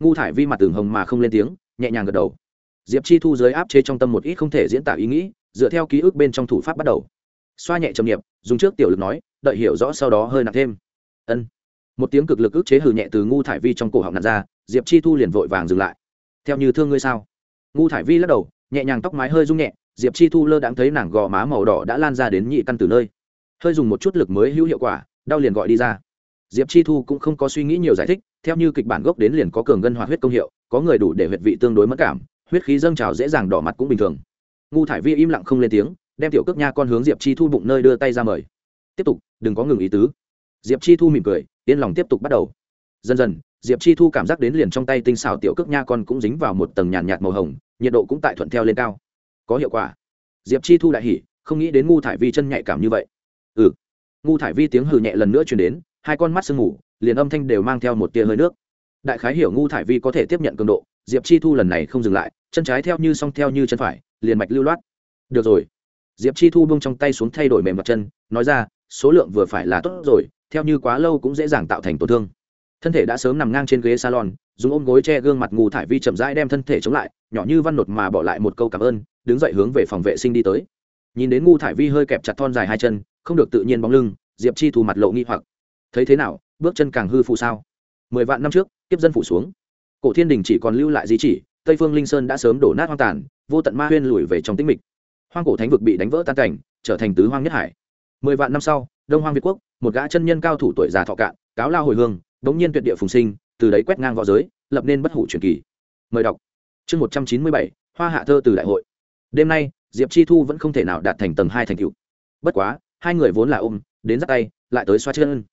ngu thải vi mặt tường hồng mà không lên tiếng, nhẹ nhàng gật đầu. Diệp chi thu dưới áp chế trong tâm một ít không thể diễn tả ý nghĩ, dựa theo ký ức bên trong thủ pháp bắt đầu. Xoa nhẹ trầm nghiệp, dùng trước tiểu lực nói, đợi hiểu rõ sau đó hơi nặng thêm. Ân. Một tiếng cực lực ức chế hừ nhẹ từ ngu thải vi trong cổ họng nặn ra, diệp chi thu liền vội vàng dừng lại. Theo như thương ngươi sao? Ngu thải vi lắc đầu, nhẹ nhàng tóc mái hơi rung nhẹ, diệp chi thu lơ đãng thấy nàng gò má màu đỏ đã lan ra đến nhị căn từ nơi. Hơi dùng một chút lực mới hữu hiệu quả, đau liền gọi đi ra diệp chi thu cũng không có suy nghĩ nhiều giải thích, theo như kịch bản gốc đến liền có cường ngân hoạt huyết công hiệu, có người đủ để huyệt vị tương đối mất cảm, huyết khí dâng trào dễ dàng đỏ mặt cũng bình thường. Ngu thải vi im lặng không lên tiếng, đem tiểu cước nha con hướng diệp chi thu bụng nơi đưa tay ra mời. Tiếp tục, đừng có ngừng ý tứ. Diệp chi thu mỉm cười, yên lòng tiếp tục bắt đầu. Dần dần, diệp chi thu cảm giác đến liền trong tay tinh xào tiểu cước nha con cũng dính vào một tầng nhàn nhạt màu hồng, nhiệt độ cũng tại thuận theo lên cao. Có hiệu quả. Diệp chi thu đại hỉ, không nghĩ đến ngu thải vi chân nhạy cảm như vậy. Ừ. Ngu thải vi tiếng hừ nhẹ lần nữa chuyển đến hai con mắt sương mù liền âm thanh đều mang theo một tia hơi nước. Đại khái hiểu ngu thải vi có thể tiếp nhận cường độ, diệp chi thu lần này không dừng lại, chân trái theo như song theo như chân phải, liền mạch lưu loát. Được rồi. Diệp chi thu bông trong tay xuống thay đổi mềm mặt chân, nói ra, số lượng vừa phải là tốt rồi, theo như quá lâu cũng dễ dàng tạo thành tổn thương. Thân thể đã sớm nằm ngang trên ghế salon, dùng ôm gối che gương mặt ngu thải vi chậm rãi đem thân thể chống lại, nhỏ như văn nột mà bỏ lại một câu cảm ơn, đứng dậy hướng về phòng vệ sinh đi tới. Nhìn đến ngu thải vi hơi kẹp chặt thon dài hai chân, không được tự nhiên bóng lưng, diệp chi thu mặt lộ nghi hoặc thấy thế nào, bước chân càng hư phụ sao? Mười vạn năm trước, kiếp dân phủ xuống. Cổ thiên đình chỉ còn lưu lại di chỉ, tây phương linh sơn đã sớm đổ nát hoang tàn, vô tận ma huyên lùi về trong tĩnh mịch. Hoang cổ thánh vực bị đánh vỡ tan cảnh, trở thành tứ hoang nhất hải. Mười vạn năm sau, đông hoang việt quốc, một gã chân nhân cao thủ tuổi già thọ cạn, cáo lao hồi hương bỗng nhiên tuyệt địa phùng sinh, từ đấy quét ngang v õ giới, lập nên bất hủ truyền kỳ. Mời đọc. Chương một trăm chín mươi bảy, hoa hạ thơ từ đại hội. Đêm nay, diệp chi thu vẫn không thể nào đạt thành tầng hai thành cựu bất quá, hai người vốn là ôm, đến dắt tay, lại tới xoa chân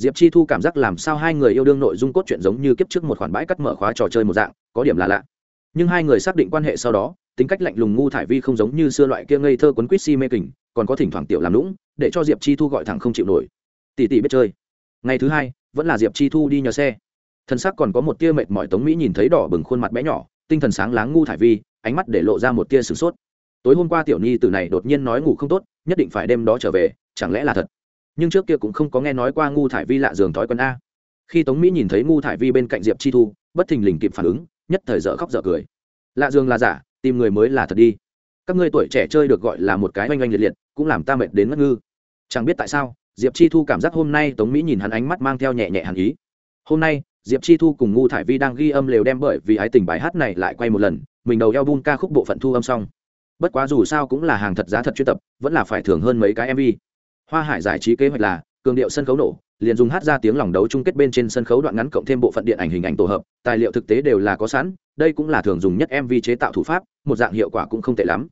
diệp chi thu cảm giác làm sao hai người yêu đương nội dung cốt truyện giống như kiếp trước một khoản bãi cắt mở khóa trò chơi một dạng, có điểm là lạ. Nhưng hai người xác định quan hệ sau đó, tính cách lạnh lùng ngu thải vi không giống như xưa loại kia ngây thơ quấn quýt si mê kình, còn có thỉnh thoảng tiểu làm lũng để cho diệp chi thu gọi thẳng không chịu nổi. Tỷ tỷ biết chơi. Ngày thứ hai, vẫn là diệp chi thu đi nhờ xe. Thân xác còn có một tia mệt mỏi tống mỹ nhìn thấy đỏ bừng khuôn mặt bé nhỏ, tinh thần sáng láng ngu thải vi, ánh mắt để lộ ra một tia sửng sốt. Tối hôm qua tiểu nhi từ này đột nhiên nói ngủ không tốt, nhất định phải đêm đó trở về, chẳng lẽ là thật? Nhưng trước kia cũng không có nghe nói qua ngu thải vi lạ giường thói quen a. Khi tống mỹ nhìn thấy ngu thải vi bên cạnh diệp chi thu, bất thình lình kịp phản ứng, nhất thời dở khóc dở cười. Lạ giường là giả, tìm người mới là thật đi. Các ngươi tuổi trẻ chơi được gọi là một cái oanh oanh liệt liệt, cũng làm ta mệt đến ngất ngư. Chẳng biết tại sao, diệp chi thu cảm giác hôm nay tống mỹ nhìn hắn ánh mắt mang theo nhẹ nhẹ hàn ý. Hôm nay, diệp chi thu cùng ngu thải vi đang ghi âm lều đem bởi vì ái tình bài hát này lại quay một lần, mình đầu eo bun ca khúc bộ phận thu âm xong. Bất quá dù sao cũng là hàng thật giá thật chuyên tập, vẫn là phải thường hơn mấy cái mv hoa hải giải trí kế hoạch là, cường điệu sân khấu nổ, liền dùng hát ra tiếng lòng đấu chung kết bên trên sân khấu đoạn ngắn cộng thêm bộ phận điện ảnh hình ảnh tổ hợp, tài liệu thực tế đều là có sẵn, đây cũng là thường dùng nhất mv chế tạo thủ pháp, một dạng hiệu quả cũng không tệ lắm.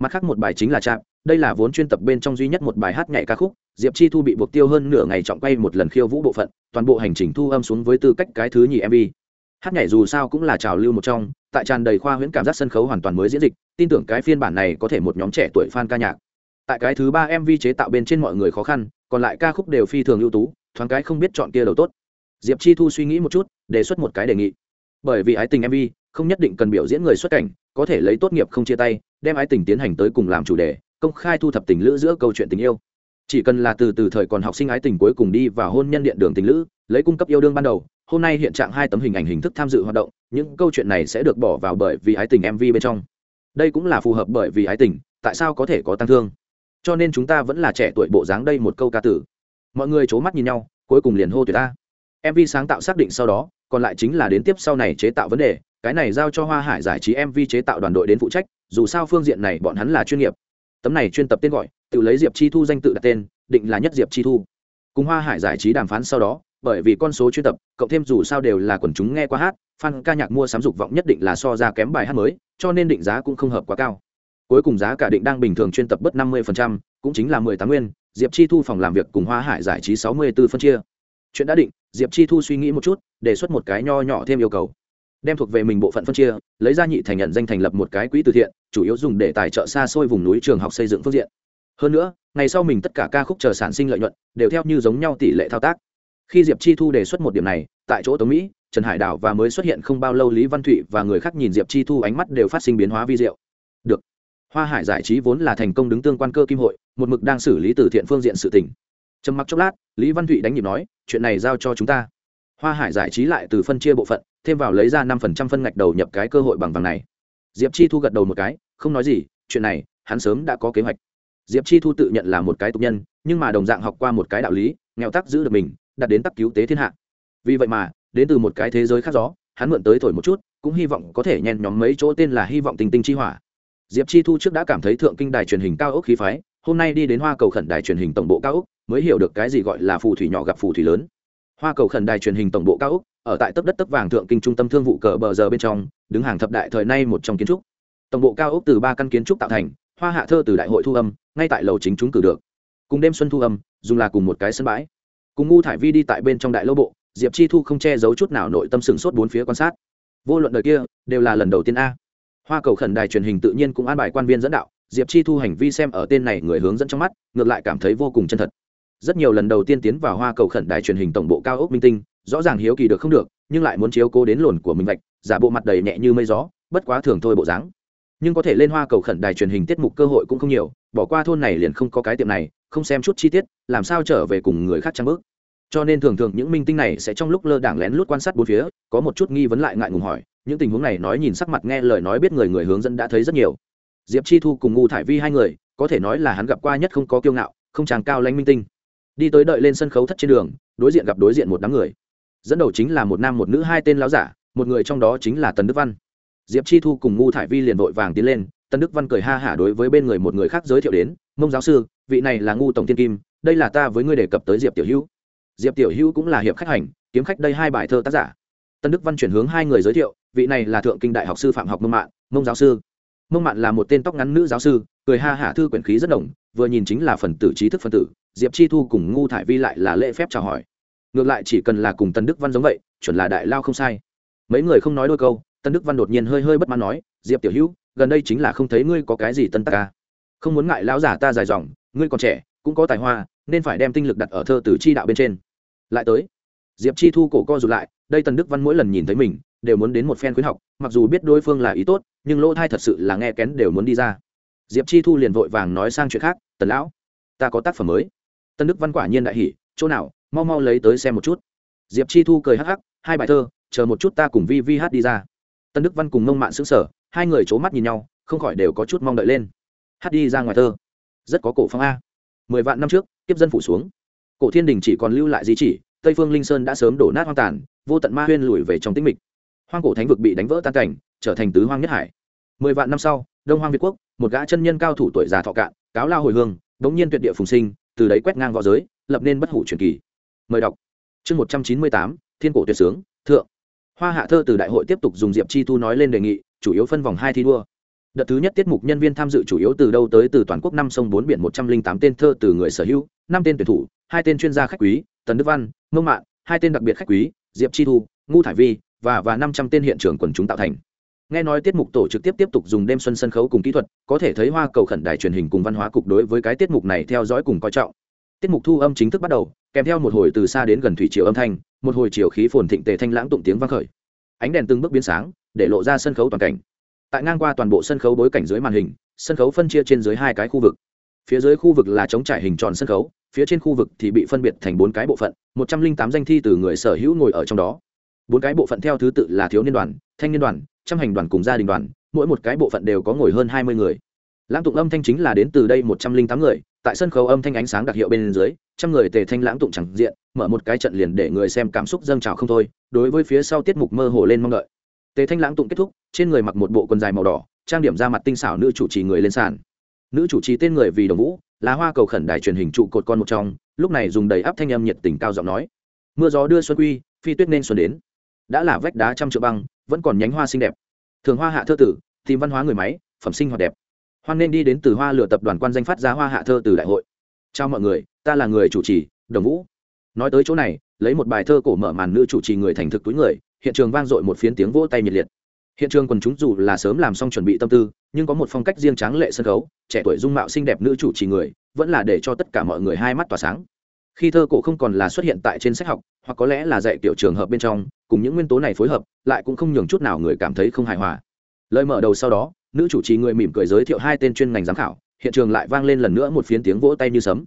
Mặt khác một bài chính là trạm, đây là vốn chuyên tập bên trong duy nhất một bài hát nhảy ca khúc, diệp chi thu bị buộc tiêu hơn nửa ngày trọng quay một lần khiêu vũ bộ phận, toàn bộ hành trình thu âm xuống với tư cách cái thứ nhì mv hát nhảy dù sao cũng là trào lưu một trong, tại tràn đầy khoa huyễn cảm giác sân khấu hoàn toàn mới diễn dịch, tin tưởng cái phiên bản này có thể một nhóm trẻ tuổi fan ca nhạc tại cái thứ ba mv chế tạo bên trên mọi người khó khăn, còn lại ca khúc đều phi thường ưu tú, thoáng cái không biết chọn kia đầu tốt. Diệp chi thu suy nghĩ một chút, đề xuất một cái đề nghị. Bởi vì ái tình mv không nhất định cần biểu diễn người xuất cảnh, có thể lấy tốt nghiệp không chia tay, đem ái tình tiến hành tới cùng làm chủ đề, công khai thu thập tình lữ giữa câu chuyện tình yêu. Chỉ cần là từ từ thời còn học sinh ái tình cuối cùng đi và hôn nhân điện đường tình lữ, lấy cung cấp yêu đương ban đầu, hôm nay hiện trạng hai tấm hình ảnh hình thức tham dự hoạt động, những câu chuyện này sẽ được bỏ vào bởi vì ái tình mv bên trong. Đây cũng là phù hợp bởi vì ái tình, tại sao có thể có tăng thương? Cho nên chúng ta vẫn là trẻ tuổi bộ dáng đây một câu ca tử. Mọi người c h ố mắt nhìn nhau, cuối cùng liền hô tuyệt ta. Mv sáng tạo xác định sau đó, còn lại chính là đến tiếp sau này chế tạo vấn đề, cái này giao cho hoa hải giải trí mv chế tạo đoàn đội đến phụ trách, dù sao phương diện này bọn hắn là chuyên nghiệp. Tấm này chuyên tập tên gọi, tự lấy diệp chi thu danh tự đặt tên, định là nhất diệp chi thu. Cùng hoa hải giải trí đàm phán sau đó, bởi vì con số chuyên tập, cộng thêm dù sao đều là quần chúng nghe qua hát, fan ca nhạc mua sắm dục vọng nhất định là so ra kém bài hát mới, cho nên định giá cũng không hợp quá cao cuối cùng giá cả định đang bình thường chuyên tập bất năm mươi cũng chính là mười tám nguyên, diệp chi thu phòng làm việc cùng hoa hải giải trí sáu mươi b ố phân chia. Chuyện đã định, diệp chi thu suy nghĩ một chút, đề xuất một cái nho nhỏ thêm yêu cầu. Đem thuộc về mình bộ phận phân chia, lấy ra nhị thành nhận danh thành lập một cái quỹ từ thiện, chủ yếu dùng để tài trợ xa xôi vùng núi trường học xây dựng phương diện. Hơn nữa, ngày sau mình tất cả ca khúc chờ sản sinh lợi nhuận, đều theo như giống nhau tỷ lệ thao tác. Khi diệp chi thu đề xuất một điểm này, tại chỗ tống mỹ, trần hải đảo và mới xuất hiện không bao lâu lý văn thụy và người khác nhìn diệp chi thu ánh mắt đều phát sinh biến hóa vi diệu hoa hải giải trí vốn là thành công đứng tương quan cơ kim hội, một mực đang xử lý từ thiện phương diện sự tỉnh trầm mặc chốc lát, lý văn thụy đánh nhịp nói, chuyện này giao cho chúng ta. Hoa hải giải trí lại từ phân chia bộ phận, thêm vào lấy ra năm phần trăm phân ngạch đầu nhập cái cơ hội bằng vàng này. Diệp chi thu gật đầu một cái, không nói gì, chuyện này, hắn sớm đã có kế hoạch. Diệp chi thu tự nhận là một cái tục nhân, nhưng mà đồng dạng học qua một cái đạo lý, nghèo tắc giữ được mình đặt đến tắc cứu tế thiên hạ. Vì vậy mà, đến từ một cái thế giới khác gió, hắn mượn tới thổi một chút, cũng hy vọng có thể nhen nhóm mấy chỗ tên là hy vọng tình tinh chi hỏa diệp chi thu trước đã cảm thấy thượng kinh đài truyền hình cao ốc khí phái, hôm nay đi đến hoa cầu khẩn đài truyền hình tổng bộ cao ốc, mới hiểu được cái gì gọi là phù thủy nhỏ gặp phù thủy lớn. Hoa cầu khẩn đài truyền hình tổng bộ cao ốc, ở tại tấp đất tấp vàng thượng kinh trung tâm thương vụ cờ bờ giờ bên trong, đứng hàng thập đại thời nay một trong kiến trúc. Tổng bộ cao ốc từ ba căn kiến trúc tạo thành, hoa hạ thơ từ đại hội thu âm, ngay tại lầu chính chúng cử được. Cùng đêm xuân thu âm, dùng là cùng một cái sân bãi. Cùng ngu thải vi đi tại bên trong đại lâu bộ, diệp chi thu không che giấu chút nào nội tâm sừng sốt bốn phía quan sát. Vô luận đời kia, đều là lần đầu tiên a hoa cầu khẩn đài truyền hình tự nhiên cũng an bài quan viên dẫn đạo, diệp chi thu hành vi xem ở tên này người hướng dẫn trong mắt, ngược lại cảm thấy vô cùng chân thật. Rất nhiều lần đầu tiên tiến vào hoa cầu khẩn đài truyền hình tổng bộ cao ốc minh tinh, rõ ràng hiếu kỳ được không được, nhưng lại muốn chiếu cố đến lồn của mình vạch, giả bộ mặt đầy nhẹ như mây gió, bất quá thường thôi bộ dáng. Nhưng có thể lên hoa cầu khẩn đài truyền hình tiết mục cơ hội cũng không nhiều, bỏ qua thôn này liền không có cái tiệm này, không xem chút chi tiết, làm sao trở về cùng người khác trang bước. Cho nên thường thường những minh tinh này sẽ trong lúc lơ đảng lén lút quan sát bốn phía, có một chút nghi vấn lại ngại ngùng hỏi những tình huống này nói nhìn sắc mặt nghe lời nói biết người người hướng dẫn đã thấy rất nhiều. Diệp chi thu cùng ngu thải vi hai người, có thể nói là hắn gặp qua nhất không có kiêu ngạo, không chàng cao lanh minh tinh. Đi tới đợi lên sân khấu thất trên đường, đối diện gặp đối diện một đám người. Dẫn đầu chính là một nam một nữ hai tên láo giả, một người trong đó chính là tần đức văn. Diệp chi thu cùng ngu thải vi liền vội vàng tiến lên, tần đức văn cười ha hả đối với bên người một người khác giới thiệu đến, mông giáo sư, vị này là ngu tổng thiên kim, đây là ta với ngươi đề cập tới diệp tiểu hữu. Diệp tiểu hữu cũng là hiệp khách hành, kiếm khách đây hai bài thơ tác giả tân đức văn chuyển hướng hai người giới thiệu, vị này là thượng kinh đại học sư phạm học mông mạn, mông giáo sư. Mông mạn là một tên tóc ngắn nữ giáo sư, cười ha hả thư quyển khí rất đồng vừa nhìn chính là phần tử trí thức phân tử, diệp chi thu cùng ngu thải vi lại là lễ phép chào hỏi. Ngược lại chỉ cần là cùng tân đức văn giống vậy, chuẩn là đại lao không sai. Mấy người không nói đôi câu, tân đức văn đột nhiên hơi hơi bất mãn nói, diệp tiểu hữu, gần đây chính là không thấy ngươi có cái gì tân ta ca à? không muốn ngại lão giả ta dài dòng, ngươi còn trẻ, cũng có tài hoa, nên phải đem tinh lực đặt ở thơ từ chi đạo bên trên. Lại tới diệp chi thu cổ co rụt lại, đây tần đức văn mỗi lần nhìn thấy mình, đều muốn đến một phen khuyến học, mặc dù biết đối phương là ý tốt, nhưng lỗ thai thật sự là nghe kén đều muốn đi ra. Diệp chi thu liền vội vàng nói sang chuyện khác, tần lão, ta có tác phẩm mới. Tân đức văn quả nhiên đại hỉ, chỗ nào, mau mau lấy tới xem một chút. Diệp chi thu cười hắc hắc, hai bài thơ, chờ một chút ta cùng vi vi hát đi ra. Tân đức văn cùng mông mạn xứng sở hai người c h ố mắt nhìn nhau, không khỏi đều có chút mong đợi lên. Hát đi ra ngoài thơ. Rất có cổ phong a. Mười vạn năm trước, kiếp dân phủ xuống. Cổ thiên đình chỉ còn lưu lại di chỉ tây phương linh sơn đã sớm đổ nát hoang tàn, vô tận ma huyên lùi về trong tĩnh mịch. Hoang cổ thánh vực bị đánh vỡ tan cảnh, trở thành tứ hoang nhất hải. Mười vạn năm sau, đông hoang việt quốc, một gã chân nhân cao thủ tuổi già thọ cạn, cáo lao hồi hương đống nhiên tuyệt địa phùng sinh, từ đấy quét ngang v õ giới, lập nên bất hủ truyền kỳ. Mời đọc. Chương một trăm chín mươi tám, thiên cổ tuyệt sướng, thượng. Hoa hạ thơ từ đại hội tiếp tục dùng diệp chi thu nói lên đề nghị, chủ yếu phân vòng hai thi đua. Đợt thứ nhất tiết mục nhân viên tham dự chủ yếu từ đâu tới từ toàn quốc năm sông bốn biển một trăm linh tám tên thơ từ người sở hữu, năm tên tuyển thủ, hai tên chuyên gia khách quý tần đức văn ngông Mạn, hai tên đặc biệt khách quý diệp chi thu ngu thải vi và và năm trăm tên hiện trường quần chúng tạo thành. Nghe nói tiết mục tổ trực tiếp tiếp tục dùng đêm xuân sân khấu cùng kỹ thuật có thể thấy hoa cầu khẩn đài truyền hình cùng văn hóa cục đối với cái tiết mục này theo dõi cùng coi trọng. Tiết mục thu âm chính thức bắt đầu kèm theo một hồi từ xa đến gần thủy triều âm thanh một hồi chiều khí phồn thịnh tề thanh lãng tụng tiếng vang khởi. Ánh đèn từng bước biến sáng để lộ ra sân khấu toàn cảnh. Tại ngang qua toàn bộ sân khấu bối cảnh dưới màn hình sân khấu phân chia trên dưới hai cái khu vực. Phía dưới khu vực là chống trải hình tròn sân khấu phía trên khu vực thì bị phân biệt thành bốn cái bộ phận, một trăm linh tám danh thi từ người sở hữu ngồi ở trong đó. Bốn cái bộ phận theo thứ tự là thiếu niên đoàn, thanh niên đoàn, trăm hành đoàn cùng gia đình đoàn, mỗi một cái bộ phận đều có ngồi hơn hai mươi người. Lãng tụng âm thanh chính là đến từ đây một trăm linh tám người, tại sân khấu âm thanh ánh sáng đặc hiệu bên dưới, trăm người tề thanh lãng tụng chẳng diện, mở một cái trận liền để người xem cảm xúc dâng trào không thôi, đối với phía sau tiết mục mơ hồ lên mong đợi. Tề thanh lãng tụng kết thúc, trên người mặc một bộ quần dài màu đỏ, trang điểm ra mặt tinh xảo nữ chủ trì người lên sàn. Nữ chủ trì tên người vì đồng vũ là hoa cầu khẩn đài truyền hình trụ cột con một trong, lúc này dùng đầy áp thanh âm nhiệt tình cao giọng nói. Mưa gió đưa xuân quy, phi tuyết nên xuân đến. Đã là vách đá trăm triệu băng, vẫn còn nhánh hoa xinh đẹp. Thường hoa hạ thơ tử, tìm văn hóa người máy, phẩm sinh hoạt đẹp. Hoan nên đi đến từ hoa lựa tập đoàn quan danh phát giá hoa hạ thơ từ đại hội. Chào mọi người, ta là người chủ trì, đồng vũ. Nói tới chỗ này, lấy một bài thơ cổ mở màn nữ chủ trì người thành thực túi người, hiện trường vang dội một phiến tiếng vỗ tay nhiệt liệt hiện trường quần chúng dù là sớm làm xong chuẩn bị tâm tư, nhưng có một phong cách riêng tráng lệ sân khấu, trẻ tuổi dung mạo xinh đẹp nữ chủ trì người, vẫn là để cho tất cả mọi người hai mắt tỏa sáng. Khi thơ cổ không còn là xuất hiện tại trên sách học, hoặc có lẽ là dạy kiểu trường hợp bên trong, cùng những nguyên tố này phối hợp, lại cũng không nhường chút nào người cảm thấy không hài hòa. Lời mở đầu sau đó, nữ chủ trì người mỉm cười giới thiệu hai tên chuyên ngành giám khảo, hiện trường lại vang lên lần nữa một phiến tiếng vỗ tay như sấm.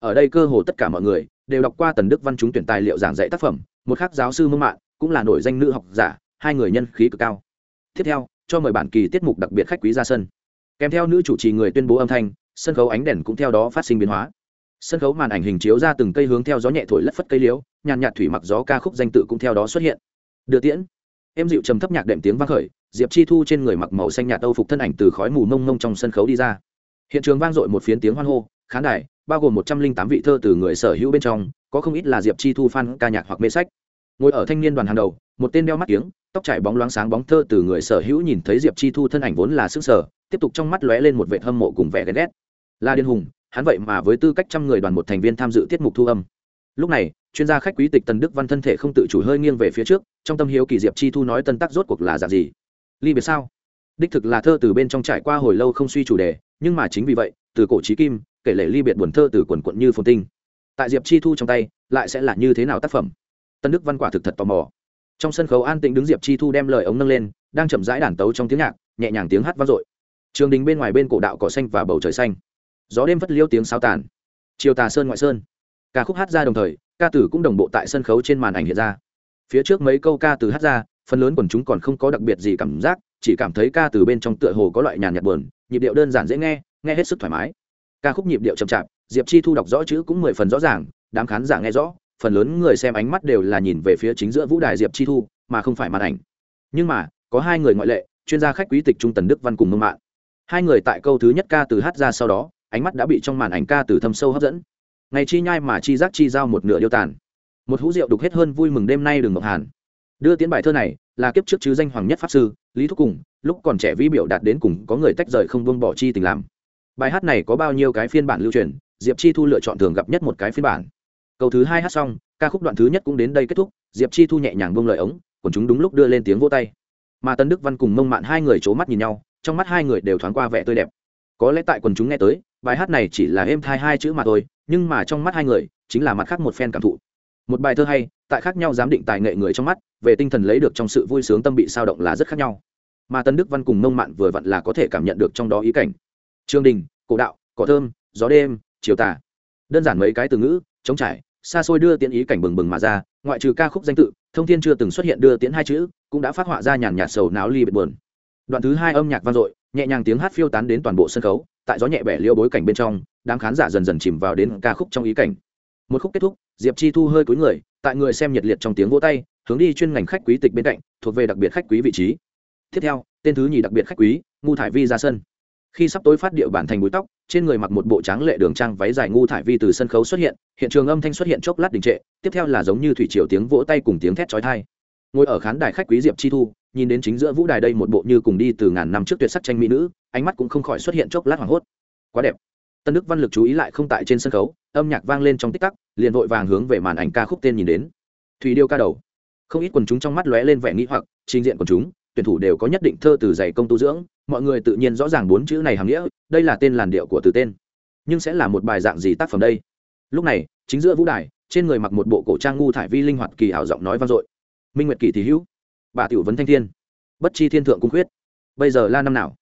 Ở đây cơ hồ tất cả mọi người đều đọc qua tần đức văn chúng tuyển tài liệu giảng dạy tác phẩm, một khác giáo sư mông mạng cũng là nổi danh nữ học giả, hai người nhân khí cực cao tiếp theo, cho mời bản kỳ tiết mục đặc biệt khách quý ra sân. Kèm theo nữ chủ trì người tuyên bố âm thanh, sân khấu ánh đèn cũng theo đó phát sinh biến hóa. Sân khấu màn ảnh hình chiếu ra từng cây hướng theo gió nhẹ thổi lất phất cây liễu, nhàn nhạt thủy mặc gió ca khúc danh tự cũng theo đó xuất hiện. Đưa tiễn. Em dịu trầm thấp nhạc đệm tiếng vang khởi, diệp chi thu trên người mặc màu xanh nhạt âu phục thân ảnh từ khói mù mông mông trong sân khấu đi ra. Hiện trường vang dội một phiến tiếng hoan hô, khán đài, bao gồm một trăm linh tám vị thơ từ người sở hữu bên trong, có không ít là diệp chi thu fan ca nhạc hoặc mê sách ngồi ở thanh niên đoàn hàng đầu, một tên đeo mắt kiếng, tóc trải bóng loáng sáng bóng thơ từ người sở hữu nhìn thấy diệp chi thu thân ảnh vốn là sức sở tiếp tục trong mắt lóe lên một vệ hâm mộ cùng vẻ ghen ghét. La điên hùng, hắn vậy mà với tư cách trăm người đoàn một thành viên tham dự tiết mục thu âm. Lúc này, chuyên gia khách quý tịch tần đức văn thân thể không tự chủ hơi nghiêng về phía trước, trong tâm hiếu kỳ diệp chi thu nói tân tắc rốt cuộc là dạng gì? Ly biệt sao? Đích thực là thơ từ bên trong trải qua hồi lâu không suy chủ đề, nhưng mà chính vì vậy, từ cổ trí kim, kể lệ ly biệt buồn thơ từ quần quận như phồn tinh. Tại diệp chi thu trong tay, lại sẽ là như thế nào tác phẩm? Tân đức văn quả thực thật tò mò. Trong sân khấu an tĩnh đứng diệp chi thu đem lời ống nâng lên, đang chậm rãi đàn tấu trong tiếng nhạc, nhẹ nhàng tiếng hát vang dội. Trường đình bên ngoài bên cổ đạo cỏ xanh và bầu trời xanh. Gió đêm vất liêu tiếng sao tàn. Chiều tà sơn ngoại sơn. Ca khúc hát ra đồng thời, ca tử cũng đồng bộ tại sân khấu trên màn ảnh hiện ra. Phía trước mấy câu ca từ hát ra, phần lớn quần chúng còn không có đặc biệt gì cảm giác, chỉ cảm thấy ca từ bên trong tựa hồ có loại nhàn nhạt buồn, nhịp điệu đơn giản dễ nghe nghe hết sức thoải mái. Ca khúc nhịp điệu chậm chạp, diệp chi thu đọc rõ chữ cũng mười phần rõ ràng, đám khán giả nghe rõ phần lớn người xem ánh mắt đều là nhìn về phía chính giữa vũ đài diệp chi thu, mà không phải màn ảnh. Nhưng mà, có hai người ngoại lệ, chuyên gia khách quý tịch trung tần đức văn cùng mông mạng hai người tại câu thứ nhất ca từ hát ra sau đó, ánh mắt đã bị trong màn ảnh ca từ thâm sâu hấp dẫn. Ngày chi nhai mà chi giác chi giao một nửa yêu tàn. Một hũ rượu đục hết hơn vui mừng đêm nay đường ngọc hàn. Đưa tiến bài thơ này, là kiếp trước chứ danh hoàng nhất pháp sư, lý thúc cùng, lúc còn trẻ vi biểu đạt đến cùng có người tách rời không buông bỏ chi tình làm. Bài hát này có bao nhiêu cái phiên bản lưu truyền, diệp chi thu lựa chọn thường gặp nhất một cái phiên bản câu thứ hai hát xong, ca khúc đoạn thứ nhất cũng đến đây kết thúc, diệp chi thu nhẹ nhàng bông lời ống còn chúng đúng lúc đưa lên tiếng vô tay. Mà tân đức văn cùng mông mạn hai người c h ố mắt nhìn nhau, trong mắt hai người đều thoáng qua vẻ tươi đẹp. Có lẽ tại quần chúng nghe tới, bài hát này chỉ là êm thai hai chữ mà thôi, nhưng mà trong mắt hai người, chính là mặt khác một phen cảm thụ. Một bài thơ hay, tại khác nhau giám định tài nghệ người trong mắt, về tinh thần lấy được trong sự vui sướng tâm bị sao động là rất khác nhau. Mà tân đức văn cùng mông mạn vừa vặn là có thể cảm nhận được trong đó ý cảnh. Trương đình, cổ đạo, cỏ thơm, gió đêm, chiều tà. Đơn giản mấy cái từ ngữ chống trải xa xôi đưa tiễn ý cảnh bừng bừng mà ra, ngoại trừ ca khúc danh tự, thông thiên chưa từng xuất hiện đưa tiễn hai chữ, cũng đã phát họa ra nhàn nhạt sầu náo ly biệt buồn. Đoạn thứ hai âm nhạc vang dội, nhẹ nhàng tiếng hát phiêu tán đến toàn bộ sân khấu, tại gió nhẹ bẻ liêu bối cảnh bên trong, đám khán giả dần dần chìm vào đến ca khúc trong ý cảnh. Một khúc kết thúc, diệp chi thu hơi cúi người, tại người xem nhiệt liệt trong tiếng vỗ tay, hướng đi chuyên ngành khách quý tịch bên cạnh, thuộc về đặc biệt khách quý vị trí. Tiếp theo, tên thứ nhì đặc biệt khách quý ngu thải vi ra sân khi sắp tối phát điệu bản thành búi tóc, trên người mặc một bộ tráng lệ đường trang váy dài ngu thải vi từ sân khấu xuất hiện hiện trường âm thanh xuất hiện chốc lát đình trệ, tiếp theo là giống như thủy triều tiếng vỗ tay cùng tiếng thét trói thai ngồi ở khán đài khách quý diệp chi thu, nhìn đến chính giữa vũ đài đây một bộ như cùng đi từ ngàn năm trước tuyệt sắc tranh mỹ nữ, ánh mắt cũng không khỏi xuất hiện chốc lát hoảng hốt. Quá đẹp. Tân đức văn lực chú ý lại không tại trên sân khấu, âm nhạc vang lên trong tích tắc, liền vội vàng hướng về màn ảnh ca khúc tên nhìn đến. Thủy điêu ca đầu. Không ít quần chúng trong mắt lóe lên vẻ nghĩ hoặc, trình diện quần chúng tuyển thủ đều có nhất định thơ từ dày công tu dưỡng, mọi người tự nhiên rõ ràng bốn chữ này hàm nghĩa, đây là tên làn điệu của từ tên. Nhưng sẽ là một bài dạng gì tác phẩm đây? Lúc này, chính giữa vũ đài, trên người mặc một bộ cổ trang ngu thải vi linh hoạt kỳ ảo giọng nói vang dội. Minh nguyệt kỳ thì hữu, bà tiểu vấn thanh thiên. Bất chi thiên thượng cung khuyết. Bây giờ là năm nào?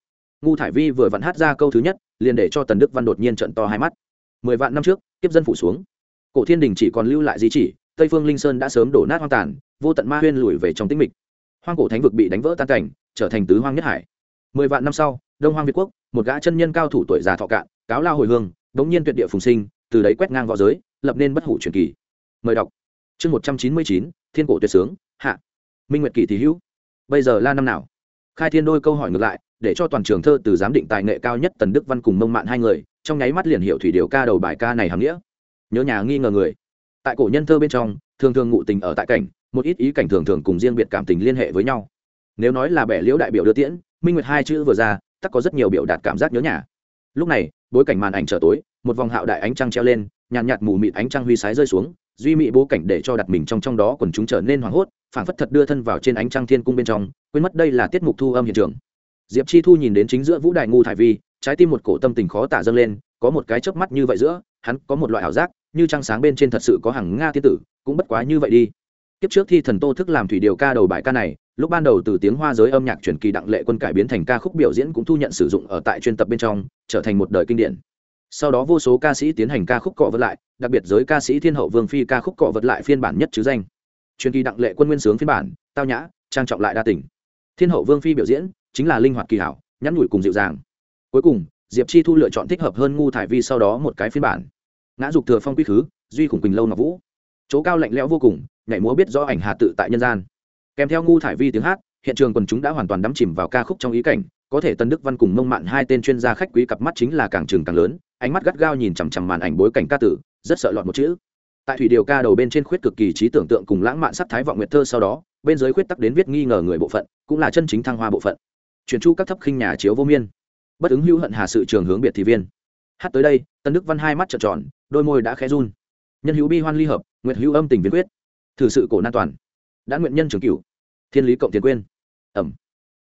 Ngu thải vi vừa vặn hát ra câu thứ nhất, liền để cho tần đức văn đột nhiên trận to hai mắt. Mười vạn năm trước, kiếp dân phủ xuống. Cổ thiên đình chỉ còn lưu lại di chỉ, tây phương linh sơn đã sớm đổ nát hoang tàn, vô tận ma huyên lùi về trong tĩnh mịch hoang cổ thánh vực bị đánh vỡ tan cảnh, trở thành tứ hoang nhất hải. Mười vạn năm sau, đông hoang việt quốc, một gã chân nhân cao thủ tuổi già thọ cạn, cáo lao hồi hương, đống nhiên tuyệt địa phùng sinh, từ đấy quét ngang v õ giới, lập nên bất hủ truyền kỳ. Mời đọc. Chương một trăm chín mươi chín, thiên cổ tuyệt sướng, hạ. Minh nguyệt kỳ thì hữu. Bây giờ là năm nào? Khai thiên đôi câu hỏi ngược lại, để cho toàn trường thơ từ giám định tài nghệ cao nhất tần đức văn cùng mông mạn hai người, trong nháy mắt liền hiệu thủy điều ca đầu bài ca này hàm nghĩa. Nhớ nhà nghi ngờ người. Tại cổ nhân thơ bên trong, thường thường ngụ tình ở tại cảnh một ít ý cảnh thường thường cùng riêng biệt cảm tình liên hệ với nhau. Nếu nói là bẻ liễu đại biểu đưa tiễn minh nguyệt hai chữ vừa ra tắc có rất nhiều biểu đạt cảm giác nhớ nhà. Lúc này bối cảnh màn ảnh trở tối một vòng hạo đại ánh trăng treo lên nhàn nhạt, mù mịt ánh trăng huy sái rơi xuống duy mị bố cảnh để cho đặt mình trong trong đó quần chúng trở nên hoảng hốt phảng phất thật đưa thân vào trên ánh trăng thiên cung bên trong quên mất đây là tiết mục thu âm hiện trường. Diệp chi thu nhìn đến chính giữa vũ đại ngu thải vi trái tim một cổ tâm tình khó tả dâng lên có một cái chớp mắt như vậy giữa hắn có một loại ảo giác như trăng sáng bên trên thật sự có hàng nga tiên tử cũng bất quá như vậy đi kiếp trước thi thần tô thức làm thủy điều ca đầu bài ca này, lúc ban đầu từ tiếng hoa giới âm nhạc truyền kỳ đặng lệ quân cải biến thành ca khúc biểu diễn cũng thu nhận sử dụng ở tại chuyên tập bên trong, trở thành một đời kinh điển. Sau đó vô số ca sĩ tiến hành ca khúc cọ vật lại, đặc biệt giới ca sĩ thiên hậu vương phi ca khúc cọ vật lại phiên bản nhất chứ danh. Truyền kỳ đặng lệ quân nguyên sướng phiên bản, tao nhã, trang trọng lại đa tình. Thiên hậu vương phi biểu diễn chính là linh hoạt kỳ hảo, nhắn nhủi cùng dịu dàng. Cuối cùng, diệp chi thu lựa chọn thích hợp hơn ngu thải vi sau đó một cái phiên bản. Ngã dục thừa phong quy khứ, duy khủng quỳnh lâu ngọc vũ chỗ cao lạnh lẽo vô cùng, nhảy múa biết rõ ảnh hà tự tại nhân gian. Kèm theo ngu thải vi tiếng hát, hiện trường quần chúng đã hoàn toàn đắm chìm vào ca khúc trong ý cảnh, có thể tân đức văn cùng mông mạn hai tên chuyên gia khách quý cặp mắt chính là càng trường càng lớn, ánh mắt gắt gao nhìn chằm chằm màn ảnh bối cảnh ca tử, rất sợ lọt một chữ. Tại thủy điều ca đầu bên trên khuyết cực kỳ trí tưởng tượng cùng lãng mạn sắc thái vọng nguyệt thơ sau đó, bên dưới khuyết tắc đến viết nghi ngờ người bộ phận, cũng là chân chính thăng hoa bộ phận. Chuyển chu các thấp khinh nhà chiếu vô miên. Bất ứng hữu hận hà sự trường hướng biệt thị viên. Hát tới đây, tân đức văn hai mắt trợn tròn, đôi môi đã khẽ run nhân hữu bi hoan ly hợp, nguyệt hữu âm tình viên quyết. Thử sự cổ nan toàn. Đã nguyện nhân trường cửu. Thiên lý cộng tiền quyên ẩm.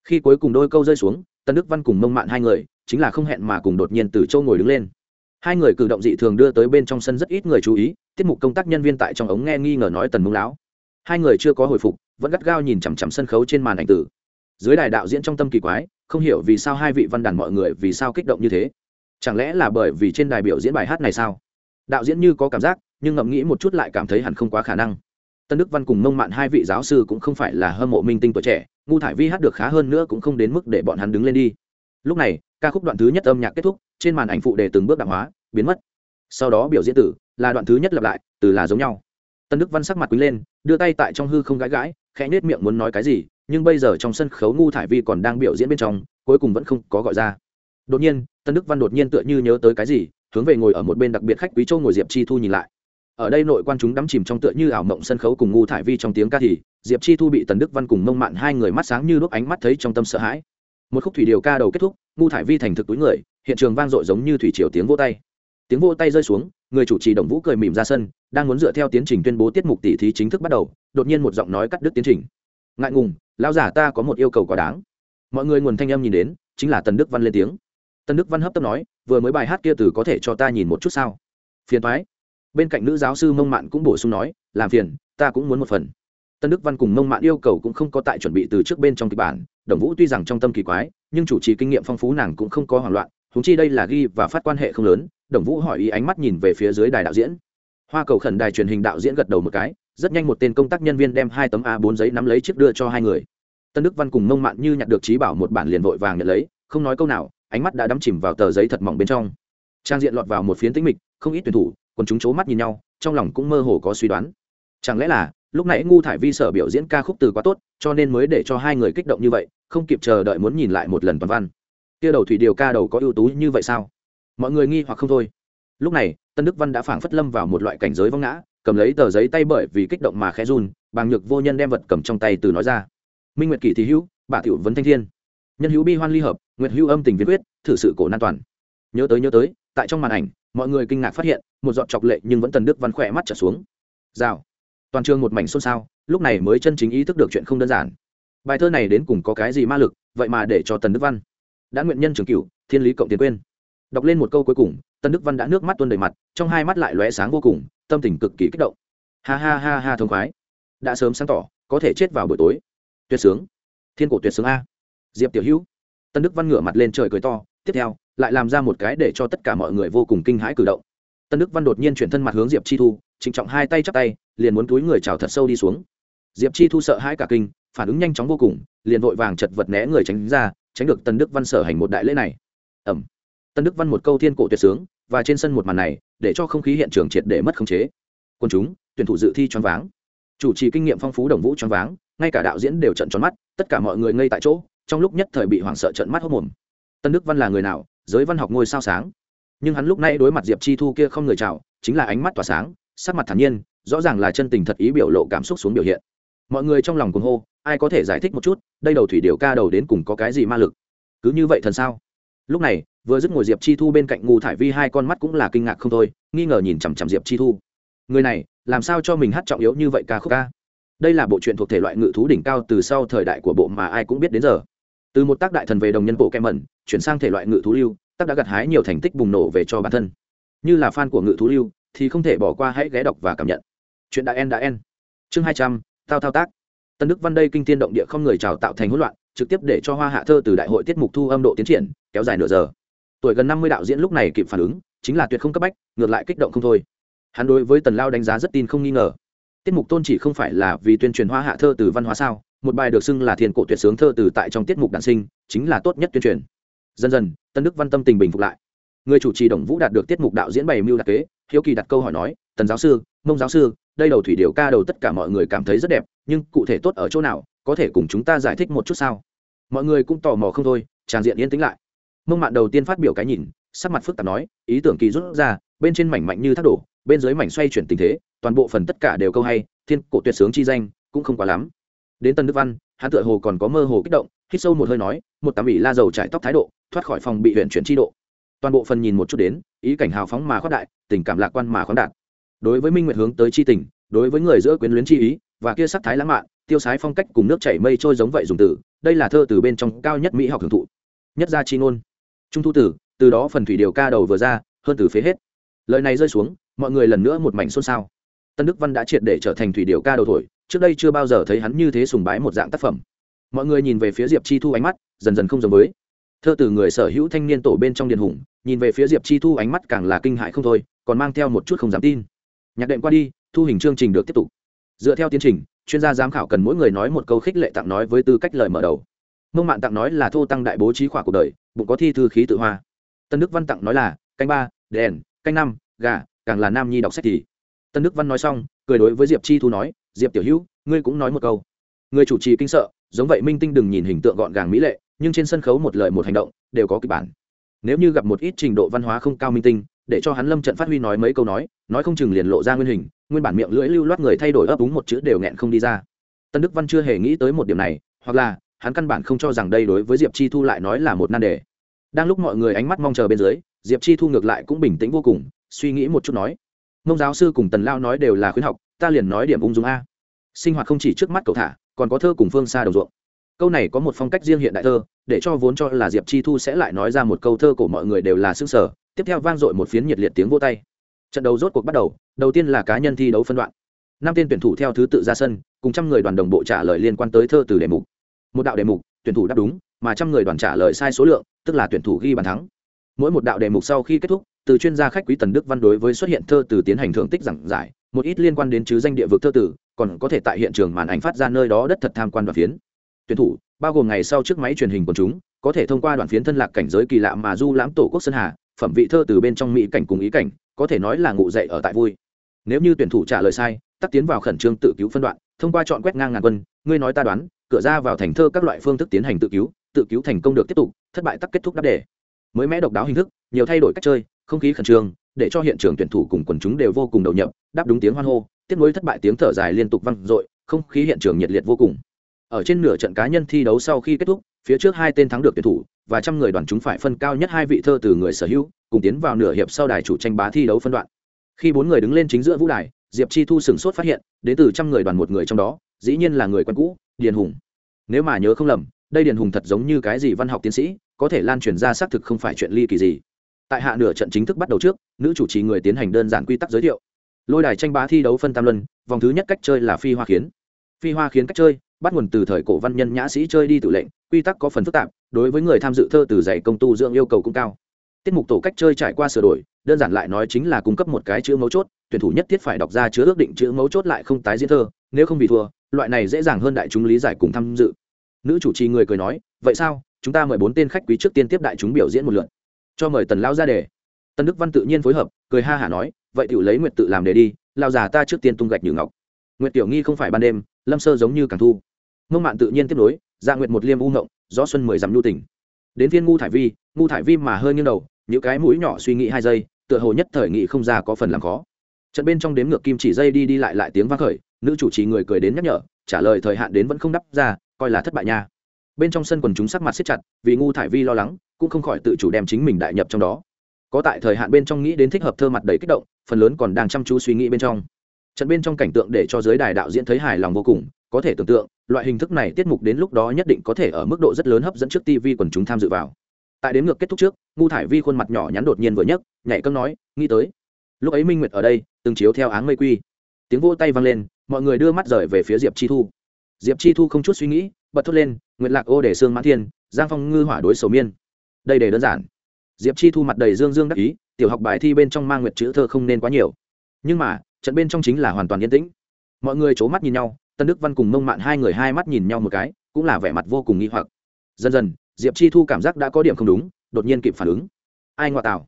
Khi cuối cùng đôi câu rơi xuống, tân đức văn cùng mông mạn hai người, chính là không hẹn mà cùng đột nhiên từ châu ngồi đứng lên. Hai người cử động dị thường đưa tới bên trong sân rất ít người chú ý, tiết mục công tác nhân viên tại trong ống nghe nghi ngờ nói tần mông lão. hai người chưa có hồi phục, vẫn gắt gao nhìn chằm chằm sân khấu trên màn ảnh tử. Dưới đài đạo diễn trong tâm kỳ quái, không hiểu vì sao hai vị văn đàn mọi người vì sao kích động như thế. Chẳng lẽ là bởi vì trên đài biểu diễn bài hát này sao? Đạo diễn như có cảm giác nhưng ngẫm nghĩ một chút lại cảm thấy hẳn không quá khả năng. Tân đức văn cùng mông mạn hai vị giáo sư cũng không phải là hâm mộ minh tinh tuổi trẻ, ngu thải vi hát được khá hơn nữa cũng không đến mức để bọn hắn đứng lên đi. Lúc này, ca khúc đoạn thứ nhất âm nhạc kết thúc, trên màn ảnh phụ đề từng bước đạm hóa, biến mất. Sau đó biểu diễn tử, là đoạn thứ nhất lặp lại, từ là giống nhau. Tân đức văn sắc mặt quý lên, đưa tay tại trong hư không gãi gãi, khẽ nết miệng muốn nói cái gì, nhưng bây giờ trong sân khấu ngu thải vi còn đang biểu diễn bên trong, cuối cùng vẫn không có gọi ra. Đột nhiên, tân đức văn đột nhiên tựa như nhớ tới cái gì, hướng về ngồi ở một bên đặc biệt khách quý châu ngồi diệp chi thu nhìn lại ở đây nội quan chúng đắm chìm trong tựa như ảo mộng sân khấu cùng ngu thải vi trong tiếng ca thì, diệp chi thu bị tần đức văn cùng mông mạn hai người mắt sáng như đốt ánh mắt thấy trong tâm sợ hãi. Một khúc thủy điều ca đầu kết thúc, ngu thải vi thành thực túi người, hiện trường vang dội giống như thủy triều tiếng vô tay. Tiếng vô tay rơi xuống, người chủ trì đồng vũ cười mỉm ra sân, đang muốn dựa theo tiến trình tuyên bố tiết mục tỷ thí chính thức bắt đầu, đột nhiên một giọng nói cắt đứt tiến trình. Ngại ngùng lao giả ta có một yêu cầu quá đáng. Mọi người nguồn thanh âm nhìn đến, chính là tần đức văn lên tiếng. Tần đức văn hấp tấp nói, vừa mới bài hát kia từ có thể cho ta nhìn một chút sao? Phiền thoái bên cạnh nữ giáo sư mông mạn cũng bổ sung nói, làm phiền, ta cũng muốn một phần. Tân đức văn cùng mông mạn yêu cầu cũng không có tại chuẩn bị từ trước bên trong kịch bản. Đồng vũ tuy rằng trong tâm kỳ quái, nhưng chủ trì kinh nghiệm phong phú nàng cũng không có hoảng loạn húng chi đây là ghi và phát quan hệ không lớn, đồng vũ hỏi ý ánh mắt nhìn về phía dưới đài đạo diễn. Hoa cầu khẩn đài truyền hình đạo diễn gật đầu một cái, rất nhanh một tên công tác nhân viên đem hai tấm a 4 giấy nắm lấy chiếc đưa cho hai người. Tân đức văn cùng mông mạn như nhặt được trí bảo một bản liền vội vàng nhận lấy, không nói câu nào, ánh mắt đã đắm chìm vào tờ giấy thật mỏng bên trong. Trang diện lọt vào một phiến tĩnh mịch, không ít tuyển thủ còn chúng c mắt nhìn nhau, trong lòng cũng mơ hồ có suy đoán. Chẳng lẽ là, lúc nãy ngu thải vi sở biểu diễn ca khúc từ quá tốt, cho nên mới để cho hai người kích động như vậy, không kịp chờ đợi muốn nhìn lại một lần toàn văn. Kia đầu thủy điều ca đầu có ưu tú như vậy sao? Mọi người nghi hoặc không thôi. Lúc này, tân đức văn đã phảng phất lâm vào một loại cảnh giới vong ngã, cầm lấy tờ giấy tay bởi vì kích động mà khẽ run, bàng nhược vô nhân đem vật cầm trong tay từ nói ra. Minh nguyệt kỷ thì hữu, bà tiểu vấn thanh thiên. Nhân hữu bi hoan ly hợp, nguyệt hữu âm tình viên quyết thử sự cổ nan toàn. Nhớ tới nhớ tới, tại trong màn ảnh mọi người kinh ngạc phát hiện, một giọt chọc lệ nhưng vẫn tần đức văn khỏe mắt trở xuống. Rào. Toàn trường một mảnh xôn xao, lúc này mới chân chính ý thức được chuyện không đơn giản. Bài thơ này đến cùng có cái gì ma lực, vậy mà để cho tần đức văn đã nguyện nhân trường cửu, thiên lý cộng tiền quên. Đọc lên một câu cuối cùng, tần đức văn đã nước mắt tuôn đầy mặt, trong hai mắt lại lóe sáng vô cùng, tâm tình cực kỳ kích động. Ha ha ha ha thông khoái. Đã sớm sáng tỏ, có thể chết vào buổi tối. Tuyệt sướng. Thiên cổ tuyệt sướng a. Diệp tiểu hữu. Tân đức văn ngửa mặt lên trời cười to tiếp theo, lại làm ra một cái để cho tất cả mọi người vô cùng kinh hãi cử động. Tân đức văn đột nhiên chuyển thân mặt hướng diệp chi thu, trịnh trọng hai tay chắp tay, liền muốn túi người chào thật sâu đi xuống. Diệp chi thu sợ hãi cả kinh, phản ứng nhanh chóng vô cùng, liền vội vàng chật vật né người tránh ra, tránh được tân đức văn sở hành một đại lễ này. Ẩm tân đức văn một câu thiên cổ tuyệt sướng, và trên sân một màn này, để cho không khí hiện trường triệt để mất khống chế. Quân chúng, tuyển thủ dự thi choáng váng. Chủ trì kinh nghiệm phong phú đồng vũ choáng váng, ngay cả đạo diễn đều trận tròn mắt, tất cả mọi người ngây tại chỗ, trong lúc nhất thời bị hoảng sợ trận mắt hốc mồm tân đức văn là người nào, giới văn học ngôi sao sáng. Nhưng hắn lúc này đối mặt diệp chi thu kia không người chào, chính là ánh mắt tỏa sáng, sắc mặt thản nhiên, rõ ràng là chân tình thật ý biểu lộ cảm xúc xuống biểu hiện. Mọi người trong lòng cuồng hô, ai có thể giải thích một chút, đây đầu thủy điều ca đầu đến cùng có cái gì ma lực? Cứ như vậy thần sao? Lúc này, vừa dứt ngồi diệp chi thu bên cạnh Ngụ thải vi hai con mắt cũng là kinh ngạc không thôi, nghi ngờ nhìn chằm chằm diệp chi thu. Người này, làm sao cho mình hát trọng yếu như vậy ca khúc ca? Đây là bộ truyện thuộc thể loại ngự thú đỉnh cao từ sau thời đại của bộ mà ai cũng biết đến giờ. Từ một tác đại thần về đồng nhân bộ kem mẩn chuyển sang thể loại ngự thú lưu, tác đã gặt hái nhiều thành tích bùng nổ về cho bản thân. Như là fan của ngự thú lưu, thì không thể bỏ qua hãy ghé đọc và cảm nhận. Chuyện đã en đã en. Chương hai trăm, tao thao tác. Tân đức văn đây kinh tiên động địa không người chào tạo thành hỗn loạn, trực tiếp để cho hoa hạ thơ từ đại hội tiết mục thu âm độ tiến triển, kéo dài nửa giờ. Tuổi gần năm mươi đạo diễn lúc này kịp phản ứng, chính là tuyệt không cấp bách, ngược lại kích động không thôi. Hắn đối với tần lao đánh giá rất tin không nghi ngờ. Tiết mục tôn chỉ không phải là vì tuyên truyền hoa hạ thơ từ văn hóa sao, một bài được xưng là thiên cổ tuyệt sướng thơ từ tại trong tiết mục đàn sinh, chính là tốt nhất tuyên truyền dần dần, tân đức văn tâm tình bình phục lại. Người chủ trì đồng vũ đạt được tiết mục đạo diễn bày mưu đặc kế, hiếu kỳ đặt câu hỏi nói, tần giáo sư, mông giáo sư, đây đầu thủy điều ca đầu tất cả mọi người cảm thấy rất đẹp, nhưng cụ thể tốt ở chỗ nào, có thể cùng chúng ta giải thích một chút sao? Mọi người cũng tò mò không thôi, tràn diện yên tĩnh lại. Mông mạn đầu tiên phát biểu cái nhìn, sắc mặt phức tạp nói, ý tưởng kỳ rút ra, bên trên mảnh mạnh như thác đổ, bên dưới mảnh xoay chuyển tình thế, toàn bộ phần tất cả đều câu hay, thiên cổ tuyệt sướng chi danh, cũng không quá lắm. Đến tân đức văn, hắn tựa hồ còn có mơ hồ kích động hít sâu một hơi nói, một tạm ỉ la dầu trải tóc thái độ, thoát khỏi phòng bị huyện chuyển tri độ. Toàn bộ phần nhìn một chút đến, ý cảnh hào phóng mà khoát đại, tình cảm lạc quan mà khoáng đạt. Đối với minh nguyện hướng tới chi tình, đối với người giữa quyến luyến chi ý, và kia sắc thái lãng mạn, tiêu sái phong cách cùng nước chảy mây trôi giống vậy dùng từ, đây là thơ từ bên trong cao nhất mỹ học hưởng thụ. Nhất gia chi ngôn. Trung thu tử, từ đó phần thủy điều ca đầu vừa ra, hơn từ phế hết. Lời này rơi xuống, mọi người lần nữa một mảnh xôn xao. Tân đức văn đã triệt để trở thành thủy điều ca đầu thổi, trước đây chưa bao giờ thấy hắn như thế sùng bái một dạng tác phẩm mọi người nhìn về phía diệp chi thu ánh mắt dần dần không giống với thơ từ người sở hữu thanh niên tổ bên trong điện hùng nhìn về phía diệp chi thu ánh mắt càng là kinh hại không thôi còn mang theo một chút không dám tin nhạc đệm qua đi thu hình chương trình được tiếp tục dựa theo tiến trình chuyên gia giám khảo cần mỗi người nói một câu khích lệ tặng nói với tư cách lời mở đầu mông mạn tặng nói là thô tăng đại bố trí khỏa cuộc đời bụng có thi thư khí tự hoa tân đức văn tặng nói là canh ba đèn canh năm gà càng là nam nhi đọc sách thì tân đức văn nói xong cười đối với diệp chi thu nói diệp tiểu hữu ngươi cũng nói một câu người chủ trì kinh sợ giống vậy minh tinh đừng nhìn hình tượng gọn gàng mỹ lệ, nhưng trên sân khấu một lời một hành động, đều có kịch bản. Nếu như gặp một ít trình độ văn hóa không cao minh tinh, để cho hắn lâm trận phát huy nói mấy câu nói nói không chừng liền lộ ra nguyên hình, nguyên bản miệng lưỡi lưu loát người thay đổi ấp úng một chữ đều nghẹn không đi ra. Tân đức văn chưa hề nghĩ tới một điểm này, hoặc là, hắn căn bản không cho rằng đây đối với diệp chi thu lại nói là một nan đề. Đang lúc mọi người ánh mắt mong chờ bên dưới, diệp chi thu ngược lại cũng bình tĩnh vô cùng, suy nghĩ một chút nói, mông giáo sư cùng tần lao nói đều là khuyến học, ta liền nói điểm ung dung a. Sinh hoạt không chỉ trước mắt cậu thả còn có thơ cùng phương xa đồng ruộng. Câu này có một phong cách riêng hiện đại thơ, để cho vốn cho là diệp chi thu sẽ lại nói ra một câu thơ của mọi người đều là xương sở, tiếp theo vang dội một phiến nhiệt liệt tiếng vô tay. Trận đấu rốt cuộc bắt đầu đầu tiên là cá nhân thi đấu phân đoạn. Năm tên tuyển thủ theo thứ tự ra sân, cùng trăm người đoàn đồng bộ trả lời liên quan tới thơ từ đề mục. Một đạo đề mục, tuyển thủ đáp đúng, mà trăm người đoàn trả lời sai số lượng, tức là tuyển thủ ghi bàn thắng. Mỗi một đạo đề mục sau khi kết thúc, từ chuyên gia khách quý tần đức văn đối với xuất hiện thơ từ tiến hành thưởng tích giảng giải một ít liên quan đến chứ danh địa vực thơ tử, còn có thể tại hiện trường màn ảnh phát ra nơi đó đất thật tham quan đoạn phiến. Tuyển thủ, bao gồm ngày sau trước máy truyền hình của chúng, có thể thông qua đoạn phiến thân lạc cảnh giới kỳ lạ mà du lãm tổ quốc sơn hà, phẩm vị thơ từ bên trong mỹ cảnh cùng ý cảnh, có thể nói là ngụ dậy ở tại vui. Nếu như tuyển thủ trả lời sai, tắc tiến vào khẩn trương tự cứu phân đoạn, thông qua chọn quét ngang ngàn quân, ngươi nói ta đoán, cửa ra vào thành thơ các loại phương thức tiến hành tự cứu tự cứu thành công được tiếp tục, thất bại tắc kết thúc đáp đề. Mới mẽ độc đáo hình thức, nhiều thay đổi cách chơi không khí khẩn trương, để cho hiện trường tuyển thủ cùng quần chúng đều vô cùng đầu nhập, đáp đúng tiếng hoan hô, tiếp nối thất bại tiếng thở dài liên tục vang dội, không khí hiện trường nhiệt liệt vô cùng. Ở trên nửa trận cá nhân thi đấu sau khi kết thúc, phía trước hai tên thắng được tuyển thủ và trăm người đoàn chúng phải phân cao nhất hai vị thơ từ người sở hữu, cùng tiến vào nửa hiệp sau đài chủ tranh bá thi đấu phân đoạn. Khi bốn người đứng lên chính giữa vũ đài, diệp chi thu sửng sốt phát hiện, đến từ trăm người đoàn một người trong đó, dĩ nhiên là người quen cũ, điền hùng. Nếu mà nhớ không lầm, đây điền hùng thật giống như cái gì văn học tiến sĩ, có thể lan truyền ra xác thực không phải chuyện ly kỳ gì tại hạ nửa trận chính thức bắt đầu trước, nữ chủ trì người tiến hành đơn giản quy tắc giới thiệu. Lôi đài tranh bá thi đấu phân tam luân, vòng thứ nhất cách chơi là phi hoa khiến. Phi hoa khiến cách chơi, bắt nguồn từ thời cổ văn nhân nhã sĩ chơi đi tự lệnh, quy tắc có phần phức tạp, đối với người tham dự thơ từ dạy công tu dưỡng yêu cầu cũng cao. Tiết mục tổ cách chơi trải qua sửa đổi, đơn giản lại nói chính là cung cấp một cái chữ mấu chốt, tuyển thủ nhất thiết phải đọc ra chứa ước định chữ mấu chốt lại không tái diễn thơ, nếu không bị thua, loại này dễ dàng hơn đại chúng lý giải cùng tham dự. Nữ chủ trì người cười nói, vậy sao? Chúng ta mời bốn tên khách quý trước tiên tiếp đại chúng biểu diễn một lượt cho mời tần lao ra đề. Tần đức văn tự nhiên phối hợp, cười ha hả nói, vậy tiểu lấy nguyệt tự làm đề đi, lao già ta trước tiên tung gạch nhử ngọc. Nguyệt tiểu nghi không phải ban đêm, lâm sơ giống như càng thu. Mông mạn tự nhiên tiếp nối dạ nguyệt một liêm u ngộng, gió xuân mười dặm nhu tỉnh đến viên ngu thải vi, ngu thải vi mà hơi nghiêng đầu những cái mũi nhỏ suy nghĩ hai giây, tựa hồ nhất thời nghị không ra có phần làm khó. Trận bên trong đếm ngược kim chỉ dây đi đi lại lại tiếng vang khởi, nữ chủ trì người cười đến nhắc nhở, trả lời thời hạn đến vẫn không đắp ra, coi là thất bại nha bên trong sân quần chúng sắc mặt siết chặt, vì ngu thải vi lo lắng, cũng không khỏi tự chủ đem chính mình đại nhập trong đó. Có tại thời hạn bên trong nghĩ đến thích hợp thơ mặt đầy kích động, phần lớn còn đang chăm chú suy nghĩ bên trong. Trận bên trong cảnh tượng để cho giới đài đạo diễn thấy hài lòng vô cùng, có thể tưởng tượng, loại hình thức này tiết mục đến lúc đó nhất định có thể ở mức độ rất lớn hấp dẫn trước tv quần chúng tham dự vào. Tại đến ngược kết thúc trước, ngu thải vi khuôn mặt nhỏ nhắn đột nhiên vừa nhấc, nhảy cấm nói, nghĩ tới. Lúc ấy minh nguyệt ở đây, từng chiếu theo áng mây quy. Tiếng vô tay vang lên, mọi người đưa mắt rời về phía diệp chi thu diệp chi thu không chút suy nghĩ, bật thốt lên, nguyệt lạc ô để sương mãn thiên, giang phong ngư hỏa đối sầu miên. Đây để đơn giản. Diệp chi thu mặt đầy dương dương đắc ý, tiểu học bài thi bên trong mang nguyệt chữ thơ không nên quá nhiều. Nhưng mà, trận bên trong chính là hoàn toàn yên tĩnh. Mọi người c h ố mắt nhìn nhau, tân đức văn cùng mông mạn hai người hai mắt nhìn nhau một cái, cũng là vẻ mặt vô cùng nghi hoặc. Dần dần, diệp chi thu cảm giác đã có điểm không đúng, đột nhiên kịp phản ứng. Ai ngoại tạo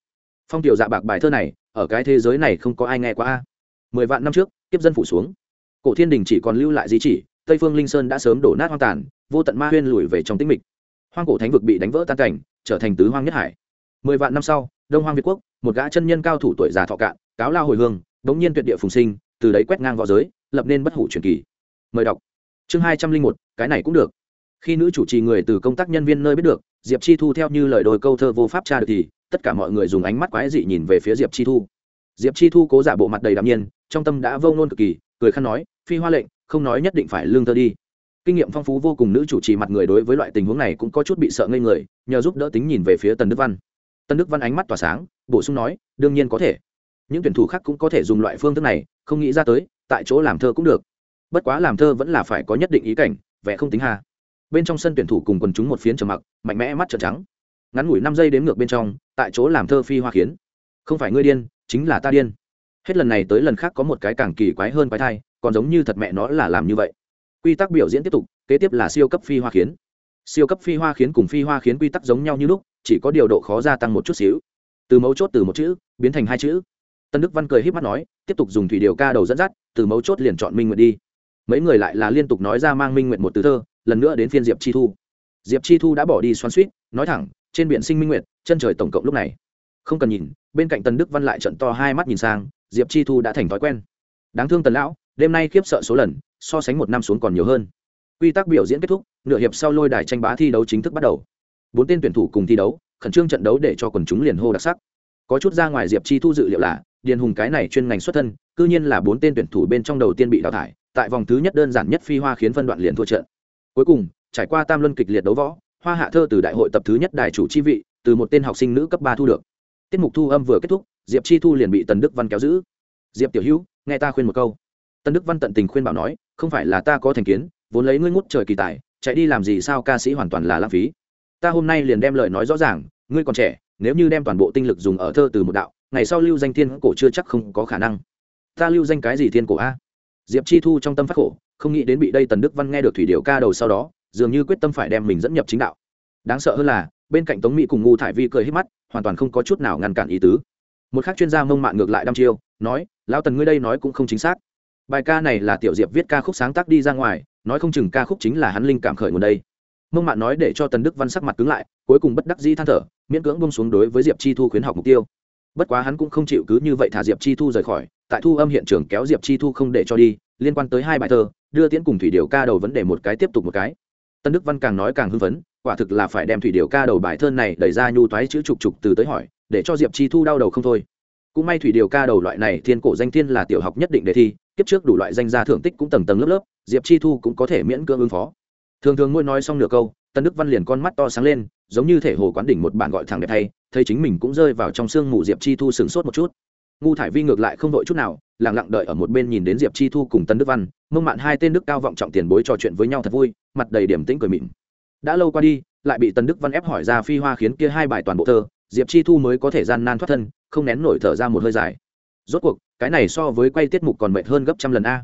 phong tiểu dạ bạc bài thơ này, ở cái thế giới này không có ai nghe qua a. Mười vạn năm trước tiếp dân phủ xuống. Cổ thiên đình chỉ còn lưu lại di chỉ tây phương linh sơn đã sớm đổ nát hoang tàn, vô tận ma huyên lùi về trong tĩnh mịch. Hoang cổ thánh vực bị đánh vỡ tan cảnh, trở thành tứ hoang nhất hải. Mười vạn năm sau, đông hoang việt quốc, một gã chân nhân cao thủ tuổi già thọ cạn, cáo lao hồi hương bỗng nhiên tuyệt địa phùng sinh, từ đấy quét ngang v õ giới, lập nên bất hủ truyền kỳ. Mời đọc. Chương hai trăm linh một, cái này cũng được. Khi nữ chủ trì người từ công tác nhân viên nơi biết được, diệp chi thu theo như lời đôi câu thơ vô pháp tra được thì, tất cả mọi người dùng ánh mắt quái dị nhìn về phía diệp chi thu. Diệp chi thu cố giả bộ mặt đầy đạm nhiên, trong tâm đã vâu nôn cực kỳ, cười khăn nói, phi hoa lệnh không nói nhất định phải lương thơ đi. Kinh nghiệm phong phú vô cùng nữ chủ trì mặt người đối với loại tình huống này cũng có chút bị sợ ngây người, nhờ giúp đỡ tính nhìn về phía tần đức văn. Tân đức văn ánh mắt tỏa sáng, bổ sung nói, đương nhiên có thể. Những tuyển thủ khác cũng có thể dùng loại phương thức này, không nghĩ ra tới, tại chỗ làm thơ cũng được. Bất quá làm thơ vẫn là phải có nhất định ý cảnh vẽ không tính hà bên trong sân tuyển thủ cùng quần chúng một phiến trầm mặc, mạnh mẽ mắt trợn trắng. Ngắn ngủi năm giây đến ngược bên trong, tại chỗ làm thơ phi hoa khiến. Không phải ngươi điên, chính là ta điên hết lần này tới lần khác có một cái càng kỳ quái hơn quái thai, còn giống như thật mẹ nó là làm như vậy. Quy tắc biểu diễn tiếp tục, kế tiếp là siêu cấp phi hoa khiến. Siêu cấp phi hoa khiến cùng phi hoa khiến quy tắc giống nhau như lúc, chỉ có điều độ khó gia tăng một chút xíu. Từ mấu chốt từ một chữ, biến thành hai chữ. Tân đức văn cười h í p mắt nói, tiếp tục dùng thủy điều ca đầu dẫn dắt, từ mấu chốt liền chọn minh nguyện đi. Mấy người lại là liên tục nói ra mang minh nguyện một từ thơ, lần nữa đến phiên diệp chi thu. Diệp chi thu đã bỏ đi xoắn suýt nói thẳng, trên biển sinh minh nguyện chân trời tổng cộng lúc này. Không cần nhìn, bên cạnh tân đức văn lại trận to hai mắt nhìn sang diệp chi thu đã thành thói quen. Đáng thương tần lão, đêm nay khiếp sợ số lần, so sánh một năm xuống còn nhiều hơn. Quy tắc biểu diễn kết thúc, nửa hiệp sau lôi đài tranh bá thi đấu chính thức bắt đầu. Bốn tên tuyển thủ cùng thi đấu, khẩn trương trận đấu để cho quần chúng liền hô đặc sắc. Có chút ra ngoài diệp chi thu dự liệu là, điền hùng cái này chuyên ngành xuất thân, cư nhiên là bốn tên tuyển thủ bên trong đầu tiên bị đào thải, tại vòng thứ nhất đơn giản nhất phi hoa khiến phân đoạn liền thua trận. Cuối cùng, trải qua tam luân kịch liệt đấu võ, hoa hạ thơ từ đại hội tập thứ nhất đài chủ chi vị, từ một tên học sinh nữ cấp ba thu được. Tiết mục thu âm vừa kết thúc diệp chi thu liền bị tần đức văn kéo giữ. Diệp tiểu hữu, nghe ta khuyên một câu. Tần đức văn tận tình khuyên bảo nói, không phải là ta có thành kiến, vốn lấy ngươi ngút trời kỳ tài, chạy đi làm gì sao ca sĩ hoàn toàn là lãng phí. Ta hôm nay liền đem lời nói rõ ràng, ngươi còn trẻ, nếu như đem toàn bộ tinh lực dùng ở thơ từ một đạo, ngày sau lưu danh thiên cổ chưa chắc không có khả năng. Ta lưu danh cái gì thiên cổ a? Diệp chi thu trong tâm phát khổ, không nghĩ đến bị đây tần đức văn nghe được thủy điệu ca đầu sau đó, dường như quyết tâm phải đem mình dẫn nhập chính đạo. Đáng sợ hơn là, bên cạnh tống mỹ cùng ngu thải vi cười hết mắt, hoàn toàn không có chút nào ngăn cản ý tứ một khác chuyên gia mông mạn ngược lại đăm chiêu, nói, lão tần ngươi đây nói cũng không chính xác. Bài ca này là tiểu diệp viết ca khúc sáng tác đi ra ngoài, nói không chừng ca khúc chính là hắn linh cảm khởi nguồn đây. Mông mạn nói để cho tần đức văn sắc mặt cứng lại, cuối cùng bất đắc dĩ than thở, miễn cưỡng bông xuống đối với diệp chi thu khuyến học mục tiêu. Bất quá hắn cũng không chịu cứ như vậy thả diệp chi thu rời khỏi, tại thu âm hiện trường kéo diệp chi thu không để cho đi, liên quan tới hai bài thơ, đưa tiễn cùng thủy điều ca đầu vấn đề một cái tiếp tục một cái. Tân đức văn càng nói càng hưng phấn, quả thực là phải đem thủy điều ca đầu bài thơ này đẩy ra nhu toái chữ trục trục từ tới hỏi để cho diệp chi thu đau đầu không thôi. Cũng may thủy điều ca đầu loại này thiên cổ danh thiên là tiểu học nhất định đề thi, kiếp trước đủ loại danh gia thưởng tích cũng tầng tầng lớp lớp, diệp chi thu cũng có thể miễn cưỡng ứng phó. Thường thường ngôi nói xong nửa câu, tân đức văn liền con mắt to sáng lên, giống như thể hồ quán đỉnh một bản gọi thẳng đẹp thay, thấy chính mình cũng rơi vào trong sương mù diệp chi thu sửng sốt một chút. Ngu thải vi ngược lại không đội chút nào lẳng lặng đợi ở một bên nhìn đến diệp chi thu cùng tân đức văn, mông mạn hai tên đức cao vọng trọng tiền bối trò chuyện với nhau thật vui, mặt đầy điểm tĩnh cười mịn. Đã lâu qua đi, lại bị tân đức văn ép hỏi ra phi hoa khiến kia hai bài toàn bộ thơ diệp chi thu mới có thể gian nan thoát thân, không nén nổi thở ra một hơi dài. Rốt cuộc, cái này so với quay tiết mục còn mệt hơn gấp trăm lần a.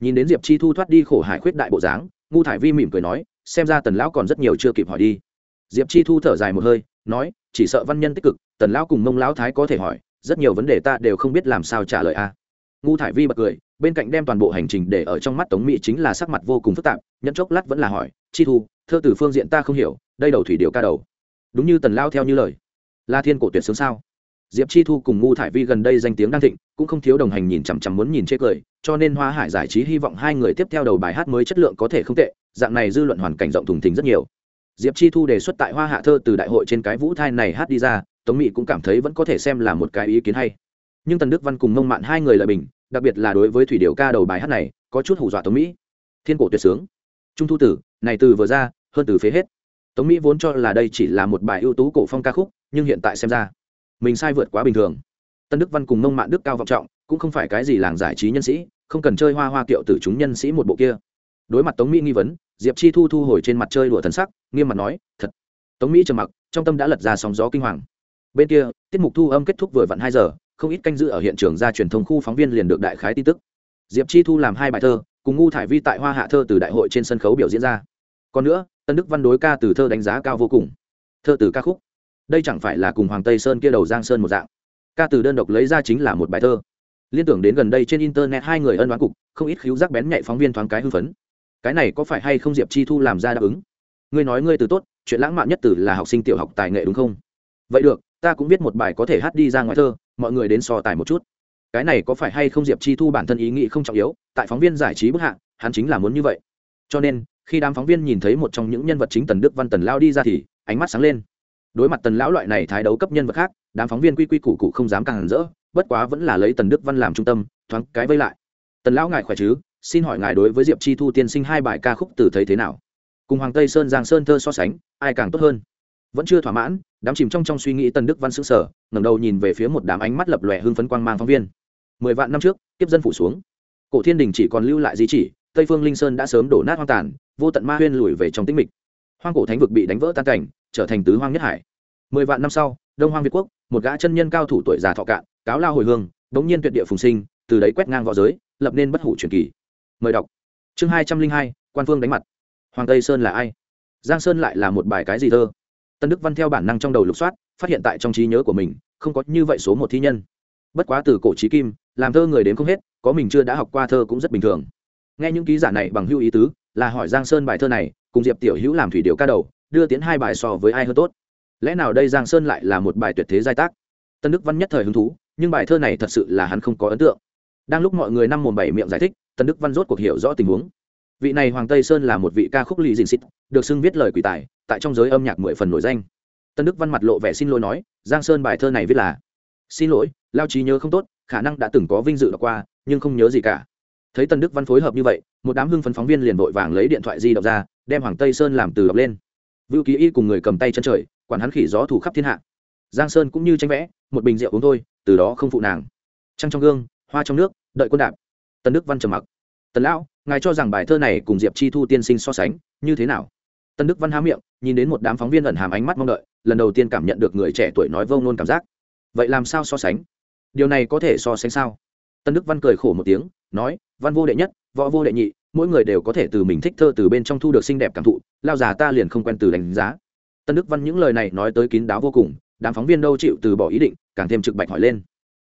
Nhìn đến diệp chi thu thoát đi khổ hải khuyết đại bộ dáng, ngu thải vi mỉm cười nói, xem ra tần lão còn rất nhiều chưa kịp hỏi đi. Diệp chi thu thở dài một hơi, nói, chỉ sợ văn nhân tích cực, tần lão cùng mông lão thái có thể hỏi, rất nhiều vấn đề ta đều không biết làm sao trả lời a. Ngu thải vi bật cười, bên cạnh đem toàn bộ hành trình để ở trong mắt tống mỹ chính là sắc mặt vô cùng phức tạp, nhẫn chốc lát vẫn là hỏi, chi thu, thơ từ phương diện ta không hiểu, đây đầu thủy điều ca đầu. Đúng như tần lao theo như lời la thiên cổ tuyệt sướng sao? Diệp chi thu cùng ngu thải vi gần đây danh tiếng đang thịnh, cũng không thiếu đồng hành nhìn chằm chằm muốn nhìn chê cười, cho nên hoa hải giải trí hy vọng hai người tiếp theo đầu bài hát mới chất lượng có thể không tệ, dạng này dư luận hoàn cảnh rộng thùng thình rất nhiều. Diệp chi thu đề xuất tại hoa hạ thơ từ đại hội trên cái vũ thai này hát đi ra, tống mỹ cũng cảm thấy vẫn có thể xem là một cái ý kiến hay. Nhưng tần đức văn cùng mông mạn hai người lợi bình, đặc biệt là đối với thủy điều ca đầu bài hát này, có chút hù dọa tống mỹ thiên cổ tuyệt sướng. Trung thu tử, này từ vừa ra, hơn từ phế hết. Tống mỹ vốn cho là đây chỉ là một bài ưu tú cổ phong ca khúc nhưng hiện tại xem ra, mình sai vượt quá bình thường. Tân đức văn cùng mông mạn đức cao vọng trọng, cũng không phải cái gì làng giải trí nhân sĩ, không cần chơi hoa hoa kiệu từ chúng nhân sĩ một bộ kia. Đối mặt tống mỹ nghi vấn, diệp chi thu thu hồi trên mặt chơi đùa thần sắc, nghiêm mặt nói, thật. Tống mỹ trầm mặc, trong tâm đã lật ra sóng gió kinh hoàng. Bên kia, tiết mục thu âm kết thúc vừa vặn hai giờ, không ít canh giữ ở hiện trường ra truyền thông khu phóng viên liền được đại khái tin tức. Diệp chi thu làm hai bài thơ, cùng ngu thải vi tại hoa hạ thơ từ đại hội trên sân khấu biểu diễn ra. Còn nữa, tân đức văn đối ca từ thơ đánh giá cao vô cùng. Thơ từ ca khúc đây chẳng phải là cùng hoàng tây sơn kia đầu giang sơn một dạng. Ca từ đơn độc lấy ra chính là một bài thơ. Liên tưởng đến gần đây trên internet hai người ân đoán cục, không ít khiếu giác bén nhạy phóng viên thoáng cái hưng phấn. Cái này có phải hay không diệp chi thu làm ra đáp ứng? Ngươi nói ngươi từ tốt, chuyện lãng mạn nhất từ là học sinh tiểu học tài nghệ đúng không? Vậy được, ta cũng viết một bài có thể hát đi ra ngoài thơ, mọi người đến so tài một chút. Cái này có phải hay không diệp chi thu bản thân ý nghĩ không trọng yếu, tại phóng viên giải trí bức hạng hắn chính là muốn như vậy. Cho nên, khi đám phóng viên nhìn thấy một trong những nhân vật chính tần đức văn tần lao đi ra thì, ánh mắt sáng lên đối mặt tần lão loại này thái đấu cấp nhân vật khác, đám phóng viên quy quy củ cụ không dám càng hẳn rỡ, bất quá vẫn là lấy tần đức văn làm trung tâm, thoáng cái vây lại. Tần lão ngài khỏe chứ? Xin hỏi ngài đối với diệp chi thu tiên sinh hai bài ca khúc từ thấy thế nào? Cùng hoàng tây sơn, giang sơn thơ so sánh, ai càng tốt hơn? Vẫn chưa thỏa mãn, đám chìm trong trong suy nghĩ tần đức văn xứng sở ngẩng đầu nhìn về phía một đám ánh mắt lập lòe hưng phấn quang mang phóng viên. Mười vạn năm trước tiếp dân phủ xuống. Cổ thiên đình chỉ còn lưu lại di chỉ, tây phương linh sơn đã sớm đổ nát hoang tàn, vô tận ma huyên lùi về trong tĩnh mịch. Hoang cổ thánh vực bị đánh vỡ tan cảnh trở thành tứ hoang nhất hải. Mười vạn năm sau, đông hoang việt quốc, một gã chân nhân cao thủ tuổi già thọ cạn, cáo lao hồi hương bỗng nhiên tuyệt địa phùng sinh, từ đấy quét ngang v õ giới, lập nên bất hủ truyền kỳ. Mời đọc. Chương hai trăm linh hai, quan phương đánh mặt. Hoàng tây sơn là ai? Giang sơn lại là một bài cái gì thơ? Tân đức văn theo bản năng trong đầu lục soát, phát hiện tại trong trí nhớ của mình, không có như vậy số một thi nhân. Bất quá từ cổ trí kim, làm thơ người đến không hết, có mình chưa đã học qua thơ cũng rất bình thường. Nghe những ký giả này bằng hữu ý tứ, là hỏi giang sơn bài thơ này, cùng diệp tiểu hữu làm thủy điều ca đầu đưa tiến hai bài so với ai hơn tốt. Lẽ nào đây giang sơn lại là một bài tuyệt thế giai tác? Tân đức văn nhất thời hứng thú, nhưng bài thơ này thật sự là hắn không có ấn tượng. Đang lúc mọi người năm mồm bảy miệng giải thích, tân đức văn rốt cuộc hiểu rõ tình huống. Vị này hoàng tây sơn là một vị ca khúc lì dình xịt được xưng viết lời quỷ tài, tại trong giới âm nhạc mười phần nổi danh. Tân đức văn mặt lộ vẻ xin lỗi nói, giang sơn bài thơ này viết là, xin lỗi, lao trí nhớ không tốt, khả năng đã từng có vinh dự đọc qua, nhưng không nhớ gì cả. Thấy tân đức văn phối hợp như vậy, một đám hưng phấn phóng viên liền vội vàng lấy điện thoại di động ra, đem hoàng tây sơn làm từ đọc lên vưu ký y cùng người cầm tay chân trời, quản hắn khỉ gió thủ khắp thiên hạ. Giang sơn cũng như tranh vẽ, một bình rượu uống thôi, từ đó không phụ nàng. Trăng trong gương, hoa trong nước, đợi quân đạp. Tân đức văn trầm mặc. Tần lão, ngài cho rằng bài thơ này cùng diệp chi thu tiên sinh so sánh, như thế nào? Tân đức văn há miệng, nhìn đến một đám phóng viên ẩn hàm ánh mắt mong đợi, lần đầu tiên cảm nhận được người trẻ tuổi nói vông nôn cảm giác. Vậy làm sao so sánh? Điều này có thể so sánh sao? Tân đức văn cười khổ một tiếng, nói, văn vô đệ nhất, võ vô đệ nhị mỗi người đều có thể từ mình thích thơ từ bên trong thu được xinh đẹp cảm thụ, lao già ta liền không quen từ đánh giá. Tân đức văn những lời này nói tới kín đáo vô cùng, đám phóng viên đâu chịu từ bỏ ý định, càng thêm trực bạch hỏi lên.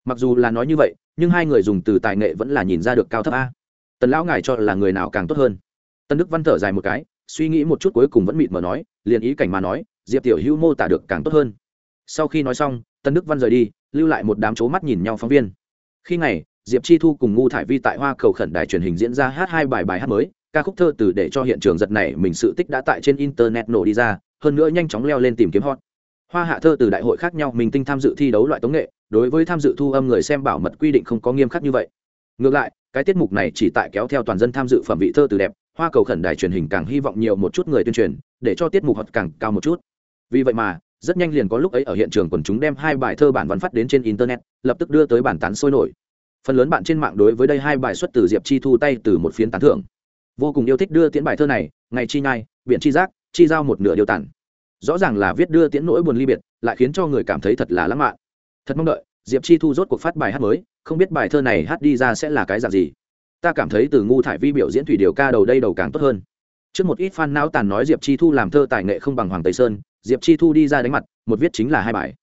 Mặc dù là nói như vậy, nhưng hai người dùng từ tài nghệ vẫn là nhìn ra được cao thấp a. Tần lão ngài cho là người nào càng tốt hơn? Tân đức văn thở dài một cái, suy nghĩ một chút cuối cùng vẫn mịt mờ nói, liền ý cảnh mà nói, diệp tiểu hữu mô tả được càng tốt hơn. Sau khi nói xong, tân đức văn rời đi, lưu lại một đám c mắt nhìn nhau phóng viên. Khi này diệp chi thu cùng ngu thải vi tại hoa cầu khẩn đài truyền hình diễn ra hát hai bài bài hát mới, ca khúc thơ từ để cho hiện trường giật này mình sự tích đã tại trên internet nổ đi ra, hơn nữa nhanh chóng leo lên tìm kiếm hot. Hoa hạ thơ từ đại hội khác nhau, mình tinh tham dự thi đấu loại tống nghệ, đối với tham dự thu âm người xem bảo mật quy định không có nghiêm khắc như vậy. Ngược lại, cái tiết mục này chỉ tại kéo theo toàn dân tham dự phẩm vị thơ từ đẹp, hoa cầu khẩn đài truyền hình càng hy vọng nhiều một chút người tuyên truyền, để cho tiết mục hoạt càng cao một chút. Vì vậy mà, rất nhanh liền có lúc ấy ở hiện trường quần chúng đem hai bài thơ bản văn phát đến trên internet, lập tức đưa tới bản tán sôi nổi phần lớn bạn trên mạng đối với đây hai bài xuất từ diệp chi thu tay từ một phiến tán thưởng. Vô cùng yêu thích đưa tiễn bài thơ này, ngày chi nhai biện chi giác, chi giao một nửa điều tản. Rõ ràng là viết đưa tiễn nỗi buồn ly biệt, lại khiến cho người cảm thấy thật là lãng mạn. Thật mong đợi, diệp chi thu rốt cuộc phát bài hát mới, không biết bài thơ này hát đi ra sẽ là cái dạng gì. Ta cảm thấy từ ngu thải vi biểu diễn thủy điều ca đầu đây đầu càng tốt hơn. Trước một ít fan não tàn nói diệp chi thu làm thơ tài nghệ không bằng hoàng tây sơn, diệp chi thu đi ra đánh mặt, một viết chính là hai bài.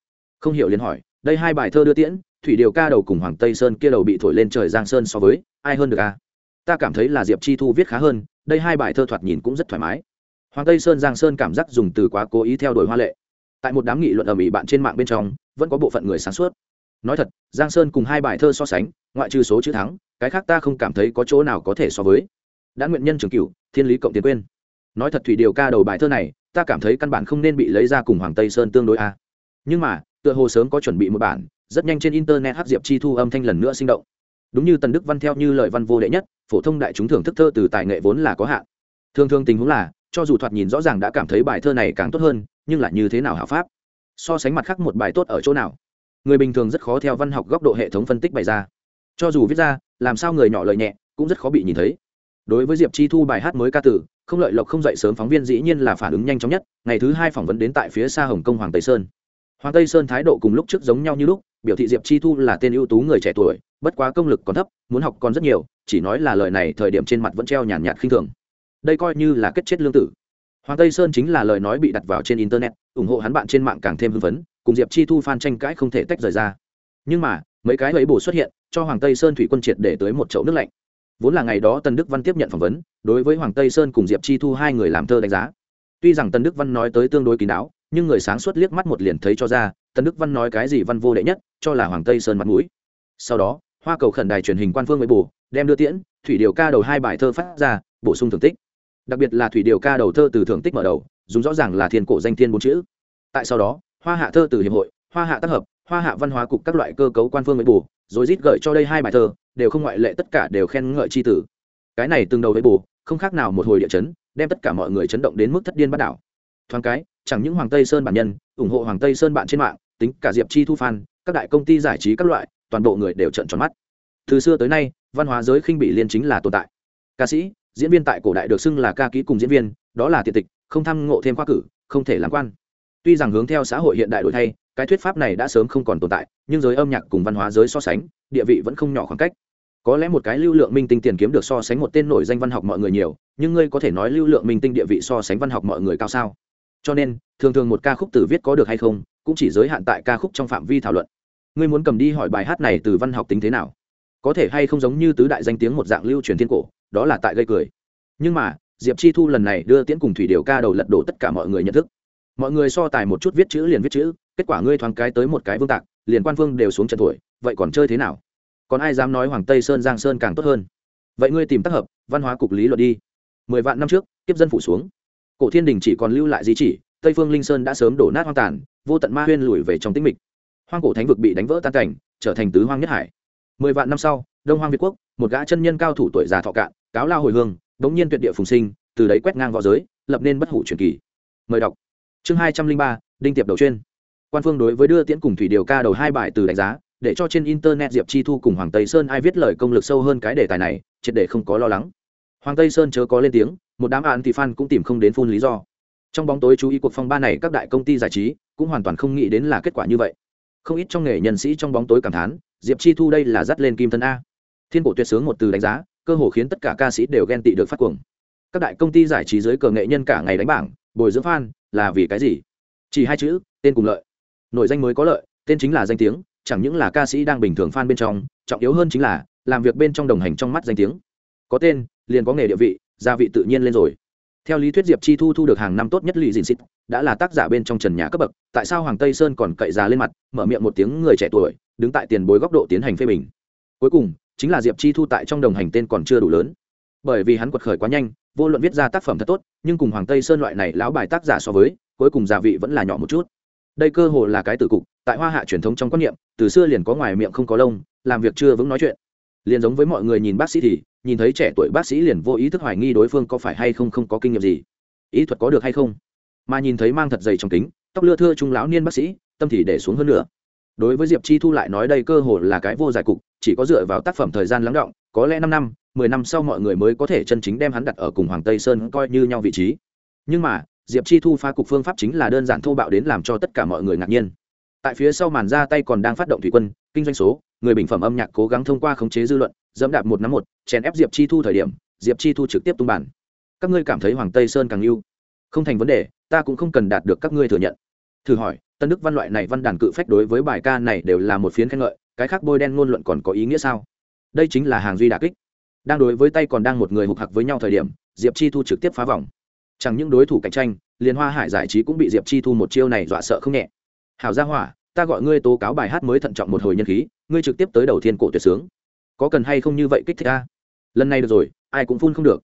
Không hiểu liền hỏi, đây hai bài thơ đưa tiễn thủy điều ca đầu cùng hoàng tây sơn kia đầu bị thổi lên trời giang sơn so với, ai hơn được a à? ta cảm thấy là diệp chi thu viết khá hơn, đây hai bài thơ thoạt nhìn cũng rất thoải mái. Hoàng tây sơn giang sơn cảm giác dùng từ quá cố ý theo đuổi hoa lệ. Tại một đám nghị luận ở mỹ bạn trên mạng bên trong, vẫn có bộ phận người sáng suốt. Nói thật, giang sơn cùng hai bài thơ so sánh, ngoại trừ số chữ thắng, cái khác ta không cảm thấy có chỗ nào có thể so với. Đã nguyện nhân trường cửu, thiên lý cộng tiến quên. Nói thật thủy điều ca đầu bài thơ này, ta cảm thấy căn bản không nên bị lấy ra cùng hoàng tây sơn tương đối a nhưng mà, tựa hồ sớm có chuẩn bị một bản rất nhanh trên internet hát diệp chi thu âm thanh lần nữa sinh động. Đúng như tần đức văn theo như lời văn vô đệ nhất, phổ thông đại chúng thưởng thức thơ từ tài nghệ vốn là có hạn. Thường thường tình huống là, cho dù thoạt nhìn rõ ràng đã cảm thấy bài thơ này càng tốt hơn, nhưng lại như thế nào hảo pháp? So sánh mặt khác một bài tốt ở chỗ nào? Người bình thường rất khó theo văn học góc độ hệ thống phân tích bày ra. Cho dù viết ra, làm sao người nhỏ lời nhẹ, cũng rất khó bị nhìn thấy. Đối với diệp chi thu bài hát mới ca tử, không lợi lộc không dậy sớm phóng viên dĩ nhiên là phản ứng nhanh chóng nhất. Ngày thứ hai phỏng vấn đến tại phía xa hồng kông hoàng tây sơn hoàng tây sơn thái độ cùng lúc trước giống nhau như lúc, biểu thị diệp chi thu là tên ưu tú người trẻ tuổi, bất quá công lực còn thấp, muốn học còn rất nhiều, chỉ nói là lời này thời điểm trên mặt vẫn treo nhàn nhạt khinh thường. Đây coi như là kết chết lương tử. Hoàng tây sơn chính là lời nói bị đặt vào trên internet, ủng hộ hắn bạn trên mạng càng thêm hưng phấn, cùng diệp chi thu phan tranh cãi không thể tách rời ra. Nhưng mà, mấy cái ấy bổ xuất hiện, cho hoàng tây sơn thủy quân triệt để tới một chậu nước lạnh. Vốn là ngày đó tần đức văn tiếp nhận phỏng vấn, đối với hoàng tây sơn cùng diệp chi thu hai người làm thơ đánh giá. Tuy rằng tần đức văn nói tới tương đối kín đáo nhưng người sáng suốt liếc mắt một liền thấy cho ra tần đức văn nói cái gì văn vô đệ nhất, cho là hoàng tây sơn mặt mũi. Sau đó, hoa cầu khẩn đài truyền hình quan phương mới bù đem đưa tiễn, thủy điều ca đầu hai bài thơ phát ra, bổ sung thưởng tích. Đặc biệt là thủy điều ca đầu thơ từ thưởng tích mở đầu, dùng rõ ràng là thiên cổ danh thiên bốn chữ. Tại sau đó, hoa hạ thơ từ hiệp hội, hoa hạ tác hợp, hoa hạ văn hóa cục các loại cơ cấu quan phương mới bù rồi rít gợi cho đây hai bài thơ, đều không ngoại lệ tất cả đều khen ngợi c h i tử. Cái này từng đầu với bù không khác nào một hồi địa chấn, đem tất cả mọi người chấn động đến mức thất điên bắt đảo. Thoáng cái chẳng những hoàng tây sơn bản nhân, ủng hộ hoàng tây sơn bạn trên mạng, tính cả diệp chi thu phan các đại công ty giải trí các loại, toàn bộ người đều trận tròn mắt. Từ xưa tới nay, văn hóa giới khinh bị liên chính là tồn tại. Ca sĩ, diễn viên tại cổ đại được xưng là ca ký cùng diễn viên, đó là tiện tịch, không tham ngộ thêm khoa cử, không thể làm quan. Tuy rằng hướng theo xã hội hiện đại đổi thay, cái thuyết pháp này đã sớm không còn tồn tại, nhưng giới âm nhạc cùng văn hóa giới so sánh, địa vị vẫn không nhỏ khoảng cách. Có lẽ một cái lưu lượng minh tinh tiền kiếm được so sánh một tên nổi danh văn học mọi người nhiều, nhưng ngươi có thể nói lưu lượng minh tinh địa vị so sánh văn học mọi người cao sao? Cho nên, thường thường một ca khúc từ viết có được hay không, cũng chỉ giới hạn tại ca khúc trong phạm vi thảo luận. Ngươi muốn cầm đi hỏi bài hát này từ văn học tính thế nào? Có thể hay không giống như tứ đại danh tiếng một dạng lưu truyền thiên cổ, đó là tại gây cười. Nhưng mà, diệp chi thu lần này đưa tiễn cùng thủy điều ca đầu lật đổ tất cả mọi người nhận thức. Mọi người so tài một chút viết chữ liền viết chữ, kết quả ngươi thoáng cái tới một cái vương tạc, liền quan phương đều xuống trận tuổi, vậy còn chơi thế nào? Còn ai dám nói hoàng tây sơn, giang sơn càng tốt hơn? Vậy ngươi tìm tác hợp, văn hóa cục lý luận đi. Mười vạn năm trước tiếp dân phủ xuống cổ thiên đình chỉ còn lưu lại di chỉ, tây phương linh sơn đã sớm đổ nát hoang tàn, vô tận ma huyên lùi về trong tĩnh mịch. Hoang cổ thánh vực bị đánh vỡ tan cảnh, trở thành tứ hoang nhất hải. Mười vạn năm sau, đông hoang việt quốc, một gã chân nhân cao thủ tuổi già thọ cạn, cáo lao hồi hương bỗng nhiên tuyệt địa phùng sinh, từ đấy quét ngang v õ giới, lập nên bất hủ truyền kỳ. Mời đọc. Chương hai trăm linh ba, đinh tiệp đầu chuyên. Quan phương đối với đưa tiễn cùng thủy điều ca đầu hai bài từ đánh giá, để cho trên internet diệp chi thu cùng hoàng tây sơn ai viết lời công lực sâu hơn cái đề tài này, triệt để không có lo lắng. Hoàng tây sơn chớ có lên tiếng một đám án thì fan cũng tìm không đến phun lý do. Trong bóng tối chú ý cuộc phong ba này các đại công ty giải trí cũng hoàn toàn không nghĩ đến là kết quả như vậy. Không ít trong nghề nhân sĩ trong bóng tối cảm thán, diệp chi thu đây là dắt lên kim thân a. Thiên cổ tuyệt sướng một từ đánh giá, cơ hồ khiến tất cả ca sĩ đều ghen tị được phát cuồng. Các đại công ty giải trí dưới cờ nghệ nhân cả ngày đánh bảng, bồi dưỡng fan là vì cái gì? Chỉ hai chữ, tên cùng lợi. Nội danh mới có lợi, tên chính là danh tiếng, chẳng những là ca sĩ đang bình thường fan bên trong, trọng yếu hơn chính là làm việc bên trong đồng hành trong mắt danh tiếng. Có tên, liền có nghề địa vị gia vị tự nhiên lên rồi. Theo lý thuyết diệp chi thu thu được hàng năm tốt nhất lì dìn xịt, đã là tác giả bên trong trần nhà cấp bậc, tại sao hoàng tây sơn còn cậy già lên mặt, mở miệng một tiếng người trẻ tuổi, đứng tại tiền bối góc độ tiến hành phê bình. Cuối cùng, chính là diệp chi thu tại trong đồng hành tên còn chưa đủ lớn. Bởi vì hắn quật khởi quá nhanh, vô luận viết ra tác phẩm thật tốt, nhưng cùng hoàng tây sơn loại này lão bài tác giả so với, cuối cùng gia vị vẫn là nhỏ một chút. Đây cơ hồ là cái tử cục, tại hoa hạ truyền thống trong quan niệm, từ xưa liền có ngoài miệng không có lông, làm việc chưa vững nói chuyện. Liền giống với mọi người nhìn bác sĩ thì nhìn thấy trẻ tuổi bác sĩ liền vô ý thức hoài nghi đối phương có phải hay không không có kinh nghiệm gì. Ý thuật có được hay không? Mà nhìn thấy mang thật dày trong kính, tóc lưa thưa trung lão niên bác sĩ, tâm thì để xuống hơn nữa. Đối với diệp chi thu lại nói đây cơ hồ là cái vô giải cục, chỉ có dựa vào tác phẩm thời gian lắng động, có lẽ năm năm, mười năm sau mọi người mới có thể chân chính đem hắn đặt ở cùng hoàng tây sơn coi như nhau vị trí. Nhưng mà, diệp chi thu phá cục phương pháp chính là đơn giản thô bạo đến làm cho tất cả mọi người ngạc nhiên tại phía sau màn ra tay còn đang phát động thủy quân, kinh doanh số, người bình phẩm âm nhạc cố gắng thông qua khống chế dư luận, dẫm đạp một năm một, chèn ép diệp chi thu thời điểm, diệp chi thu trực tiếp tung bản. Các ngươi cảm thấy hoàng tây sơn càng yêu không thành vấn đề, ta cũng không cần đạt được các ngươi thừa nhận. Thử hỏi, tân đức văn loại này văn đàn cự phách đối với bài ca này đều là một phiến khen ngợi, cái khác bôi đen ngôn luận còn có ý nghĩa sao? Đây chính là hàng duy đà kích. Đang đối với tay còn đang một người hụt hặc với nhau thời điểm, diệp chi thu trực tiếp phá vòng. Chẳng những đối thủ cạnh tranh liên hoa hải giải trí cũng bị diệp chi thu một chiêu này dọa sợ không nhẹ hảo gia hỏa, ta gọi ngươi tố cáo bài hát mới thận trọng một hồi nhân khí, ngươi trực tiếp tới đầu thiên cổ tuyệt sướng. Có cần hay không như vậy kích thích ta? Lần này được rồi, ai cũng phun không được.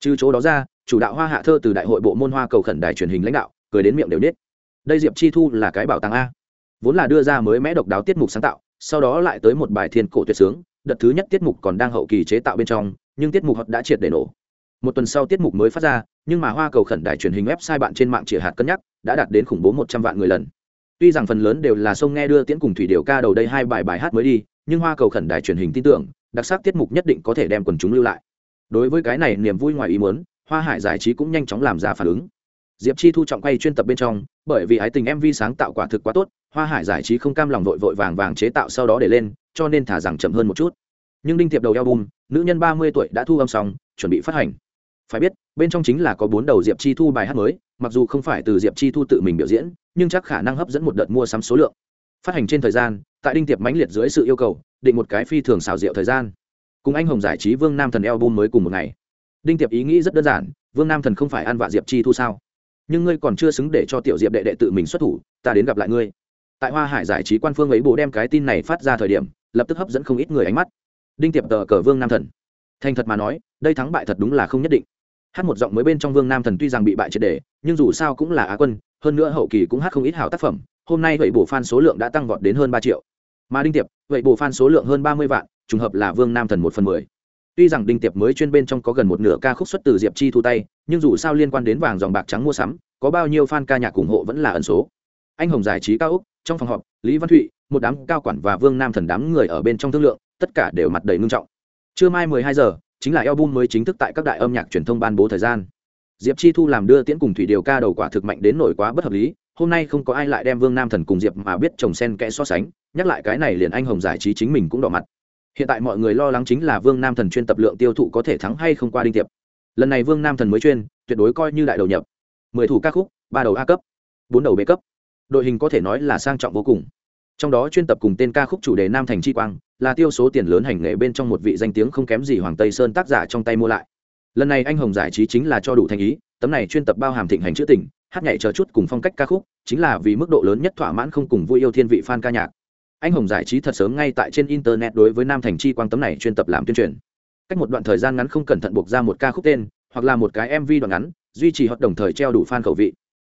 Trừ chỗ đó ra, chủ đạo hoa hạ thơ từ đại hội bộ môn hoa cầu khẩn đài truyền hình lãnh đạo, cười đến miệng đều biết đây diệp chi thu là cái bảo tàng a. Vốn là đưa ra mới mẽ độc đáo tiết mục sáng tạo, sau đó lại tới một bài thiên cổ tuyệt sướng, đợt thứ nhất tiết mục còn đang hậu kỳ chế tạo bên trong, nhưng tiết mục họ đã triệt để nổ. Một tuần sau tiết mục mới phát ra, nhưng mà hoa cầu khẩn đài truyền hình website bạn trên mạng chỉ hạt cân nhắc, đã đạt đến khủng bố một trăm vạn người lần tuy rằng phần lớn đều là sông nghe đưa tiễn cùng thủy điều ca đầu đây hai bài bài hát mới đi, nhưng hoa cầu khẩn đài truyền hình tin tưởng, đặc sắc tiết mục nhất định có thể đem quần chúng lưu lại. Đối với cái này niềm vui ngoài ý muốn, hoa hải giải trí cũng nhanh chóng làm ra phản ứng. Diệp chi thu trọng quay chuyên tập bên trong, bởi vì ái tình mv sáng tạo quả thực quá tốt, hoa hải giải trí không cam lòng vội vội vàng vàng chế tạo sau đó để lên, cho nên thả rằng chậm hơn một chút. Nhưng đinh thiệp đầu album, nữ nhân ba mươi tuổi đã thu âm xong, chuẩn bị phát hành. Phải biết bên trong chính là có bốn đầu diệp chi thu bài hát mới, mặc dù không phải từ diệp chi thu tự mình biểu diễn, nhưng chắc khả năng hấp dẫn một đợt mua sắm số lượng. Phát hành trên thời gian, tại đinh tiệp mãnh liệt dưới sự yêu cầu, định một cái phi thường xào rượu thời gian. Cùng anh hồng giải trí vương nam thần album mới cùng một ngày. Đinh tiệp ý nghĩ rất đơn giản, vương nam thần không phải ăn vạ diệp chi thu sao? Nhưng ngươi còn chưa xứng để cho tiểu diệp đệ đệ tự mình xuất thủ, ta đến gặp lại ngươi. Tại hoa hải giải trí quan phương ấy bố đem cái tin này phát ra thời điểm, lập tức hấp dẫn không ít người ánh mắt. Đinh tiệp tờ cờ vương nam thần. Thành thật mà nói, đây thắng bại thật đúng là không nhất định hát một giọng mới bên trong vương nam thần tuy rằng bị bại triệt đề, nhưng dù sao cũng là á quân, hơn nữa hậu kỳ cũng hát không ít hảo tác phẩm, hôm nay vậy bổ fan số lượng đã tăng vọt đến hơn ba triệu. Mà đinh tiệp, vậy bổ fan số lượng hơn ba mươi vạn, trùng hợp là vương nam thần một phần mười. Tuy rằng đinh tiệp mới chuyên bên trong có gần một nửa ca khúc xuất từ diệp chi thu tay, nhưng dù sao liên quan đến vàng dòng bạc trắng mua sắm, có bao nhiêu fan ca nhạc ủng hộ vẫn là ẩn số. Anh hồng giải trí cao úc, trong phòng họp, lý văn thụy, một đám cao quản và vương nam thần đám người ở bên trong thương lượng, tất cả đều mặt đầy ngưng trọng. Trưa mai mười hai giờ chính là album mới chính thức tại các đại âm nhạc truyền thông ban bố thời gian. Diệp chi thu làm đưa tiễn cùng thủy điều ca đầu quả thực mạnh đến nổi quá bất hợp lý, hôm nay không có ai lại đem vương nam thần cùng diệp mà biết chồng sen kẽ so sánh, nhắc lại cái này liền anh hồng giải trí chính mình cũng đỏ mặt. Hiện tại mọi người lo lắng chính là vương nam thần chuyên tập lượng tiêu thụ có thể thắng hay không qua đinh tiệp. Lần này vương nam thần mới chuyên, tuyệt đối coi như đại đầu nhập. Mười thủ ca khúc, ba đầu a cấp, bốn đầu b cấp. Đội hình có thể nói là sang trọng vô cùng trong đó chuyên tập cùng tên ca khúc chủ đề nam thành chi quang là tiêu số tiền lớn hành nghề bên trong một vị danh tiếng không kém gì hoàng tây sơn tác giả trong tay mua lại. Lần này anh hồng giải trí chính là cho đủ thành ý, tấm này chuyên tập bao hàm thịnh hành chữ tình, hát nhảy chờ chút cùng phong cách ca khúc, chính là vì mức độ lớn nhất thỏa mãn không cùng vui yêu thiên vị fan ca nhạc. Anh hồng giải trí thật sớm ngay tại trên internet đối với nam thành chi quang tấm này chuyên tập làm tuyên truyền. Cách một đoạn thời gian ngắn không cẩn thận buộc ra một ca khúc tên, hoặc là một cái mv đoạn ngắn, duy trì hoạt đồng thời treo đủ fan khẩu vị.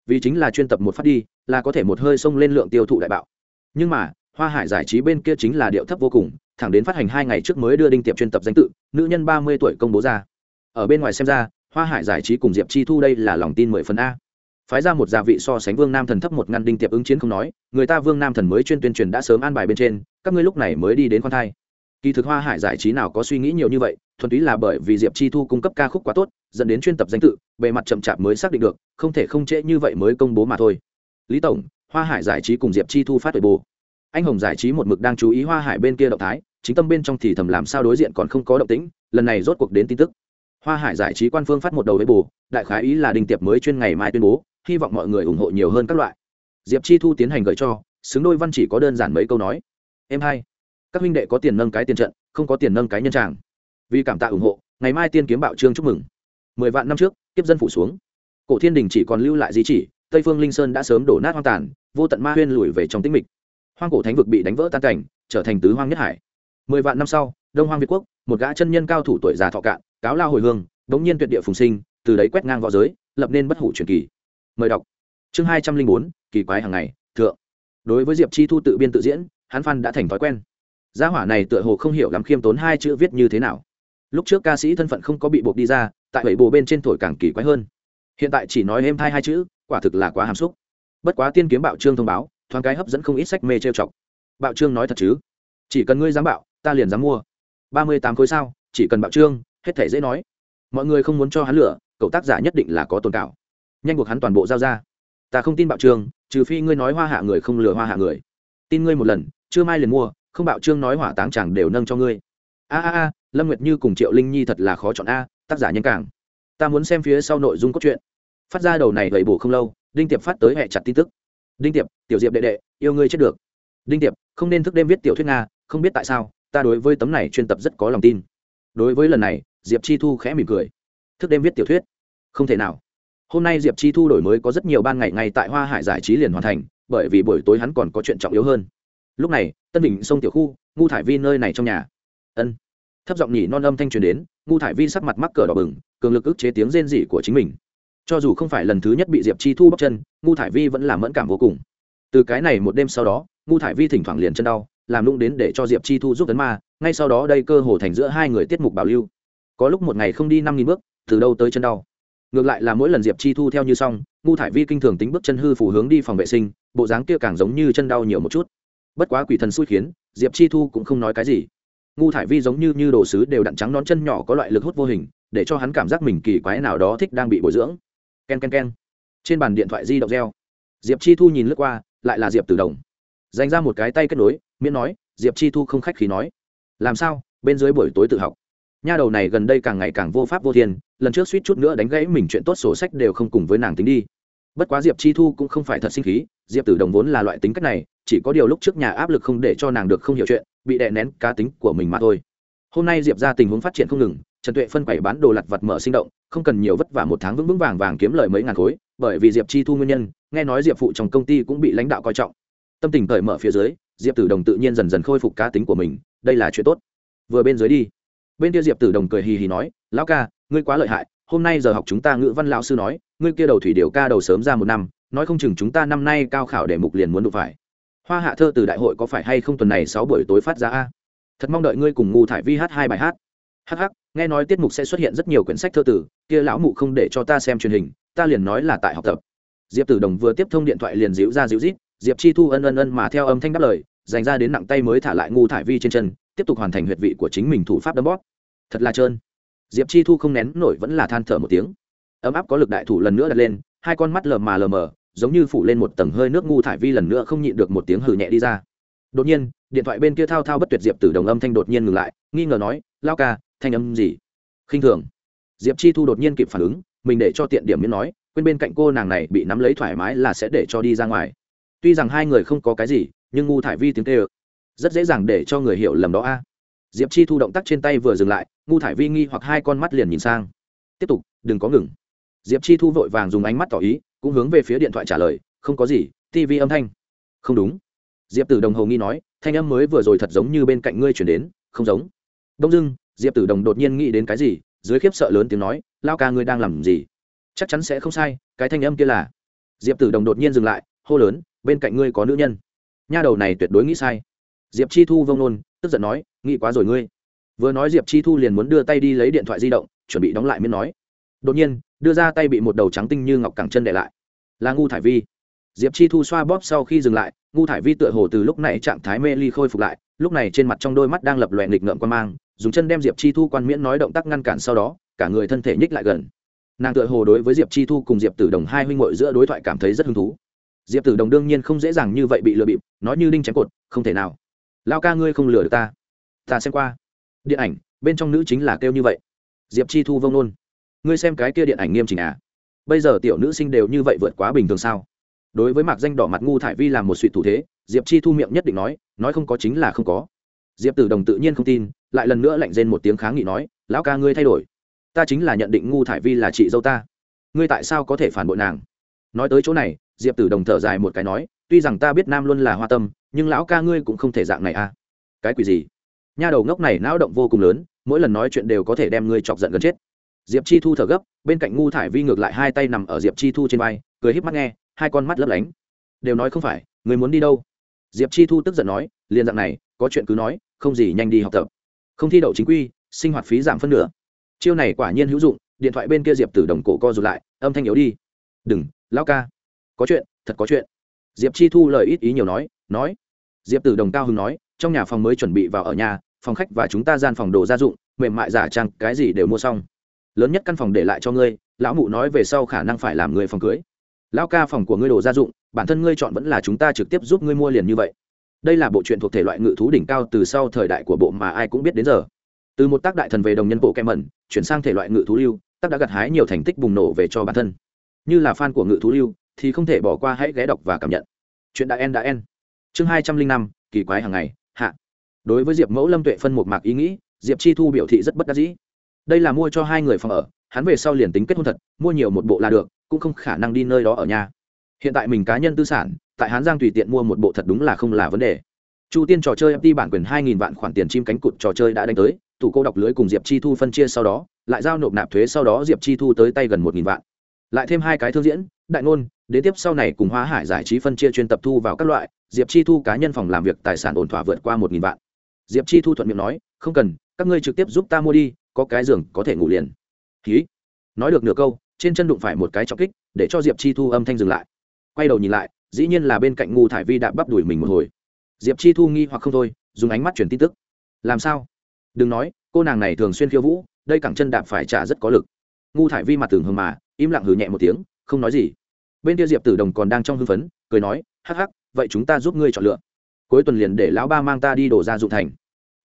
Vì chính là chuyên tập một phát đi, là có thể một hơi xông lên lượng tiêu thụ đại bạo nhưng mà, hoa hải giải trí bên kia chính là điệu thấp vô cùng, thẳng đến phát hành hai ngày trước mới đưa đinh tiệp chuyên tập danh tự, nữ nhân ba mươi tuổi công bố ra. Ở bên ngoài xem ra, hoa hải giải trí cùng diệp chi thu đây là lòng tin mười phần a. Phái ra một gia vị so sánh vương nam thần thấp một ngăn đinh tiệp ứng chiến không nói, người ta vương nam thần mới chuyên tuyên truyền đã sớm an bài bên trên, các ngươi lúc này mới đi đến khoan thai. Kỳ thực hoa hải giải trí nào có suy nghĩ nhiều như vậy, thuần túy là bởi vì diệp chi thu cung cấp ca khúc quá tốt, dẫn đến chuyên tập danh tự, bề mặt chậm chạp mới xác định được, không thể không trễ như vậy mới công bố mà thôi. Lý tổng hoa hải giải trí cùng diệp chi thu phát tuổi bồ anh hồng giải trí một mực đang chú ý hoa hải bên kia động thái, chính tâm bên trong thì thầm làm sao đối diện còn không có động tĩnh, lần này rốt cuộc đến tin tức. Hoa hải giải trí quan phương phát một đầu với bù, đại khái ý là đình tiệp mới chuyên ngày mai tuyên bố, hy vọng mọi người ủng hộ nhiều hơn các loại. Diệp chi thu tiến hành gửi cho, xứng đôi văn chỉ có đơn giản mấy câu nói. Em hai, các huynh đệ có tiền nâng cái tiền trận, không có tiền nâng cái nhân tràng. Vì cảm tạ ủng hộ, ngày mai tiên kiếm bạo trương chúc mừng. Mười vạn năm trước, kiếp dân phủ xuống. Cổ thiên đình chỉ còn lưu lại di chỉ tây phương linh sơn đã sớm đổ nát hoang tàn, vô tận ma huyên lùi về trong tĩnh mịch. Hoang cổ thánh vực bị đánh vỡ tan cảnh, trở thành tứ hoang nhất hải. Mười vạn năm sau, đông hoang việt quốc, một gã chân nhân cao thủ tuổi già thọ cạn, cáo lao hồi hương, đống nhiên tuyệt địa phùng sinh, từ đấy quét ngang v õ giới, lập nên bất hủ truyền kỳ. Mời đọc. Chương hai trăm linh bốn, kỳ quái hàng ngày, thượng. Đối với diệp chi thu tự biên tự diễn, hắn phan đã thành thói quen. Gia hỏa này tựa hồ không hiểu lắm khiêm tốn hai chữ viết như thế nào. Lúc trước ca sĩ thân phận không có bị buộc đi ra, tại bảy bộ bên trên thổi càng kỳ quái hơn. Hiện tại chỉ nói êm thai hai chữ quả thực là quá hàm xúc. Bất quá tiên kiếm bạo trương thông báo, thoáng cái hấp dẫn không ít sách mê trêu chọc. Bạo trương nói thật chứ? Chỉ cần ngươi dám bạo, ta liền dám mua. Ba mươi tám khối sao, chỉ cần bạo trương, hết thể dễ nói. Mọi người không muốn cho hắn lửa, cậu tác giả nhất định là có tồn cảo nhanh buộc hắn toàn bộ giao ra. Ta không tin bạo trương, trừ phi ngươi nói hoa hạ người không lừa hoa hạ người. Tin ngươi một lần chưa mai liền mua, không bạo trương nói hỏa táng chẳng đều nâng cho ngươi. A a a, lâm nguyệt như cùng triệu linh nhi thật là khó chọn a, tác giả nhanh càng. Ta muốn xem phía sau nội dung cốt truyện phát ra đầu này gầy bổ không lâu, đinh tiệp phát tới hẹ chặt tin tức. Đinh tiệp, tiểu diệp đệ đệ, yêu ngươi chết được. Đinh tiệp, không nên thức đêm viết tiểu thuyết nga, không biết tại sao, ta đối với tấm này chuyên tập rất có lòng tin. Đối với lần này, diệp chi thu khẽ mỉm cười. Thức đêm viết tiểu thuyết? Không thể nào. Hôm nay diệp chi thu đổi mới có rất nhiều ban ngày ngay tại hoa hải giải trí liền hoàn thành, bởi vì buổi tối hắn còn có chuyện trọng yếu hơn. Lúc này, tân bình sông tiểu khu, ngu thải vi nơi này trong nhà. Ân. Thấp giọng nhỉ non âm thanh truyền đến, ngu thải vi sắc mặt mắc cờ đỏ bừng, cường lực ức chế tiếng rên rỉ của chính mình cho dù không phải lần thứ nhất bị diệp chi thu bóc chân ngu thải vi vẫn làm mẫn cảm vô cùng. Từ cái này một đêm sau đó ngu thải vi thỉnh thoảng liền chân đau, làm lung đến để cho diệp chi thu giúp tấn ma, ngay sau đó đây cơ hồ thành giữa hai người tiết mục bảo lưu. Có lúc một ngày không đi năm nghìn bước, từ đâu tới chân đau. Ngược lại là mỗi lần diệp chi thu theo như xong ngu thải vi kinh thường tính bước chân hư phủ hướng đi phòng vệ sinh, bộ dáng kia càng giống như chân đau nhiều một chút. Bất quá quỷ thần xui khiến, diệp chi thu cũng không nói cái gì. Ngu thải vi giống như như đồ sứ đều đặn trắng nón chân nhỏ có loại lực hút vô hình, để cho hắn cảm giác mình kỳ quái nào đó thích đang bị bồi dưỡng k e n k e n k e n trên bàn điện thoại di động reo. Diệp chi thu nhìn lướt qua, lại là diệp tử đồng. Dành ra một cái tay kết nối, miễn nói, diệp chi thu không khách khí nói. Làm sao? Bên dưới buổi tối tự học. Nha đầu này gần đây càng ngày càng vô pháp vô thiên, lần trước suýt chút nữa đánh gãy mình chuyện tốt sổ sách đều không cùng với nàng tính đi. Bất quá diệp chi thu cũng không phải thật sinh khí, diệp tử đồng vốn là loại tính cách này, chỉ có điều lúc trước nhà áp lực không để cho nàng được không hiểu chuyện, bị đè nén cá tính của mình mà thôi. Hôm nay diệp ra tình huống phát triển không ngừng trần tuệ phân quẩy bán đồ lặt vặt mở sinh động, không cần nhiều vất vả một tháng vững vững vàng vàng kiếm lời mấy ngàn khối, bởi vì diệp chi thu nguyên nhân, nghe nói diệp phụ trong công ty cũng bị lãnh đạo coi trọng. Tâm tình cởi mở phía dưới, diệp tử đồng tự nhiên dần dần khôi phục cá tính của mình, đây là chuyện tốt. Vừa bên dưới đi, bên kia diệp tử đồng cười hì hì nói, lão ca, ngươi quá lợi hại, hôm nay giờ học chúng ta ngữ văn lão sư nói, ngươi kia đầu thủy điều ca đầu sớm ra một năm, nói không chừng chúng ta năm nay cao khảo để mục liền muốn đụng phải. Hoa hạ thơ từ đại hội có phải hay không tuần này sáu buổi tối phát ra a? Thật mong đợi ngươi cùng ngu thải vi hát hai bài hát. Hh nghe nói tiết mục sẽ xuất hiện rất nhiều quyển sách thơ tử, kia lão mụ không để cho ta xem truyền hình, ta liền nói là tại học tập. Diệp tử đồng vừa tiếp thông điện thoại liền díu ra díu rít, diệp chi thu ân ân ân mà theo âm thanh đáp lời, dành ra đến nặng tay mới thả lại ngu thải vi trên chân, tiếp tục hoàn thành huyệt vị của chính mình thủ pháp đấm bóp. Thật là trơn. Diệp chi thu không nén nổi vẫn là than thở một tiếng. Ấm áp có lực đại thủ lần nữa đặt lên, hai con mắt lờ mà lờ mờ, giống như phủ lên một tầng hơi nước ngu thải vi lần nữa không nhịn được một tiếng hừ nhẹ đi ra. Đột nhiên, điện thoại bên kia thao thao bất tuyệt diệp từ đồng âm thanh đột nhiên ngừng lại, nghi ngờ nói, lao ca thanh âm gì? Khinh thường. Diệp chi thu đột nhiên kịp phản ứng, mình để cho tiện điểm miễn nói, quên bên cạnh cô nàng này bị nắm lấy thoải mái là sẽ để cho đi ra ngoài. Tuy rằng hai người không có cái gì, nhưng ngu thải vi tiếng kêu. Rất dễ dàng để cho người hiểu lầm đó a. Diệp chi thu động tác trên tay vừa dừng lại, ngu thải vi nghi hoặc hai con mắt liền nhìn sang. Tiếp tục, đừng có ngừng. Diệp chi thu vội vàng dùng ánh mắt tỏ ý, cũng hướng về phía điện thoại trả lời, không có gì tv âm thanh. Không đúng. Diệp tử đồng hầu nghi nói, thanh âm mới vừa rồi thật giống như bên cạnh ngươi chuyển đến, không giống. Đông dưng diệp tử đồng đột nhiên nghĩ đến cái gì, dưới khiếp sợ lớn tiếng nói, lao ca ngươi đang làm gì? Chắc chắn sẽ không sai, cái thanh âm kia là. Diệp tử đồng đột nhiên dừng lại, hô lớn, bên cạnh ngươi có nữ nhân. Nha đầu này tuyệt đối nghĩ sai. Diệp chi thu vông nôn tức giận nói, nghĩ quá rồi ngươi. Vừa nói diệp chi thu liền muốn đưa tay đi lấy điện thoại di động, chuẩn bị đóng lại miên nói. Đột nhiên, đưa ra tay bị một đầu trắng tinh như ngọc cẳng chân để lại. Là ngu thải vi. Diệp chi thu xoa bóp sau khi dừng lại, ngu thải vi tựa hồ từ lúc này trạng thái mê ly khôi phục lại lúc này trên mặt trong đôi mắt đang lập lòe nghịch ngợm quan mang, dùng chân đem diệp chi thu quan miễn nói động tác ngăn cản sau đó, cả người thân thể nhích lại gần. Nàng tựa hồ đối với diệp chi thu cùng diệp tử đồng hai huynh hội giữa đối thoại cảm thấy rất hứng thú. Diệp tử đồng đương nhiên không dễ dàng như vậy bị lừa bịp, nói như đinh chém cột, không thể nào. Lao ca ngươi không lừa được ta. Ta xem qua. Điện ảnh, bên trong nữ chính là kêu như vậy. Diệp chi thu vông nôn ngươi xem cái kia điện ảnh nghiêm chỉnh à? Bây giờ tiểu nữ sinh đều như vậy vượt quá bình thường sao? Đối với mạc danh đỏ mặt ngu thải vi làm một suy thủ thế diệp chi thu miệng nhất định nói nói không có chính là không có. Diệp tử đồng tự nhiên không tin, lại lần nữa lạnh rên một tiếng kháng nghị nói, lão ca ngươi thay đổi. Ta chính là nhận định ngu thải vi là chị dâu ta. Ngươi tại sao có thể phản bội nàng? Nói tới chỗ này, diệp tử đồng thở dài một cái nói, tuy rằng ta biết nam luôn là hoa tâm, nhưng lão ca ngươi cũng không thể dạng này à. Cái quỷ gì? Nha đầu ngốc này não động vô cùng lớn, mỗi lần nói chuyện đều có thể đem ngươi chọc giận gần chết. Diệp chi thu thở gấp, bên cạnh ngu thải vi ngược lại hai tay nằm ở diệp chi thu trên vai, cười híp mắt nghe, hai con mắt lấp lánh. Đều nói không phải, người muốn đi đâu? Diệp chi thu tức giận nói, liền dạng này, có chuyện cứ nói, không gì nhanh đi học tập. Không thi đậu chính quy, sinh hoạt phí giảm phân nửa. Chiêu này quả nhiên hữu dụng, điện thoại bên kia diệp tử đồng cổ co rụt lại, âm thanh yếu đi. Đừng lao ca. Có chuyện, thật có chuyện. Diệp chi thu lời ít ý nhiều nói nói. Diệp tử đồng cao hưng nói, trong nhà phòng mới chuẩn bị vào ở nhà, phòng khách và chúng ta gian phòng đồ gia dụng, mềm mại giả trang, cái gì đều mua xong. Lớn nhất căn phòng để lại cho ngươi, lão mụ nói về sau khả năng phải làm người phòng cưới. Lao ca phòng của ngươi đồ gia dụng, bản thân ngươi chọn vẫn là chúng ta trực tiếp giúp ngươi mua liền như vậy. Đây là bộ truyện thuộc thể loại ngự thú đỉnh cao từ sau thời đại của bộ mà ai cũng biết đến giờ. Từ một tác đại thần về đồng nhân bộ kem mẩn, chuyển sang thể loại ngự thú lưu, tác đã gặt hái nhiều thành tích bùng nổ về cho bản thân. Như là fan của ngự thú lưu, thì không thể bỏ qua hãy ghé đọc và cảm nhận. Chuyện đã en đã en. Chương hai trăm linh năm, kỳ quái hàng ngày, hạ. Đối với diệp mẫu lâm tuệ phân một mạc ý nghĩ, diệp chi thu biểu thị rất bất đắc dĩ. Đây là mua cho hai người phòng ở, hắn về sau liền tính kết hôn thật, mua nhiều một bộ là được cũng không khả năng đi nơi đó ở nhà. Hiện tại mình cá nhân tư sản, tại hán giang tùy tiện mua một bộ thật đúng là không là vấn đề. Chu tiên trò chơi ft bản quyền hai nghìn vạn khoản tiền chim cánh cụt trò chơi đã đánh tới, tủ cô đọc lưới cùng diệp chi thu phân chia sau đó, lại giao nộp nạp thuế sau đó diệp chi thu tới tay gần một nghìn vạn. Lại thêm hai cái thương diễn, đại ngôn, đến tiếp sau này cùng hóa hải giải trí phân chia chuyên tập thu vào các loại, diệp chi thu cá nhân phòng làm việc tài sản ổn thỏa vượt qua một nghìn vạn. Diệp chi thu thuận miệng nói, không cần, các ngươi trực tiếp giúp ta mua đi, có cái giường có thể ngủ liền. Ký nói được nửa câu trên chân đụng phải một cái trọng kích, để cho diệp chi thu âm thanh dừng lại. Quay đầu nhìn lại, dĩ nhiên là bên cạnh ngu thải vi đạp bắp đuổi mình một hồi. Diệp chi thu nghi hoặc không thôi, dùng ánh mắt chuyển tin tức. Làm sao? Đừng nói, cô nàng này thường xuyên khiêu vũ, đây cẳng chân đạp phải trả rất có lực. Ngu thải vi mặt tường hừng mà, im lặng hừ nhẹ một tiếng, không nói gì. Bên kia diệp tử đồng còn đang trong hưng phấn, cười nói, hắc hắc, vậy chúng ta giúp ngươi chọn lựa. Cuối tuần liền để lão ba mang ta đi đổ ra dụng thành.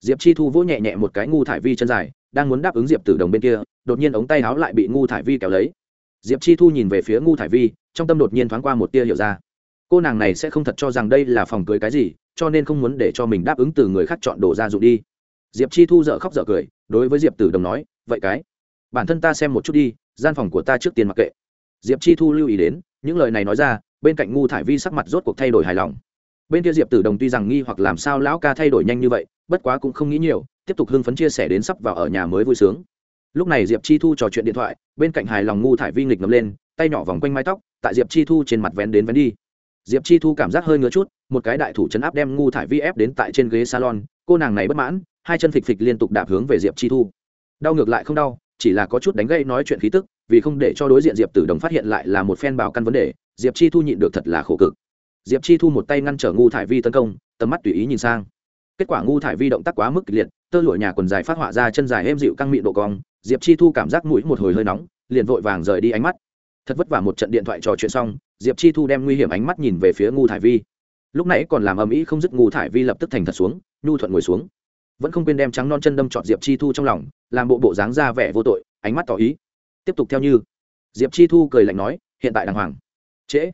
Diệp chi thu vỗ nhẹ nhẹ một cái ngu thải vi chân dài đang muốn đáp ứng diệp tử đồng bên kia, đột nhiên ống tay áo lại bị ngu thải vi kéo lấy. Diệp chi thu nhìn về phía ngu thải vi, trong tâm đột nhiên thoáng qua một tia hiểu ra. Cô nàng này sẽ không thật cho rằng đây là phòng cưới cái gì, cho nên không muốn để cho mình đáp ứng từ người khác chọn đồ ra dụng đi. Diệp chi thu dợ khóc dợ cười, đối với diệp tử đồng nói, vậy cái, bản thân ta xem một chút đi, gian phòng của ta trước tiên mặc kệ. Diệp chi thu lưu ý đến, những lời này nói ra, bên cạnh ngu thải vi sắc mặt rốt cuộc thay đổi hài lòng bên kia diệp tử đồng tuy rằng nghi hoặc làm sao lão ca thay đổi nhanh như vậy, bất quá cũng không nghĩ nhiều, tiếp tục hưng phấn chia sẻ đến sắp vào ở nhà mới vui sướng. Lúc này diệp chi thu trò chuyện điện thoại, bên cạnh hài lòng ngu thải vi nghịch ngầm lên, tay nhỏ vòng quanh mái tóc, tại diệp chi thu trên mặt vén đến vén đi. Diệp chi thu cảm giác hơi ngứa chút, một cái đại thủ chấn áp đem ngu thải vi ép đến tại trên ghế salon, cô nàng này bất mãn, hai chân phịch phịch liên tục đạp hướng về diệp chi thu. Đau ngược lại không đau, chỉ là có chút đánh gây nói chuyện khí tức, vì không để cho đối diện diệp tử đồng phát hiện lại là một phen bảo căn vấn đề, diệp chi thu nhịn được thật là khổ cực diệp chi thu một tay ngăn trở ngu thải vi tấn công, tầm mắt tùy ý nhìn sang. Kết quả ngu thải vi động tác quá mức kịch liệt, tơ lụa nhà quần dài phát họa ra chân dài êm dịu căng mịn độ cong, diệp chi thu cảm giác mũi một hồi hơi nóng, liền vội vàng rời đi ánh mắt. Thật vất vả một trận điện thoại trò chuyện xong, diệp chi thu đem nguy hiểm ánh mắt nhìn về phía ngu thải vi. Lúc nãy còn làm ầm ĩ không dứt ngu thải vi lập tức thành thật xuống, nhu thuận ngồi xuống. Vẫn không quên đem trắng non chân đâm trọt diệp chi thu trong lòng, làm bộ bộ dáng ra vẻ vô tội, ánh mắt tỏ ý. Tiếp tục theo như. Diệp chi thu cười lạnh nói, hiện tại đàng hoàng. Trễ.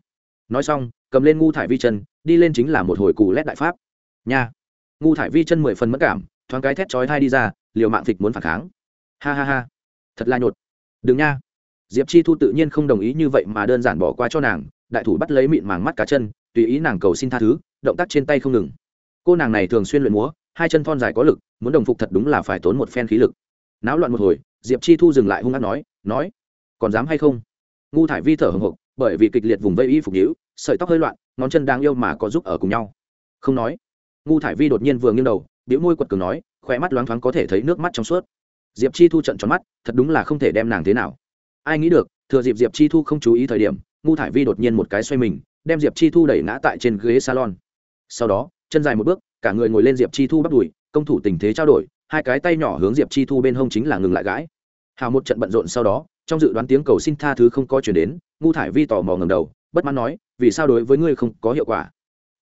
Nói xong cầm lên ngu thải vi chân, đi lên chính là một hồi cù lét đại pháp. Nha. Ngu thải vi chân mười phần mất cảm, thoáng cái thét chói thai đi ra, liều mạng thịt muốn phản kháng. Ha ha ha. Thật là nhột. Đừng nha. Diệp chi thu tự nhiên không đồng ý như vậy mà đơn giản bỏ qua cho nàng, đại thủ bắt lấy mịn màng mắt cá chân, tùy ý nàng cầu xin tha thứ, động tác trên tay không ngừng. Cô nàng này thường xuyên luyện múa, hai chân thon dài có lực, muốn đồng phục thật đúng là phải tốn một phen khí lực. Náo loạn một hồi, diệp chi thu dừng lại hung hát nói nói, còn dám hay không? Ngu thải vi thở hồng hộc, bởi vì kịch liệt vùng vây y phục nhữ sợi tóc hơi loạn, ngón chân đang yêu mà có giúp ở cùng nhau. Không nói. Ngu thải vi đột nhiên vừa nghiêng đầu biểu môi quật cường nói khỏe mắt loáng thoáng có thể thấy nước mắt trong suốt. Diệp chi thu trận tròn mắt, thật đúng là không thể đem nàng thế nào. Ai nghĩ được, thừa dịp diệp chi thu không chú ý thời điểm, ngu thải vi đột nhiên một cái xoay mình, đem diệp chi thu đẩy ngã tại trên ghế salon. Sau đó, chân dài một bước, cả người ngồi lên diệp chi thu bắt đùi, công thủ tình thế trao đổi, hai cái tay nhỏ hướng diệp chi thu bên hông chính là ngừng lại gãi. Hào một trận bận rộn sau đó, trong dự đoán tiếng cầu xin tha thứ không có chuyển đến, ngu thải vi tò mò ngầm đầu, bất mãn nói vì sao đối với ngươi không có hiệu quả?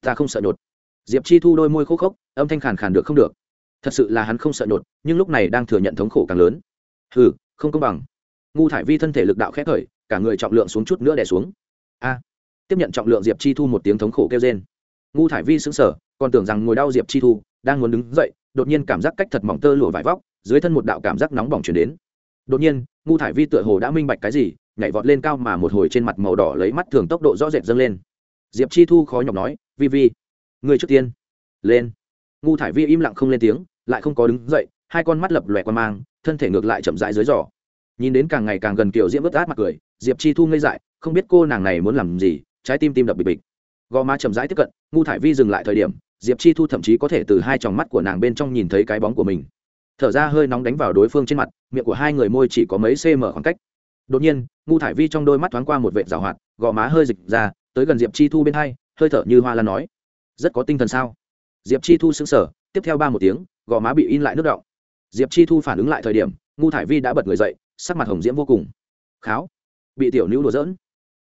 Ta không sợ nhột. Diệp chi thu đôi môi khô khốc, âm thanh khàn khàn được không được. Thật sự là hắn không sợ nhột, nhưng lúc này đang thừa nhận thống khổ càng lớn. Hừ, không công bằng. Ngu thải vi thân thể lực đạo khét khởi, cả người trọng lượng xuống chút nữa đè xuống. A. Tiếp nhận trọng lượng diệp chi thu một tiếng thống khổ kêu trên ngu thải vi sững sờ, còn tưởng rằng ngồi đau diệp chi thu, đang muốn đứng dậy, đột nhiên cảm giác cách thật mỏng tơ lụa vải vóc, dưới thân một đạo cảm giác nóng bỏng chuyển đến. Đột nhiên, ngu thải vi tựa hồ đã minh bạch cái gì nhảy vọt lên cao mà một hồi trên mặt màu đỏ lấy mắt thường tốc độ rõ rệt dâng lên. Diệp chi thu khó nhọc nói, vi vi, người trước tiên. Lên. Ngu thải vi im lặng không lên tiếng, lại không có đứng dậy, hai con mắt lập lòe qua mang, thân thể ngược lại chậm rãi dưới giỏ nhìn đến càng ngày càng gần kiểu diễm ướt át mặt cười, diệp chi thu ngây dại, không biết cô nàng này muốn làm gì, trái tim tim đập bịch bịch. Gò má chậm rãi tiếp cận, ngu thải vi dừng lại thời điểm, diệp chi thu thậm chí có thể từ hai tròng mắt của nàng bên trong nhìn thấy cái bóng của mình. Thở ra hơi nóng đánh vào đối phương trên mặt, miệng của hai người môi chỉ có mấy cm khoảng cách đột nhiên, ngu thải vi trong đôi mắt thoáng qua một vệ rào hoạt, gò má hơi dịch ra, tới gần diệp chi thu bên hai, hơi thở như hoa lan nói. Rất có tinh thần sao? Diệp chi thu xứng sở tiếp theo ba một tiếng, gò má bị in lại nước động diệp chi thu phản ứng lại thời điểm, ngu thải vi đã bật người dậy, sắc mặt hồng diễm vô cùng. Kháo, bị tiểu nữ đùa dỡn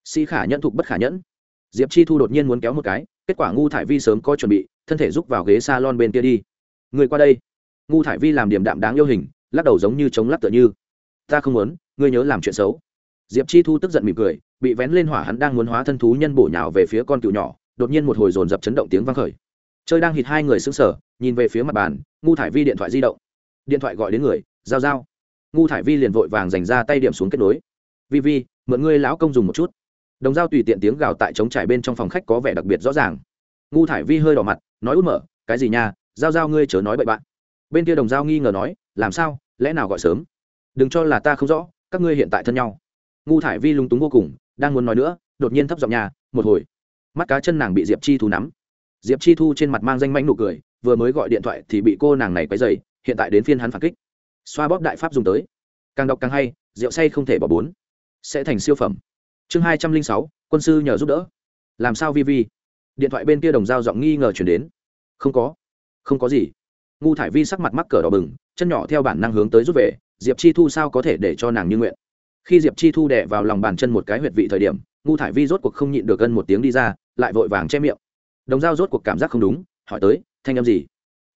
si khả nhẫn thục bất khả nhẫn. Diệp chi thu đột nhiên muốn kéo một cái, kết quả ngu thải vi sớm có chuẩn bị, thân thể rúc vào ghế s a lon bên kia đi. Người qua đây. Ngu thải vi làm điểm đạm đáng yêu hình, lắc đầu giống như chống lắc tựa như ta không muốn, ngươi nhớ làm chuyện xấu. Diệp chi thu tức giận mỉm cười, bị vén lên hỏa hắn đang muốn hóa thân thú nhân bổ nhào về phía con cựu nhỏ, đột nhiên một hồi dồn dập chấn động tiếng vang khởi. Chơi đang hít hai người xứng sở nhìn về phía mặt bàn, ngu thải vi điện thoại di động. Điện thoại gọi đến người, giao giao. Ngu thải vi liền vội vàng dành ra tay điểm xuống kết nối. Vi vi, mượn ngươi lão công dùng một chút. Đồng dao tùy tiện tiếng gào tại trống trải bên trong phòng khách có vẻ đặc biệt rõ ràng. Ngu thải vi hơi đỏ mặt, nói út mở, cái gì nha? Giao giao ngươi chớ nói bậy bạn. Bên kia đồng dao nghi ngờ nói, làm sao? Lẽ nào gọi sớm? Đừng cho là ta không rõ, các ngươi hiện tại thân nhau. Ngu thải vi lung túng vô cùng, đang muốn nói nữa, đột nhiên thấp giọng nhà, một hồi. Mắt cá chân nàng bị diệp chi thu nắm. Diệp chi thu trên mặt mang danh manh nụ cười, vừa mới gọi điện thoại thì bị cô nàng này quấy dày hiện tại đến phiên hắn phản kích. Xoa bóp đại pháp dùng tới. Càng đọc càng hay, rượu say không thể bỏ bốn. Sẽ thành siêu phẩm. Chương hai trăm linh sáu, quân sư nhờ giúp đỡ. Làm sao vi vi? Điện thoại bên kia đồng dao giọng nghi ngờ chuyển đến. Không có. Không có gì. Ngu thải vi sắc mặt mắc cờ đỏ bừng, chân nhỏ theo bản năng hướng tới rút về diệp chi thu sao có thể để cho nàng như nguyện? Khi diệp chi thu đẻ vào lòng bàn chân một cái huyệt vị thời điểm, ngu thải vi rốt cuộc không nhịn được gân một tiếng đi ra, lại vội vàng che miệng. Đồng dao rốt cuộc cảm giác không đúng, hỏi tới, thanh âm gì?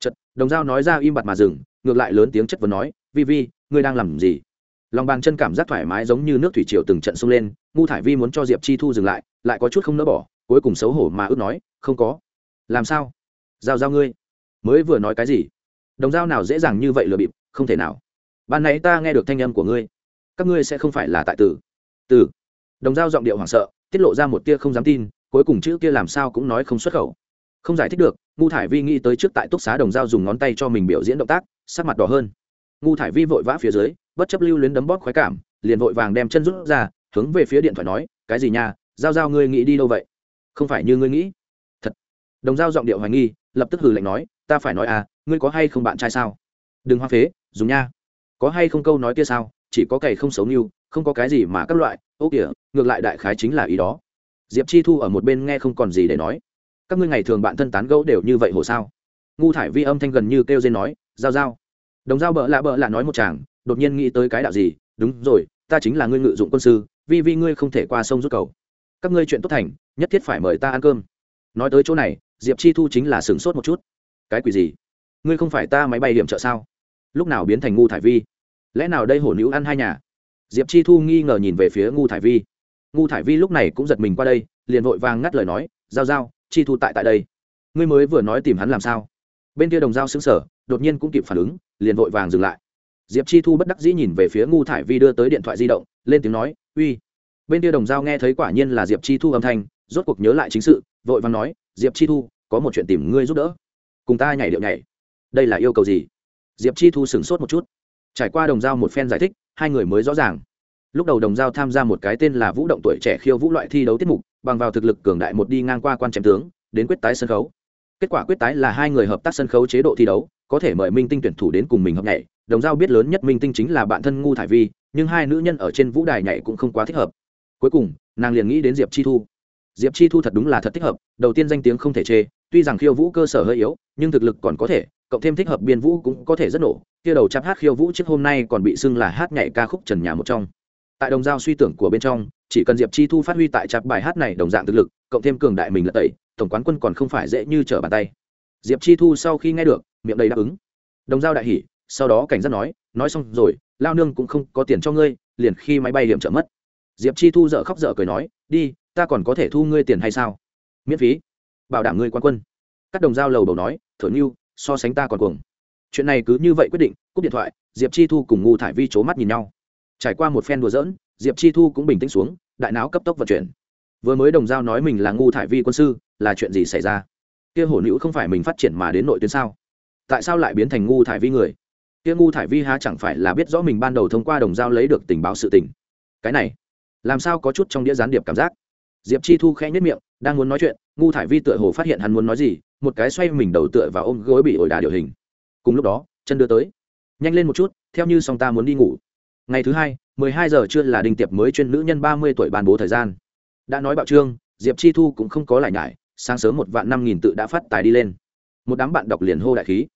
Chật đồng dao nói ra im bặt mà dừng, ngược lại lớn tiếng chất vấn nói, vi vi, ngươi đang làm gì? Lòng bàn chân cảm giác thoải mái giống như nước thủy triều từng trận sông lên, ngu thải vi muốn cho diệp chi thu dừng lại lại có chút không nỡ bỏ, cuối cùng xấu hổ mà ước nói, không có. Làm sao? Giao giao ngươi. Mới vừa nói cái gì? Đồng dao nào dễ dàng như vậy lừa bịp, không thể nào ban nãy ta nghe được thanh âm của ngươi. Các ngươi sẽ không phải là tại tử. Tử. Đồng dao giọng điệu hoảng sợ, tiết lộ ra một tia không dám tin, cuối cùng chữ kia làm sao cũng nói không xuất khẩu. Không giải thích được, ngu thải vi nghĩ tới trước tại túc xá đồng dao dùng ngón tay cho mình biểu diễn động tác, sắc mặt đỏ hơn. Ngu thải vi vội vã phía dưới, bất chấp lưu luyến đấm bóp khoái cảm, liền vội vàng đem chân rút ra, hướng về phía điện thoại nói, cái gì nha? Giao giao ngươi nghĩ đi đâu vậy? Không phải như ngươi nghĩ. Thật. Đồng giao giọng điệu hoài nghi, lập tức hừ lạnh nói, ta phải nói à ngươi có hay không bạn trai sao? Đừng hoa phế, dùng nha có hay không câu nói kia sao? Chỉ có cày không xấu như không có cái gì mà các loại. Ô kìa, ngược lại đại khái chính là ý đó. Diệp chi thu ở một bên nghe không còn gì để nói. Các ngươi ngày thường bạn thân tán gẫu đều như vậy hồ sao? Ngu thải vi âm thanh gần như kêu dên nói, giao giao. Đồng giao bợ lạ bợ lạ nói một chàng, đột nhiên nghĩ tới cái đạo gì? Đúng rồi, ta chính là ngươi ngự dụng quân sư, vi vi ngươi không thể qua sông rút cầu. Các ngươi chuyện tốt thành, nhất thiết phải mời ta ăn cơm. Nói tới chỗ này, diệp chi thu chính là sửng sốt một chút. Cái quỷ gì? Ngươi không phải ta máy bay điểm trợ sao? Lúc nào biến thành ngu thải vi? Lẽ nào đây hổ nữ ăn hai nhà? Diệp chi thu nghi ngờ nhìn về phía ngu thải vi. Ngu thải vi lúc này cũng giật mình qua đây, liền vội vàng ngắt lời nói, giao giao, chi thu tại tại đây. Ngươi mới vừa nói tìm hắn làm sao? Bên kia đồng giao xứng sở đột nhiên cũng kịp phản ứng, liền vội vàng dừng lại. Diệp chi thu bất đắc dĩ nhìn về phía ngu thải vi đưa tới điện thoại di động, lên tiếng nói, uy. Bên kia đồng giao nghe thấy quả nhiên là diệp chi thu âm thanh, rốt cuộc nhớ lại chính sự, vội vàng nói, diệp chi thu, có một chuyện tìm ngươi giúp đỡ. Cùng ta nhảy điệu nhảy. Đây là yêu cầu gì? Diệp chi thu sửng sốt một chút. Trải qua đồng giao một phen giải thích, hai người mới rõ ràng. Lúc đầu đồng giao tham gia một cái tên là vũ động tuổi trẻ khiêu vũ loại thi đấu tiết mục, bằng vào thực lực cường đại một đi ngang qua quan chém tướng, đến quyết tái sân khấu. Kết quả quyết tái là hai người hợp tác sân khấu chế độ thi đấu, có thể mời minh tinh tuyển thủ đến cùng mình hợp nhảy. Đồng giao biết lớn nhất minh tinh chính là bạn thân ngu thải vi, nhưng hai nữ nhân ở trên vũ đài nhảy cũng không quá thích hợp. Cuối cùng, nàng liền nghĩ đến diệp chi thu. Diệp chi thu thật đúng là thật thích hợp, đầu tiên danh tiếng không thể chê, tuy rằng khiêu vũ cơ sở hơi yếu, nhưng thực lực còn có thể cộng thêm thích hợp biên vũ cũng có thể rất nổ. Kia đầu chắp hát khiêu vũ trước hôm nay còn bị xưng là hát nhảy ca khúc trần nhà một trong. Tại đồng giao suy tưởng của bên trong, chỉ cần diệp chi thu phát huy tại chắp bài hát này đồng dạng thực lực, cộng thêm cường đại mình là tẩy, tổng quán quân còn không phải dễ như trở bàn tay. Diệp chi thu sau khi nghe được, miệng đầy đáp ứng. Đồng giao đại hỉ, sau đó cảnh giác nói nói xong rồi, lao nương cũng không có tiền cho ngươi, liền khi máy bay điểm trợ mất. Diệp chi thu dợ khóc dở cười nói, đi, ta còn có thể thu ngươi tiền hay sao? Miễn phí. Bảo đảm ngươi quan quân. Các đồng giao lầu đầu nói, thổi như so sánh ta còn cuồng. Chuyện này cứ như vậy quyết định, cúp điện thoại, diệp chi thu cùng ngu thải vi c h ố mắt nhìn nhau. Trải qua một phen đùa dỡn diệp chi thu cũng bình tĩnh xuống, đại não cấp tốc vận chuyển. Vừa mới đồng giao nói mình là ngu thải vi quân sư, là chuyện gì xảy ra? Kia hổ nữ không phải mình phát triển mà đến nội tuyến sao? Tại sao lại biến thành ngu thải vi người? Kia ngu thải vi há chẳng phải là biết rõ mình ban đầu thông qua đồng giao lấy được tình báo sự tình? Cái này, làm sao có chút trong đĩa gián điệp cảm giác? Diệp chi thu khẽ nhất miệng, đang muốn nói chuyện ngu thải vi tựa hồ phát hiện hắn muốn nói gì một cái xoay mình đầu tựa và ôm gối bị ổi đà điều hình. Cùng lúc đó, chân đưa tới. Nhanh lên một chút, theo như song ta muốn đi ngủ. Ngày thứ hai, mười hai giờ trưa là đinh tiệp mới chuyên nữ nhân ba mươi tuổi ban bố thời gian. Đã nói bạo trương, diệp chi thu cũng không có lại nhải, sáng sớm một vạn năm nghìn tự đã phát tài đi lên. Một đám bạn đọc liền hô đại khí.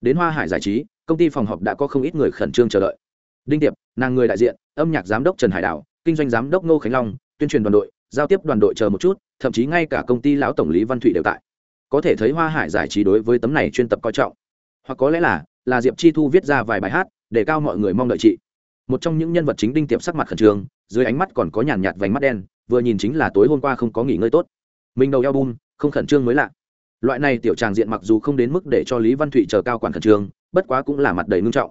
Đến hoa hải giải trí, công ty phòng họp đã có không ít người khẩn trương chờ đợi. Đinh tiệp, nàng người đại diện, âm nhạc giám đốc trần hải đảo kinh doanh giám đốc ngô khánh long, tuyên truyền đoàn đội, giao tiếp đoàn đội chờ một chút, thậm chí ngay cả công ty lão tổng lý văn thụy đều tại có thể thấy hoa hải giải trí đối với tấm này chuyên tập coi trọng. Hoặc có lẽ là là diệp chi thu viết ra vài bài hát, để cao mọi người mong đợi chị. Một trong những nhân vật chính đinh tiệp sắc mặt khẩn trương, dưới ánh mắt còn có nhàn nhạt vành mắt đen, vừa nhìn chính là tối hôm qua không có nghỉ ngơi tốt. Mình đầu album, không khẩn trương mới lạ. Loại này tiểu tràng diện mặc dù không đến mức để cho lý văn thụy chờ cao quản khẩn trương, bất quá cũng là mặt đầy ngưng trọng.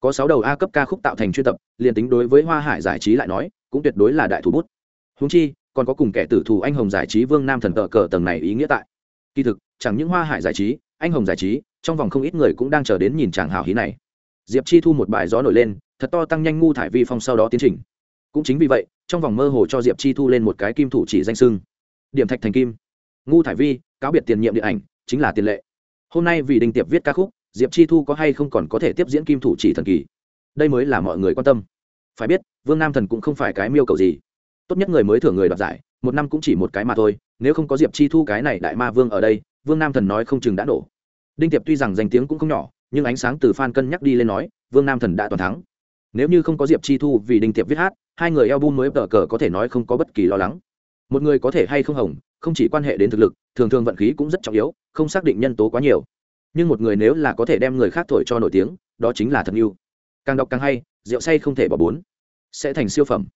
Có sáu đầu a cấp ca khúc tạo thành chuyên tập, liền tính đối với hoa hải giải trí lại nói, cũng tuyệt đối là đại thủ bút. Húng chi, còn có cùng kẻ tử thù anh hồng giải trí vương nam thần tờ cờ tầng này ý nghĩa tại kỳ thực, chẳng những hoa hải giải trí, anh hồng giải trí, trong vòng không ít người cũng đang chờ đến nhìn chàng hào hí này. Diệp chi thu một bài gió nổi lên, thật to tăng nhanh ngu thải vi phong sau đó tiến trình. Cũng chính vì vậy, trong vòng mơ hồ cho diệp chi thu lên một cái kim thủ chỉ danh sưng. Điểm thạch thành kim. Ngu thải vi, cáo biệt tiền nhiệm điện ảnh, chính là tiền lệ. Hôm nay vì đình tiệp viết ca khúc, diệp chi thu có hay không còn có thể tiếp diễn kim thủ chỉ thần kỳ. Đây mới là mọi người quan tâm. Phải biết, vương nam thần cũng không phải cái miêu cầu gì. Tốt nhất người mới thưởng người đoạt giải, một năm cũng chỉ một cái mà thôi nếu không có diệp chi thu cái này đại ma vương ở đây, vương nam thần nói không chừng đã nổ. Đinh tiệp tuy rằng danh tiếng cũng không nhỏ, nhưng ánh sáng từ phan cân nhắc đi lên nói, vương nam thần đã toàn thắng. Nếu như không có diệp chi thu vì đinh tiệp viết hát, hai người eo bum mới tờ cờ có thể nói không có bất kỳ lo lắng. Một người có thể hay không hồng không chỉ quan hệ đến thực lực, thường thường vận khí cũng rất trọng yếu, không xác định nhân tố quá nhiều. Nhưng một người nếu là có thể đem người khác thổi cho nổi tiếng, đó chính là thật yêu càng đọc càng hay, rượu say không thể bỏ bốn. Sẽ thành siêu phẩm.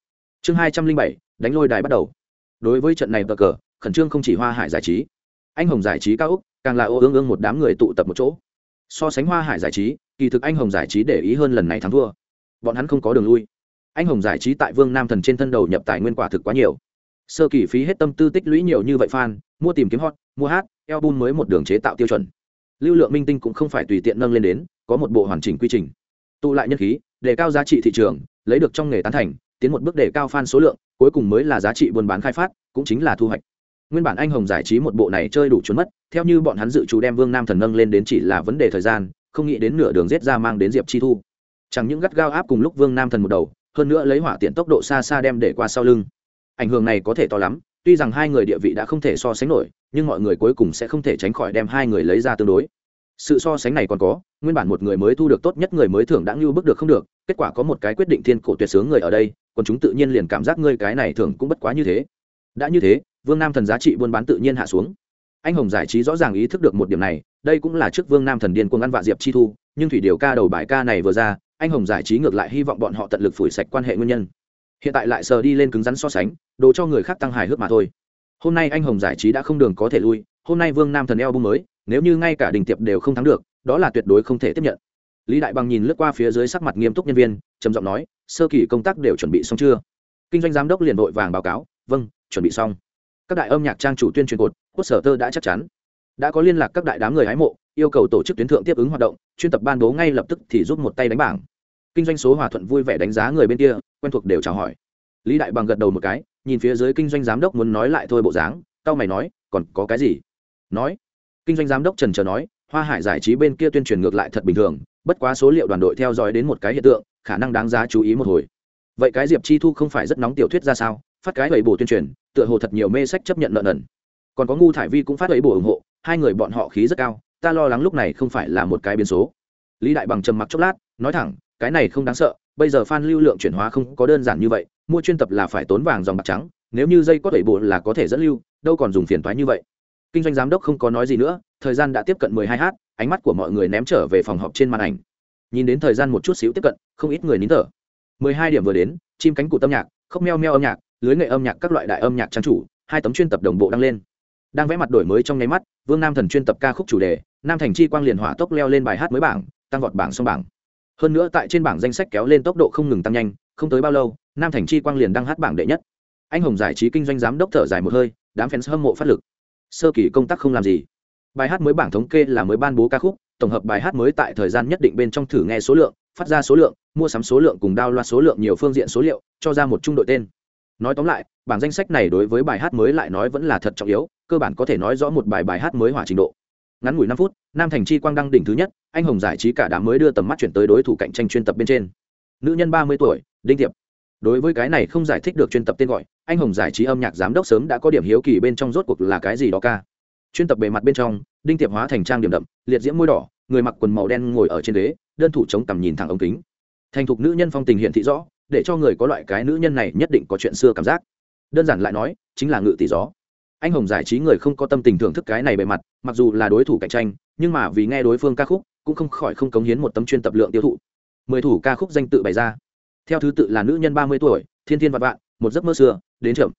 Chương hai trăm linh bảy, đánh lôi đài bắt đầu. Đối với trận này tờ cờ khẩn trương không chỉ hoa hải giải trí, anh hồng giải trí cao úc, càng là ô ương ương một đám người tụ tập một chỗ. So sánh hoa hải giải trí, kỳ thực anh hồng giải trí để ý hơn lần này thắng thua. Bọn hắn không có đường lui. Anh hồng giải trí tại vương nam thần trên thân đầu nhập tài nguyên quả thực quá nhiều. Sơ kỳ phí hết tâm tư tích lũy nhiều như vậy fan, mua tìm kiếm hot, mua hát, album mới một đường chế tạo tiêu chuẩn. Lưu lượng minh tinh cũng không phải tùy tiện nâng lên đến, có một bộ hoàn chỉnh quy trình. Tụ lại nhân khí, đề cao giá trị thị trường, lấy được trong nghề tán thành, tiến một bước đề cao fan số lượng, cuối cùng mới là giá trị buôn bán khai phát, cũng chính là thu hoạch nguyên bản anh hồng giải trí một bộ này chơi đủ trốn mất, theo như bọn hắn dự trù đem vương nam thần nâng lên đến chỉ là vấn đề thời gian, không nghĩ đến nửa đường rết ra mang đến diệp chi thu. Chẳng những gắt gao áp cùng lúc vương nam thần một đầu, hơn nữa lấy hỏa tiện tốc độ xa xa đem để qua sau lưng. Ảnh hưởng này có thể to lắm, tuy rằng hai người địa vị đã không thể so sánh nổi, nhưng mọi người cuối cùng sẽ không thể tránh khỏi đem hai người lấy ra tương đối. Sự so sánh này còn có, nguyên bản một người mới thu được tốt nhất người mới thưởng đã ngưu bức được không được, kết quả có một cái quyết định thiên cổ tuyệt sướng người ở đây, còn chúng tự nhiên liền cảm giác ngươi cái này thường cũng bất quá như thế. Đã như thế vương nam thần giá trị buôn bán tự nhiên hạ xuống. Anh hồng giải trí rõ ràng ý thức được một điểm này, đây cũng là trước vương nam thần điên cuồng ăn vạ diệp chi thu, nhưng thủy điều ca đầu bài ca này vừa ra, anh hồng giải trí ngược lại hy vọng bọn họ tận lực phủi sạch quan hệ nguyên nhân. Hiện tại lại sờ đi lên cứng rắn so sánh, đồ cho người khác tăng hài hước mà thôi. Hôm nay anh hồng giải trí đã không đường có thể lui, hôm nay vương nam thần eo bung mới, nếu như ngay cả đình tiệp đều không thắng được, đó là tuyệt đối không thể tiếp nhận. Lý đại bằng nhìn lướt qua phía dưới sắc mặt nghiêm túc nhân viên, trầm giọng nói, sơ kỳ công tác đều chuẩn bị xong chưa? Kinh doanh giám đốc liền vội vàng báo cáo vâng chuẩn bị xong các đại âm nhạc trang chủ tuyên truyền cột quốc sở tơ đã chắc chắn. Đã có liên lạc các đại đám người hái mộ, yêu cầu tổ chức tuyến thượng tiếp ứng hoạt động, chuyên tập ban bố ngay lập tức thì giúp một tay đánh bảng. Kinh doanh số hòa thuận vui vẻ đánh giá người bên kia, quen thuộc đều chào hỏi. Lý đại bằng gật đầu một cái, nhìn phía dưới kinh doanh giám đốc muốn nói lại thôi bộ dáng tao mày nói, còn có cái gì? Nói. Kinh doanh giám đốc trần trờ nói, hoa hải giải trí bên kia tuyên truyền ngược lại thật bình thường, bất quá số liệu đoàn đội theo dõi đến một cái hiện tượng, khả năng đáng giá chú ý một hồi. Vậy cái diệp chi thu không phải rất nóng tiểu thuyết ra sao? Phát cái bảy bổ tuyên truyền tựa hồ thật nhiều mê sách chấp nhận nợ nần. Còn có ngu thải vi cũng phát ấy bổ ủng hộ, hai người bọn họ khí rất cao, ta lo lắng lúc này không phải là một cái biến số. Lý đại bằng trầm mặc chốc lát, nói thẳng, cái này không đáng sợ, bây giờ fan lưu lượng chuyển hóa không có đơn giản như vậy, mua chuyên tập là phải tốn vàng dòng bạc trắng, nếu như dây có thể bộ là có thể dẫn lưu, đâu còn dùng phiền toái như vậy. Kinh doanh giám đốc không có nói gì nữa, thời gian đã tiếp cận mười hai h ánh mắt của mọi người ném trở về phòng họp trên màn ảnh. Nhìn đến thời gian một chút xíu tiếp cận, không ít người nín thở. mười hai điểm vừa đến, chim cánh cụt âm nhạc, khóc meo meo âm nhạc lưới nghệ âm nhạc các loại đại âm nhạc trang chủ, hai tấm chuyên tập đồng bộ đăng lên. Đang vẽ mặt đổi mới trong nháy mắt, vương nam thần chuyên tập ca khúc chủ đề, nam thành chi quang liền hỏa tốc leo lên bài hát mới bảng, tăng vọt bảng song bảng. Hơn nữa tại trên bảng danh sách kéo lên tốc độ không ngừng tăng nhanh, không tới bao lâu, nam thành chi quang liền đăng hát bảng đệ nhất. Anh hồng giải trí kinh doanh giám đốc thở dài một hơi, đám fans hâm mộ phát lực. Sơ kỳ công tác không làm gì. Bài hát mới bảng thống kê là mới ban bố ca khúc, tổng hợp bài hát mới tại thời gian nhất định bên trong thử nghe số lượng, phát ra số lượng, mua sắm số lượng cùng đao loa số lượng nhiều phương diện số liệu, cho ra một trung đội tên nói tóm lại, bảng danh sách này đối với bài hát mới lại nói vẫn là thật trọng yếu, cơ bản có thể nói rõ một bài bài hát mới hỏa trình độ. Ngắn ngủi năm phút, nam thành chi quang đăng đỉnh thứ nhất, anh hồng giải trí cả đám mới đưa tầm mắt chuyển tới đối thủ cạnh tranh chuyên tập bên trên. Nữ nhân ba mươi tuổi, đinh tiệp đối với cái này không giải thích được chuyên tập tên gọi, anh hồng giải trí âm nhạc giám đốc sớm đã có điểm hiếu kỳ bên trong rốt cuộc là cái gì đó ca. Chuyên tập bề mặt bên trong, đinh tiệp hóa thành trang điểm đậm, liệt diễm môi đỏ, người mặc quần màu đen ngồi ở trên ghế, đơn thủ chống tầm nhìn thẳng ống kính. Thành thục nữ nhân phong tình hiện thị rõ để cho người có loại cái nữ nhân này nhất định có chuyện xưa cảm giác. Đơn giản lại nói, chính là ngự tỷ gió. Anh hồng giải trí người không có tâm tình thưởng thức cái này bề mặt, mặc dù là đối thủ cạnh tranh, nhưng mà vì nghe đối phương ca khúc, cũng không khỏi không cống hiến một tấm chuyên tập lượng tiêu thụ. Mười thủ ca khúc danh tự bày ra. Theo thứ tự là nữ nhân ba mươi tuổi, thiên thiên vạn vạn, một giấc mơ xưa, đến chậm.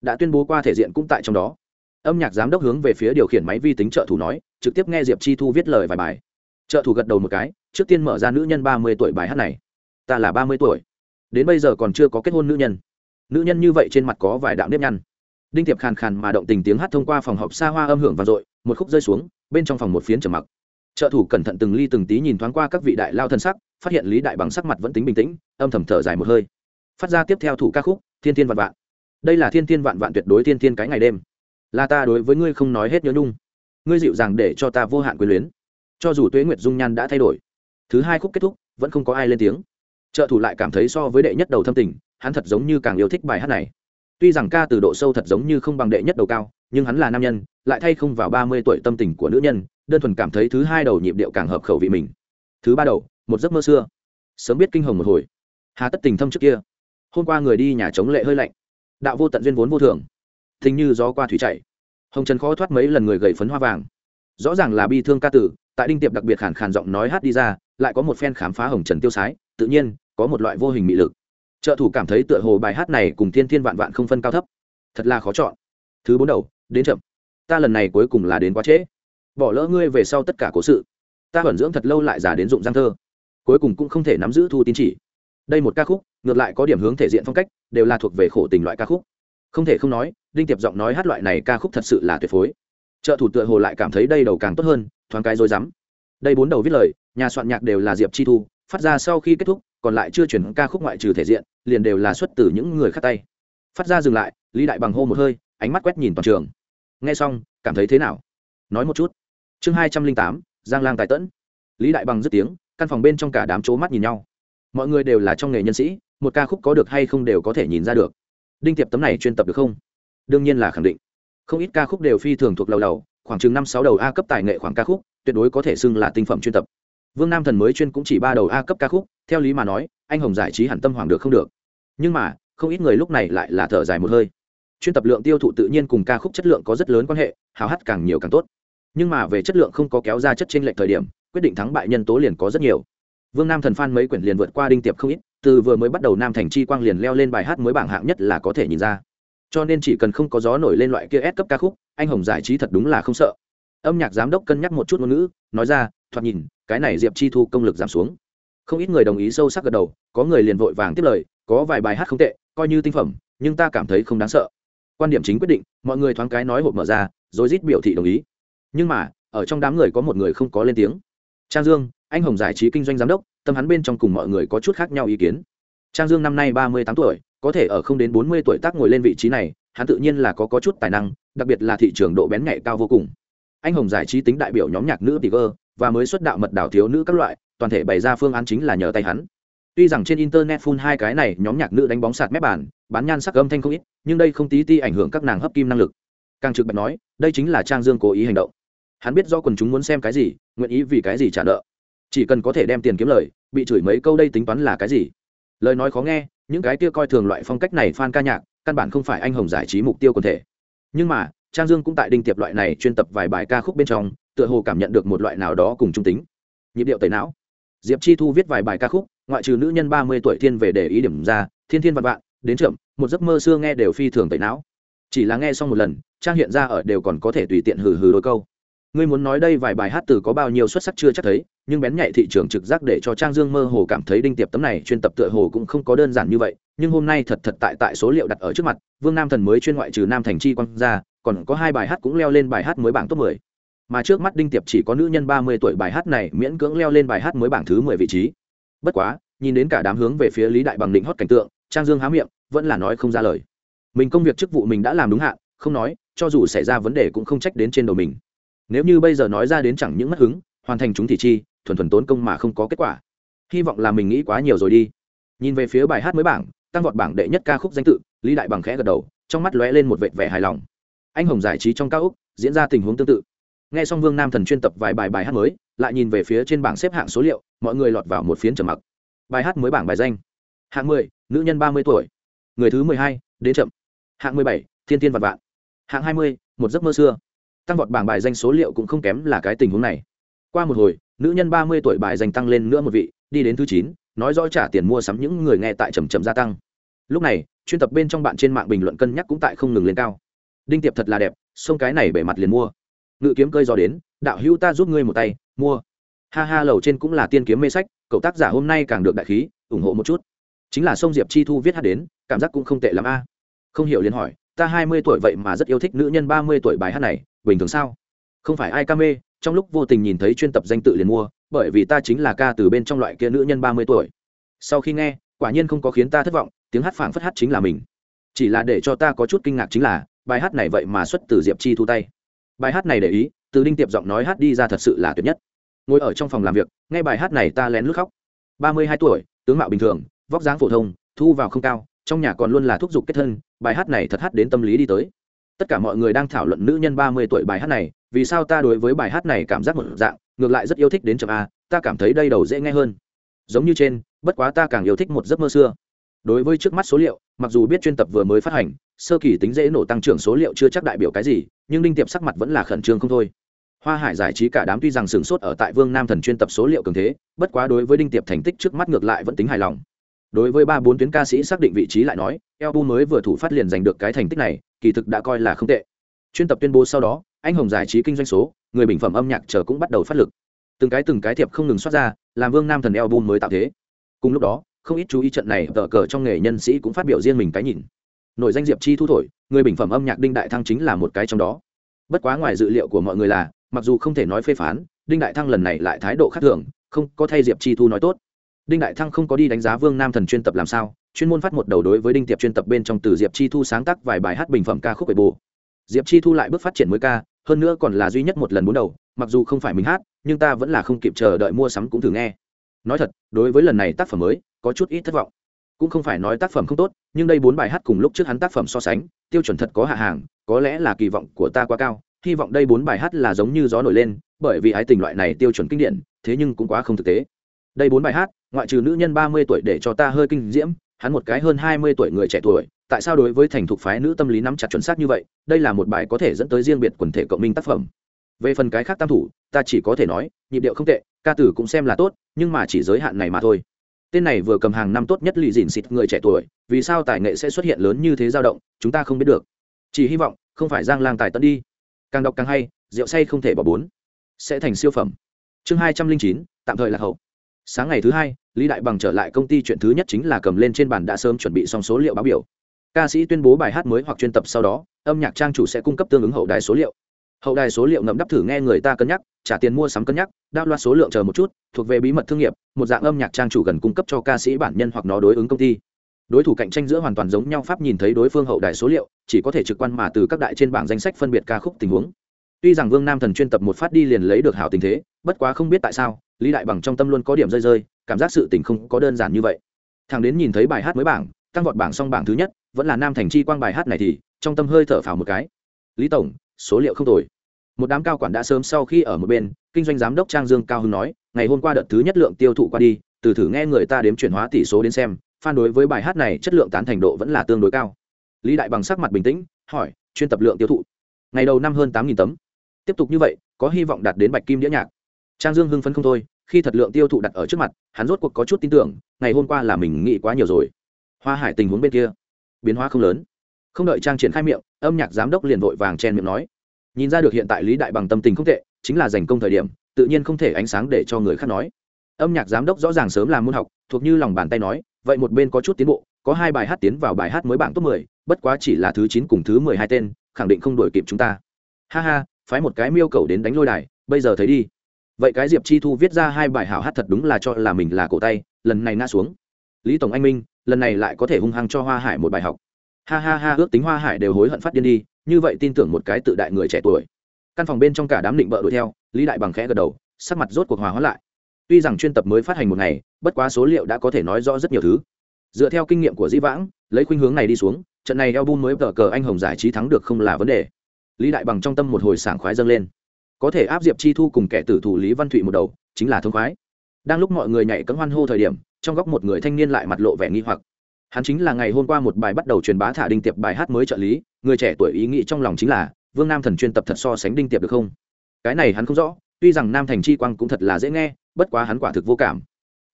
Đã tuyên bố qua thể diện cũng tại trong đó. Âm nhạc giám đốc hướng về phía điều khiển máy vi tính trợ thủ nói, trực tiếp nghe diệp chi thu viết lời vài bài. Trợ thủ gật đầu một cái, trước tiên mở ra nữ nhân ba mươi tuổi bài hát này. Ta là ba mươi tuổi đến bây giờ còn chưa có kết hôn nữ nhân. Nữ nhân như vậy trên mặt có vài đạo nếp nhăn. Đinh tiệp khàn khàn mà động tình tiếng hát thông qua phòng họp xa hoa âm hưởng vang dội, một khúc rơi xuống, bên trong phòng một phiến trầm mặc. Trợ thủ cẩn thận từng ly từng tí nhìn thoáng qua các vị đại lao thân sắc, phát hiện lý đại bằng sắc mặt vẫn tính bình tĩnh, âm thầm thở dài một hơi. Phát ra tiếp theo thủ ca khúc, thiên thiên vạn vạn. Đây là thiên thiên vạn vạn tuyệt đối thiên thiên cái ngày đêm. Là ta đối với ngươi không nói hết nhớ nhung. Ngươi dịu dàng để cho ta vô hạn quyền luyến. Cho dù tuế nguyệt dung nhan đã thay đổi. Thứ hai khúc kết thúc, vẫn không có ai lên tiếng trợ thủ lại cảm thấy so với đệ nhất đầu thâm tình, hắn thật giống như càng yêu thích bài hát này. Tuy rằng ca từ độ sâu thật giống như không bằng đệ nhất đầu cao, nhưng hắn là nam nhân, lại thay không vào ba mươi tuổi tâm tình của nữ nhân, đơn thuần cảm thấy thứ hai đầu nhịp điệu càng hợp khẩu vị mình. Thứ ba đầu, một giấc mơ xưa. Sớm biết kinh hồng một hồi. Hà tất tình thâm trước kia. Hôm qua người đi nhà chống lệ hơi lạnh. Đạo vô tận duyên vốn vô thường. Thình như gió qua thủy chảy. Hồng trần khó thoát mấy lần người gầy phấn hoa vàng. Rõ ràng là bi thương ca tử tại đinh tiệp đặc biệt khàn khàn giọng nói hát đi ra, lại có một phen khám phá hồng trần tiêu sái. Tự nhiên có một loại vô hình mị lực. Trợ thủ cảm thấy tựa hồ bài hát này cùng thiên thiên vạn vạn không phân cao thấp. Thật là khó chọn. Thứ bốn đầu, đến chậm. Ta lần này cuối cùng là đến quá trễ. Bỏ lỡ ngươi về sau tất cả cố sự. Ta vẩn dưỡng thật lâu lại giả đến dụng giang thơ. Cuối cùng cũng không thể nắm giữ thu tín chỉ. Đây một ca khúc, ngược lại có điểm hướng thể diện phong cách, đều là thuộc về khổ tình loại ca khúc. Không thể không nói, đinh tiệp giọng nói hát loại này ca khúc thật sự là tuyệt phối. Trợ thủ tựa hồ lại cảm thấy đây đầu càng tốt hơn, thoáng cái rối rắm. Đây bốn đầu viết lời, nhà soạn nhạc đều là diệp chi thu, phát ra sau khi kết thúc còn lại chưa chuyển ca khúc ngoại trừ thể diện, liền đều là xuất từ những người khác tay. Phát ra dừng lại, lý đại bằng hô một hơi, ánh mắt quét nhìn toàn trường. Nghe xong, cảm thấy thế nào? Nói một chút. Chương hai trăm linh tám, giang lang tài tẫn. Lý đại bằng dứt tiếng, căn phòng bên trong cả đám c mắt nhìn nhau. Mọi người đều là trong nghề nhân sĩ, một ca khúc có được hay không đều có thể nhìn ra được. Đinh tiệp tấm này chuyên tập được không? Đương nhiên là khẳng định. Không ít ca khúc đều phi thường thuộc lầu lầu, khoảng chừng năm sáu đầu a cấp tài nghệ khoảng ca khúc, tuyệt đối có thể xưng là tinh phẩm chuyên tập vương nam thần mới chuyên cũng chỉ ba đầu a cấp ca khúc, theo lý mà nói, anh hồng giải trí hẳn tâm hoàng được không được. Nhưng mà, không ít người lúc này lại là thở dài một hơi. Chuyên tập lượng tiêu thụ tự nhiên cùng ca khúc chất lượng có rất lớn quan hệ, hào hát càng nhiều càng tốt. Nhưng mà về chất lượng không có kéo ra chất trên lệch thời điểm, quyết định thắng bại nhân tố liền có rất nhiều. Vương nam thần phan mấy quyển liền vượt qua đinh tiệp không ít, từ vừa mới bắt đầu nam thành chi quang liền leo lên bài hát mới bảng hạng nhất là có thể nhìn ra. Cho nên chỉ cần không có gió nổi lên loại kia ép cấp ca khúc, anh hồng giải trí thật đúng là không sợ. Âm nhạc giám đốc cân nhắc một chút ngôn ngữ, nói ra thoạt nhìn cái này diệp chi thu công lực giảm xuống. Không ít người đồng ý sâu sắc gật đầu có người liền vội vàng tiếp lời có vài bài hát không tệ coi như tinh phẩm nhưng ta cảm thấy không đáng sợ. Quan điểm chính quyết định mọi người thoáng cái nói hộp mở ra rồi rít biểu thị đồng ý. Nhưng mà ở trong đám người có một người không có lên tiếng. Trang dương anh hồng giải trí kinh doanh giám đốc tâm hắn bên trong cùng mọi người có chút khác nhau ý kiến. Trang dương năm nay ba mươi tám tuổi có thể ở không đến bốn mươi tuổi tác ngồi lên vị trí này hắn tự nhiên là có, có chút tài năng đặc biệt là thị trường độ bén nhạy cao vô cùng. Anh hồng giải trí tính đại biểu nhóm nhạc nữ tiger và mới xuất đạo mật đảo thiếu nữ các loại, toàn thể bày ra phương án chính là nhờ tay hắn. Tuy rằng trên internet phun hai cái này, nhóm nhạc nữ đánh bóng sạt mép bàn, bán nhan sắc âm thanh không ít, nhưng đây không tí ti ảnh hưởng các nàng hấp kim năng lực. Càng trực bạch nói, đây chính là trang dương cố ý hành động. Hắn biết do quần chúng muốn xem cái gì, nguyện ý vì cái gì trả nợ. Chỉ cần có thể đem tiền kiếm lời, bị chửi mấy câu đây tính toán là cái gì. Lời nói khó nghe, những cái kia coi thường loại phong cách này fan ca nhạc, căn bản không phải anh hồng giải trí mục tiêu quần thể. Nhưng mà, trang dương cũng tại đinh tiệp loại này chuyên tập vài bài ca khúc bên trong tựa hồ cảm nhận được một loại nào đó cùng trung tính. Nhịp điệu tẩy não. Diệp chi thu viết vài bài ca khúc, ngoại trừ nữ nhân ba mươi tuổi thiên về để ý điểm ra, thiên thiên vạn vạn, đến trượm một giấc mơ xưa nghe đều phi thường tẩy não. Chỉ là nghe xong một lần, trang hiện ra ở đều còn có thể tùy tiện hừ hừ đôi câu. Ngươi muốn nói đây vài bài hát từ có bao nhiêu xuất sắc chưa chắc thấy, nhưng bén nhạy thị trường trực giác để cho trang dương mơ hồ cảm thấy đinh tiệp tấm này chuyên tập tựa hồ cũng không có đơn giản như vậy, nhưng hôm nay thật thật tại tại số liệu đặt ở trước mặt, vương nam thần mới chuyên ngoại trừ nam thành chi quang ra, còn có hai bài hát cũng leo lên bài hát mới bảng top 10 mà trước mắt đinh tiệp chỉ có nữ nhân ba mươi tuổi bài hát này miễn cưỡng leo lên bài hát mới bảng thứ mười vị trí. Bất quá, nhìn đến cả đám hướng về phía lý đại bằng định hót cảnh tượng, trang dương há miệng, vẫn là nói không ra lời. Mình công việc chức vụ mình đã làm đúng hạn, không nói, cho dù xảy ra vấn đề cũng không trách đến trên đầu mình. Nếu như bây giờ nói ra đến chẳng những mất hứng, hoàn thành chúng thì chi, thuần thuần tốn công mà không có kết quả. Hy vọng là mình nghĩ quá nhiều rồi đi. Nhìn về phía bài hát mới bảng, tăng vọt bảng đệ nhất ca khúc danh tự, lý đại bằng khẽ gật đầu, trong mắt lóe lên một vệt vẻ hài lòng. Anh hồng giải trí trong ca úc, diễn ra tình huống tương tự nghe xong vương nam thần chuyên tập vài bài bài hát mới, lại nhìn về phía trên bảng xếp hạng số liệu, mọi người lọt vào một phiến trầm mặc. Bài hát mới bảng bài danh. Hạng mười, nữ nhân ba mươi tuổi. Người thứ mười hai, đến chậm. Hạng mười bảy, thiên tiên vạn vạn. Hạng hai mươi, một giấc mơ xưa. Tăng vọt bảng bài danh số liệu cũng không kém là cái tình huống này. Qua một hồi, nữ nhân ba mươi tuổi bài danh tăng lên nữa một vị, đi đến thứ chín, nói rõ trả tiền mua sắm những người nghe tại trầm trầm gia tăng. Lúc này, chuyên tập bên trong bạn trên mạng bình luận cân nhắc cũng tại không ngừng lên cao. Đinh tiệp thật là đẹp xông cái này bể mặt liền mua ngự kiếm cơi gió đến, đạo hữu ta giúp ngươi một tay, mua. Ha ha, lầu trên cũng là tiên kiếm mê sách, cậu tác giả hôm nay càng được đại khí, ủng hộ một chút. Chính là sông diệp chi thu viết hát đến, cảm giác cũng không tệ lắm a. Không hiểu liền hỏi, ta hai mươi tuổi vậy mà rất yêu thích nữ nhân ba mươi tuổi bài hát này, bình thường sao? Không phải ai ca mê, trong lúc vô tình nhìn thấy chuyên tập danh tự liền mua, bởi vì ta chính là ca từ bên trong loại kia nữ nhân ba mươi tuổi. Sau khi nghe, quả nhiên không có khiến ta thất vọng, tiếng hát phảng phất hát chính là mình. Chỉ là để cho ta có chút kinh ngạc chính là, bài hát này vậy mà xuất từ diệp chi thu tay bài hát này để ý, từ đinh tiệp giọng nói hát đi ra thật sự là tuyệt nhất. Ngồi ở trong phòng làm việc, nghe bài hát này ta lén lút khóc. Ba mươi hai tuổi, tướng mạo bình thường, vóc dáng phổ thông, thu vào không cao, trong nhà còn luôn là thúc giục kết thân, bài hát này thật hát đến tâm lý đi tới. Tất cả mọi người đang thảo luận nữ nhân ba mươi tuổi bài hát này, vì sao ta đối với bài hát này cảm giác một dạng, ngược lại rất yêu thích đến chậm a, ta cảm thấy đây đầu dễ nghe hơn. Giống như trên, bất quá ta càng yêu thích một giấc mơ xưa đối với trước mắt số liệu, mặc dù biết chuyên tập vừa mới phát hành, sơ kỳ tính dễ nổ tăng trưởng số liệu chưa chắc đại biểu cái gì, nhưng đinh tiệp sắc mặt vẫn là khẩn trương không thôi. Hoa hải giải trí cả đám tuy rằng sửng sốt ở tại vương nam thần chuyên tập số liệu cường thế, bất quá đối với đinh tiệp thành tích trước mắt ngược lại vẫn tính hài lòng. Đối với ba bốn tuyến ca sĩ xác định vị trí lại nói album mới vừa thủ phát liền giành được cái thành tích này, kỳ thực đã coi là không tệ. Chuyên tập tuyên bố sau đó, anh hồng giải trí kinh doanh số, người bình phẩm âm nhạc chờ cũng bắt đầu phát lực. Từng cái từng cái thiệp không ngừng xuất ra, làm vương nam thần album mới tạo thế. Cùng lúc đó không ít chú ý trận này, tờ cờ trong nghề nhân sĩ cũng phát biểu riêng mình cái nhìn. Nội danh diệp chi thu thổi, người bình phẩm âm nhạc đinh đại thăng chính là một cái trong đó. Bất quá ngoài dự liệu của mọi người là, mặc dù không thể nói phê phán, đinh đại thăng lần này lại thái độ khác thường, không có thay diệp chi thu nói tốt. Đinh đại thăng không có đi đánh giá vương nam thần chuyên tập làm sao, chuyên môn phát một đầu đối với đinh tiệp chuyên tập bên trong từ diệp chi thu sáng tác vài bài hát bình phẩm ca khúc về bồ diệp chi thu lại bước phát triển mới ca, hơn nữa còn là duy nhất một lần bốn đầu, mặc dù không phải mình hát, nhưng ta vẫn là không kịp chờ đợi mua sắm cũng thử nghe nói thật, đối với lần này tác phẩm mới, có chút ít thất vọng. Cũng không phải nói tác phẩm không tốt, nhưng đây bốn bài hát cùng lúc trước hắn tác phẩm so sánh, tiêu chuẩn thật có hạ hàng, có lẽ là kỳ vọng của ta quá cao, hy vọng đây bốn bài hát là giống như gió nổi lên, bởi vì ái tình loại này tiêu chuẩn kinh điển, thế nhưng cũng quá không thực tế. Đây bốn bài hát, ngoại trừ nữ nhân ba mươi tuổi để cho ta hơi kinh diễm, hắn một cái hơn hai mươi tuổi người trẻ tuổi, tại sao đối với thành thục phái nữ tâm lý nắm chặt chuẩn xác như vậy, đây là một bài có thể dẫn tới riêng biệt quần thể cộng minh tác phẩm. Về phần cái khác tam thủ, ta chỉ có thể nói, nhịp điệu không tệ ca tử cũng xem là tốt, nhưng mà chỉ giới hạn này mà thôi. Tên này vừa cầm hàng năm tốt nhất lì dìn xịt người trẻ tuổi, vì sao tài nghệ sẽ xuất hiện lớn như thế dao động, chúng ta không biết được. Chỉ hy vọng, không phải giang lang tài tận đi. Càng đọc càng hay, rượu say không thể bỏ bốn. Sẽ thành siêu phẩm. Chương hai trăm linh chín, tạm thời là hậu. Sáng ngày thứ hai, lý đại bằng trở lại công ty chuyện thứ nhất chính là cầm lên trên bàn đã sớm chuẩn bị xong số liệu báo biểu. Ca sĩ tuyên bố bài hát mới hoặc chuyên tập sau đó, âm nhạc trang chủ sẽ cung cấp tương ứng hậu đài số liệu hậu đài số liệu ngậm đắp thử nghe người ta cân nhắc, trả tiền mua sắm cân nhắc đao loa số lượng chờ một chút, thuộc về bí mật thương nghiệp, một dạng âm nhạc trang chủ gần cung cấp cho ca sĩ bản nhân hoặc nó đối ứng công ty. Đối thủ cạnh tranh giữa hoàn toàn giống nhau pháp nhìn thấy đối phương hậu đài số liệu, chỉ có thể trực quan mà từ các đại trên bảng danh sách phân biệt ca khúc tình huống. Tuy rằng vương nam thần chuyên tập một phát đi liền lấy được hảo tình thế, bất quá không biết tại sao, lý đại bằng trong tâm luôn có điểm rơi rơi, cảm giác sự tình không có đơn giản như vậy. Thằng đến nhìn thấy bài hát mới bảng, tăng vọt bảng xong bảng thứ nhất, vẫn là nam thành chi quang bài hát này thì, trong tâm hơi thở phào một cái. Lý tổng số liệu không tồi. Một đám cao quản đã sớm sau khi ở một bên, kinh doanh giám đốc trang dương cao hưng nói, ngày hôm qua đợt thứ nhất lượng tiêu thụ qua đi, từ thử nghe người ta đếm chuyển hóa tỷ số đến xem phan đối với bài hát này chất lượng tán thành độ vẫn là tương đối cao. Lý đại bằng sắc mặt bình tĩnh, hỏi, chuyên tập lượng tiêu thụ? Ngày đầu năm hơn tám tấm. Tiếp tục như vậy, có hy vọng đạt đến bạch kim đĩa nhạc. Trang dương hưng phấn không thôi, khi thật lượng tiêu thụ đặt ở trước mặt, hắn rốt cuộc có chút tin tưởng, ngày hôm qua là mình nghĩ quá nhiều rồi. Hoa hải tình huống bên kia, biến hóa không lớn không đợi trang triển khai miệng, âm nhạc giám đốc liền vội vàng chen miệng nói. Nhìn ra được hiện tại lý đại bằng tâm tình không tệ, chính là giành công thời điểm, tự nhiên không thể ánh sáng để cho người khác nói. Âm nhạc giám đốc rõ ràng sớm làm môn học, thuộc như lòng bàn tay nói, vậy một bên có chút tiến bộ, có hai bài hát tiến vào bài hát mới bảng top mười, bất quá chỉ là thứ chín cùng thứ mười hai tên, khẳng định không đổi kịp chúng ta. Ha ha, phái một cái miêu cầu đến đánh lôi đài, bây giờ thấy đi. Vậy cái diệp chi thu viết ra hai bài hảo hát thật đúng là cho là mình là cổ tay, lần này ngã xuống. Lý tổng anh minh, lần này lại có thể hung hăng cho hoa hải một bài học ha ha ha, ước tính hoa hải đều hối hận phát điên đi, như vậy tin tưởng một cái tự đại người trẻ tuổi. Căn phòng bên trong cả đám định bợ đuổi theo, lý đại bằng khẽ gật đầu, sắc mặt rốt cuộc hòa hóa lại. Tuy rằng chuyên tập mới phát hành một ngày, bất quá số liệu đã có thể nói rõ rất nhiều thứ. Dựa theo kinh nghiệm của dĩ vãng, lấy khuynh hướng này đi xuống, trận này album mới tờ cờ anh hồng giải trí thắng được không là vấn đề. Lý đại bằng trong tâm một hồi sảng khoái dâng lên. Có thể áp diệp chi thu cùng kẻ tử thủ lý văn thụy một đầu, chính là thông khoái. Đang lúc mọi người nhảy cấm hoan hô thời điểm, trong góc một người thanh niên lại mặt lộ vẻ nghi hoặc hắn chính là ngày hôm qua một bài bắt đầu truyền bá thả đinh tiệp bài hát mới trợ lý, người trẻ tuổi ý nghĩ trong lòng chính là, vương nam thần chuyên tập thật so sánh đinh tiệp được không? Cái này hắn không rõ, tuy rằng nam thành chi quang cũng thật là dễ nghe, bất quá hắn quả thực vô cảm.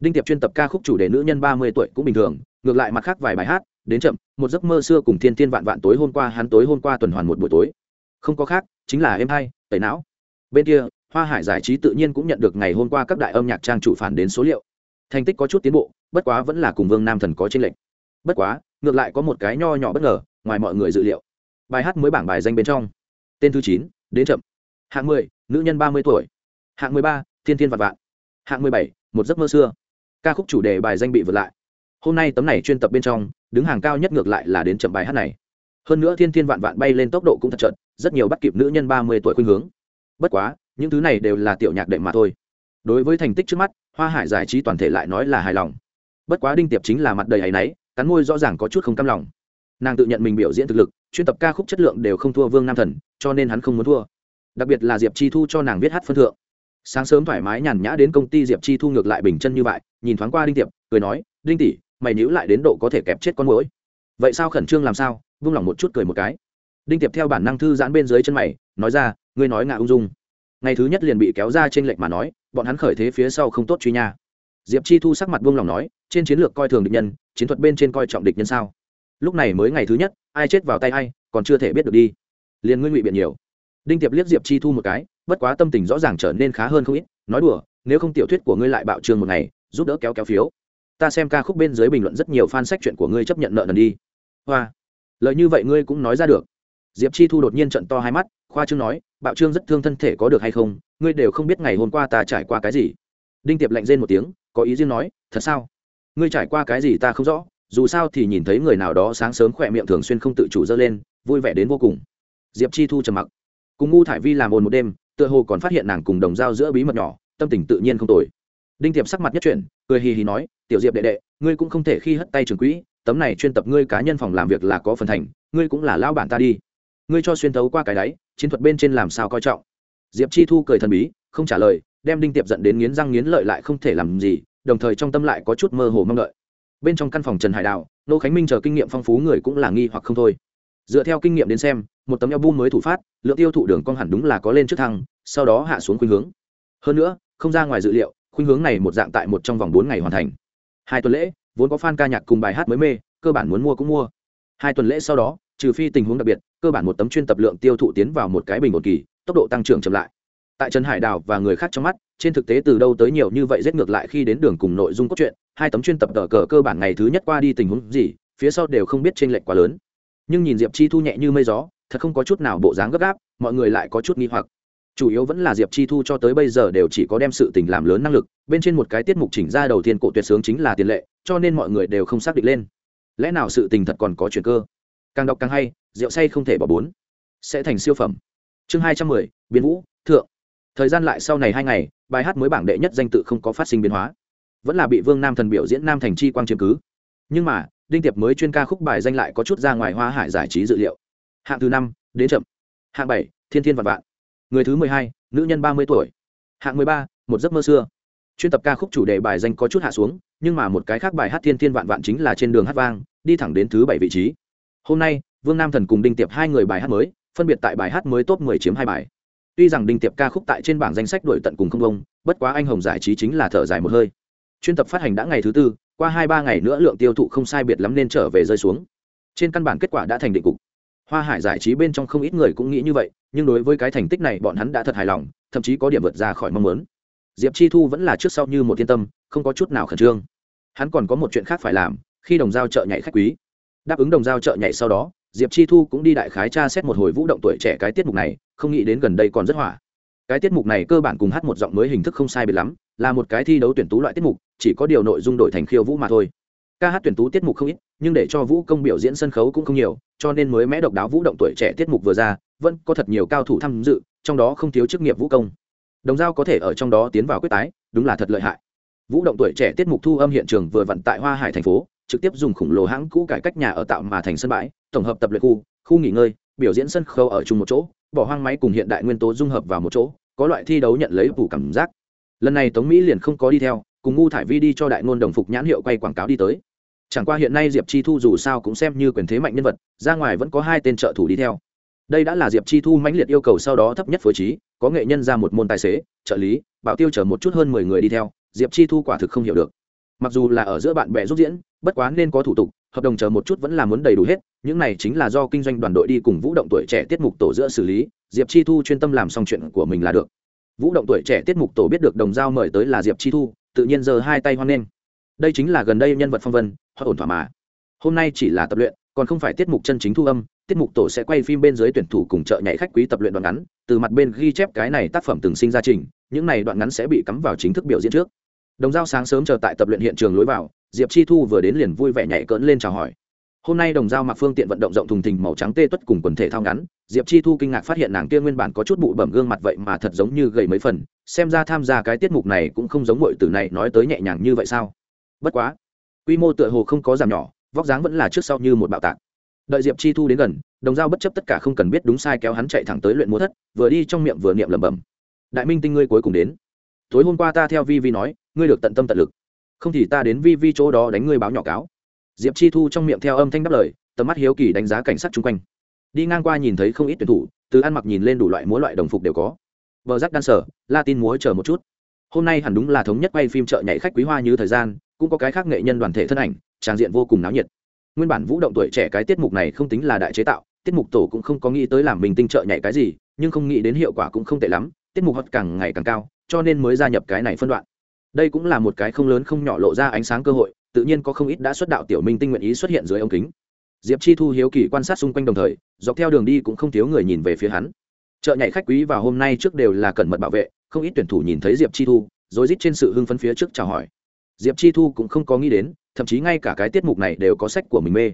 Đinh tiệp chuyên tập ca khúc chủ đề nữ nhân ba mươi tuổi cũng bình thường, ngược lại mặt khác vài bài hát, đến chậm, một giấc mơ xưa cùng thiên thiên vạn vạn tối hôm qua, hắn tối hôm qua tuần hoàn một buổi tối. Không có khác, chính là em hay, tẩy não. Bên kia, hoa hải giải trí tự nhiên cũng nhận được ngày hôm qua các đại âm nhạc trang chủ phản đến số liệu. Thành tích có chút tiến bộ, bất quá vẫn là cùng vương nam thần có tranh lệch bất quá, ngược lại có một cái nho nhỏ bất ngờ, ngoài mọi người dự liệu. Bài hát mới bảng bài danh bên trong. Tên thứ chín, đến chậm. Hạng mười, nữ nhân ba mươi tuổi. Hạng mười ba, thiên thiên vạn vạn. Hạng mười bảy, một giấc mơ xưa. Ca khúc chủ đề bài danh bị vượt lại. Hôm nay tấm này chuyên tập bên trong, đứng hàng cao nhất ngược lại là đến chậm bài hát này. Hơn nữa thiên thiên vạn vạn bay lên tốc độ cũng thật trận rất nhiều bắt kịp nữ nhân ba mươi tuổi khuynh hướng. Bất quá, những thứ này đều là tiểu nhạc đệm mà thôi. Đối với thành tích trước mắt, hoa hải giải trí toàn thể lại nói là hài lòng. Bất quá đinh tiệp chính là mặt đầy áy náy cắn môi rõ ràng có chút không cam lòng. Nàng tự nhận mình biểu diễn thực lực, chuyên tập ca khúc chất lượng đều không thua vương nam thần, cho nên hắn không muốn thua. Đặc biệt là diệp chi thu cho nàng viết hát phân thượng. Sáng sớm thoải mái nhàn nhã đến công ty, diệp chi thu ngược lại bình chân như vậy, nhìn thoáng qua đinh tiệp, cười nói, đinh tỷ, mày níu lại đến độ có thể kẹp chết con mũi vậy sao khẩn trương làm sao? Vung lòng một chút cười một cái. Đinh tiệp theo bản năng thư giãn bên dưới chân mày, nói ra, ngươi nói ngạ ung dung. Ngày thứ nhất liền bị kéo ra trên lệch mà nói, bọn hắn khởi thế phía sau không tốt truy nha diệp chi thu sắc mặt buông lòng nói, trên chiến lược coi thường địch nhân, chiến thuật bên trên coi trọng địch nhân sao? Lúc này mới ngày thứ nhất, ai chết vào tay ai, còn chưa thể biết được đi. Liền ngươi ngụy biện nhiều. Đinh tiệp liếc diệp chi thu một cái, bất quá tâm tình rõ ràng trở nên khá hơn không ít, nói đùa, nếu không tiểu thuyết của ngươi lại bạo trường một ngày, giúp đỡ kéo kéo phiếu. Ta xem ca khúc bên dưới bình luận rất nhiều fan sách chuyện của ngươi chấp nhận nợ nần đi. Hoa. Lời như vậy ngươi cũng nói ra được. Diệp chi thu đột nhiên trận to hai mắt, khoa trương nói, bạo trương rất thương thân thể có được hay không? Ngươi đều không biết ngày hôm qua ta trải qua cái gì. Đinh tiệp lạnh rên một tiếng có ý riêng nói, thật sao? Ngươi trải qua cái gì ta không rõ, dù sao thì nhìn thấy người nào đó sáng sớm khỏe miệng thường xuyên không tự chủ dơ lên, vui vẻ đến vô cùng. Diệp chi thu trầm mặc. Cùng ngu thải vi làm ồn một đêm, tựa hồ còn phát hiện nàng cùng đồng dao giữa bí mật nhỏ, tâm tình tự nhiên không tồi. Đinh tiệp sắc mặt nhất chuyển, cười hì hì nói, tiểu diệp đệ đệ, ngươi cũng không thể khi hất tay trường quỹ, tấm này chuyên tập ngươi cá nhân phòng làm việc là có phần thành, ngươi cũng là lao bản ta đi. Ngươi cho xuyên thấu qua cái đáy, chiến thuật bên trên làm sao coi trọng? Diệp chi thu cười thần bí, không trả lời, đem đinh tiệp dẫn đến nghiến răng nghiến lợi lại không thể làm gì đồng thời trong tâm lại có chút mơ hồ mong đợi. Bên trong căn phòng trần hải đào, nô khánh minh chờ kinh nghiệm phong phú người cũng là nghi hoặc không thôi. Dựa theo kinh nghiệm đến xem, một tấm album mới thủ phát, lượng tiêu thụ đường con hẳn đúng là có lên trước thăng, sau đó hạ xuống khuynh hướng. Hơn nữa, không ra ngoài dự liệu, khuynh hướng này một dạng tại một trong vòng bốn ngày hoàn thành. Hai tuần lễ, vốn có fan ca nhạc cùng bài hát mới mê, cơ bản muốn mua cũng mua. Hai tuần lễ sau đó, trừ phi tình huống đặc biệt, cơ bản một tấm chuyên tập lượng tiêu thụ tiến vào một cái bình ổn kỳ, tốc độ tăng trưởng chậm lại. Tại trần hải đào và người khác trong mắt trên thực tế từ đâu tới nhiều như vậy giết ngược lại khi đến đường cùng nội dung cốt truyện, hai tấm chuyên tập tờ cờ cơ bản ngày thứ nhất qua đi tình huống gì, phía sau đều không biết t r ê n lệch quá lớn. Nhưng nhìn diệp chi thu nhẹ như mây gió, thật không có chút nào bộ dáng gấp gáp, mọi người lại có chút nghi hoặc. Chủ yếu vẫn là diệp chi thu cho tới bây giờ đều chỉ có đem sự tình làm lớn năng lực, bên trên một cái tiết mục chỉnh ra đầu tiên cổ tuyệt sướng chính là tiền lệ, cho nên mọi người đều không xác định lên. Lẽ nào sự tình thật còn có chuyện cơ? Càng đọc càng hay, rượu say không thể bỏ bốn. Sẽ thành siêu phẩm. Chương hai trăm mười, biến vũ, thượng thời gian lại sau này hai ngày, bài hát mới bảng đệ nhất danh tự không có phát sinh biến hóa. Vẫn là bị vương nam thần biểu diễn nam thành chi quang chiếm cứ. Nhưng mà, đinh tiệp mới chuyên ca khúc bài danh lại có chút ra ngoài hoa hải giải trí dự liệu. Hạng thứ năm, đến chậm. Hạng bảy, thiên thiên vạn vạn. Người thứ mười hai, nữ nhân ba mươi tuổi. Hạng mười ba, một giấc mơ xưa. Chuyên tập ca khúc chủ đề bài danh có chút hạ xuống, nhưng mà một cái khác bài hát thiên thiên vạn vạn chính là trên đường hát vang, đi thẳng đến thứ bảy vị trí. Hôm nay, vương nam thần cùng đinh tiệp hai người bài hát mới, phân biệt tại bài hát mới top mười chiếm hai bài tuy rằng đinh tiệp ca khúc tại trên bảng danh sách đổi tận cùng không công bất quá anh hồng giải trí chính là thở dài một hơi. Chuyên tập phát hành đã ngày thứ tư, qua hai ba ngày nữa lượng tiêu thụ không sai biệt lắm nên trở về rơi xuống. Trên căn bản kết quả đã thành định cục. Hoa hải giải trí bên trong không ít người cũng nghĩ như vậy, nhưng đối với cái thành tích này bọn hắn đã thật hài lòng, thậm chí có điểm vượt ra khỏi mong muốn. Diệp chi thu vẫn là trước sau như một thiên tâm, không có chút nào khẩn trương. Hắn còn có một chuyện khác phải làm, khi đồng giao chợ nhảy khách quý. Đáp ứng đồng giao chợ nhảy sau đó diệp chi thu cũng đi đại khái tra xét một hồi vũ động tuổi trẻ cái tiết mục này, không nghĩ đến gần đây còn rất hỏa. Cái tiết mục này cơ bản cùng hát một giọng mới hình thức không sai biệt lắm, là một cái thi đấu tuyển tú loại tiết mục, chỉ có điều nội dung đổi thành khiêu vũ mà thôi. Ca hát tuyển tú tiết mục không ít, nhưng để cho vũ công biểu diễn sân khấu cũng không nhiều, cho nên mới mẽ độc đáo vũ động tuổi trẻ tiết mục vừa ra, vẫn có thật nhiều cao thủ tham dự, trong đó không thiếu chức nghiệp vũ công. Đồng giao có thể ở trong đó tiến vào quyết tái, đúng là thật lợi hại. Vũ động tuổi trẻ tiết mục thu âm hiện trường vừa vận tại hoa hải thành phố, trực tiếp dùng khủng lồ hãng cũ cải cách nhà ở tạo mà thành sân bãi tổng hợp tập luyện khu khu nghỉ ngơi, biểu diễn sân khấu ở chung một chỗ, bỏ hoang máy cùng hiện đại nguyên tố dung hợp vào một chỗ, có loại thi đấu nhận lấy phủ cảm giác. Lần này tống mỹ liền không có đi theo, cùng ngu thải vi đi cho đại ngôn đồng phục nhãn hiệu quay quảng cáo đi tới. Chẳng qua hiện nay diệp chi thu dù sao cũng xem như quyền thế mạnh nhân vật, ra ngoài vẫn có hai tên trợ thủ đi theo. Đây đã là diệp chi thu mãnh liệt yêu cầu sau đó thấp nhất phối trí, có nghệ nhân ra một môn tài xế, trợ lý, bảo tiêu chở một chút hơn mười người đi theo, diệp chi thu quả thực không hiểu được. Mặc dù là ở giữa bạn bè giúp diễn, bất quá nên có thủ tục hợp đồng chờ một chút vẫn là muốn đầy đủ hết, những này chính là do kinh doanh đoàn đội đi cùng vũ động tuổi trẻ tiết mục tổ giữa xử lý, diệp chi thu chuyên tâm làm xong chuyện của mình là được. Vũ động tuổi trẻ tiết mục tổ biết được đồng giao mời tới là diệp chi thu, tự nhiên giờ hai tay hoan nghênh. Đây chính là gần đây nhân vật phong vân hoặc ổn thỏa mà. Hôm nay chỉ là tập luyện, còn không phải tiết mục chân chính thu âm, tiết mục tổ sẽ quay phim bên dưới tuyển thủ cùng chợ nhảy khách quý tập luyện đoạn ngắn, từ mặt bên ghi chép cái này tác phẩm từng sinh ra trình, những này đoạn ngắn sẽ bị cắm vào chính thức biểu diễn trước. Đồng giao sáng sớm chờ tại tập luyện hiện trường lối vào diệp chi thu vừa đến liền vui vẻ nhảy cỡn lên chào hỏi. Hôm nay đồng giao mặc phương tiện vận động rộng thùng thình màu trắng tê tuất cùng quần thể thao ngắn, diệp chi thu kinh ngạc phát hiện nàng kia nguyên bản có chút bụi bẩm gương mặt vậy mà thật giống như gầy mấy phần, xem ra tham gia cái tiết mục này cũng không giống mọi từ này nói tới nhẹ nhàng như vậy sao? Bất quá, quy mô tựa hồ không có giảm nhỏ, vóc dáng vẫn là trước sau như một bạo tạc. Đợi diệp chi thu đến gần, đồng giao bất chấp tất cả không cần biết đúng sai kéo hắn chạy thẳng tới luyện múa thất, vừa đi trong miệng vừa niệm lẩm bẩm. Đại minh tinh ngươi cuối cùng đến. Tối hôm qua ta theo vi vi nói, ngươi được tận tâm tận lực không thì ta đến vi vi chỗ đó đánh ngươi báo nhỏ cáo. Diệp chi thu trong miệng theo âm thanh đáp lời, tầm mắt hiếu kỳ đánh giá cảnh sát chung quanh. Đi ngang qua nhìn thấy không ít tuyển thủ, từ ăn mặc nhìn lên đủ loại múa loại đồng phục đều có. Vợ rắc đan sở, latin múa chờ một chút. Hôm nay hẳn đúng là thống nhất quay phim chợ nhảy khách quý hoa như thời gian, cũng có cái khác nghệ nhân đoàn thể thân ảnh trang diện vô cùng náo nhiệt. Nguyên bản vũ động tuổi trẻ cái tiết mục này không tính là đại chế tạo, tiết mục tổ cũng không có nghĩ tới làm mình tinh trợ nhảy cái gì, nhưng không nghĩ đến hiệu quả cũng không tệ lắm, tiết mục hot càng ngày càng cao, cho nên mới gia nhập cái này phân đoạn đây cũng là một cái không lớn không nhỏ lộ ra ánh sáng cơ hội, tự nhiên có không ít đã xuất đạo tiểu minh tinh nguyện ý xuất hiện dưới ống kính. Diệp chi thu hiếu kỳ quan sát xung quanh đồng thời, dọc theo đường đi cũng không thiếu người nhìn về phía hắn. Chợ nhảy khách quý vào hôm nay trước đều là cẩn mật bảo vệ, không ít tuyển thủ nhìn thấy diệp chi thu, rồi rít trên sự hưng phấn phía trước chào hỏi. Diệp chi thu cũng không có nghĩ đến, thậm chí ngay cả cái tiết mục này đều có sách của mình mê.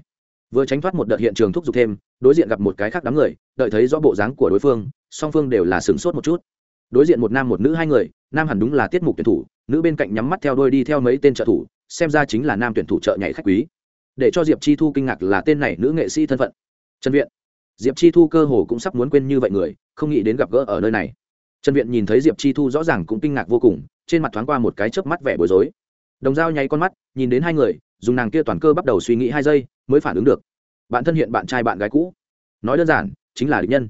Vừa tránh thoát một đợt hiện trường thúc giục thêm, đối diện gặp một cái khác đám người, đợi thấy rõ bộ dáng của đối phương, song phương đều là sửng sốt một chút. Đối diện một nam một nữ hai người nam hẳn đúng là tiết mục tuyển thủ, nữ bên cạnh nhắm mắt theo đôi đi theo mấy tên trợ thủ, xem ra chính là nam tuyển thủ trợ nhảy khách quý. Để cho diệp chi thu kinh ngạc là tên này nữ nghệ sĩ thân phận. Trần viện. Diệp chi thu cơ hồ cũng sắp muốn quên như vậy người, không nghĩ đến gặp gỡ ở nơi này. Trần viện nhìn thấy diệp chi thu rõ ràng cũng kinh ngạc vô cùng, trên mặt thoáng qua một cái chớp mắt vẻ bối rối. Đồng dao nháy con mắt, nhìn đến hai người, dùng nàng kia toàn cơ bắt đầu suy nghĩ hai giây, mới phản ứng được. Bạn thân hiện bạn trai bạn gái cũ. Nói đơn giản, chính là địch nhân.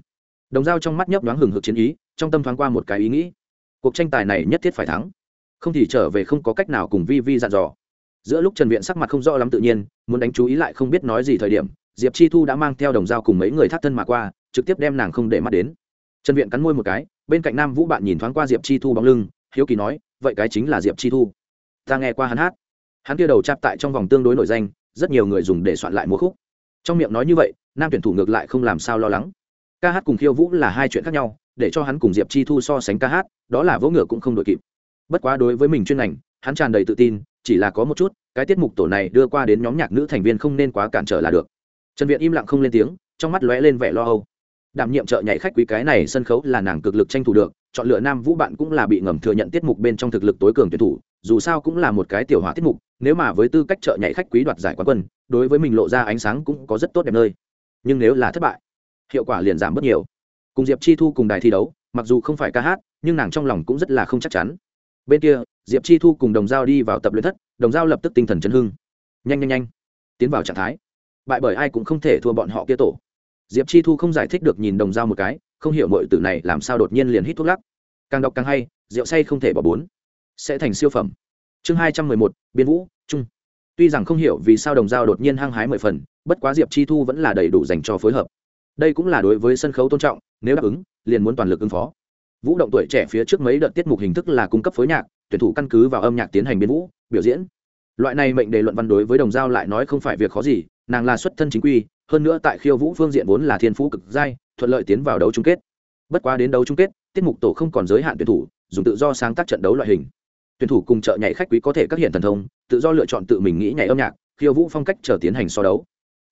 Đồng dao trong mắt nhấp đoán hừng hực chiến ý, trong tâm thoáng qua một cái ý nghĩ cuộc tranh tài này nhất thiết phải thắng. Không thì trở về không có cách nào cùng vi vi dặn dò. Giữa lúc trần viện sắc mặt không rõ lắm tự nhiên, muốn đánh chú ý lại không biết nói gì thời điểm, diệp chi thu đã mang theo đồng dao cùng mấy người thắt thân mà qua, trực tiếp đem nàng không để mắt đến. Trần viện cắn môi một cái, bên cạnh nam vũ bạn nhìn thoáng qua diệp chi thu bóng lưng, hiếu kỳ nói, vậy cái chính là diệp chi thu. Ta nghe qua hắn hát. Hắn kia đầu chắp tại trong vòng tương đối nổi danh, rất nhiều người dùng để soạn lại múa khúc. Trong miệng nói như vậy, nam tuyển thủ ngược lại không làm sao lo lắng. Ca hát cùng khiêu vũ là hai chuyện khác nhau để cho hắn cùng diệp chi thu so sánh ca hát, đó là vỗ ngựa cũng không đội kịp. Bất quá đối với mình chuyên ngành hắn tràn đầy tự tin, chỉ là có một chút, cái tiết mục tổ này đưa qua đến nhóm nhạc nữ thành viên không nên quá cản trở là được. Trần viện im lặng không lên tiếng, trong mắt lóe lên vẻ lo âu. Đảm nhiệm trợ nhảy khách quý cái này sân khấu là nàng cực lực tranh thủ được, chọn lựa nam vũ bạn cũng là bị ngầm thừa nhận tiết mục bên trong thực lực tối cường tuyển thủ, dù sao cũng là một cái tiểu hóa tiết mục, nếu mà với tư cách trợ nhảy khách quý đoạt giải quán quân, đối với mình lộ ra ánh sáng cũng có rất tốt đẹp nơi. Nhưng nếu là thất bại, hiệu quả liền giảm bớt nhiều cùng diệp chi thu cùng đài thi đấu, mặc dù không phải ca hát, nhưng nàng trong lòng cũng rất là không chắc chắn. Bên kia, diệp chi thu cùng đồng giao đi vào tập luyện thất, đồng giao lập tức tinh thần chấn hưng. Nhanh nhanh nhanh. Tiến vào trạng thái. Bại bởi ai cũng không thể thua bọn họ kia tổ. Diệp chi thu không giải thích được nhìn đồng giao một cái, không hiểu mọi từ này làm sao đột nhiên liền hít thuốc lắc. Càng đọc càng hay, rượu say không thể bỏ bốn. Sẽ thành siêu phẩm. Chương hai trăm mười một, biên vũ, trung. Tuy rằng không hiểu vì sao đồng giao đột nhiên hăng hái mười phần, bất quá diệp chi thu vẫn là đầy đủ dành cho phối hợp đây cũng là đối với sân khấu tôn trọng, nếu đáp ứng, liền muốn toàn lực ứng phó. Vũ động tuổi trẻ phía trước mấy đợt tiết mục hình thức là cung cấp phối nhạc, tuyển thủ căn cứ vào âm nhạc tiến hành biên vũ, biểu diễn. Loại này mệnh đề luận văn đối với đồng giao lại nói không phải việc khó gì, nàng là xuất thân chính quy, hơn nữa tại khiêu vũ phương diện vốn là thiên phú cực giai thuận lợi tiến vào đấu chung kết. Bất quá đến đấu chung kết, tiết mục tổ không còn giới hạn tuyển thủ, dùng tự do sáng tác trận đấu loại hình. Tuyển thủ cùng chợ nhảy khách quý có thể các hiện thần thông, tự do lựa chọn tự mình nghĩ nhảy âm nhạc, khiêu vũ phong cách chờ tiến hành so đấu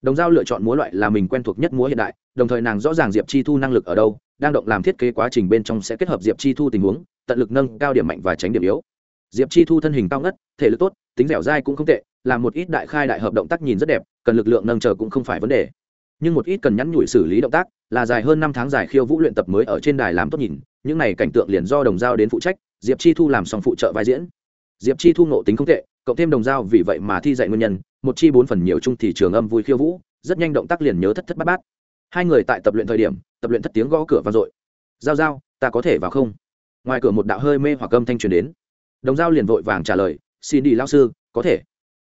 đồng giao lựa chọn múa loại là mình quen thuộc nhất múa hiện đại, đồng thời nàng rõ ràng diệp chi thu năng lực ở đâu, đang động làm thiết kế quá trình bên trong sẽ kết hợp diệp chi thu tình huống, tận lực nâng cao điểm mạnh và tránh điểm yếu. Diệp chi thu thân hình cao ngất, thể lực tốt, tính dẻo dai cũng không tệ, làm một ít đại khai đại hợp động tác nhìn rất đẹp, cần lực lượng nâng chờ cũng không phải vấn đề. Nhưng một ít cần nhắn nhủi xử lý động tác, là dài hơn năm tháng dài khiêu vũ luyện tập mới ở trên đài làm tốt nhìn, những này cảnh tượng liền do đồng giao đến phụ trách, diệp chi thu làm xong phụ trợ vai diễn. Diệp chi thu nộ tính không tệ cộng thêm đồng dao vì vậy mà thi dạy nguyên nhân, một chi bốn phần nhiều chung thì trường âm vui khiêu vũ, rất nhanh động tác liền nhớ thất thất bát bát. Hai người tại tập luyện thời điểm, tập luyện thất tiếng gõ cửa vang dội. Giao giao, ta có thể vào không? Ngoài cửa một đạo hơi mê hoặc âm thanh truyền đến. Đồng dao liền vội vàng trả lời, xin đi lao sư, có thể.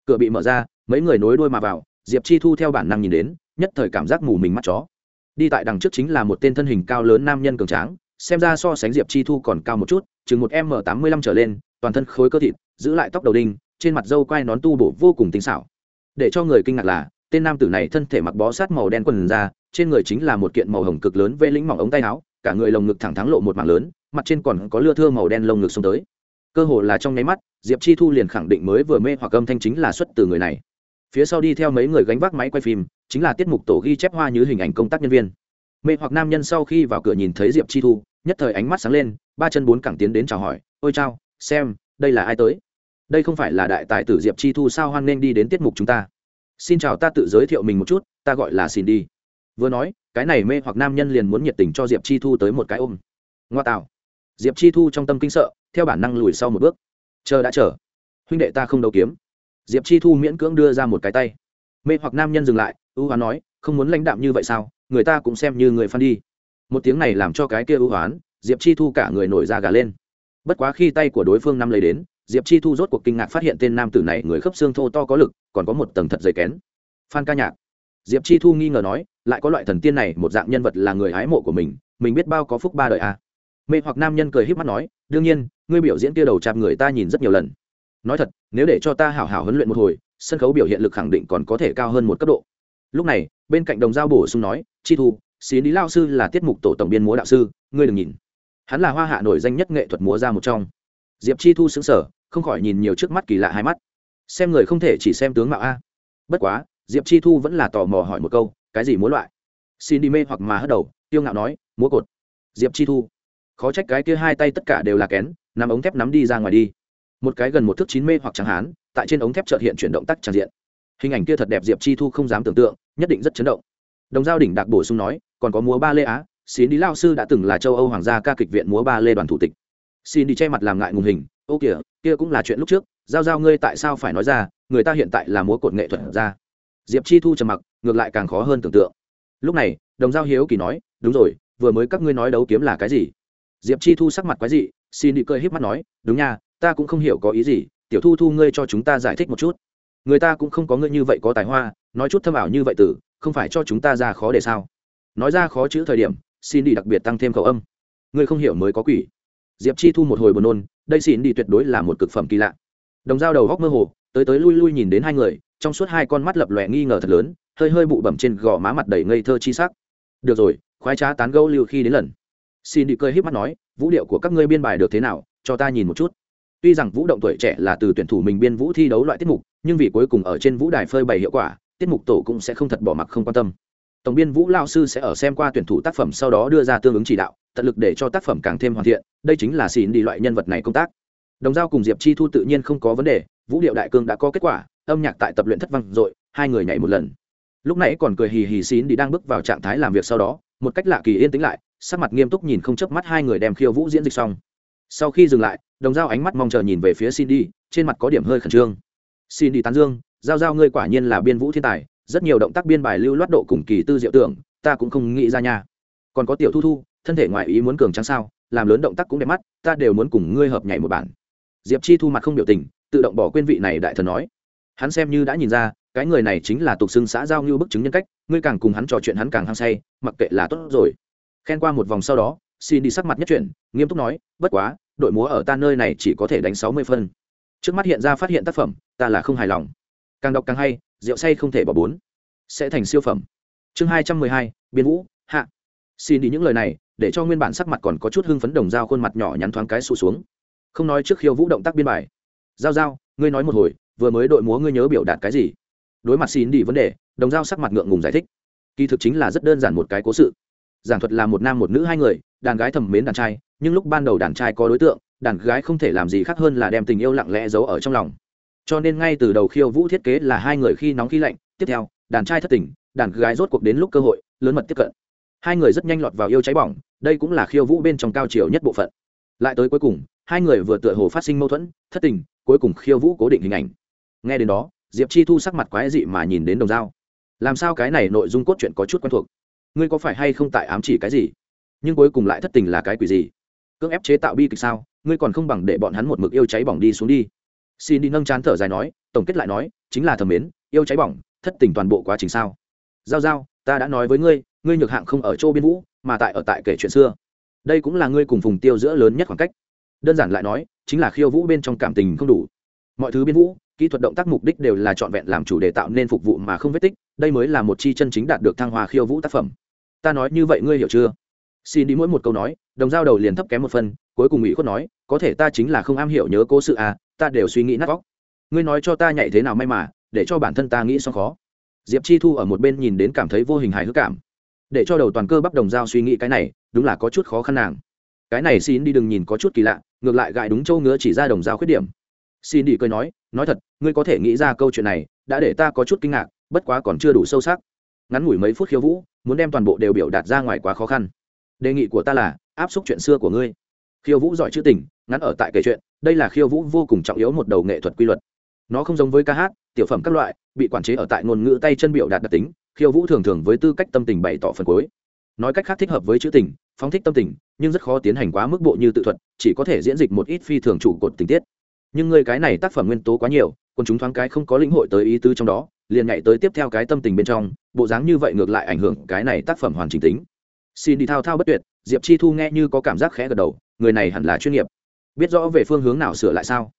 Cửa bị mở ra, mấy người nối đuôi mà vào, diệp chi thu theo bản năng nhìn đến, nhất thời cảm giác mù mình mắt chó. Đi tại đằng trước chính là một tên thân hình cao lớn nam nhân cường tráng, xem ra so sánh diệp chi thu còn cao một chút, chừng một m tám mươi lăm trở lên, toàn thân khối cơ thịt, giữ lại tóc đầu đinh trên mặt dâu quai nón tu bổ vô cùng tinh xảo. Để cho người kinh ngạc là, tên nam tử này thân thể mặc bó sát màu đen quần ra, trên người chính là một kiện màu hồng cực lớn vê lĩnh mỏng ống tay áo, cả người lồng ngực thẳng thắng lộ một mảng lớn, mặt trên còn có lưa thưa màu đen lông ngực xông tới. Cơ hồ là trong nháy mắt, diệp chi thu liền khẳng định mới vừa mê hoặc âm thanh chính là xuất từ người này. Phía sau đi theo mấy người gánh vác máy quay phim, chính là tiết mục tổ ghi chép hoa như hình ảnh công tác nhân viên. Mê hoặc nam nhân sau khi vào cửa nhìn thấy diệp chi thu, nhất thời ánh mắt sáng lên, ba chân bốn cẳng tiến đến chào hỏi, ôi chao, xem, đây là ai tới? Đây không phải là đại tài tử diệp chi thu sao hoan nghênh đi đến tiết mục chúng ta? Xin chào ta tự giới thiệu mình một chút, ta gọi là xin đi. Vừa nói, cái này mê hoặc nam nhân liền muốn nhiệt tình cho diệp chi thu tới một cái ôm. Ngoa tạo. Diệp chi thu trong tâm kinh sợ, theo bản năng lùi sau một bước. Chờ đã chờ. Huynh đệ ta không đầu kiếm. Diệp chi thu miễn cưỡng đưa ra một cái tay. Mê hoặc nam nhân dừng lại ưu hoán nói, không muốn lãnh đạm như vậy sao? Người ta cũng xem như người phan đi. Một tiếng này làm cho cái kia ưu hoán, diệp chi thu cả người nổi da gà lên. Bất quá khi tay của đối phương năm lấy đến diệp chi thu rốt cuộc kinh ngạc phát hiện tên nam tử này người khớp xương thô to có lực, còn có một tầng thật dày kén. Phan ca nhạc. Diệp chi thu nghi ngờ nói, lại có loại thần tiên này, một dạng nhân vật là người hái mộ của mình mình biết bao có phúc ba đời à. mê hoặc nam nhân cười h í p mắt nói, đương nhiên, ngươi biểu diễn kia đầu chạp người ta nhìn rất nhiều lần. Nói thật, nếu để cho ta hảo hảo huấn luyện một hồi, sân khấu biểu hiện lực khẳng định còn có thể cao hơn một cấp độ. Lúc này, bên cạnh đồng giao bổ sung nói, chi thu, xí lý lao sư là tiết mục tổ tổng biên múa đạo sư, ngươi đừng nhìn. Hắn là hoa hạ nổi danh nhất nghệ thuật múa ra một trong. Diệp chi thu xứng sở không khỏi nhìn nhiều trước mắt kỳ lạ hai mắt. Xem người không thể chỉ xem tướng mạo a. Bất quá, diệp chi thu vẫn là tò mò hỏi một câu, cái gì múa loại? Xin đi mê hoặc mà hất đầu, tiêu ngạo nói, múa cột. Diệp chi thu. Khó trách cái kia hai tay tất cả đều là kén nằm ống thép nắm đi ra ngoài đi. Một cái gần một thước chín mê hoặc chẳng hán, tại trên ống thép trợt hiện chuyển động tác tràn diện. Hình ảnh kia thật đẹp diệp chi thu không dám tưởng tượng, nhất định rất chấn động. Đồng giao đỉnh đạc bổ sung nói, còn có múa ba lê á, xin đi lao sư đã từng là châu âu hoàng gia ca kịch viện múa ba lê đoàn thủ tịch. Xin đi che mặt làm ngại ngùng hình ô kìa, kia cũng là chuyện lúc trước, giao giao ngươi tại sao phải nói ra, người ta hiện tại là múa cột nghệ thuật ra. Diệp chi thu trầm mặc, ngược lại càng khó hơn tưởng tượng. Lúc này, đồng giao hiếu kỳ nói, đúng rồi, vừa mới các ngươi nói đấu kiếm là cái gì? Diệp chi thu sắc mặt quái dị, xin đi cười híp mắt nói, đúng nha, ta cũng không hiểu có ý gì, tiểu thu thu ngươi cho chúng ta giải thích một chút. Người ta cũng không có ngươi như vậy có tài hoa, nói chút thâm ảo như vậy tử, không phải cho chúng ta ra khó để sao? Nói ra khó chữ thời điểm, xin đi đặc biệt tăng thêm khẩu âm. Ngươi không hiểu mới có quỷ diệp chi thu một hồi buồn nôn, đây xin đi tuyệt đối là một cực phẩm kỳ lạ. Đồng dao đầu góc mơ hồ, tới tới lui lui nhìn đến hai người, trong suốt hai con mắt lập lòe nghi ngờ thật lớn, hơi hơi bụ bẩm trên gò má mặt đầy ngây thơ chi sắc. Được rồi, khoái trá tán gẫu lưu khi đến lần. Xin đi cười híp mắt nói, vũ điệu của các ngươi biên bài được thế nào? Cho ta nhìn một chút. Tuy rằng vũ động tuổi trẻ là từ tuyển thủ mình biên vũ thi đấu loại tiết mục, nhưng vì cuối cùng ở trên vũ đài phơi bày hiệu quả, tiết mục tổ cũng sẽ không thật bỏ mặc không quan tâm. Tổng biên vũ lao sư sẽ ở xem qua tuyển thủ tác phẩm sau đó đưa ra tương ứng chỉ đạo tận lực để cho tác phẩm càng thêm hoàn thiện, đây chính là xin đi loại nhân vật này công tác. Đồng giao cùng diệp chi thu tự nhiên không có vấn đề, vũ điệu đại cương đã có kết quả, âm nhạc tại tập luyện thất văng dội hai người nhảy một lần. Lúc nãy còn cười hì hì xín đi đang bước vào trạng thái làm việc sau đó, một cách lạ kỳ yên tĩnh lại, sắc mặt nghiêm túc nhìn không chớp mắt hai người đem khiêu vũ diễn dịch xong. Sau khi dừng lại, đồng giao ánh mắt mong chờ nhìn về phía xin đi, trên mặt có điểm hơi khẩn trương. Xin đi tán dương, giao giao ngươi quả nhiên là biên vũ thiên tài, rất nhiều động tác biên bài lưu loát độ cùng kỳ tư diệu tưởng, ta cũng không nghĩ ra nha. Còn có tiểu thu thu thân thể ngoại ý muốn cường trắng sao, làm lớn động tác cũng đẹp mắt, ta đều muốn cùng ngươi hợp nhảy một bản. Diệp chi thu mặt không biểu tình, tự động bỏ quên vị này đại thần nói. Hắn xem như đã nhìn ra, cái người này chính là tục xưng xã giao như bức chứng nhân cách, ngươi càng cùng hắn trò chuyện hắn càng hăng say, mặc kệ là tốt rồi. Khen qua một vòng sau đó, xin đi sắc mặt nhất chuyện nghiêm túc nói, bất quá, đội múa ở ta nơi này chỉ có thể đánh sáu mươi phân. Trước mắt hiện ra phát hiện tác phẩm, ta là không hài lòng. Càng đọc càng hay, rượu say không thể bỏ bốn. Sẽ thành siêu phẩm. Chương hai trăm mười hai, biên vũ, hạ. Xin đi những lời này để cho nguyên bản sắc mặt còn có chút hưng phấn đồng dao khuôn mặt nhỏ nhắn thoáng cái sụt xuống. Không nói trước khiêu vũ động tác biên bài. Giao giao, ngươi nói một hồi, vừa mới đội múa ngươi nhớ biểu đạt cái gì? Đối mặt xin đi vấn đề, đồng dao sắc mặt ngượng ngùng giải thích. Kỳ thực chính là rất đơn giản một cái cố sự. Giảng thuật là một nam một nữ hai người, đàn gái thầm mến đàn trai, nhưng lúc ban đầu đàn trai có đối tượng, đàn gái không thể làm gì khác hơn là đem tình yêu lặng lẽ giấu ở trong lòng. Cho nên ngay từ đầu khiêu vũ thiết kế là hai người khi nóng khi lạnh, tiếp theo, đàn trai thất tình, đàn gái rốt cuộc đến lúc cơ hội, lớn mật tiếp cận hai người rất nhanh lọt vào yêu cháy bỏng, đây cũng là khiêu vũ bên trong cao chiều nhất bộ phận. Lại tới cuối cùng, hai người vừa tựa hồ phát sinh mâu thuẫn, thất tình, cuối cùng khiêu vũ cố định hình ảnh. Nghe đến đó, diệp chi thu sắc mặt quái dị mà nhìn đến đồng dao. Làm sao cái này nội dung cốt truyện có chút quen thuộc? Ngươi có phải hay không tại ám chỉ cái gì? Nhưng cuối cùng lại thất tình là cái quỷ gì? Cưỡng ép chế tạo bi kịch sao? Ngươi còn không bằng để bọn hắn một mực yêu cháy bỏng đi xuống đi. Xin đi nâng chán thở dài nói, tổng kết lại nói, chính là thầm mến, yêu cháy bỏng, thất tình toàn bộ quá trình sao? Giao giao, ta đã nói với ngươi ngươi nhược hạng không ở châu biên vũ, mà tại ở tại kể chuyện xưa. Đây cũng là ngươi cùng phùng tiêu giữa lớn nhất khoảng cách. Đơn giản lại nói, chính là khiêu vũ bên trong cảm tình không đủ. Mọi thứ biên vũ, kỹ thuật động tác mục đích đều là trọn vẹn làm chủ đề tạo nên phục vụ mà không vết tích, đây mới là một chi chân chính đạt được thăng hoa khiêu vũ tác phẩm. Ta nói như vậy ngươi hiểu chưa? Xin đi mỗi một câu nói, đồng dao đầu liền thấp kém một phần. cuối cùng ủy khuất nói, có thể ta chính là không am hiểu nhớ cố sự à ta đều suy nghĩ nát vóc ngươi nói cho ta nhảy thế nào may mà, để cho bản thân ta nghĩ xong khó. Diệp chi thu ở một bên nhìn đến cảm thấy vô hình hài hước cảm để cho đầu toàn cơ bắp đồng dao suy nghĩ cái này, đúng là có chút khó khăn nàng. Cái này xin đi đừng nhìn có chút kỳ lạ, ngược lại gại đúng châu ngứa chỉ ra đồng dao khuyết điểm. Xin đi cười nói nói thật, ngươi có thể nghĩ ra câu chuyện này, đã để ta có chút kinh ngạc, bất quá còn chưa đủ sâu sắc. Ngắn ngủi mấy phút khiêu vũ, muốn đem toàn bộ đều biểu đạt ra ngoài quá khó khăn. Đề nghị của ta là, áp xúc chuyện xưa của ngươi. Khiêu vũ giỏi chữ tình, ngắn ở tại kể chuyện, đây là khiêu vũ vô cùng trọng yếu một đầu nghệ thuật quy luật. Nó không giống với ca hát, tiểu phẩm các loại, bị quản chế ở tại ngôn ngữ tay chân biểu đạt đặc tính khiêu vũ thường thường với tư cách tâm tình bày tỏ phần cuối. Nói cách khác thích hợp với chữ tình, phóng thích tâm tình, nhưng rất khó tiến hành quá mức bộ như tự thuật, chỉ có thể diễn dịch một ít phi thường trụ cột tình tiết. Nhưng người cái này tác phẩm nguyên tố quá nhiều, còn chúng thoáng cái không có lĩnh hội tới ý tứ trong đó, liền nhảy tới tiếp theo cái tâm tình bên trong, bộ dáng như vậy ngược lại ảnh hưởng cái này tác phẩm hoàn chỉnh tính. Xin đi thao thao bất tuyệt, diệp chi thu nghe như có cảm giác khẽ gật đầu, người này hẳn là chuyên nghiệp. Biết rõ về phương hướng nào sửa lại sao?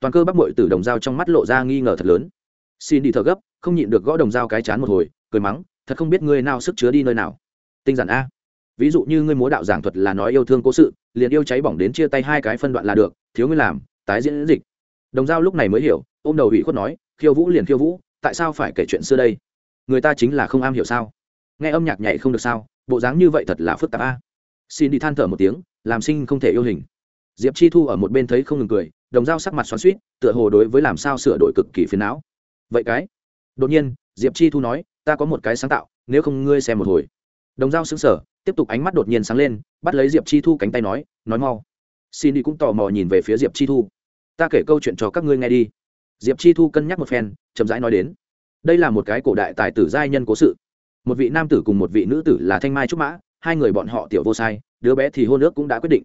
Toàn cơ bắc bội từ đồng dao trong mắt lộ ra nghi ngờ thật lớn. Xin đi thở gấp, không nhịn được gõ đồng dao cái chán một hồi cười mắng, thật không biết ngươi nào sức chứa đi nơi nào. Tinh giản a. Ví dụ như ngươi múa đạo giảng thuật là nói yêu thương cố sự, liền yêu cháy bỏng đến chia tay hai cái phân đoạn là được, thiếu ngươi làm, tái diễn dịch. Đồng Giao lúc này mới hiểu, ôm đầu hủy khuất nói, khiêu vũ liền khiêu vũ, tại sao phải kể chuyện xưa đây? Người ta chính là không am hiểu sao? Nghe âm nhạc nhảy không được sao? Bộ dáng như vậy thật là phức tạp a. Xin đi than thở một tiếng, làm sinh không thể yêu hình. Diệp chi thu ở một bên thấy không ngừng cười, đồng dao sắc mặt xoắn suýt tựa hồ đối với làm sao sửa đổi cực kỳ phiền não. Vậy cái? Đột nhiên, diệp chi thu nói ta có một cái sáng tạo, nếu không ngươi xem một hồi. Đồng dao xứng sở tiếp tục ánh mắt đột nhiên sáng lên, bắt lấy diệp chi thu cánh tay nói nói mau. Xin đi cũng tò mò nhìn về phía diệp chi thu. Ta kể câu chuyện cho các ngươi nghe đi. Diệp chi thu cân nhắc một phen, chậm rãi nói đến. Đây là một cái cổ đại tài tử giai nhân cố sự. Một vị nam tử cùng một vị nữ tử là thanh mai trúc mã, hai người bọn họ tiểu vô sai, đứa bé thì hôn ước cũng đã quyết định.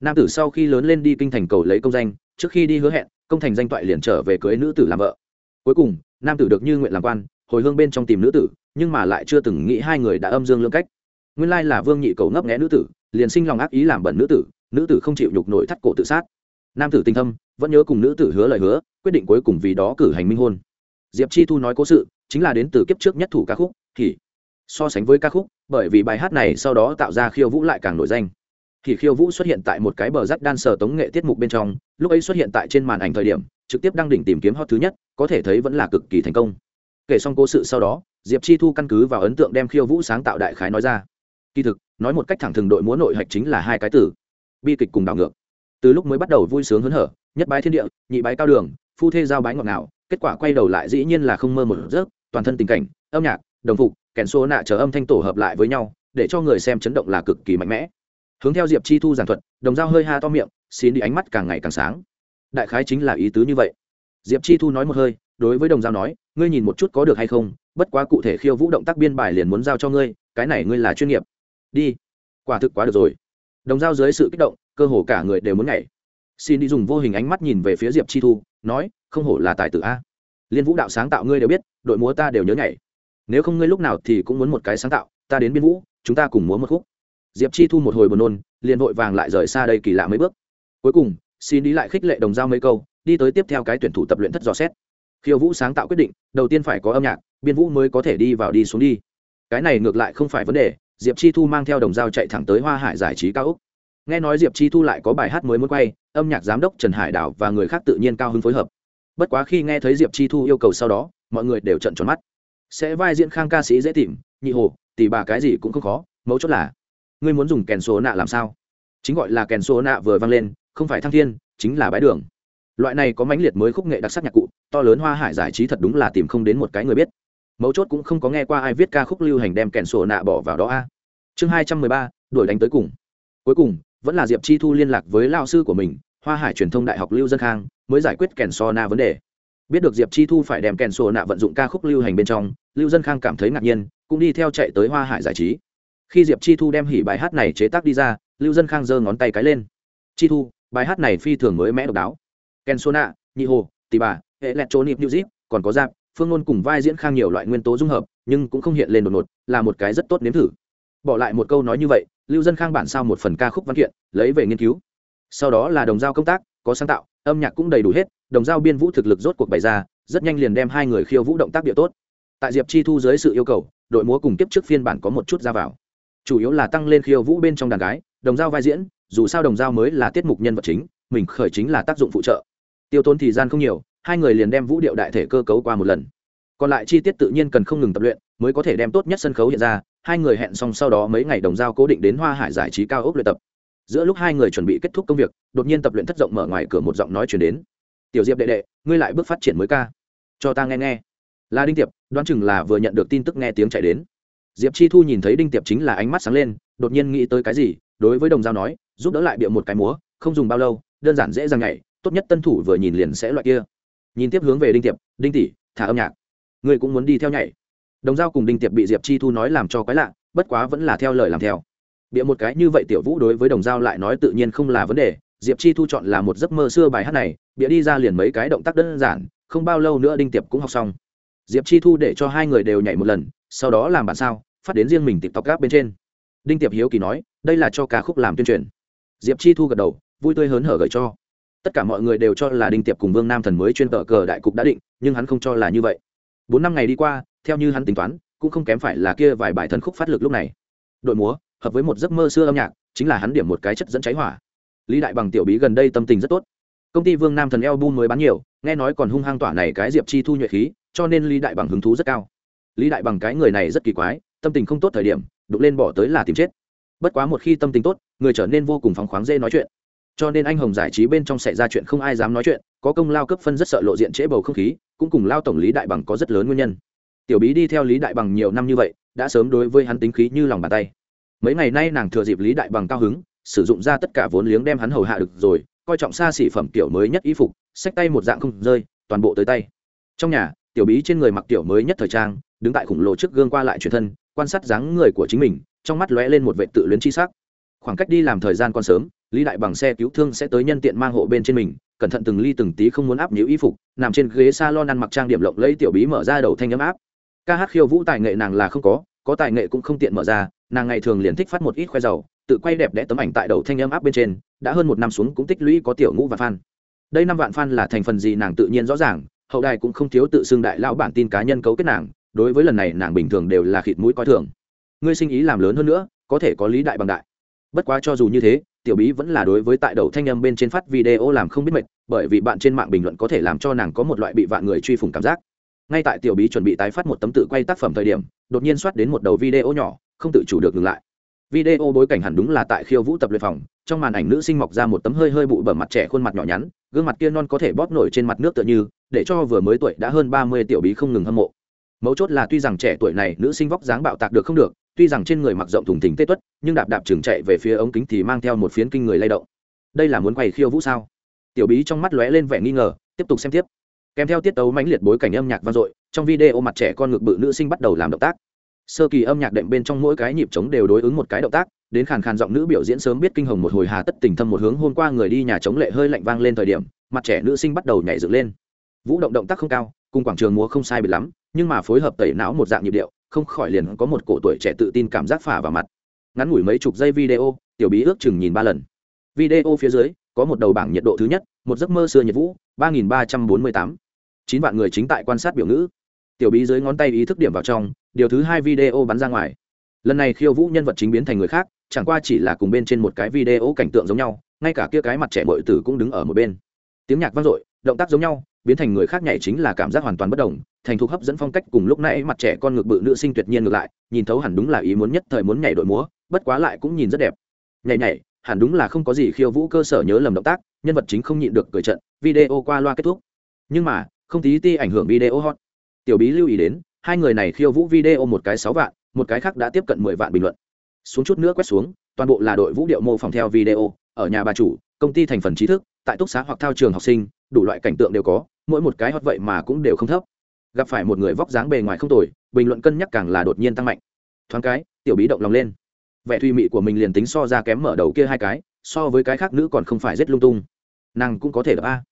Nam tử sau khi lớn lên đi kinh thành cầu lấy công danh, trước khi đi hứa hẹn, công thành danh toại liền trở về cưới nữ tử làm vợ. Cuối cùng, nam tử được như nguyện làm quan hồi hương bên trong tìm nữ tử, nhưng mà lại chưa từng nghĩ hai người đã âm dương lưỡng cách. Nguyên lai là vương nhị cầu ngấp nghẽ nữ tử, liền sinh lòng ác ý làm bẩn nữ tử nữ tử không chịu nhục nổi thắt cổ tự sát. Nam tử tinh thâm, vẫn nhớ cùng nữ tử hứa lời hứa, quyết định cuối cùng vì đó cử hành minh hôn. Diệp chi thu nói cố sự, chính là đến từ kiếp trước nhất thủ ca khúc thì so sánh với ca khúc, bởi vì bài hát này sau đó tạo ra khiêu vũ lại càng nổi danh. Thì khiêu vũ xuất hiện tại một cái bờ rắt đan sờ tống nghệ tiết mục bên trong, lúc ấy xuất hiện tại trên màn ảnh thời điểm, trực tiếp đăng đỉnh tìm kiếm hot thứ nhất, có thể thấy vẫn là cực kỳ thành công kể xong cố sự sau đó, diệp chi thu căn cứ vào ấn tượng đem khiêu vũ sáng tạo đại khái nói ra. Kỳ thực, nói một cách thẳng thừng đội múa nội hạch chính là hai cái từ, bi kịch cùng đảo ngược. Từ lúc mới bắt đầu vui sướng hớn hở, nhất bái thiên địa, nhị bái cao đường, phu thê giao bái ngọt ngào, kết quả quay đầu lại dĩ nhiên là không mơ một giấc, toàn thân tình cảnh, âm nhạc, đồng phục, kèn xô nạ chờ âm thanh tổ hợp lại với nhau, để cho người xem chấn động là cực kỳ mạnh mẽ. Hướng theo diệp chi thu giảng thuật, đồng dao hơi ha to miệng, xin đi ánh mắt càng ngày càng sáng. Đại khái chính là ý tứ như vậy. Diệp chi thu nói một hơi đối với đồng giao nói, ngươi nhìn một chút có được hay không, bất quá cụ thể khiêu vũ động tác biên bài liền muốn giao cho ngươi, cái này ngươi là chuyên nghiệp. Đi. Quả thực quá được rồi. Đồng giao dưới sự kích động, cơ hồ cả người đều muốn nhảy. Xin đi dùng vô hình ánh mắt nhìn về phía diệp chi thu, nói, không hổ là tài tử a. Liên vũ đạo sáng tạo ngươi đều biết, đội múa ta đều nhớ nhảy. Nếu không ngươi lúc nào thì cũng muốn một cái sáng tạo, ta đến biên vũ, chúng ta cùng múa một khúc. Diệp chi thu một hồi buồn nôn, liền vội vàng lại rời xa đây kỳ lạ mấy bước. Cuối cùng, xin đi lại khích lệ đồng giao mấy câu, đi tới tiếp theo cái tuyển thủ tập luyện thất dò xét khiêu vũ sáng tạo quyết định, đầu tiên phải có âm nhạc, biên vũ mới có thể đi vào đi xuống đi. Cái này ngược lại không phải vấn đề, diệp chi thu mang theo đồng dao chạy thẳng tới hoa hải giải trí cao úc nghe nói diệp chi thu lại có bài hát mới muốn quay, âm nhạc giám đốc trần hải đảo và người khác tự nhiên cao hứng phối hợp. Bất quá khi nghe thấy diệp chi thu yêu cầu sau đó, mọi người đều trận tròn mắt. Sẽ vai diễn khang ca sĩ dễ tìm, nhị hồ, tỷ bà cái gì cũng không khó, mấu chốt là, ngươi muốn dùng kèn số nạ làm sao? Chính gọi là kèn số nạ vừa vang lên, không phải thăng thiên, chính là bái đường loại này có mãnh liệt mới khúc nghệ đặc sắc nhạc cụ, to lớn hoa hải giải trí thật đúng là tìm không đến một cái người biết. Mấu chốt cũng không có nghe qua ai viết ca khúc lưu hành đem kèn sổ nạ bỏ vào đó a. Chương hai trăm mười ba, đuổi đánh tới cùng. Cuối cùng, vẫn là diệp chi thu liên lạc với lao sư của mình, hoa hải truyền thông đại học lưu dân khang, mới giải quyết kèn sổ nạ vấn đề. Biết được diệp chi thu phải đem kèn sổ nạ vận dụng ca khúc lưu hành bên trong, lưu dân khang cảm thấy ngạc nhiên, cũng đi theo chạy tới hoa hải giải trí. Khi diệp chi thu đem hỉ bài hát này chế tác đi ra, lưu dân khang giơ ngón tay cái lên. Chi thu, bài hát này phi thường mới mẽ độc đáo ken sona nhị hồ tì bà hệ electronic music, còn có giáp, phương ngôn cùng vai diễn khang nhiều loại nguyên tố dung hợp, nhưng cũng không hiện lên đột ngột, là một cái rất tốt nếm thử. Bỏ lại một câu nói như vậy, lưu dân khang bản sao một phần ca khúc văn kiện, lấy về nghiên cứu. Sau đó là đồng giao công tác, có sáng tạo, âm nhạc cũng đầy đủ hết, đồng giao biên vũ thực lực rốt cuộc bày ra, rất nhanh liền đem hai người khiêu vũ động tác địa tốt. Tại diệp chi thu dưới sự yêu cầu, đội múa cùng tiếp trước phiên bản có một chút ra vào. Chủ yếu là tăng lên khiêu vũ bên trong đàn gái, đồng giao vai diễn, dù sao đồng giao mới là tiết mục nhân vật chính, mình khởi chính là tác dụng phụ trợ tiêu tốn thời gian không nhiều, hai người liền đem vũ điệu đại thể cơ cấu qua một lần. Còn lại chi tiết tự nhiên cần không ngừng tập luyện, mới có thể đem tốt nhất sân khấu hiện ra, hai người hẹn xong sau đó mấy ngày đồng giao cố định đến hoa hải giải trí cao ốc luyện tập. Giữa lúc hai người chuẩn bị kết thúc công việc, đột nhiên tập luyện thất rộng mở ngoài cửa một giọng nói chuyển đến. Tiểu diệp đệ đệ, ngươi lại bước phát triển mới ca. Cho ta nghe nghe. Là đinh tiệp, đoán chừng là vừa nhận được tin tức nghe tiếng chạy đến. Diệp chi thu nhìn thấy đinh tiệp chính là ánh mắt sáng lên, đột nhiên nghĩ tới cái gì, đối với đồng giao nói, giúp đỡ lại bịa một cái múa, không dùng bao lâu, đơn giản dễ dàng nhảy tốt nhất tân thủ vừa nhìn liền sẽ loại kia. Nhìn tiếp hướng về đinh tiệp, đinh tỷ, thả âm nhạc. Ngươi cũng muốn đi theo nhảy. Đồng giao cùng đinh tiệp bị diệp chi thu nói làm cho quái lạ, bất quá vẫn là theo lời làm theo. Bịa một cái như vậy tiểu vũ đối với đồng giao lại nói tự nhiên không là vấn đề, diệp chi thu chọn là một giấc mơ xưa bài hát này, bịa đi ra liền mấy cái động tác đơn giản, không bao lâu nữa đinh tiệp cũng học xong. Diệp chi thu để cho hai người đều nhảy một lần, sau đó làm bản sao, phát đến riêng mình tiktok gáp bên trên. Đinh tiệp hiếu kỳ nói, đây là cho ca khúc làm tuyên truyền. Diệp chi thu gật đầu, vui tươi hớn hở gửi cho tất cả mọi người đều cho là đinh tiệp cùng vương nam thần mới chuyên tờ cờ đại cục đã định, nhưng hắn không cho là như vậy. Bốn năm ngày đi qua, theo như hắn tính toán, cũng không kém phải là kia vài bài thần khúc phát lực lúc này. Đội múa, hợp với một giấc mơ xưa âm nhạc, chính là hắn điểm một cái chất dẫn cháy hỏa. Lý đại bằng tiểu bí gần đây tâm tình rất tốt. Công ty vương nam thần eo bu mới bán nhiều, nghe nói còn hung hăng tỏa này cái diệp chi thu nhuệ khí, cho nên lý đại bằng hứng thú rất cao. Lý đại bằng cái người này rất kỳ quái, tâm tình không tốt thời điểm đục lên bỏ tới là tìm chết. Bất quá một khi tâm tình tốt, người trở nên vô cùng phóng khoáng dễ nói chuyện cho nên anh hồng giải trí bên trong xảy ra chuyện không ai dám nói chuyện, có công lao cấp phân rất sợ lộ diện trễ bầu không khí, cũng cùng lao tổng lý đại bằng có rất lớn nguyên nhân. Tiểu bí đi theo lý đại bằng nhiều năm như vậy, đã sớm đối với hắn tính khí như lòng bàn tay. Mấy ngày nay nàng thừa dịp lý đại bằng cao hứng, sử dụng ra tất cả vốn liếng đem hắn hầu hạ được rồi, coi trọng xa xỉ phẩm tiểu mới nhất y phục, xách tay một dạng không rơi, toàn bộ tới tay. Trong nhà, tiểu bí trên người mặc tiểu mới nhất thời trang, đứng tại khủng lồ trước gương qua lại truyền thân, quan sát dáng người của chính mình, trong mắt lóe lên một vệ tự luyến chi sắc. Khoảng cách đi làm thời gian còn sớm lý đại bằng xe cứu thương sẽ tới nhân tiện mang hộ bên trên mình, cẩn thận từng ly từng tí không muốn áp nhũ y phục, nằm trên ghế salon ăn mặc trang điểm lộng lấy tiểu bí mở ra đầu thanh ấm áp. Ca hát khiêu vũ tài nghệ nàng là không có có tài nghệ cũng không tiện mở ra, nàng ngày thường liền thích phát một ít khoe giàu, tự quay đẹp đẽ tấm ảnh tại đầu thanh ấm áp bên trên, đã hơn một năm xuống cũng tích lũy có tiểu ngũ và fan. Đây năm vạn fan là thành phần gì nàng tự nhiên rõ ràng, hậu đài cũng không thiếu tự xưng đại lão bản tin cá nhân cấu kết nàng, đối với lần này nàng bình thường đều là khịt mũi coi thường. Ngươi sinh ý làm lớn hơn nữa, có thể có lý đại bằng đại. Bất quá cho dù như thế tiểu bí vẫn là đối với tại đầu thanh âm bên trên phát video làm không biết mệt, bởi vì bạn trên mạng bình luận có thể làm cho nàng có một loại bị vạn người truy phủng cảm giác. Ngay tại tiểu bí chuẩn bị tái phát một tấm tự quay tác phẩm thời điểm, đột nhiên soát đến một đầu video nhỏ, không tự chủ được ngừng lại. Video bối cảnh hẳn đúng là tại khiêu vũ tập luyện phòng, trong màn ảnh nữ sinh mọc ra một tấm hơi hơi bụi bở mặt trẻ khuôn mặt nhỏ nhắn, gương mặt kia non có thể bóp nổi trên mặt nước tựa như, để cho vừa mới tuổi đã hơn ba mươi tiểu bí không ngừng hâm mộ. Mấu chốt là tuy rằng trẻ tuổi này nữ sinh vóc dáng bạo tạc được không được tuy rằng trên người mặc rộng thùng thình tê tuất, nhưng đạp đạp trường chạy về phía ống kính thì mang theo một phiến kinh người lay động. Đây là muốn quay khiêu vũ sao? Tiểu bí trong mắt lóe lên vẻ nghi ngờ, tiếp tục xem tiếp. Kèm theo tiết tấu mãnh liệt bối cảnh âm nhạc vang dội, trong video mặt trẻ con ngực bự nữ sinh bắt đầu làm động tác. Sơ kỳ âm nhạc đệm bên trong mỗi cái nhịp trống đều đối ứng một cái động tác, đến khàn khàn giọng nữ biểu diễn sớm biết kinh hồng một hồi hà tất tình thâm một hướng hôm qua người đi nhà trống lệ hơi lạnh vang lên thời điểm, mặt trẻ nữ sinh bắt đầu nhảy dựng lên. Vũ động động tác không cao, cùng quảng trường múa không sai biệt lắm, nhưng mà phối hợp tẩy não một dạng nhịp điệu không khỏi liền có một cổ tuổi trẻ tự tin cảm giác phả vào mặt. Ngắn ngủi mấy chục giây video, tiểu bí ước chừng nhìn ba lần. Video phía dưới, có một đầu bảng nhiệt độ thứ nhất, một giấc mơ xưa nhiệt vũ, ba nghìn ba trăm bốn mươi tám. Chín vạn người chính tại quan sát biểu ngữ. Tiểu bí dưới ngón tay ý thức điểm vào trong, điều thứ hai video bắn ra ngoài. Lần này khiêu vũ nhân vật chính biến thành người khác, chẳng qua chỉ là cùng bên trên một cái video cảnh tượng giống nhau, ngay cả kia cái mặt trẻ mội tử cũng đứng ở một bên. Tiếng nhạc vang dội, động tác giống nhau biến thành người khác nhảy chính là cảm giác hoàn toàn bất đồng, thành thục hấp dẫn phong cách cùng lúc nãy mặt trẻ con ngực bự nữ sinh tuyệt nhiên ngược lại, nhìn thấu hẳn đúng là ý muốn nhất thời muốn nhảy đội múa, bất quá lại cũng nhìn rất đẹp. Nhảy nhảy, hẳn đúng là không có gì khiêu vũ cơ sở nhớ lầm động tác, nhân vật chính không nhịn được cười trận, video qua loa kết thúc. Nhưng mà, không tí ti ảnh hưởng video hot. Tiểu bí lưu ý đến, hai người này khiêu vũ video một cái sáu vạn, một cái khác đã tiếp cận mười vạn bình luận. Xuống chút nữa quét xuống, toàn bộ là đội vũ điệu mô phỏng theo video, ở nhà bà chủ, công ty thành phần trí thức, tại túc xá hoặc thao trường học sinh, đủ loại cảnh tượng đều có mỗi một cái hot vậy mà cũng đều không thấp. Gặp phải một người vóc dáng bề ngoài không tồi, bình luận cân nhắc càng là đột nhiên tăng mạnh. Thoáng cái, tiểu bí động lòng lên. Vẻ Thùy mị của mình liền tính so ra kém mở đầu kia hai cái, so với cái khác nữ còn không phải rất lung tung. Nàng cũng có thể đập a.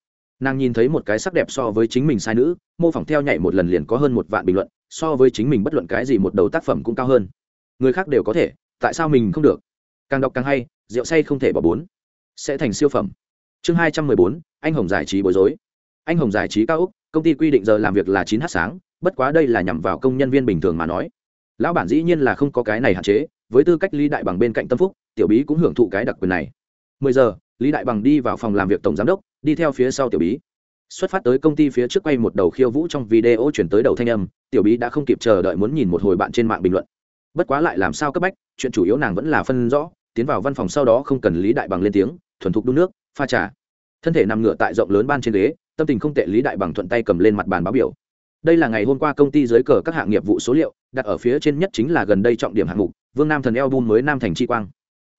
Nàng nhìn thấy một cái sắc đẹp so với chính mình sai nữ, mô phỏng theo nhảy một lần liền có hơn một vạn bình luận, so với chính mình bất luận cái gì một đầu tác phẩm cũng cao hơn. Người khác đều có thể, tại sao mình không được? Càng đọc càng hay, rượu say không thể bỏ bốn. Sẽ thành siêu phẩm. Chương hai trăm mười bốn, anh hồng giải trí bối rối anh hồng giải trí cao úc, công ty quy định giờ làm việc là chín h sáng, bất quá đây là nhằm vào công nhân viên bình thường mà nói. Lão bản dĩ nhiên là không có cái này hạn chế, với tư cách lý đại bằng bên cạnh tâm phúc, tiểu bí cũng hưởng thụ cái đặc quyền này. mười giờ, lý đại bằng đi vào phòng làm việc tổng giám đốc, đi theo phía sau tiểu bí. Xuất phát tới công ty phía trước quay một đầu khiêu vũ trong video chuyển tới đầu thanh âm, tiểu bí đã không kịp chờ đợi muốn nhìn một hồi bạn trên mạng bình luận. Bất quá lại làm sao cấp bách, chuyện chủ yếu nàng vẫn là phân rõ, tiến vào văn phòng sau đó không cần lý đại bằng lên tiếng, thuần thục đun nước, pha trà. Thân thể nằm ngửa tại rộng lớn ban trên ghế tâm tình không tệ lý đại bằng thuận tay cầm lên mặt bàn báo biểu đây là ngày hôm qua công ty dưới cờ các hạng nghiệp vụ số liệu đặt ở phía trên nhất chính là gần đây trọng điểm hạng mục vương nam thần eo bun mới nam thành chi quang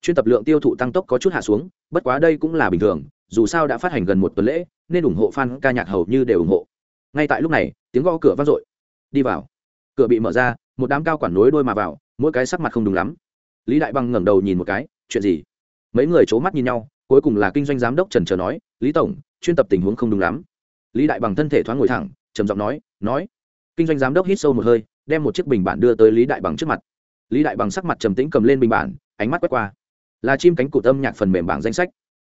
chuyên tập lượng tiêu thụ tăng tốc có chút hạ xuống bất quá đây cũng là bình thường dù sao đã phát hành gần một tuần lễ nên ủng hộ fan ca nhạc hầu như đều ủng hộ ngay tại lúc này tiếng gõ cửa vang dội đi vào cửa bị mở ra một đám cao quản nối đôi mà vào mỗi cái sắc mặt không đúng lắm lý đại bằng ngẩng đầu nhìn một cái chuyện gì mấy người c h ố mắt nhìn nhau cuối cùng là kinh doanh giám đốc trần trờ nói lý tổng chuyên tập tình huống không đúng lắm. Lý đại bằng thân thể thoáng ngồi thẳng, trầm giọng nói nói, kinh doanh giám đốc hít sâu một hơi, đem một chiếc bình bản đưa tới lý đại bằng trước mặt. Lý đại bằng sắc mặt trầm tĩnh cầm lên bình bản, ánh mắt quét qua. Là chim cánh cụt âm nhạc phần mềm bảng danh sách.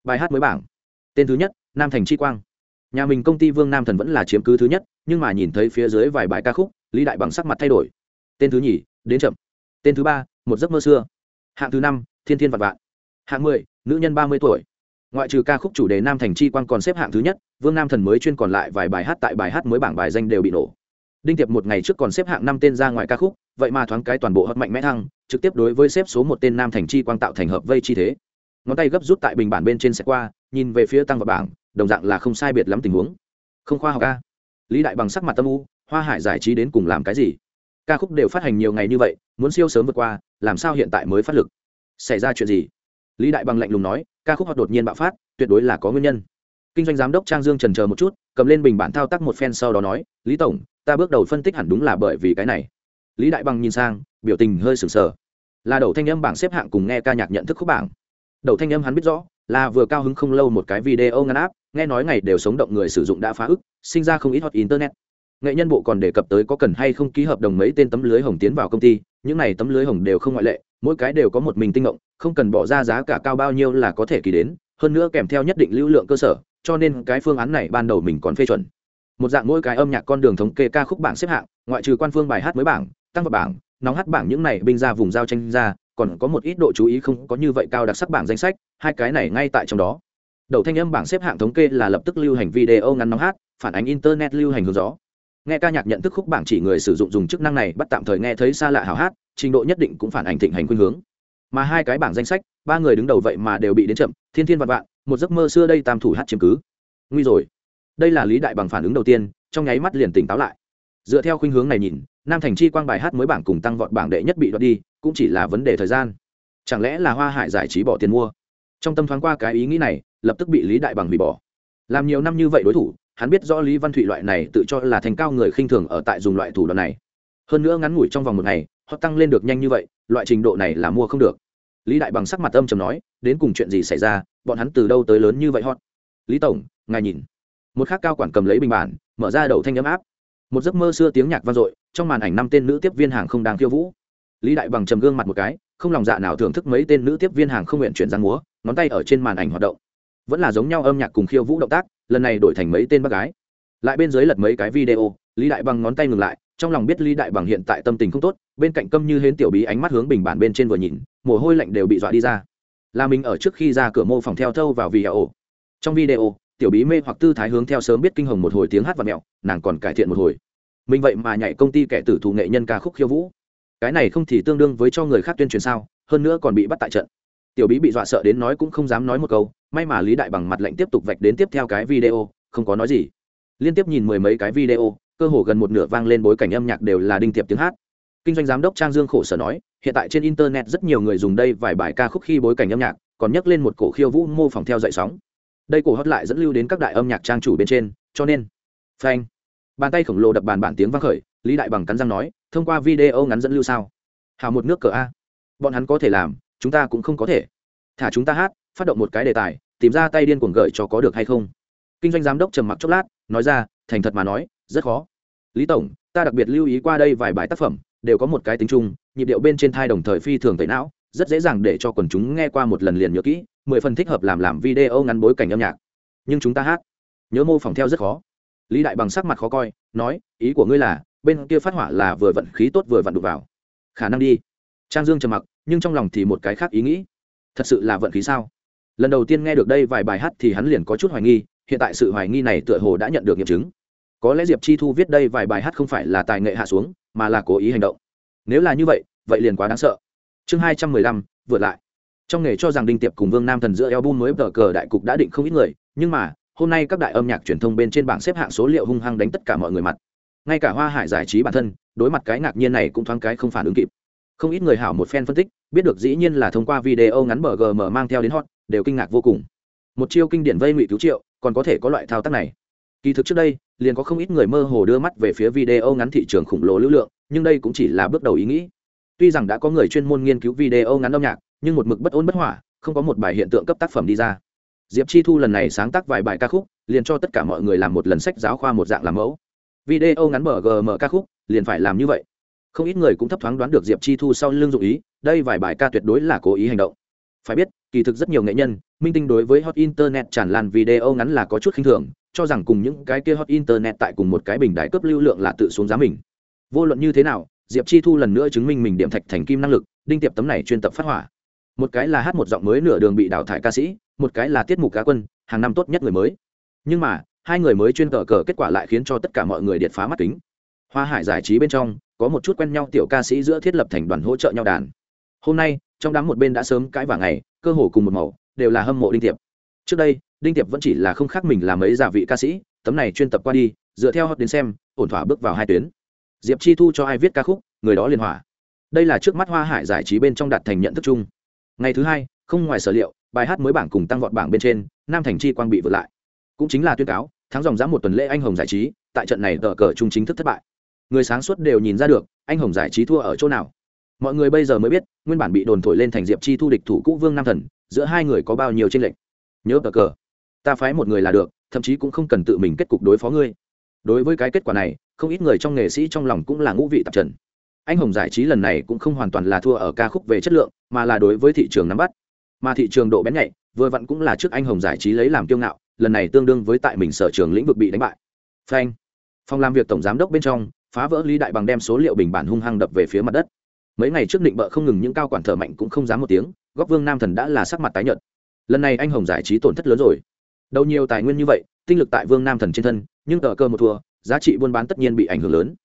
Bài hát mới bảng. Tên thứ nhất, nam thành chi quang. Nhà mình công ty vương nam thần vẫn là chiếm cứ thứ nhất, nhưng mà nhìn thấy phía dưới vài bài ca khúc, lý đại bằng sắc mặt thay đổi. Tên thứ nhì, đến chậm. Tên thứ ba, một giấc mơ xưa. Hạng thứ năm, thiên thiên vạn vạn. Hạng mười, nữ nhân ba mươi tuổi ngoại trừ ca khúc chủ đề nam thành chi quang còn xếp hạng thứ nhất, vương nam thần mới chuyên còn lại vài bài hát tại bài hát mới bảng bài danh đều bị nổ. Đinh tiệp một ngày trước còn xếp hạng năm tên ra ngoài ca khúc, vậy mà thoáng cái toàn bộ hấp mạnh mẽ thăng, trực tiếp đối với xếp số một tên nam thành chi quang tạo thành hợp vây chi thế. Ngón tay gấp rút tại bình bản bên trên xe qua, nhìn về phía tăng vào bảng, đồng dạng là không sai biệt lắm tình huống. Không khoa học ca. Lý đại bằng sắc mặt tâm u, hoa hải giải trí đến cùng làm cái gì? Ca khúc đều phát hành nhiều ngày như vậy, muốn siêu sớm vượt qua, làm sao hiện tại mới phát lực? Xảy ra chuyện gì? Lý đại bằng lạnh lùng nói, ca khúc họ đột nhiên bạo phát, tuyệt đối là có nguyên nhân. Kinh doanh giám đốc trang dương trần chờ một chút, cầm lên bình bản thao tác một phen sau đó nói, lý tổng, ta bước đầu phân tích hẳn đúng là bởi vì cái này. Lý đại bằng nhìn sang, biểu tình hơi sừng sờ. Là đầu thanh âm bảng xếp hạng cùng nghe ca nhạc nhận thức khúc bảng. Đầu thanh âm hắn biết rõ, là vừa cao hứng không lâu một cái video ngắn áp, nghe nói ngày đều sống động người sử dụng đã phá ức, sinh ra không ít hot internet. Nghệ nhân bộ còn đề cập tới có cần hay không ký hợp đồng mấy tên tấm lưới hồng tiến vào công ty những này tấm lưới hồng đều không ngoại lệ, mỗi cái đều có một mình tinh ngộng, không cần bỏ ra giá cả cao bao nhiêu là có thể kỳ đến, hơn nữa kèm theo nhất định lưu lượng cơ sở, cho nên cái phương án này ban đầu mình còn phê chuẩn. Một dạng mỗi cái âm nhạc con đường thống kê ca khúc bảng xếp hạng, ngoại trừ quan phương bài hát mới bảng, tăng vào bảng, nóng hát bảng những này binh ra vùng giao tranh ra, còn có một ít độ chú ý không có như vậy cao đặc sắc bảng danh sách, hai cái này ngay tại trong đó. Đầu thanh âm bảng xếp hạng thống kê là lập tức lưu hành video ngắn nóng hát, phản ánh internet lưu hành hướng gió nghe ca nhạc nhận thức khúc bảng chỉ người sử dụng dùng chức năng này bắt tạm thời nghe thấy xa lạ hào hát, trình độ nhất định cũng phản ảnh thịnh hành khuynh hướng. Mà hai cái bảng danh sách, ba người đứng đầu vậy mà đều bị đến chậm, thiên thiên vạn vạn, một giấc mơ xưa đây tam thủ hát chiếm cứ. Nguy rồi. Đây là lý đại bằng phản ứng đầu tiên, trong nháy mắt liền tỉnh táo lại. Dựa theo khuynh hướng này nhìn, nam thành chi quang bài hát mới bảng cùng tăng vọt bảng đệ nhất bị đoạt đi, cũng chỉ là vấn đề thời gian. Chẳng lẽ là hoa hải giải trí bỏ tiền mua? Trong tâm thoáng qua cái ý nghĩ này, lập tức bị lý đại bằng hủy bỏ. Làm nhiều năm như vậy đối thủ hắn biết rõ lý văn thụy loại này tự cho là thành cao người khinh thường ở tại dùng loại thủ đoạn này. Hơn nữa ngắn ngủi trong vòng một ngày, họ tăng lên được nhanh như vậy, loại trình độ này là mua không được. Lý đại bằng sắc mặt âm chầm nói, đến cùng chuyện gì xảy ra, bọn hắn từ đâu tới lớn như vậy hot? Lý tổng, ngài nhìn. Một khác cao quản cầm lấy bình bản, mở ra đầu thanh ấm áp. Một giấc mơ xưa tiếng nhạc vang dội, trong màn ảnh năm tên nữ tiếp viên hàng không đang khiêu vũ. Lý đại bằng trầm gương mặt một cái, không lòng dạ nào thưởng thức mấy tên nữ tiếp viên hàng không nguyện chuyển giang múa, ngón tay ở trên màn ảnh hoạt động. Vẫn là giống nhau âm nhạc cùng khiêu vũ động tác lần này đổi thành mấy tên bác gái. Lại bên dưới lật mấy cái video, lý đại bằng ngón tay ngừng lại, trong lòng biết lý đại bằng hiện tại tâm tình không tốt, bên cạnh câm như hến tiểu bí ánh mắt hướng bình bản bên trên vừa nhìn, mồ hôi lạnh đều bị dọa đi ra. Là mình ở trước khi ra cửa mô phòng theo thâu vào vì ảo trong video, tiểu bí mê hoặc tư thái hướng theo sớm biết kinh hồng một hồi tiếng hát và mẹo nàng còn cải thiện một hồi. Mình vậy mà nhảy công ty kẻ tử thù nghệ nhân ca khúc khiêu vũ. Cái này không thì tương đương với cho người khác tuyên truyền sao, hơn nữa còn bị bắt tại trận tiểu bí bị dọa sợ đến nói cũng không dám nói một câu, may mà lý đại bằng mặt lệnh tiếp tục vạch đến tiếp theo cái video, không có nói gì. Liên tiếp nhìn mười mấy cái video, cơ hồ gần một nửa vang lên bối cảnh âm nhạc đều là đinh tiệp tiếng hát. Kinh doanh giám đốc trang dương khổ sở nói, hiện tại trên internet rất nhiều người dùng đây vài bài ca khúc khi bối cảnh âm nhạc, còn nhắc lên một cổ khiêu vũ mô phỏng theo dậy sóng. Đây cổ hót lại dẫn lưu đến các đại âm nhạc trang chủ bên trên, cho nên, phanh. Bàn tay khổng lồ đập bàn bản tiếng vang khởi, lý đại bằng cắn răng nói, thông qua video ngắn dẫn lưu sao? Hào một nước cờ a. Bọn hắn có thể làm chúng ta cũng không có thể. Thả chúng ta hát, phát động một cái đề tài, tìm ra tay điên cuồng gợi cho có được hay không. Kinh doanh giám đốc trầm mặc chốc lát, nói ra, thành thật mà nói, rất khó. Lý tổng, ta đặc biệt lưu ý qua đây vài bài tác phẩm, đều có một cái tính chung, nhịp điệu bên trên thai đồng thời phi thường tẩy não, rất dễ dàng để cho quần chúng nghe qua một lần liền nhớ kỹ, mười phần thích hợp làm làm video ngắn bối cảnh âm nhạc. Nhưng chúng ta hát, nhớ mô phỏng theo rất khó. Lý đại bằng sắc mặt khó coi, nói, ý của ngươi là, bên kia phát hỏa là vừa vận khí tốt vừa vận đục vào. Khả năng đi. Trang dương trầm mặc nhưng trong lòng thì một cái khác ý nghĩ. Thật sự là vận khí sao? Lần đầu tiên nghe được đây vài bài hát thì hắn liền có chút hoài nghi, hiện tại sự hoài nghi này tựa hồ đã nhận được nghiệm chứng. Có lẽ diệp chi thu viết đây vài bài hát không phải là tài nghệ hạ xuống, mà là cố ý hành động. Nếu là như vậy vậy liền quá đáng sợ. Chương hai trăm mười lăm, vượt lại. Trong nghề cho rằng đinh tiệp cùng vương nam thần giữa album mới tờ cờ đại cục đã định không ít người, nhưng mà, hôm nay các đại âm nhạc truyền thông bên trên bảng xếp hạng số liệu hung hăng đánh tất cả mọi người mặt. Ngay cả hoa hải giải trí bản thân, đối mặt cái ngạc nhiên này cũng thoáng cái không phản ứng kịp không ít người hảo một fan phân tích, biết được dĩ nhiên là thông qua video ngắn bờ gm mang theo đến hot, đều kinh ngạc vô cùng. Một chiêu kinh điển vây ngụy cứu triệu, còn có thể có loại thao tác này. Kỳ thực trước đây, liền có không ít người mơ hồ đưa mắt về phía video ngắn thị trường khổng lồ lưu lượng, nhưng đây cũng chỉ là bước đầu ý nghĩ. Tuy rằng đã có người chuyên môn nghiên cứu video ngắn âm nhạc, nhưng một mực bất ôn bất hỏa, không có một bài hiện tượng cấp tác phẩm đi ra. Diệp chi thu lần này sáng tác vài bài ca khúc, liền cho tất cả mọi người làm một lần sách giáo khoa một dạng làm mẫu. Video ngắn mở gm ca khúc, liền phải làm như vậy không ít người cũng thấp thoáng đoán được diệp chi thu sau lưng dụng ý, đây vài bài ca tuyệt đối là cố ý hành động. Phải biết, kỳ thực rất nhiều nghệ nhân, minh tinh đối với hot internet tràn lan video ngắn là có chút khinh thường, cho rằng cùng những cái kia hot internet tại cùng một cái bình đại cấp lưu lượng là tự xuống giá mình. Vô luận như thế nào, diệp chi thu lần nữa chứng minh mình điểm thạch thành kim năng lực, đinh tiệp tấm này chuyên tập phát hỏa. Một cái là hát một giọng mới nửa đường bị đào thải ca sĩ, một cái là tiết mục cá quân, hàng năm tốt nhất người mới. Nhưng mà, hai người mới chuyên cờ cờ kết quả lại khiến cho tất cả mọi người điện phá mắt kính. Hoa hải giải trí bên trong có một chút quen nhau tiểu ca sĩ giữa thiết lập thành đoàn hỗ trợ nhau đàn. Hôm nay, trong đám một bên đã sớm cãi vả ngày, cơ hồ cùng một màu, đều là hâm mộ đinh tiệp. Trước đây, đinh tiệp vẫn chỉ là không khác mình làm ấy giả vị ca sĩ, tấm này chuyên tập qua đi, dựa theo hot đến xem, ổn thỏa bước vào hai tuyến. Diệp chi thu cho ai viết ca khúc, người đó liên hỏa. Đây là trước mắt hoa hải giải trí bên trong đạt thành nhận thức chung. Ngày thứ hai, không ngoài sở liệu, bài hát mới bảng cùng tăng vọt bảng bên trên, nam thành chi quang bị vượt lại. Cũng chính là tuyên cáo thắng dòng giã một tuần lễ anh hồng giải trí, tại trận này tờ cờ chung chính thức thất bại người sáng suốt đều nhìn ra được, anh hồng giải trí thua ở chỗ nào. Mọi người bây giờ mới biết, nguyên bản bị đồn thổi lên thành diệp chi thu địch thủ cũ vương nam thần, giữa hai người có bao nhiêu tranh lệch. Nhớ cờ cờ. Ta phái một người là được, thậm chí cũng không cần tự mình kết cục đối phó ngươi. Đối với cái kết quả này, không ít người trong nghệ sĩ trong lòng cũng là ngũ vị tạp trần. Anh hồng giải trí lần này cũng không hoàn toàn là thua ở ca khúc về chất lượng, mà là đối với thị trường nắm bắt. Mà thị trường độ bén nhạy, vừa vặn cũng là trước anh hồng giải trí lấy làm kiêu ngạo, lần này tương đương với tại mình sở trường lĩnh vực bị đánh bại. Phanh. Phòng làm việc tổng giám đốc bên trong phá vỡ lý đại bằng đem số liệu bình bản hung hăng đập về phía mặt đất. Mấy ngày trước định bợ không ngừng những cao quản thở mạnh cũng không dám một tiếng, góc vương nam thần đã là sắc mặt tái nhợt. Lần này anh hồng giải trí tổn thất lớn rồi. Đâu nhiều tài nguyên như vậy, tinh lực tại vương nam thần trên thân, nhưng tờ cơ một thua, giá trị buôn bán tất nhiên bị ảnh hưởng lớn.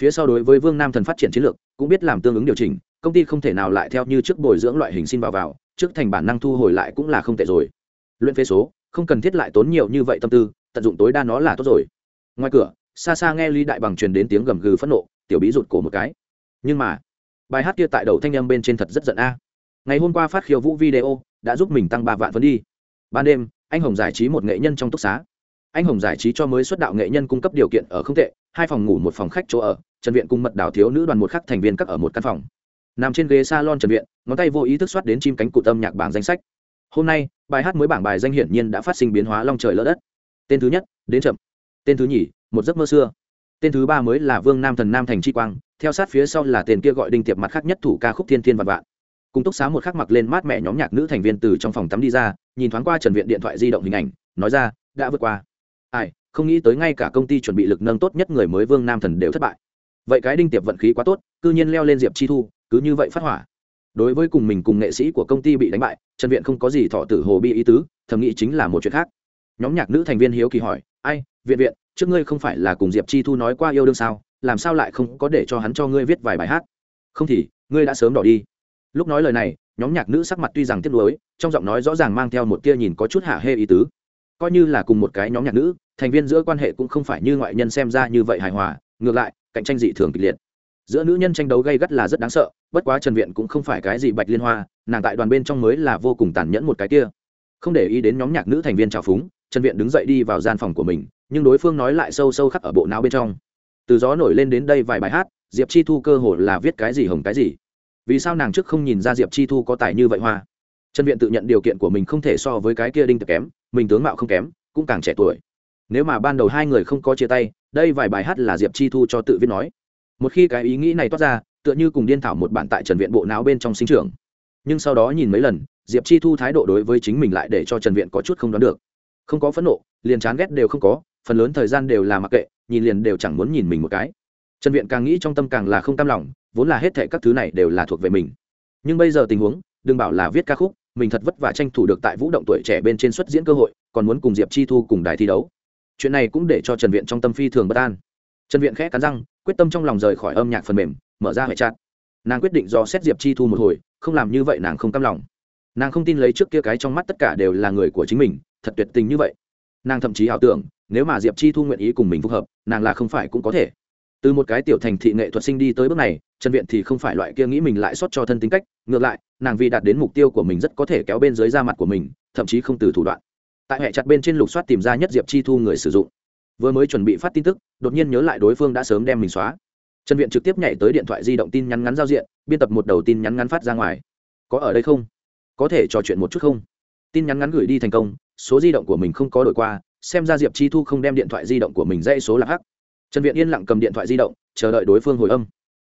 Phía sau đối với vương nam thần phát triển chiến lược, cũng biết làm tương ứng điều chỉnh, công ty không thể nào lại theo như trước bồi dưỡng loại hình xin vào vào, trước thành bản năng thu hồi lại cũng là không tệ rồi. Luyện phế số, không cần thiết lại tốn nhiều như vậy tâm tư, tận dụng tối đa nó là tốt rồi. Ngoài cửa xa xa nghe lý đại bằng truyền đến tiếng gầm gừ phẫn nộ, tiểu bí rụt cổ một cái. Nhưng mà, bài hát kia tại đầu thanh âm bên trên thật rất giận a. Ngày hôm qua phát khiêu vũ video, đã giúp mình tăng ba vạn phân đi. Ban đêm, anh hồng giải trí một nghệ nhân trong túc xá. Anh hồng giải trí cho mới xuất đạo nghệ nhân cung cấp điều kiện ở không tệ, hai phòng ngủ một phòng khách chỗ ở, trần viện cung mật đảo thiếu nữ đoàn một khắc thành viên các ở một căn phòng. Nằm trên ghế salon trần viện, ngón tay vô ý thức xoát đến chim cánh cụ tâm nhạc bảng danh sách. Hôm nay, bài hát mới bảng bài danh hiển nhiên đã phát sinh biến hóa long trời lỡ đất. Tên thứ nhất, đến chậm. Tên thứ nhì một giấc mơ xưa. Tên thứ ba mới là vương nam thần nam thành chi quang, theo sát phía sau là tên kia gọi đinh tiệp mặt khác nhất thủ ca khúc thiên thiên vạn vạn. Cùng túc xá một khắc mặc lên mát mẹ nhóm nhạc nữ thành viên từ trong phòng tắm đi ra, nhìn thoáng qua trần viện điện thoại di động hình ảnh, nói ra, đã vượt qua. Ai, không nghĩ tới ngay cả công ty chuẩn bị lực nâng tốt nhất người mới vương nam thần đều thất bại. Vậy cái đinh tiệp vận khí quá tốt, cư nhiên leo lên diệp chi thu, cứ như vậy phát hỏa. Đối với cùng mình cùng nghệ sĩ của công ty bị đánh bại, trần viện không có gì thọ tử hồ bi ý tứ, thầm nghĩ chính là một chuyện khác. Nhóm nhạc nữ thành viên hiếu kỳ hỏi, ai, viện viện trước ngươi không phải là cùng diệp chi thu nói qua yêu đương sao, làm sao lại không có để cho hắn cho ngươi viết vài bài hát? Không thì, ngươi đã sớm đỏ đi. Lúc nói lời này, nhóm nhạc nữ sắc mặt tuy rằng tiếc nuối, trong giọng nói rõ ràng mang theo một tia nhìn có chút hạ hê ý tứ. Coi như là cùng một cái nhóm nhạc nữ, thành viên giữa quan hệ cũng không phải như ngoại nhân xem ra như vậy hài hòa, ngược lại, cạnh tranh dị thường kịch liệt. Giữa nữ nhân tranh đấu gây gắt là rất đáng sợ, bất quá trần viện cũng không phải cái gì bạch liên hoa, nàng tại đoàn bên trong mới là vô cùng tàn nhẫn một cái kia. Không để ý đến nhóm nhạc nữ thành viên trào phúng, trần viện đứng dậy đi vào gian phòng của mình nhưng đối phương nói lại sâu sâu khắc ở bộ não bên trong. Từ gió nổi lên đến đây vài bài hát, diệp chi thu cơ hồ là viết cái gì hồng cái gì. Vì sao nàng trước không nhìn ra diệp chi thu có tài như vậy hoa? Trần viện tự nhận điều kiện của mình không thể so với cái kia đinh tập kém, mình tướng mạo không kém, cũng càng trẻ tuổi. Nếu mà ban đầu hai người không có chia tay, đây vài bài hát là diệp chi thu cho tự viết nói. Một khi cái ý nghĩ này toát ra, tựa như cùng điên thảo một bản tại trần viện bộ não bên trong sinh trường nhưng sau đó nhìn mấy lần, diệp chi thu thái độ đối với chính mình lại để cho trần viện có chút không đoán được. Không có phẫn nộ, liền chán ghét đều không có phần lớn thời gian đều là mặc kệ, nhìn liền đều chẳng muốn nhìn mình một cái. Trần viện càng nghĩ trong tâm càng là không tam lòng, vốn là hết thệ các thứ này đều là thuộc về mình. Nhưng bây giờ tình huống, đừng bảo là viết ca khúc, mình thật vất vả tranh thủ được tại vũ động tuổi trẻ bên trên xuất diễn cơ hội, còn muốn cùng diệp chi thu cùng đài thi đấu. Chuyện này cũng để cho trần viện trong tâm phi thường bất an. Trần viện khẽ cắn răng, quyết tâm trong lòng rời khỏi âm nhạc phần mềm, mở ra hệ chặt nàng quyết định do xét diệp chi thu một hồi, không làm như vậy nàng không cam lòng. Nàng không tin lấy trước kia cái trong mắt tất cả đều là người của chính mình, thật tuyệt tình như vậy nàng thậm chí ảo tưởng, nếu mà diệp chi thu nguyện ý cùng mình phù hợp, nàng là không phải cũng có thể. Từ một cái tiểu thành thị nghệ thuật sinh đi tới bước này, trần viện thì không phải loại kia nghĩ mình lại xót cho thân tính cách, ngược lại, nàng vì đạt đến mục tiêu của mình rất có thể kéo bên dưới da mặt của mình, thậm chí không từ thủ đoạn. Tại hệ chặt bên trên lục soát tìm ra nhất diệp chi thu người sử dụng. Vừa mới chuẩn bị phát tin tức, đột nhiên nhớ lại đối phương đã sớm đem mình xóa. Trần viện trực tiếp nhảy tới điện thoại di động tin nhắn ngắn giao diện, biên tập một đầu tin nhắn ngắn phát ra ngoài. Có ở đây không? Có thể trò chuyện một chút không? Tin nhắn ngắn gửi đi thành công, số di động của mình không có đổi qua, xem ra diệp chi thu không đem điện thoại di động của mình dãy số là hắc. Trần viện yên lặng cầm điện thoại di động, chờ đợi đối phương hồi âm.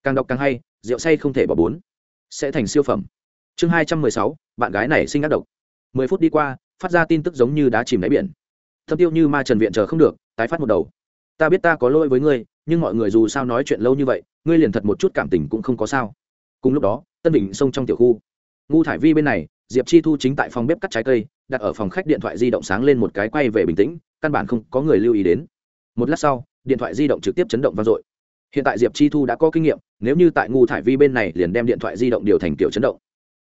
Càng đọc càng hay, rượu say không thể bỏ bốn. Sẽ thành siêu phẩm. Chương hai trăm mười sáu, bạn gái này sinh ác độc. Mười phút đi qua, phát ra tin tức giống như đá chìm đáy biển. Thâm tiêu như ma trần viện chờ không được, tái phát một đầu. Ta biết ta có lỗi với ngươi, nhưng mọi người dù sao nói chuyện lâu như vậy, ngươi liền thật một chút cảm tình cũng không có sao. Cùng lúc đó, tân bình xông trong tiểu khu. Ngu thải vi bên này diệp chi thu chính tại phòng bếp cắt trái cây, đặt ở phòng khách điện thoại di động sáng lên một cái quay về bình tĩnh, căn bản không có người lưu ý đến. Một lát sau, điện thoại di động trực tiếp chấn động vang dội. Hiện tại diệp chi thu đã có kinh nghiệm, nếu như tại ngu thải vi bên này liền đem điện thoại di động điều thành kiểu chấn động.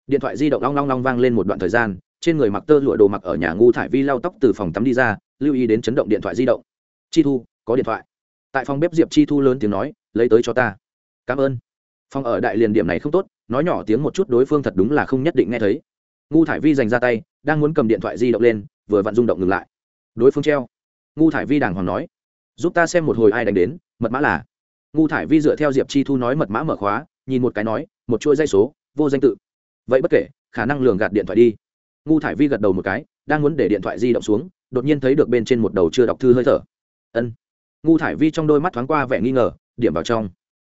Điện thoại di động long long long vang lên một đoạn thời gian, trên người mặc tơ lụa đồ mặc ở nhà ngu thải vi lau tóc từ phòng tắm đi ra, lưu ý đến chấn động điện thoại di động. Chi thu, có điện thoại. Tại phòng bếp diệp chi thu lớn tiếng nói, lấy tới cho ta. Cảm ơn. Phòng ở đại liền điểm này không tốt, nói nhỏ tiếng một chút đối phương thật đúng là không nhất định nghe thấy ngu thải vi dành ra tay, đang muốn cầm điện thoại di động lên, vừa vặn rung động ngừng lại. Đối phương treo. Ngu thải vi đàng hoàng nói, giúp ta xem một hồi ai đánh đến, mật mã là. Ngu thải vi dựa theo diệp chi thu nói mật mã mở khóa, nhìn một cái nói, một chuỗi dây số, vô danh tự. Vậy bất kể, khả năng lường gạt điện thoại đi. Ngu thải vi gật đầu một cái, đang muốn để điện thoại di động xuống, đột nhiên thấy được bên trên một đầu chưa đọc thư hơi thở. Ân. Ngu thải vi trong đôi mắt thoáng qua vẻ nghi ngờ, điểm vào trong.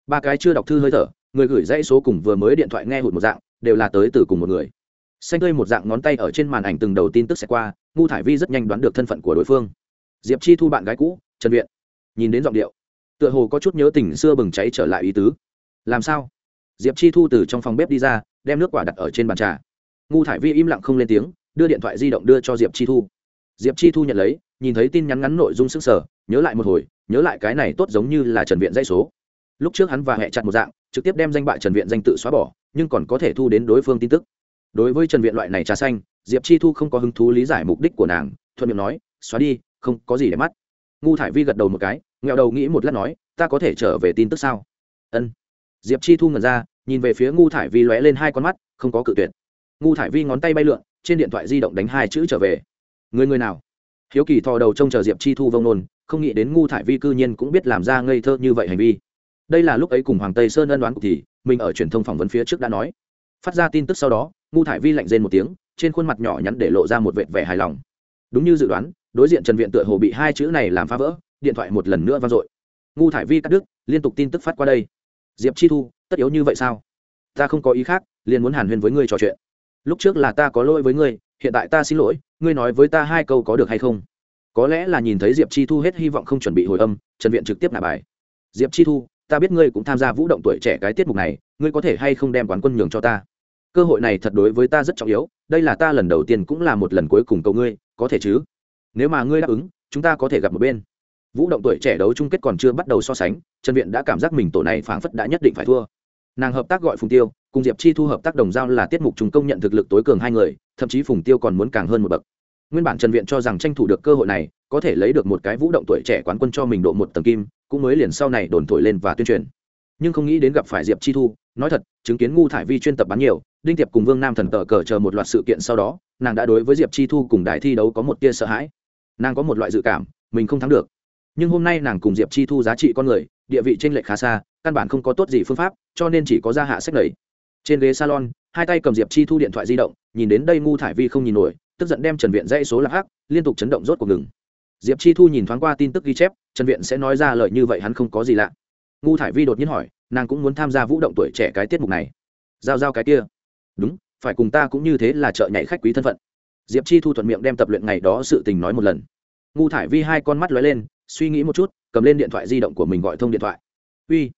Ba cái chưa đọc thư hơi thở, người gửi dãy số cùng vừa mới điện thoại nghe hụt một dạng, đều là tới từ cùng một người xanh tươi một dạng ngón tay ở trên màn ảnh từng đầu tin tức sẽ qua, ngu thải vi rất nhanh đoán được thân phận của đối phương. Diệp chi thu bạn gái cũ, trần viện. Nhìn đến giọng điệu, tựa hồ có chút nhớ tình xưa bừng cháy trở lại ý tứ. Làm sao? Diệp chi thu từ trong phòng bếp đi ra, đem nước quả đặt ở trên bàn trà. Ngu thải vi im lặng không lên tiếng, đưa điện thoại di động đưa cho diệp chi thu. Diệp chi thu nhận lấy, nhìn thấy tin nhắn ngắn nội dung sức sở nhớ lại một hồi, nhớ lại cái này tốt giống như là trần viện dây số. Lúc trước hắn và hẹ chặt một dạng, trực tiếp đem danh bại trần viện danh tự xóa bỏ, nhưng còn có thể thu đến đối phương tin tức đối với trần viện loại này trà xanh, diệp chi thu không có hứng thú lý giải mục đích của nàng, thuận miệng nói, xóa đi, không có gì để mắt. Ngu thải vi gật đầu một cái, nghẹo đầu nghĩ một lát nói, ta có thể trở về tin tức sao? Ân. Diệp chi thu ngẩn ra, nhìn về phía ngu thải vi lóe lên hai con mắt, không có cự tuyệt. Ngu thải vi ngón tay bay lượn, trên điện thoại di động đánh hai chữ trở về. Người người nào? Hiếu kỳ thò đầu trông chờ diệp chi thu vông nôn, không nghĩ đến ngu thải vi cư nhiên cũng biết làm ra ngây thơ như vậy hành vi. Đây là lúc ấy cùng hoàng tây sơn ân đoán cuộc thì, mình ở truyền thông phỏng vấn phía trước đã nói. Phát ra tin tức sau đó ngu thải vi lạnh rên một tiếng, trên khuôn mặt nhỏ nhắn để lộ ra một vệt vẻ hài lòng. Đúng như dự đoán, đối diện trần viện tựa hồ bị hai chữ này làm phá vỡ, điện thoại một lần nữa vang dội. Ngu thải vi cắt đứt, liên tục tin tức phát qua đây. Diệp chi thu, tất yếu như vậy sao? Ta không có ý khác, liền muốn hàn huyên với ngươi trò chuyện. Lúc trước là ta có lỗi với ngươi, hiện tại ta xin lỗi, ngươi nói với ta hai câu có được hay không? Có lẽ là nhìn thấy diệp chi thu hết hy vọng không chuẩn bị hồi âm, trần viện trực tiếp nạp bài. Diệp chi thu, ta biết ngươi cũng tham gia vũ động tuổi trẻ cái tiết mục này, ngươi có thể hay không đem quán quân nhường cho ta? Cơ hội này thật đối với ta rất trọng yếu, đây là ta lần đầu tiên cũng là một lần cuối cùng cầu ngươi, có thể chứ? Nếu mà ngươi đáp ứng, chúng ta có thể gặp một bên. Vũ động tuổi trẻ đấu chung kết còn chưa bắt đầu so sánh, trần viện đã cảm giác mình tổ này phảng phất đã nhất định phải thua. Nàng hợp tác gọi phùng tiêu, cùng diệp chi thu hợp tác đồng giao là tiết mục chúng công nhận thực lực tối cường hai người, thậm chí phùng tiêu còn muốn càng hơn một bậc. Nguyên bản trần viện cho rằng tranh thủ được cơ hội này, có thể lấy được một cái vũ động tuổi trẻ quán quân cho mình độ một tầng kim, cũng mới liền sau này đồn thổi lên và tuyên truyền nhưng không nghĩ đến gặp phải diệp chi thu. Nói thật, chứng kiến ngu thải vi chuyên tập bán nhiều, đinh tiệp cùng vương nam thần tờ cờ chờ một loạt sự kiện sau đó, nàng đã đối với diệp chi thu cùng đài thi đấu có một tia sợ hãi. Nàng có một loại dự cảm, mình không thắng được. Nhưng hôm nay nàng cùng diệp chi thu giá trị con người, địa vị t r ê n lệch khá xa, căn bản không có tốt gì phương pháp, cho nên chỉ có gia hạ sách lầy. Trên ghế salon, hai tay cầm diệp chi thu điện thoại di động, nhìn đến đây ngu thải vi không nhìn nổi, tức giận đem trần viện dãy số lạc hắc, liên tục chấn động rốt cuộc ngừng. Diệp chi thu nhìn thoáng qua tin tức ghi chép, trần viện sẽ nói ra lời như vậy hắn không có gì lạ ngu thải vi đột nhiên hỏi, nàng cũng muốn tham gia vũ động tuổi trẻ cái tiết mục này. Giao giao cái kia. Đúng, phải cùng ta cũng như thế là trợ nhảy khách quý thân phận. Diệp chi thu thuận miệng đem tập luyện ngày đó sự tình nói một lần. Ngu thải vi hai con mắt lóe lên, suy nghĩ một chút, cầm lên điện thoại di động của mình gọi thông điện thoại. Uy,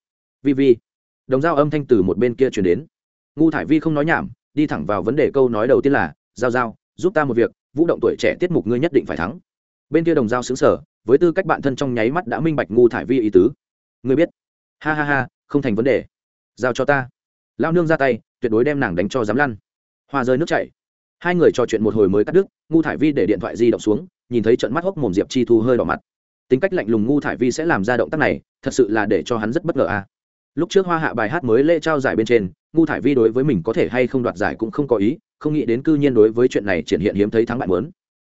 vi vi. Đồng giao âm thanh từ một bên kia chuyển đến. Ngu thải vi không nói nhảm, đi thẳng vào vấn đề câu nói đầu tiên là, giao giao, giúp ta một việc, vũ động tuổi trẻ tiết mục ngươi nhất định phải thắng. Bên kia đồng giao xứng sở với tư cách bạn thân trong nháy mắt đã minh bạch ngu thải vi ý tứ. Ngươi biết ha ha ha, không thành vấn đề. Giao cho ta. Lao nương ra tay, tuyệt đối đem nàng đánh cho dám lăn. Hoa rơi nước chảy. Hai người trò chuyện một hồi mới cắt đứt, ngu thải vi để điện thoại di động xuống, nhìn thấy trận mắt hốc mồm diệp chi thu hơi đỏ mặt. Tính cách lạnh lùng ngu thải vi sẽ làm ra động tác này, thật sự là để cho hắn rất bất ngờ à. Lúc trước hoa hạ bài hát mới lễ trao giải bên trên, ngu thải vi đối với mình có thể hay không đoạt giải cũng không có ý, không nghĩ đến cư nhiên đối với chuyện này triển hiện hiếm thấy thắng bại mớn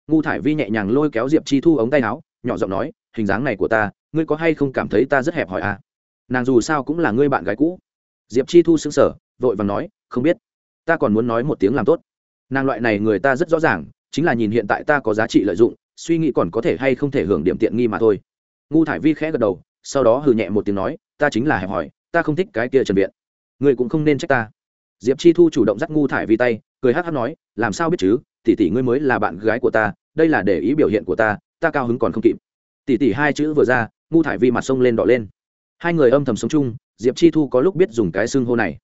ngu thải vi nhẹ nhàng lôi kéo diệp chi thu ống tay áo, nhỏ giọng nói, hình dáng này của ta, ngươi có hay không cảm thấy ta rất hẹp hòi à? Nàng dù sao cũng là ngươi bạn gái cũ. Diệp chi thu xứng sở vội vàng nói, không biết. Ta còn muốn nói một tiếng làm tốt. Nàng loại này người ta rất rõ ràng, chính là nhìn hiện tại ta có giá trị lợi dụng, suy nghĩ còn có thể hay không thể hưởng điểm tiện nghi mà thôi. Ngu thải vi khẽ gật đầu, sau đó hừ nhẹ một tiếng nói, ta chính là hẹp hỏi ta không thích cái kia trần viện. Người cũng không nên trách ta. Diệp chi thu chủ động dắt ngu thải vi tay, cười hát hát nói, làm sao biết chứ? Tỷ tỷ ngươi mới là bạn gái của ta, đây là để ý biểu hiện của ta ta cao hứng còn không kịp. Tỷ tỷ hai chữ vừa ra, ngu thải vi mặt sông lên đỏ lên hai người âm thầm sống chung, diệp chi thu có lúc biết dùng cái xưng hô này.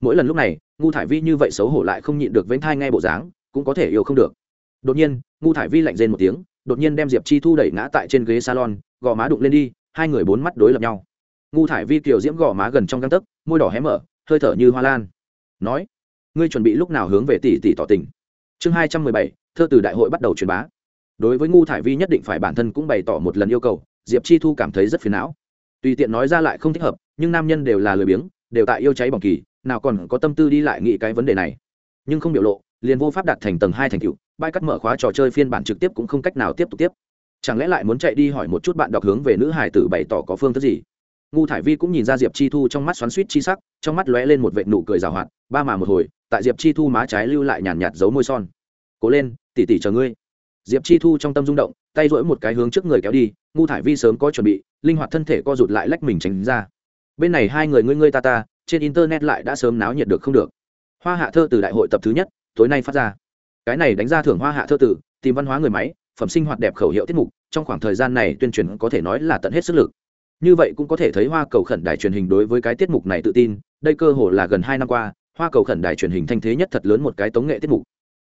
Mỗi lần lúc này, ngu thải vi như vậy xấu hổ lại không nhịn được vánh thai ngay bộ dáng, cũng có thể yêu không được. Đột nhiên, ngu thải vi lạnh rên một tiếng, đột nhiên đem diệp chi thu đẩy ngã tại trên ghế salon, gò má đụng lên đi, hai người bốn mắt đối lập nhau. Ngu thải vi kiểu diễm gò má gần trong găng tấc, môi đỏ hé mở, hơi thở như hoa lan. Nói, ngươi chuẩn bị lúc nào hướng về tỷ tỷ tỏ tình? Chương hai trăm mười bảy, thơ từ đại hội bắt đầu truyền bá. Đối với ngu thải vi nhất định phải bản thân cũng bày tỏ một lần yêu cầu, diệp chi thu cảm thấy rất phiền não tùy tiện nói ra lại không thích hợp nhưng nam nhân đều là lười biếng đều tại yêu cháy bỏng kỳ nào còn có tâm tư đi lại nghĩ cái vấn đề này. Nhưng không biểu lộ liền vô pháp đạt thành tầng hai thành cựu bãi cắt mở khóa trò chơi phiên bản trực tiếp cũng không cách nào tiếp tục tiếp. Chẳng lẽ lại muốn chạy đi hỏi một chút bạn đọc hướng về nữ hải tử bày tỏ có phương thức gì? Ngu thải vi cũng nhìn ra diệp chi thu trong mắt xoắn suýt chi sắc trong mắt lóe lên một vệ nụ cười rào hoạt ba mà một hồi tại diệp chi thu má trái lưu lại nhàn nhạt, nhạt dấu môi son. Cố lên tỉ tỉ chờ ngươi diệp chi thu trong tâm rung động, tay rỗi một cái hướng trước người kéo đi, ngu thải vi sớm có chuẩn bị, linh hoạt thân thể co rụt lại lách mình tránh ra. Bên này hai người ngươi ngươi ta ta, trên internet lại đã sớm náo nhiệt được không được. Hoa hạ thơ từ đại hội tập thứ nhất, tối nay phát ra. Cái này đánh ra thưởng hoa hạ thơ tử, tìm văn hóa người máy, phẩm sinh hoạt đẹp khẩu hiệu tiết mục, trong khoảng thời gian này tuyên truyền có thể nói là tận hết sức lực. Như vậy cũng có thể thấy hoa cầu khẩn đài truyền hình đối với cái tiết mục này tự tin, đây cơ hồ là gần hai năm qua, hoa cầu khẩn đài truyền hình thanh thế nhất thật lớn một cái tống nghệ tiết mục.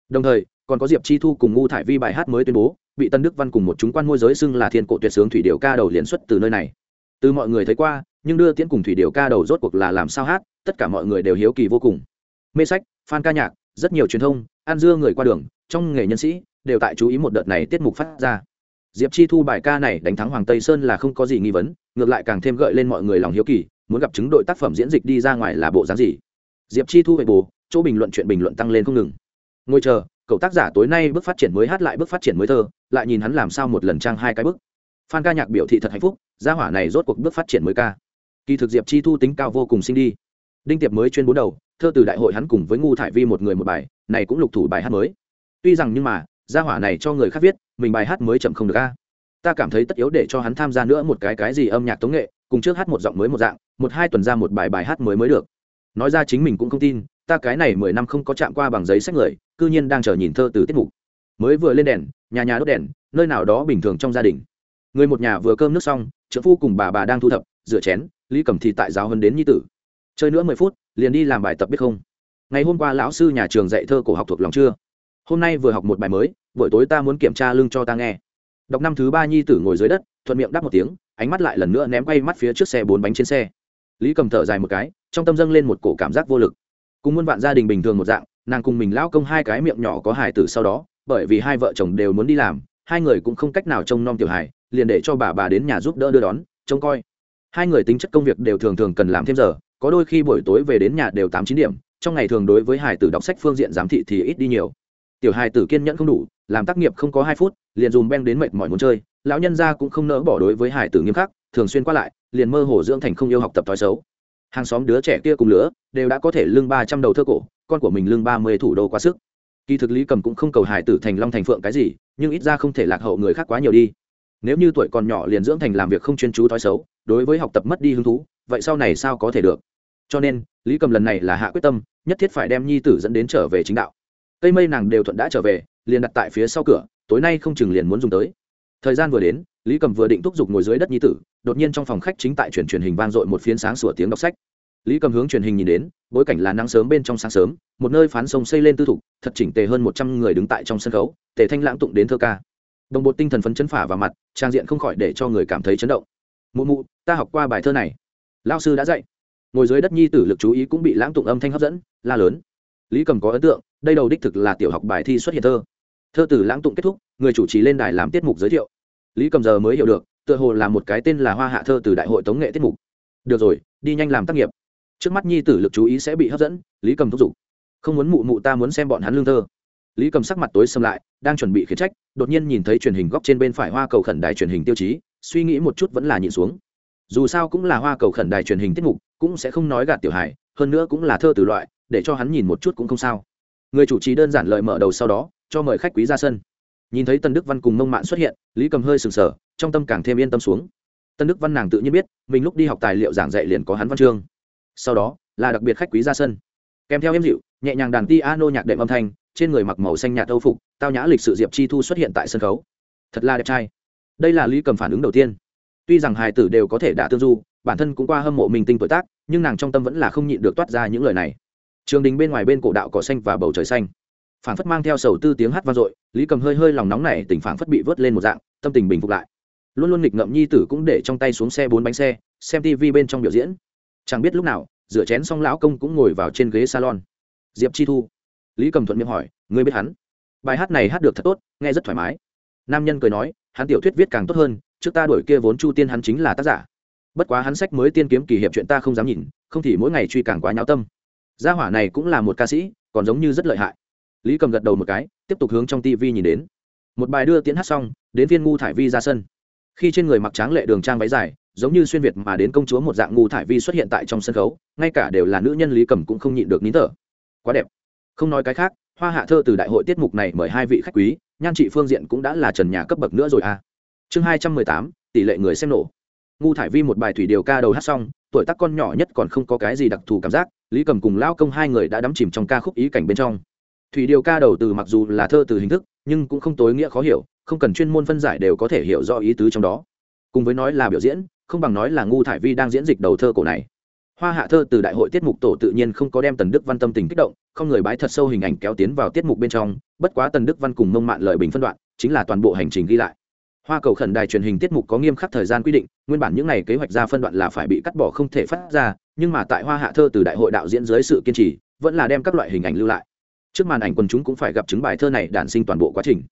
Đồng thời còn có diệp chi thu cùng ngu thải vi bài hát mới tuyên bố, bị tân đức văn cùng một chúng quan môi giới xưng là thiên cổ tuyệt sướng thủy điều ca đầu liên xuất từ nơi này. Từ mọi người thấy qua, nhưng đưa tiễn cùng thủy điều ca đầu rốt cuộc là làm sao hát, tất cả mọi người đều hiếu kỳ vô cùng. Mê sách, fan ca nhạc, rất nhiều truyền thông, an dưa người qua đường, trong nghề nhân sĩ, đều tại chú ý một đợt này tiết mục phát ra. Diệp chi thu bài ca này đánh thắng hoàng tây sơn là không có gì nghi vấn, ngược lại càng thêm gợi lên mọi người lòng hiếu kỳ, muốn gặp chứng đội tác phẩm diễn dịch đi ra ngoài là bộ dáng gì. Diệp chi thu về bù, chỗ bình luận chuyện bình luận tăng lên không ngừng. Ngồi chờ cậu tác giả tối nay bước phát triển mới hát lại bước phát triển mới thơ, lại nhìn hắn làm sao một lần trang hai cái bước. Phan ca nhạc biểu thị thật hạnh phúc, gia hỏa này rốt cuộc bước phát triển mới ca. Kỳ thực diệp chi thu tính cao vô cùng sinh đi. Đinh tiệp mới chuyên bốn đầu, thơ từ đại hội hắn cùng với ngu thải vi một người một bài, này cũng lục thủ bài hát mới. Tuy rằng nhưng mà, gia hỏa này cho người khác viết, mình bài hát mới chậm không được ca ta cảm thấy tất yếu để cho hắn tham gia nữa một cái cái gì âm nhạc tống nghệ, cùng trước hát một giọng mới một dạng, một hai tuần ra một bài bài hát mới mới được. Nói ra chính mình cũng không tin, ta cái này mười năm không có chạm qua bằng giấy sách người cư nhiên đang chờ nhìn thơ từ tiết mục. Mới vừa lên đèn, nhà nhà đốt đèn, nơi nào đó bình thường trong gia đình. Người một nhà vừa cơm nước xong trợ phu cùng bà bà đang thu thập, rửa chén, lý cầm thì tại giáo hơn đến nhi tử. Chơi nữa mười phút, liền đi làm bài tập biết không? Ngày hôm qua lão sư nhà trường dạy thơ cổ học thuộc lòng chưa? Hôm nay vừa học một bài mới, buổi tối ta muốn kiểm tra lưng cho ta nghe. Đọc năm thứ ba nhi tử ngồi dưới đất, thuận miệng đáp một tiếng, ánh mắt lại lần nữa ném quay mắt phía trước xe bốn bánh trên xe. Lý cầm thở dài một cái, trong tâm dâng lên một cổ cảm giác vô lực. Cùng muôn vạn gia đình bình thường một dạng nàng cùng mình lão công hai cái miệng nhỏ có hài tử sau đó, bởi vì hai vợ chồng đều muốn đi làm, hai người cũng không cách nào trông nom tiểu hài, liền để cho bà bà đến nhà giúp đỡ đưa đón, trông coi. Hai người tính chất công việc đều thường thường cần làm thêm giờ, có đôi khi buổi tối về đến nhà đều tám chín điểm, trong ngày thường đối với hài tử đọc sách phương diện giám thị thì ít đi nhiều. Tiểu hài tử kiên nhẫn không đủ, làm tác nghiệp không có hai phút, liền dùm beng đến mệt mỏi muốn chơi, lão nhân gia cũng không nỡ bỏ đối với hài tử nghiêm khắc, thường xuyên qua lại, liền mơ hồ dưỡng thành không yêu học tập thói xấu. Hàng xóm đứa trẻ kia cùng lứa đều đã có thể lưng ba trăm đầu thơ cổ, con của mình lưng ba mươi thủ đô quá sức. Kỳ thực lý cầm cũng không cầu hài tử thành long thành phượng cái gì, nhưng ít ra không thể lạc hậu người khác quá nhiều đi. Nếu như tuổi còn nhỏ liền dưỡng thành làm việc không chuyên chú thói xấu, đối với học tập mất đi hứng thú, vậy sau này sao có thể được? Cho nên, lý cầm lần này là hạ quyết tâm, nhất thiết phải đem nhi tử dẫn đến trở về chính đạo. Cây mây nàng đều thuận đã trở về, liền đặt tại phía sau cửa, tối nay không chừng liền muốn dùng tới. Thời gian vừa đến, lý cầm vừa định thúc giục ngồi dưới đất nhi tử, đột nhiên trong phòng khách chính tại truyền truyền hình vang dội một phiến sáng sủa tiếng đọc sách lý cầm hướng truyền hình nhìn đến, bối cảnh là nắng sớm bên trong sáng sớm, một nơi phán sông xây lên tư thục, thật chỉnh tề hơn một trăm người đứng tại trong sân khấu, tề thanh lãng tụng đến thơ ca. Đồng bộ tinh thần phấn chấn phả vào mặt, trang diện không khỏi để cho người cảm thấy chấn động. Mụ mụ, ta học qua bài thơ này. Lao sư đã dạy. Ngồi dưới đất nhi tử lực chú ý cũng bị lãng tụng âm thanh hấp dẫn, la lớn. Lý cầm có ấn tượng, đây đầu đích thực là tiểu học bài thi xuất hiện thơ. Thơ từ lãng tụng kết thúc, người chủ trì lên đài làm tiết mục giới thiệu. Lý cầm giờ mới hiểu được, tựa hồ là một cái tên là hoa hạ thơ từ đại hội tống nghệ tiết mục. Được rồi, đi nhanh làm tác nghiệp trước mắt nhi tử lực chú ý sẽ bị hấp dẫn, lý cầm thúc giục. Không muốn mụ mụ ta muốn xem bọn hắn lương thơ. Lý cầm sắc mặt tối xâm lại, đang chuẩn bị khiển trách, đột nhiên nhìn thấy truyền hình góc trên bên phải hoa cầu khẩn đài truyền hình tiêu chí, suy nghĩ một chút vẫn là nhìn xuống. Dù sao cũng là hoa cầu khẩn đài truyền hình tiết mục, cũng sẽ không nói gạt tiểu hải hơn nữa cũng là thơ từ loại, để cho hắn nhìn một chút cũng không sao. Người chủ trì đơn giản lời mở đầu sau đó, cho mời khách quý ra sân. Nhìn thấy tân đức văn cùng mông mạn xuất hiện, lý cầm hơi sừng sờ, trong tâm càng thêm yên tâm xuống. Tân đức văn nàng tự nhiên biết, mình lúc đi học tài liệu giảng dạy liền có hắn văn chương sau đó là đặc biệt khách quý ra sân. Kèm theo êm dịu, nhẹ nhàng đàn ti ano nhạc đệm âm thanh, trên người mặc màu xanh nhạt âu phục, tao nhã lịch sự diệp chi thu xuất hiện tại sân khấu. Thật là đẹp trai. Đây là lý cầm phản ứng đầu tiên. Tuy rằng hài tử đều có thể đã tương du, bản thân cũng qua hâm mộ mình tinh tuổi tác, nhưng nàng trong tâm vẫn là không nhịn được toát ra những lời này. Trường đình bên ngoài bên cổ đạo cỏ xanh và bầu trời xanh. Phảng phất mang theo sầu tư tiếng hát vang dội, lý cầm hơi hơi lòng nóng này tỉnh phảng phất bị vớt lên một dạng, tâm tình bình phục lại. Luôn luôn nghịch ngậm nhi tử cũng để trong tay xuống xe bốn bánh xe, xem tv bên trong biểu diễn chẳng biết lúc nào, rửa chén xong lão công cũng ngồi vào trên ghế salon. Diệp chi thu. Lý cầm thuận miệng hỏi, ngươi biết hắn? Bài hát này hát được thật tốt, nghe rất thoải mái. Nam nhân cười nói, hắn tiểu thuyết viết càng tốt hơn, trước ta đổi kia vốn chu tiên hắn chính là tác giả. Bất quá hắn sách mới tiên kiếm kỳ hiệp chuyện ta không dám nhìn, không thì mỗi ngày truy càng quá nháo tâm. Gia hỏa này cũng là một ca sĩ, còn giống như rất lợi hại. Lý cầm gật đầu một cái, tiếp tục hướng trong tv nhìn đến. Một bài đưa tiến hát xong, đến viên ngu thải vi ra sân khi trên người mặc tráng lệ đường trang váy dài, giống như xuyên việt mà đến công chúa một dạng ngu thải vi xuất hiện tại trong sân khấu, ngay cả đều là nữ nhân lý cầm cũng không nhịn được nín thở. Quá đẹp. Không nói cái khác, hoa hạ thơ từ đại hội tiết mục này mời hai vị khách quý, nhan trị phương diện cũng đã là trần nhà cấp bậc nữa rồi à. Chương hai trăm mười tám, tỷ lệ người xem nổ. Ngu thải vi một bài thủy điều ca đầu hát xong, tuổi tác con nhỏ nhất còn không có cái gì đặc thù cảm giác, lý cầm cùng lao công hai người đã đắm chìm trong ca khúc ý cảnh bên trong. Thủy điều ca đầu từ mặc dù là thơ từ hình thức, nhưng cũng không tối nghĩa khó hiểu không cần chuyên môn phân giải đều có thể hiểu rõ ý tứ trong đó. Cùng với nói là biểu diễn, không bằng nói là ngu thải vi đang diễn dịch đầu thơ cổ này. Hoa hạ thơ từ đại hội tiết mục tổ tự nhiên không có đem tần đức văn tâm tình kích động, không người bái thật sâu hình ảnh kéo tiến vào tiết mục bên trong, bất quá tần đức văn cùng mông mạn lợi bình phân đoạn, chính là toàn bộ hành trình ghi lại. Hoa cầu khẩn đài truyền hình tiết mục có nghiêm khắc thời gian quy định, nguyên bản những n à y kế hoạch ra phân đoạn là phải bị cắt bỏ không thể phát ra, nhưng mà tại hoa hạ thơ từ đại hội đạo diễn dưới sự kiên trì, vẫn là đem các loại hình ảnh lưu lại. Trước màn ảnh quần chúng cũng phải gặp chứng bài thơ này đản sinh toàn bộ quá trình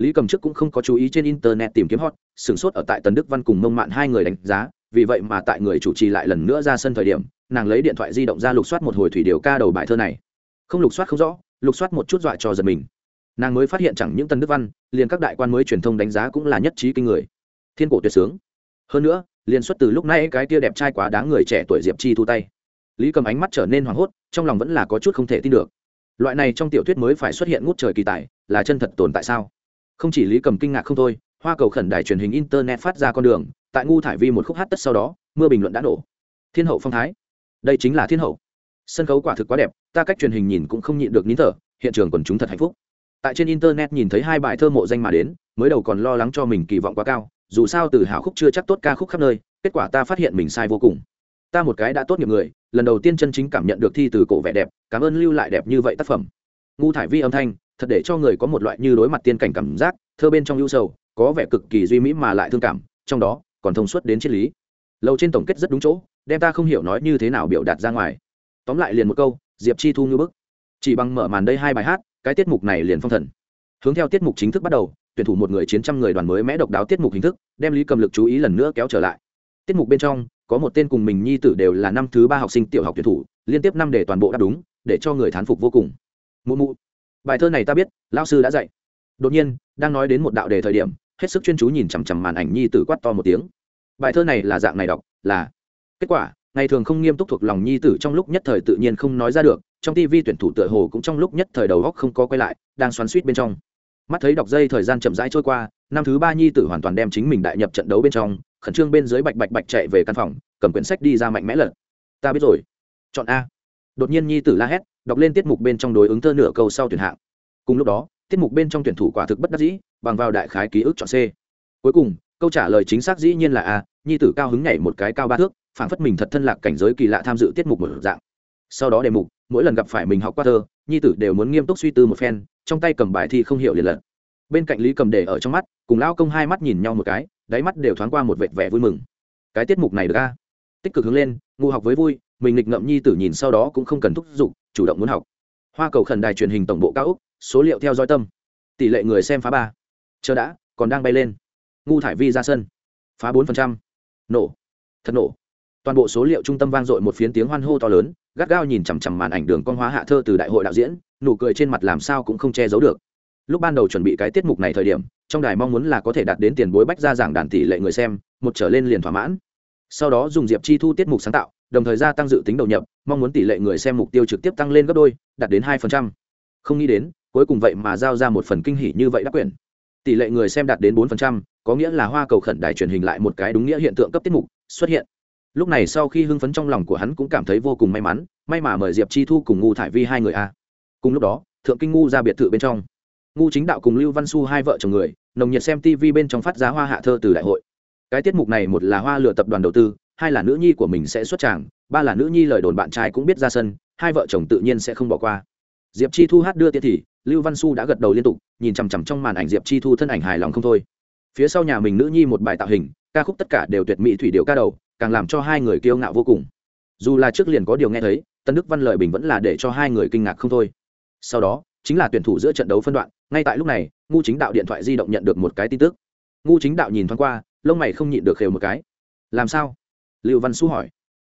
lý cầm trước cũng không có chú ý trên internet tìm kiếm hot, sửng sốt ở tại tần đức văn cùng mông mạn hai người đánh giá, vì vậy mà tại người chủ trì lại lần nữa ra sân thời điểm, nàng lấy điện thoại di động ra lục soát một hồi thủy điều ca đầu bài thơ này. Không lục soát không rõ, lục soát một chút dọa cho giật mình. Nàng mới phát hiện chẳng những tân đức văn, liền các đại quan mới truyền thông đánh giá cũng là nhất trí kinh người. Thiên cổ tuyệt sướng. Hơn nữa, liền xuất từ lúc nay cái tia đẹp trai quá đáng người trẻ tuổi diệp chi thu tay. Lý cầm ánh mắt trở nên hoảng hốt, trong lòng vẫn là có chút không thể tin được. Loại này trong tiểu thuyết mới phải xuất hiện ngút trời kỳ tài, là chân thật tồn tại sao? Không chỉ lý cầm kinh ngạc không thôi, hoa cầu khẩn đài truyền hình internet phát ra con đường, tại ngu thải vi một khúc hát tất sau đó, mưa bình luận đã nổ. Thiên hậu phong thái. Đây chính là thiên hậu. Sân khấu quả thực quá đẹp, ta cách truyền hình nhìn cũng không nhịn được nín thở, hiện trường quần chúng thật hạnh phúc. Tại trên internet nhìn thấy hai bài thơ mộ danh mà đến, mới đầu còn lo lắng cho mình kỳ vọng quá cao, dù sao từ hảo khúc chưa chắc tốt ca khúc khắp nơi, kết quả ta phát hiện mình sai vô cùng. Ta một cái đã tốt nghiệp người, lần đầu tiên chân chính cảm nhận được thi từ cổ vẻ đẹp, cảm ơn lưu lại đẹp như vậy tác phẩm. Ngu thải vi âm thanh thật để cho người có một loại như đối mặt tiên cảnh cảm giác, thơ bên trong ưu sầu, có vẻ cực kỳ duy mỹ mà lại thương cảm, trong đó còn thông suốt đến triết lý. Lâu trên tổng kết rất đúng chỗ, đem ta không hiểu nói như thế nào biểu đạt ra ngoài. Tóm lại liền một câu, diệp chi thu như bức. Chỉ bằng mở màn đây hai bài hát, cái tiết mục này liền phong thần. Hướng theo tiết mục chính thức bắt đầu, tuyển thủ một người chiến trăm người đoàn mới mẽ độc đáo tiết mục hình thức, đem lý cầm lực chú ý lần nữa kéo trở lại. Tiết mục bên trong, có một tên cùng mình nhi tử đều là năm thứ ba học sinh tiểu học tuyển thủ, liên tiếp năm để toàn bộ đáp đúng, để cho người thán phục vô cùng. Mụ mụ bài thơ này ta biết lao sư đã dạy. Đột nhiên, đang nói đến một đạo đề thời điểm, hết sức chuyên chú nhìn chằm chằm màn ảnh nhi tử quát to một tiếng. Bài thơ này là dạng này đọc, là, kết quả, ngày thường không nghiêm túc thuộc lòng nhi tử trong lúc nhất thời tự nhiên không nói ra được, trong tv tuyển thủ tựa hồ cũng trong lúc nhất thời đầu góc không có quay lại, đang xoắn suýt bên trong. Mắt thấy đọc dây thời gian chậm rãi trôi qua, năm thứ ba nhi tử hoàn toàn đem chính mình đại nhập trận đấu bên trong, khẩn trương bên dưới bạch bạch bạch chạy về căn phòng, cầm quyển sách đi ra mạnh mẽ lật. Ta biết rồi. Chọn a. Đột nhiên nhi tử la hét đọc lên tiết mục bên trong đối ứng thơ nửa câu sau tuyển hạng. Cùng lúc đó, tiết mục bên trong tuyển thủ quả thực bất đắc dĩ, bằng vào đại khái ký ức chọn c. Cuối cùng, câu trả lời chính xác dĩ nhiên là a, nhi tử cao hứng nhảy một cái cao ba thước phản phất mình thật thân lạc cảnh giới kỳ lạ tham dự tiết mục một dạng. Sau đó đề mục, mỗi lần gặp phải mình học qua thơ, nhi tử đều muốn nghiêm túc suy tư một phen, trong tay cầm bài thi không hiểu liền lật. Bên cạnh lý cầm để ở trong mắt, cùng lao công hai mắt nhìn nhau một cái, đáy mắt đều thoáng qua một vệt vẻ vui mừng. Cái tiết mục này được a. Tích cực hướng lên, ngu học với vui mình nghịch ngậm nhi tử nhìn sau đó cũng không cần thúc giục, chủ động muốn học. Hoa cầu khẩn đài truyền hình tổng bộ cao úc số liệu theo dõi tâm. Tỷ lệ người xem phá ba. Chờ đã, còn đang bay lên. Ngu thải vi ra sân. Phá bốn phần trăm. Nổ. Thật nổ. Toàn bộ số liệu trung tâm vang dội một phiến tiếng hoan hô to lớn, gắt gao nhìn chằm chằm màn ảnh đường con hóa hạ thơ từ đại hội đạo diễn, nụ cười trên mặt làm sao cũng không che giấu được. Lúc ban đầu chuẩn bị cái tiết mục này thời điểm, trong đài mong muốn là có thể đạt đến tiền bối bách ra giảng đàn tỷ lệ người xem, một trở lên liền thỏa mãn. Sau đó dùng diệp chi thu tiết mục sáng tạo đồng thời gia tăng dự tính đầu nhập, mong muốn tỷ lệ người xem mục tiêu trực tiếp tăng lên gấp đôi, đạt đến hai không nghĩ đến, cuối cùng vậy mà giao ra một phần kinh hỉ như vậy đã quyển. Tỷ lệ người xem đạt đến bốn có nghĩa là hoa cầu khẩn đài truyền hình lại một cái đúng nghĩa hiện tượng cấp tiết mục xuất hiện. Lúc này sau khi hưng phấn trong lòng của hắn cũng cảm thấy vô cùng may mắn, may mà mời diệp chi thu cùng ngu thải vi hai người a. Cùng lúc đó, thượng kinh ngu ra biệt thự bên trong. Ngu chính đạo cùng lưu văn su hai vợ chồng người, nồng nhiệt xem tv bên trong phát giá hoa hạ thơ từ đại hội. Cái tiết mục này một là hoa lựa tập đoàn đầu tư hai là nữ nhi của mình sẽ xuất tràng, ba là nữ nhi lời đồn bạn trai cũng biết ra sân, hai vợ chồng tự nhiên sẽ không bỏ qua. Diệp chi thu hát đưa tiết thì, lưu văn su đã gật đầu liên tục, nhìn chằm chằm trong màn ảnh diệp chi thu thân ảnh hài lòng không thôi. Phía sau nhà mình nữ nhi một bài tạo hình, ca khúc tất cả đều tuyệt mỹ thủy điệu ca đầu, càng làm cho hai người kiêu ngạo vô cùng. Dù là trước liền có điều nghe thấy, tân đức văn lợi bình vẫn là để cho hai người kinh ngạc không thôi. Sau đó, chính là tuyển thủ giữa trận đấu phân đoạn, ngay tại lúc này, ngu chính đạo điện thoại di động nhận được một cái tin tức. Ngu chính đạo nhìn thoáng qua, lông mày không nhịn được khều một cái. Làm sao? Lưu văn su hỏi.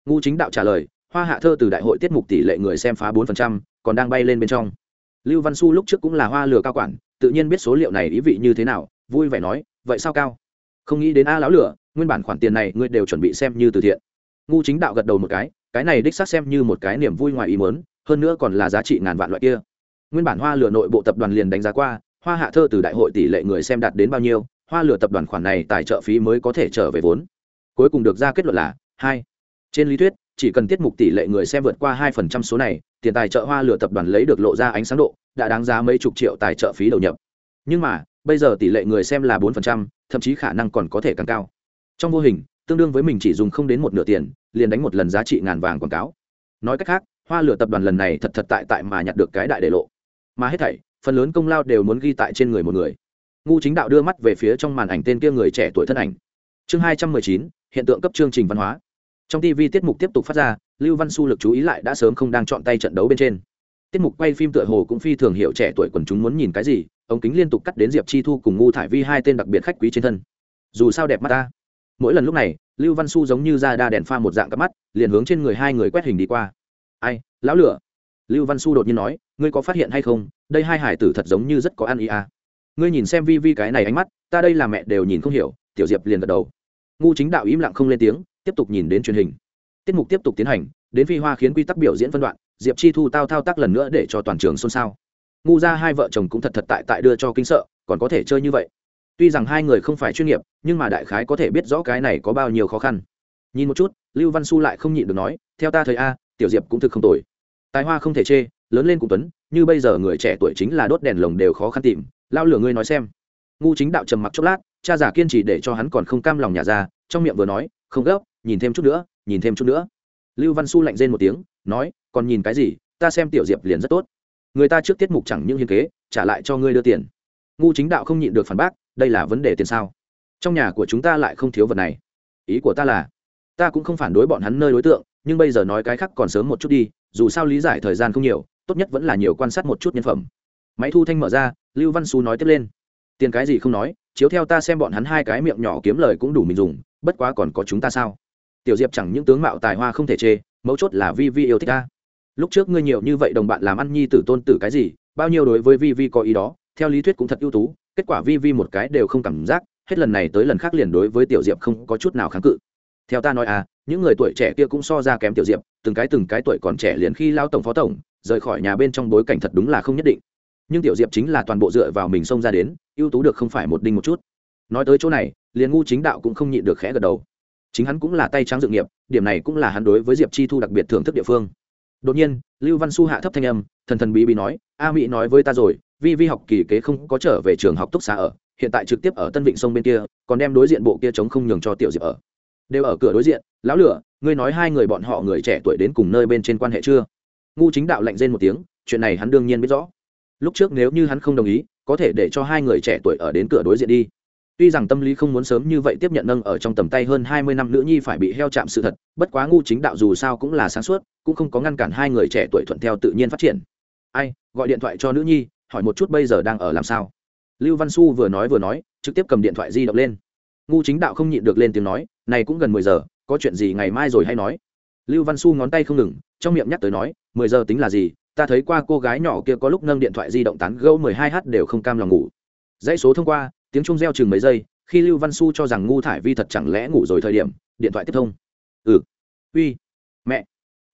Ngu chính đạo trả lời, hoa hạ thơ từ đại hội tiết mục tỷ lệ người xem phá bốn còn đang bay lên bên trong. Lưu văn su lúc trước cũng là hoa Lửa cao quản, tự nhiên biết số liệu này ý vị như thế nào, vui vẻ nói, vậy sao cao? Không nghĩ đến a lão lửa, nguyên bản khoản tiền này ngươi đều chuẩn bị xem như từ thiện. Ngu chính đạo gật đầu một cái cái này đích xác xem như một cái niềm vui ngoài ý mớn hơn nữa còn là giá trị ngàn vạn loại kia. Nguyên bản hoa lửa nội bộ tập đoàn liền đánh giá qua, hoa hạ thơ từ đại hội tỷ lệ người xem đạt đến bao nhiêu, hoa lửa tập đoàn khoản này tài trợ phí mới có thể trở về vốn cuối cùng được ra kết luận là hai. Trên lý thuyết, chỉ cần tiết mục tỷ lệ người xem vượt qua hai phần trăm số này, tiền tài trợ hoa lửa tập đoàn lấy được lộ ra ánh sáng độ, đã đáng giá mấy chục triệu tài trợ phí đầu nhập. Nhưng mà, bây giờ tỷ lệ người xem là bốn phần trăm, thậm chí khả năng còn có thể càng cao. Trong vô hình, tương đương với mình chỉ dùng không đến một nửa tiền, liền đánh một lần giá trị ngàn vàng quảng cáo. Nói cách khác, hoa lửa tập đoàn lần này thật thật tại tại mà nhặt được cái đại để lộ. Mà hết thảy, phần lớn công lao đều muốn ghi tại trên người một người. Ngu chính đạo đưa mắt về phía trong màn ảnh tên kia người trẻ tuổi thân ảnh. Chương hai trăm mười chín hiện tượng cấp chương trình văn hóa. Trong tv tiết mục tiếp tục phát ra, lưu văn su lực chú ý lại đã sớm không đang chọn tay trận đấu bên trên. Tiết mục quay phim tựa hồ cũng phi thường hiểu trẻ tuổi quần chúng muốn nhìn cái gì, ống kính liên tục cắt đến diệp chi thu cùng ngu thải vi hai tên đặc biệt khách quý trên thân. Dù sao đẹp mắt ta. Mỗi lần lúc này, lưu văn su giống như ra đa đèn pha một dạng cắp mắt, liền hướng trên người hai người quét hình đi qua. Ai, lão lửa? Lưu văn su đột nhiên nói, ngươi có phát hiện hay không? Đây hai hải tử thật giống như rất có ăn ý à. ngươi nhìn xem vi vi cái này ánh mắt, ta đây là mẹ đều nhìn không hiểu. Tiểu diệp liền gật đầu ngu chính đạo im lặng không lên tiếng, tiếp tục nhìn đến truyền hình. Tiết mục tiếp tục tiến hành, đến phi hoa khiến quy tắc biểu diễn phân đoạn, diệp chi thu tao thao tác lần nữa để cho toàn trường xôn xao. Ngu ra hai vợ chồng cũng thật thật tại tại đưa cho kinh sợ, còn có thể chơi như vậy. Tuy rằng hai người không phải chuyên nghiệp, nhưng mà đại khái có thể biết rõ cái này có bao nhiêu khó khăn. Nhìn một chút, lưu văn su lại không nhịn được nói, theo ta thời a, tiểu diệp cũng thực không tồi. Tài hoa không thể chê, lớn lên cùng tuấn, như bây giờ người trẻ tuổi chính là đốt đèn lồng đều khó khăn tìm, lao lửa ngươi nói xem. Ngu chính đạo trầm mặc chốc lát cha giả kiên trì để cho hắn còn không cam lòng nhà ra, trong miệng vừa nói, không gấp, nhìn thêm chút nữa, nhìn thêm chút nữa. Lưu văn su lạnh rên một tiếng, nói, còn nhìn cái gì? Ta xem tiểu diệp liền rất tốt. Người ta trước tiết mục chẳng những hiên kế, trả lại cho ngươi đưa tiền. Ngu chính đạo không nhịn được phản bác, đây là vấn đề tiền sao? Trong nhà của chúng ta lại không thiếu vật này. Ý của ta là, ta cũng không phản đối bọn hắn nơi đối tượng, nhưng bây giờ nói cái khác còn sớm một chút đi, dù sao lý giải thời gian không nhiều, tốt nhất vẫn là nhiều quan sát một chút nhân phẩm. Máy thu thanh mở ra, lưu văn Su nói tiếp lên. Tiền cái gì không nói chiếu theo ta xem bọn hắn hai cái miệng nhỏ kiếm lời cũng đủ mình dùng, bất quá còn có chúng ta sao? Tiểu diệp chẳng những tướng mạo tài hoa không thể chê, mấu chốt là vi vi yêu thích ta. Lúc trước ngươi nhiều như vậy đồng bạn làm ăn nhi tử tôn tử cái gì, bao nhiêu đối với vi vi có ý đó, theo lý thuyết cũng thật ưu tú, kết quả vi vi một cái đều không cảm giác, hết lần này tới lần khác liền đối với tiểu diệp không có chút nào kháng cự. Theo ta nói à những người tuổi trẻ kia cũng so ra kém tiểu diệp, từng cái từng cái tuổi còn trẻ liền khi lao tổng phó tổng, rời khỏi nhà bên trong bối cảnh thật đúng là không nhất định nhưng tiểu diệp chính là toàn bộ dựa vào mình xông ra đến, ưu tú được không phải một đinh một chút. Nói tới chỗ này, liền ngu chính đạo cũng không nhịn được khẽ gật đầu. Chính hắn cũng là tay trắng dự nghiệp, điểm này cũng là hắn đối với diệp chi thu đặc biệt thưởng thức địa phương. Đột nhiên, lưu văn su hạ thấp thanh âm, thần thần bí bí nói, a mỹ nói với ta rồi, vi vi học kỳ kế không có trở về trường học túc xá ở, hiện tại trực tiếp ở tân vịnh sông bên kia, còn đem đối diện bộ kia chống không nhường cho tiểu diệp ở. Đều ở cửa đối diện, lão lửa, ngươi nói hai người bọn họ người trẻ tuổi đến cùng nơi bên trên quan hệ chưa? Ngu chính đạo lạnh rên một tiếng, chuyện này hắn đương nhiên biết rõ lúc trước nếu như hắn không đồng ý, có thể để cho hai người trẻ tuổi ở đến cửa đối diện đi. Tuy rằng tâm lý không muốn sớm như vậy tiếp nhận nâng ở trong tầm tay hơn hai mươi năm nữ nhi phải bị heo chạm sự thật, bất quá ngu chính đạo dù sao cũng là sáng suốt, cũng không có ngăn cản hai người trẻ tuổi thuận theo tự nhiên phát triển. Ai, gọi điện thoại cho nữ nhi, hỏi một chút bây giờ đang ở làm sao. Lưu văn su vừa nói vừa nói, trực tiếp cầm điện thoại di động lên. Ngu chính đạo không nhịn được lên tiếng nói, này cũng gần mười giờ, có chuyện gì ngày mai rồi hay nói? Lưu văn su ngón tay không ngừng, trong miệng nhắc tới nói, mười giờ tính là gì? Ta thấy qua cô gái nhỏ kia có lúc nâng điện thoại di động tán gâu mười hai h đều không cam lòng ngủ. Dãy số thông qua, tiếng chuông reo chừng mấy giây, khi lưu văn su cho rằng ngu thải vi thật chẳng lẽ ngủ rồi thời điểm, điện thoại tiếp thông. Ừ. Uy. Mẹ.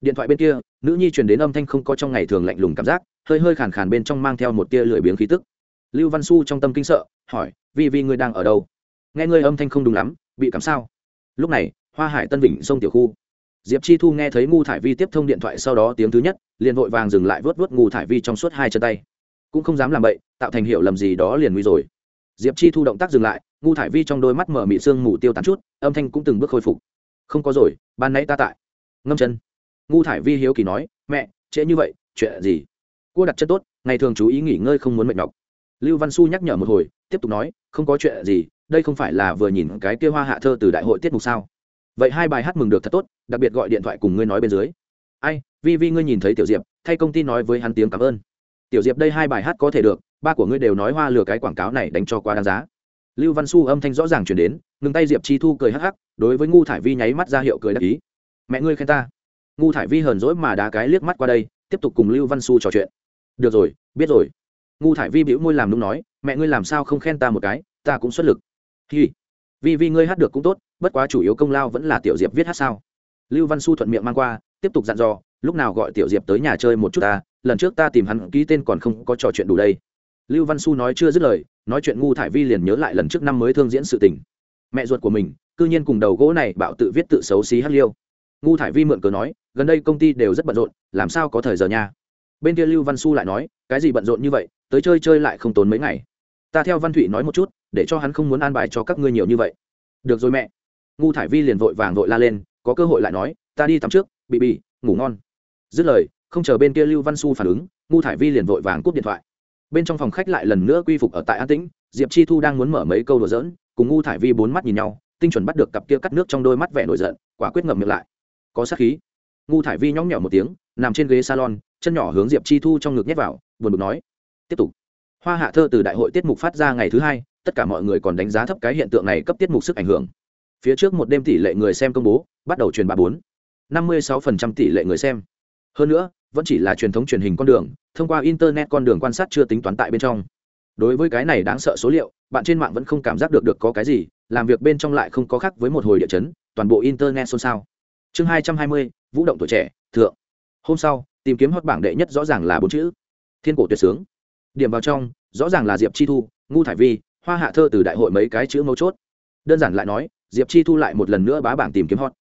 Điện thoại bên kia, nữ nhi truyền đến âm thanh không có trong ngày thường lạnh lùng cảm giác, hơi hơi khàn khàn bên trong mang theo một tia lười biếng khí tức. Lưu văn su trong tâm kinh sợ, hỏi, Vi Vi ngươi đang ở đâu? Nghe ngươi âm thanh không đúng lắm, bị cảm sao? Lúc này, hoa hải tân vịnh sông tiểu khu diệp chi thu nghe thấy ngu thải vi tiếp thông điện thoại sau đó tiếng thứ nhất, liền vội vàng dừng lại vớt vớt ngu thải vi trong suốt hai chân tay. Cũng không dám làm bậy, tạo thành hiệu lầm gì đó liền nguy rồi. Diệp chi thu động tác dừng lại, ngu thải vi trong đôi mắt mở mị sương mù tiêu tán chút, âm thanh cũng từng bước khôi phục. Không có rồi, ban nãy ta tại. Ngâm chân. Ngu thải vi hiếu kỳ nói, mẹ, trễ như vậy, chuyện gì? Cua đặt chân tốt, ngày thường chú ý nghỉ ngơi không muốn mệt nhọc. Lưu văn su nhắc nhở một hồi, tiếp tục nói, không có chuyện gì, đây không phải là vừa nhìn cái kia hoa hạ thơ từ đại hội tiết mục sao? Vậy hai bài hát mừng được thật tốt, đặc biệt gọi điện thoại cùng ngươi nói bên dưới. Ai, vi vi ngươi nhìn thấy tiểu diệp, thay công ty nói với hắn tiếng cảm ơn. Tiểu diệp đây hai bài hát có thể được, ba của ngươi đều nói hoa lừa cái quảng cáo này đánh cho quá đáng giá. Lưu văn su âm thanh rõ ràng chuyển đến, ngừng tay diệp chi thu cười hắc hắc, đối với ngu thải vi nháy mắt ra hiệu cười đắc ý. Mẹ ngươi khen ta. Ngu thải vi hờn dỗi mà đá cái liếc mắt qua đây, tiếp tục cùng lưu văn su trò chuyện. Được rồi, biết rồi. Ngu thải vi bĩu môi làm đúng nói, mẹ ngươi làm sao không khen ta một cái, ta cũng xuất lực. Hi. Vi vi ngươi hát được cũng tốt bất quá chủ yếu công lao vẫn là tiểu diệp viết hát sao. Lưu văn su thuận miệng mang qua, tiếp tục dặn dò, lúc nào gọi tiểu diệp tới nhà chơi một chút ta, lần trước ta tìm hắn ký tên còn không có trò chuyện đủ đây. Lưu văn su nói chưa dứt lời, nói chuyện ngu thải vi liền nhớ lại lần trước năm mới thương diễn sự tình. Mẹ ruột của mình, cư nhiên cùng đầu gỗ này bạo tự viết tự xấu xí hát liêu. Ngu thải vi mượn cớ nói, gần đây công ty đều rất bận rộn, làm sao có thời giờ nha. Bên kia lưu văn su lại nói, cái gì bận rộn như vậy, tới chơi chơi lại không tốn mấy ngày. Ta theo văn thụy nói một chút, để cho hắn không muốn an bài cho các ngươi nhiều như vậy. Được rồi mẹ ngu thải vi liền vội vàng vội la lên, có cơ hội lại nói, ta đi tắm trước, bị bị ngủ ngon. Dứt lời, không chờ bên kia lưu văn su phản ứng, ngu thải vi liền vội vàng cúp điện thoại. Bên trong phòng khách lại lần nữa quy phục ở tại an tĩnh, diệp chi thu đang muốn mở mấy câu đùa giỡn, cùng ngu thải vi bốn mắt nhìn nhau, tinh chuẩn bắt được cặp kia cắt nước trong đôi mắt vẻ nổi giận, quả quyết ngậm miệng lại. Có sát khí. Ngu thải vi nhóng nhỏ một tiếng, nằm trên ghế salon, chân nhỏ hướng diệp chi thu trong ngực nhét vào, buồn bực nói, tiếp tục. Hoa hạ thơ từ đại hội tiết mục phát ra ngày thứ hai, tất cả mọi người còn đánh giá thấp cái hiện tượng này cấp tiết mục sức ảnh hưởng phía trước một đêm tỷ lệ người xem công bố, bắt đầu truyền bá bốn, năm mươi sáu phần trăm tỷ lệ người xem. Hơn nữa, vẫn chỉ là truyền thống truyền hình con đường, thông qua internet con đường quan sát chưa tính toán tại bên trong. Đối với cái này đáng sợ số liệu, bạn trên mạng vẫn không cảm giác được được có cái gì, làm việc bên trong lại không có khác với một hồi địa chấn, toàn bộ internet xôn xao. Chương hai trăm hai mươi, vũ động tuổi trẻ, thượng. Hôm sau, tìm kiếm hot bảng đệ nhất rõ ràng là bốn chữ. Thiên cổ tuyệt sướng. Điểm vào trong, rõ ràng là diệp chi thu, ngu thải vi, hoa hạ thơ từ đại hội mấy cái chữ mấu chốt. Đơn giản lại nói diệp chi thu lại một lần nữa bá bảng tìm kiếm hot.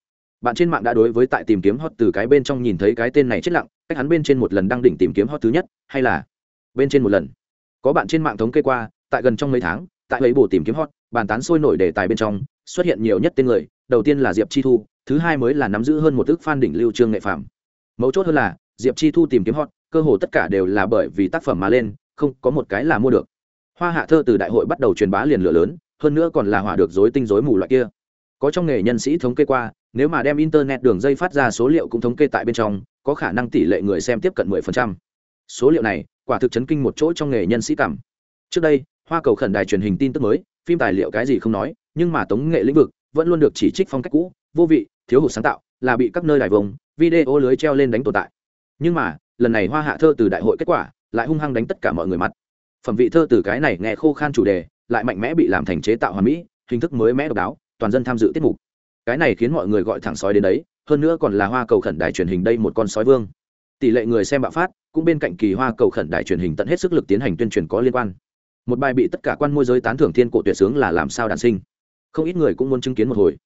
Bạn trên mạng đã đối với tại tìm kiếm hot từ cái bên trong nhìn thấy cái tên này chết lặng, cách hắn bên trên một lần đăng đỉnh tìm kiếm hot thứ nhất, hay là bên trên một lần. Có bạn trên mạng thống kê qua, tại gần trong mấy tháng, tại ấy bổ tìm kiếm hot, bàn tán sôi nổi đề tài bên trong, xuất hiện nhiều nhất tên người, đầu tiên là diệp chi thu, thứ hai mới là nắm giữ hơn một ước fan đỉnh lưu trương nghệ phạm mấu chốt hơn là, diệp chi thu tìm kiếm hot, cơ hồ tất cả đều là bởi vì tác phẩm mà lên, không có một cái là mua được. Hoa hạ thơ từ đại hội bắt đầu truyền bá liền lửa lớn, hơn nữa còn là hỏa được dối tinh dối mù loại kia có trong nghề nhân sĩ thống kê qua, nếu mà đem internet đường dây phát ra số liệu cũng thống kê tại bên trong, có khả năng tỷ lệ người xem tiếp cận 10%. số liệu này, quả thực chấn kinh một chỗ trong nghề nhân sĩ cảm. Trước đây, hoa cầu khẩn đài truyền hình tin tức mới, phim tài liệu cái gì không nói, nhưng mà tống nghệ lĩnh vực vẫn luôn được chỉ trích phong cách cũ, vô vị, thiếu hụt sáng tạo, là bị các nơi đài vùng, video lưới treo lên đánh tồn tại. Nhưng mà, lần này hoa hạ thơ từ đại hội kết quả, lại hung hăng đánh tất cả mọi người mặt. Phẩm vị thơ từ cái này nghe khô khan chủ đề, lại mạnh mẽ bị làm thành chế tạo hoàn mỹ, hình thức mới mẽ độc đáo toàn dân tham dự tiết mục. Cái này khiến mọi người gọi thẳng sói đến đấy, hơn nữa còn là hoa cầu khẩn đài truyền hình đây một con sói vương. Tỷ lệ người xem bạo phát, cũng bên cạnh kỳ hoa cầu khẩn đài truyền hình tận hết sức lực tiến hành tuyên truyền có liên quan. Một bài bị tất cả quan môi giới tán thưởng thiên cổ tuyệt sướng là làm sao đàn sinh. Không ít người cũng muốn chứng kiến một hồi.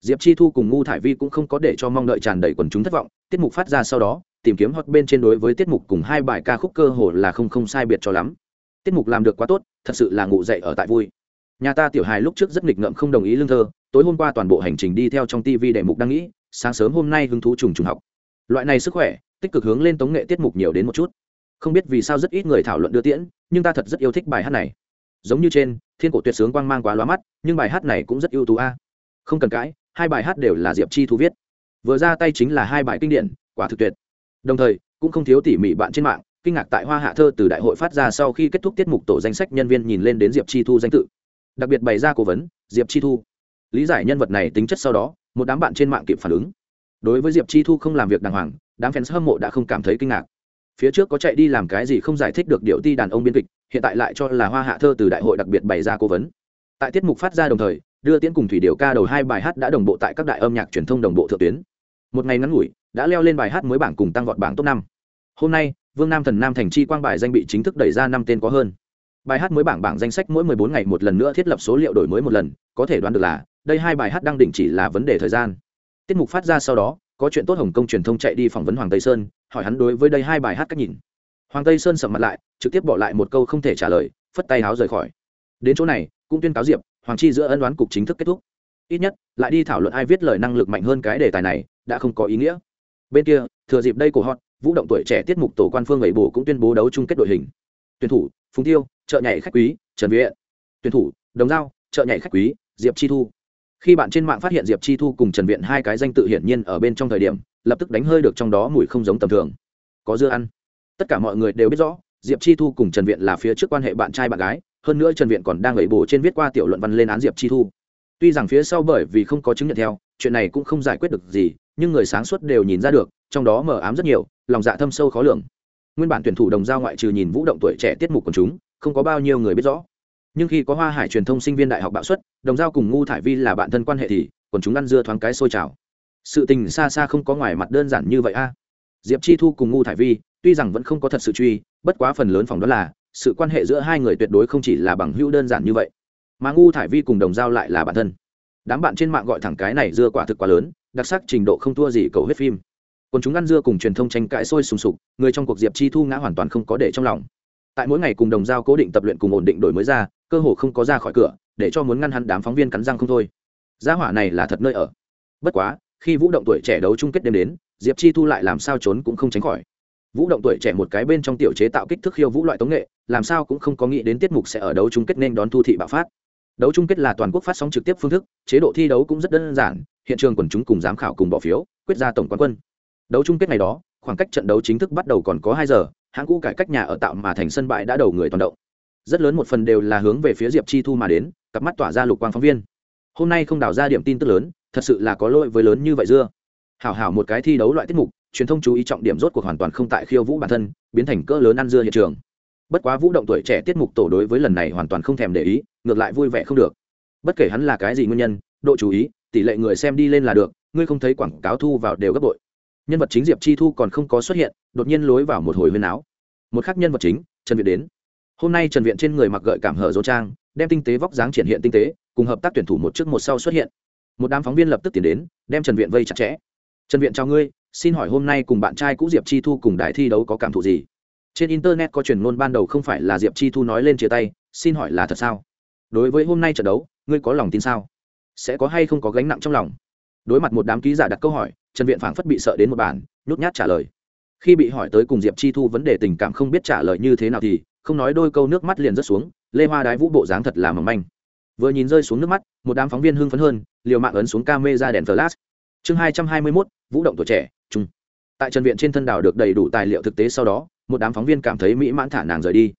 Diệp chi thu cùng ngu thải vi cũng không có để cho mong đợi tràn đầy quần chúng thất vọng, tiết mục phát ra sau đó, tìm kiếm hot bên trên đối với tiết mục cùng hai bài ca khúc cơ hồ là không không sai biệt cho lắm. Tiết mục làm được quá tốt, thật sự là ngủ dậy ở tại vui. Nhà ta tiểu hài lúc trước rất nghịch ngợm không đồng ý lương thơ tối hôm qua toàn bộ hành trình đi theo trong tv đề mục đang nghĩ, sáng sớm hôm nay hứng thú trùng trùng học. Loại này sức khỏe, tích cực hướng lên tống nghệ tiết mục nhiều đến một chút. Không biết vì sao rất ít người thảo luận đưa tiễn, nhưng ta thật rất yêu thích bài hát này. Giống như trên, thiên cổ tuyệt sướng quang mang quá lóa mắt, nhưng bài hát này cũng rất ưu tú a. Không cần cãi, hai bài hát đều là diệp chi thu viết. Vừa ra tay chính là hai bài kinh điển, quả thực tuyệt. Đồng thời, cũng không thiếu tỉ mỉ bạn trên mạng, kinh ngạc tại hoa hạ thơ từ đại hội phát ra sau khi kết thúc tiết mục tổ danh sách nhân viên nhìn lên đến diệp chi thu danh tự. Đặc biệt bày ra cố vấn, diệp chi thu lý giải nhân vật này tính chất sau đó, một đám bạn trên mạng kịp phản ứng. Đối với diệp chi thu không làm việc đàng hoàng, đám fans hâm mộ đã không cảm thấy kinh ngạc. Phía trước có chạy đi làm cái gì không giải thích được điệu ti đàn ông biên kịch, hiện tại lại cho là hoa hạ thơ từ đại hội đặc biệt bày ra cố vấn. Tại tiết mục phát ra đồng thời, đưa tiễn cùng thủy điệu ca đầu hai bài hát đã đồng bộ tại các đại âm nhạc truyền thông đồng bộ thượng tuyến. Một ngày ngắn ngủi, đã leo lên bài hát mới bảng cùng tăng vọt bảng top năm. Hôm nay, vương nam thần nam thành chi quang bài danh bị chính thức đẩy ra năm tên có hơn bài hát mới bảng bảng danh sách mỗi 14 ngày một lần nữa thiết lập số liệu đổi mới một lần, có thể đoán được là, đây hai bài hát đang đỉnh chỉ là vấn đề thời gian. Tiết mục phát ra sau đó, có chuyện tốt hồng kông truyền thông chạy đi phỏng vấn hoàng tây sơn, hỏi hắn đối với đây hai bài hát cách nhìn. Hoàng tây sơn sầm mặt lại, trực tiếp bỏ lại một câu không thể trả lời, phất tay háo rời khỏi. Đến chỗ này, cũng tuyên cáo diệp, hoàng chi giữa ân đoán cục chính thức kết thúc. Ít nhất, lại đi thảo luận ai viết lời năng lực mạnh hơn cái đề tài này, đã không có ý nghĩa. Bên kia, thừa dịp đây của họ vũ động tuổi trẻ tiết mục tổ quan phương bảy bổ cũng tuyên bố đấu chung kết đội hình. Tuyển thủ, phùng tiêu chợ nhảy khách quý, trần viện tuyển thủ, đồng giao, chợ nhảy khách quý, diệp chi thu. Khi bạn trên mạng phát hiện diệp chi thu cùng trần viện hai cái danh tự hiển nhiên ở bên trong thời điểm, lập tức đánh hơi được trong đó mùi không giống tầm thường. Có dưa ăn. Tất cả mọi người đều biết rõ, diệp chi thu cùng trần viện là phía trước quan hệ bạn trai bạn gái, hơn nữa trần viện còn đang lẩy bổ trên viết qua tiểu luận văn lên án diệp chi thu. Tuy rằng phía sau bởi vì không có chứng nhận theo, chuyện này cũng không giải quyết được gì, nhưng người sáng suốt đều nhìn ra được, trong đó mờ ám rất nhiều, lòng dạ thâm sâu khó lường. Nguyên bản tuyển thủ đồng giao ngoại trừ nhìn vũ động tuổi trẻ tiết mục của chúng không có bao nhiêu người biết rõ. Nhưng khi có hoa hải truyền thông sinh viên đại học bạo xuất, đồng giao cùng ngu thải vi là bạn thân quan hệ thì, còn chúng ăn dưa thoáng cái sôi trào. Sự tình xa xa không có ngoài mặt đơn giản như vậy a. Diệp chi thu cùng ngu thải vi, tuy rằng vẫn không có thật sự truy, bất quá phần lớn phòng đó là, sự quan hệ giữa hai người tuyệt đối không chỉ là bằng hữu đơn giản như vậy. Mà ngu thải vi cùng đồng giao lại là bạn thân. Đám bạn trên mạng gọi thẳng cái này dưa quả thực quá lớn, đặc sắc trình độ không thua gì cầu huyết phim. Còn chúng ăn dưa cùng truyền thông tranh cãi sôi sùng sục, người trong cuộc diệp chi thu ngã hoàn toàn không có để trong lòng tại mỗi ngày cùng đồng giao cố định tập luyện cùng ổn định đổi mới ra, cơ hồ không có ra khỏi cửa, để cho muốn ngăn hắn đám phóng viên cắn răng không thôi. Gia hỏa này là thật nơi ở. Bất quá, khi vũ động tuổi trẻ đấu chung kết đêm đến, diệp chi thu lại làm sao trốn cũng không tránh khỏi. Vũ động tuổi trẻ một cái bên trong tiểu chế tạo kích thước khiêu vũ loại tống nghệ, làm sao cũng không có nghĩ đến tiết mục sẽ ở đấu chung kết nên đón thu thị bạo phát. Đấu chung kết là toàn quốc phát sóng trực tiếp phương thức, chế độ thi đấu cũng rất đơn giản, hiện trường quần chúng cùng giám khảo cùng bỏ phiếu, quyết ra tổng quán quân. Đấu chung kết ngày đó khoảng cách trận đấu chính thức bắt đầu còn có hai giờ, hãng cũ cải cách nhà ở tạo mà thành sân bãi đã đầu người toàn động. Rất lớn một phần đều là hướng về phía diệp chi thu mà đến, cặp mắt tỏa ra lục quang phóng viên. Hôm nay không đào ra điểm tin tức lớn, thật sự là có lỗi với lớn như vậy dưa. Hảo hảo một cái thi đấu loại tiết mục, truyền thông chú ý trọng điểm rốt cuộc hoàn toàn không tại khiêu vũ bản thân, biến thành cỡ lớn ăn dưa hiện trường. Bất quá vũ động tuổi trẻ tiết mục tổ đối với lần này hoàn toàn không thèm để ý, ngược lại vui vẻ không được. Bất kể hắn là cái gì nguyên nhân, độ chú ý, tỷ lệ người xem đi lên là được, ngươi không thấy quảng cáo thu vào đều gấp bội nhân vật chính diệp chi thu còn không có xuất hiện, đột nhiên lối vào một hồi huyên áo một khác nhân vật chính, trần viện đến. Hôm nay trần viện trên người mặc gợi cảm hở dỗ trang, đem tinh tế vóc dáng triển hiện tinh tế, cùng hợp tác tuyển thủ một trước một sau xuất hiện. Một đám phóng viên lập tức tiến đến, đem trần viện vây chặt chẽ. Trần viện chào ngươi, xin hỏi hôm nay cùng bạn trai cũ diệp chi thu cùng đại thi đấu có cảm thụ gì? Trên internet có truyền ngôn ban đầu không phải là diệp chi thu nói lên chia tay, xin hỏi là thật sao? Đối với hôm nay trận đấu, ngươi có lòng tin sao? Sẽ có hay không có gánh nặng trong lòng? Đối mặt một đám ký giả đặt câu hỏi trần viện phảng phất bị sợ đến một bản, nhút nhát trả lời. Khi bị hỏi tới cùng diệp chi thu vấn đề tình cảm không biết trả lời như thế nào thì, không nói đôi câu nước mắt liền rớt xuống, lê hoa đái vũ bộ dáng thật là mỏng manh. Vừa nhìn rơi xuống nước mắt, một đám phóng viên hưng phấn hơn, liều mạng ấn xuống ca mê ra đèn flash. Chương hai trăm hai mươi mốt, vũ động tuổi trẻ trung tại trần viện trên thân đảo được đầy đủ tài liệu thực tế sau đó, một đám phóng viên cảm thấy mỹ mãn thả nàng rời đi.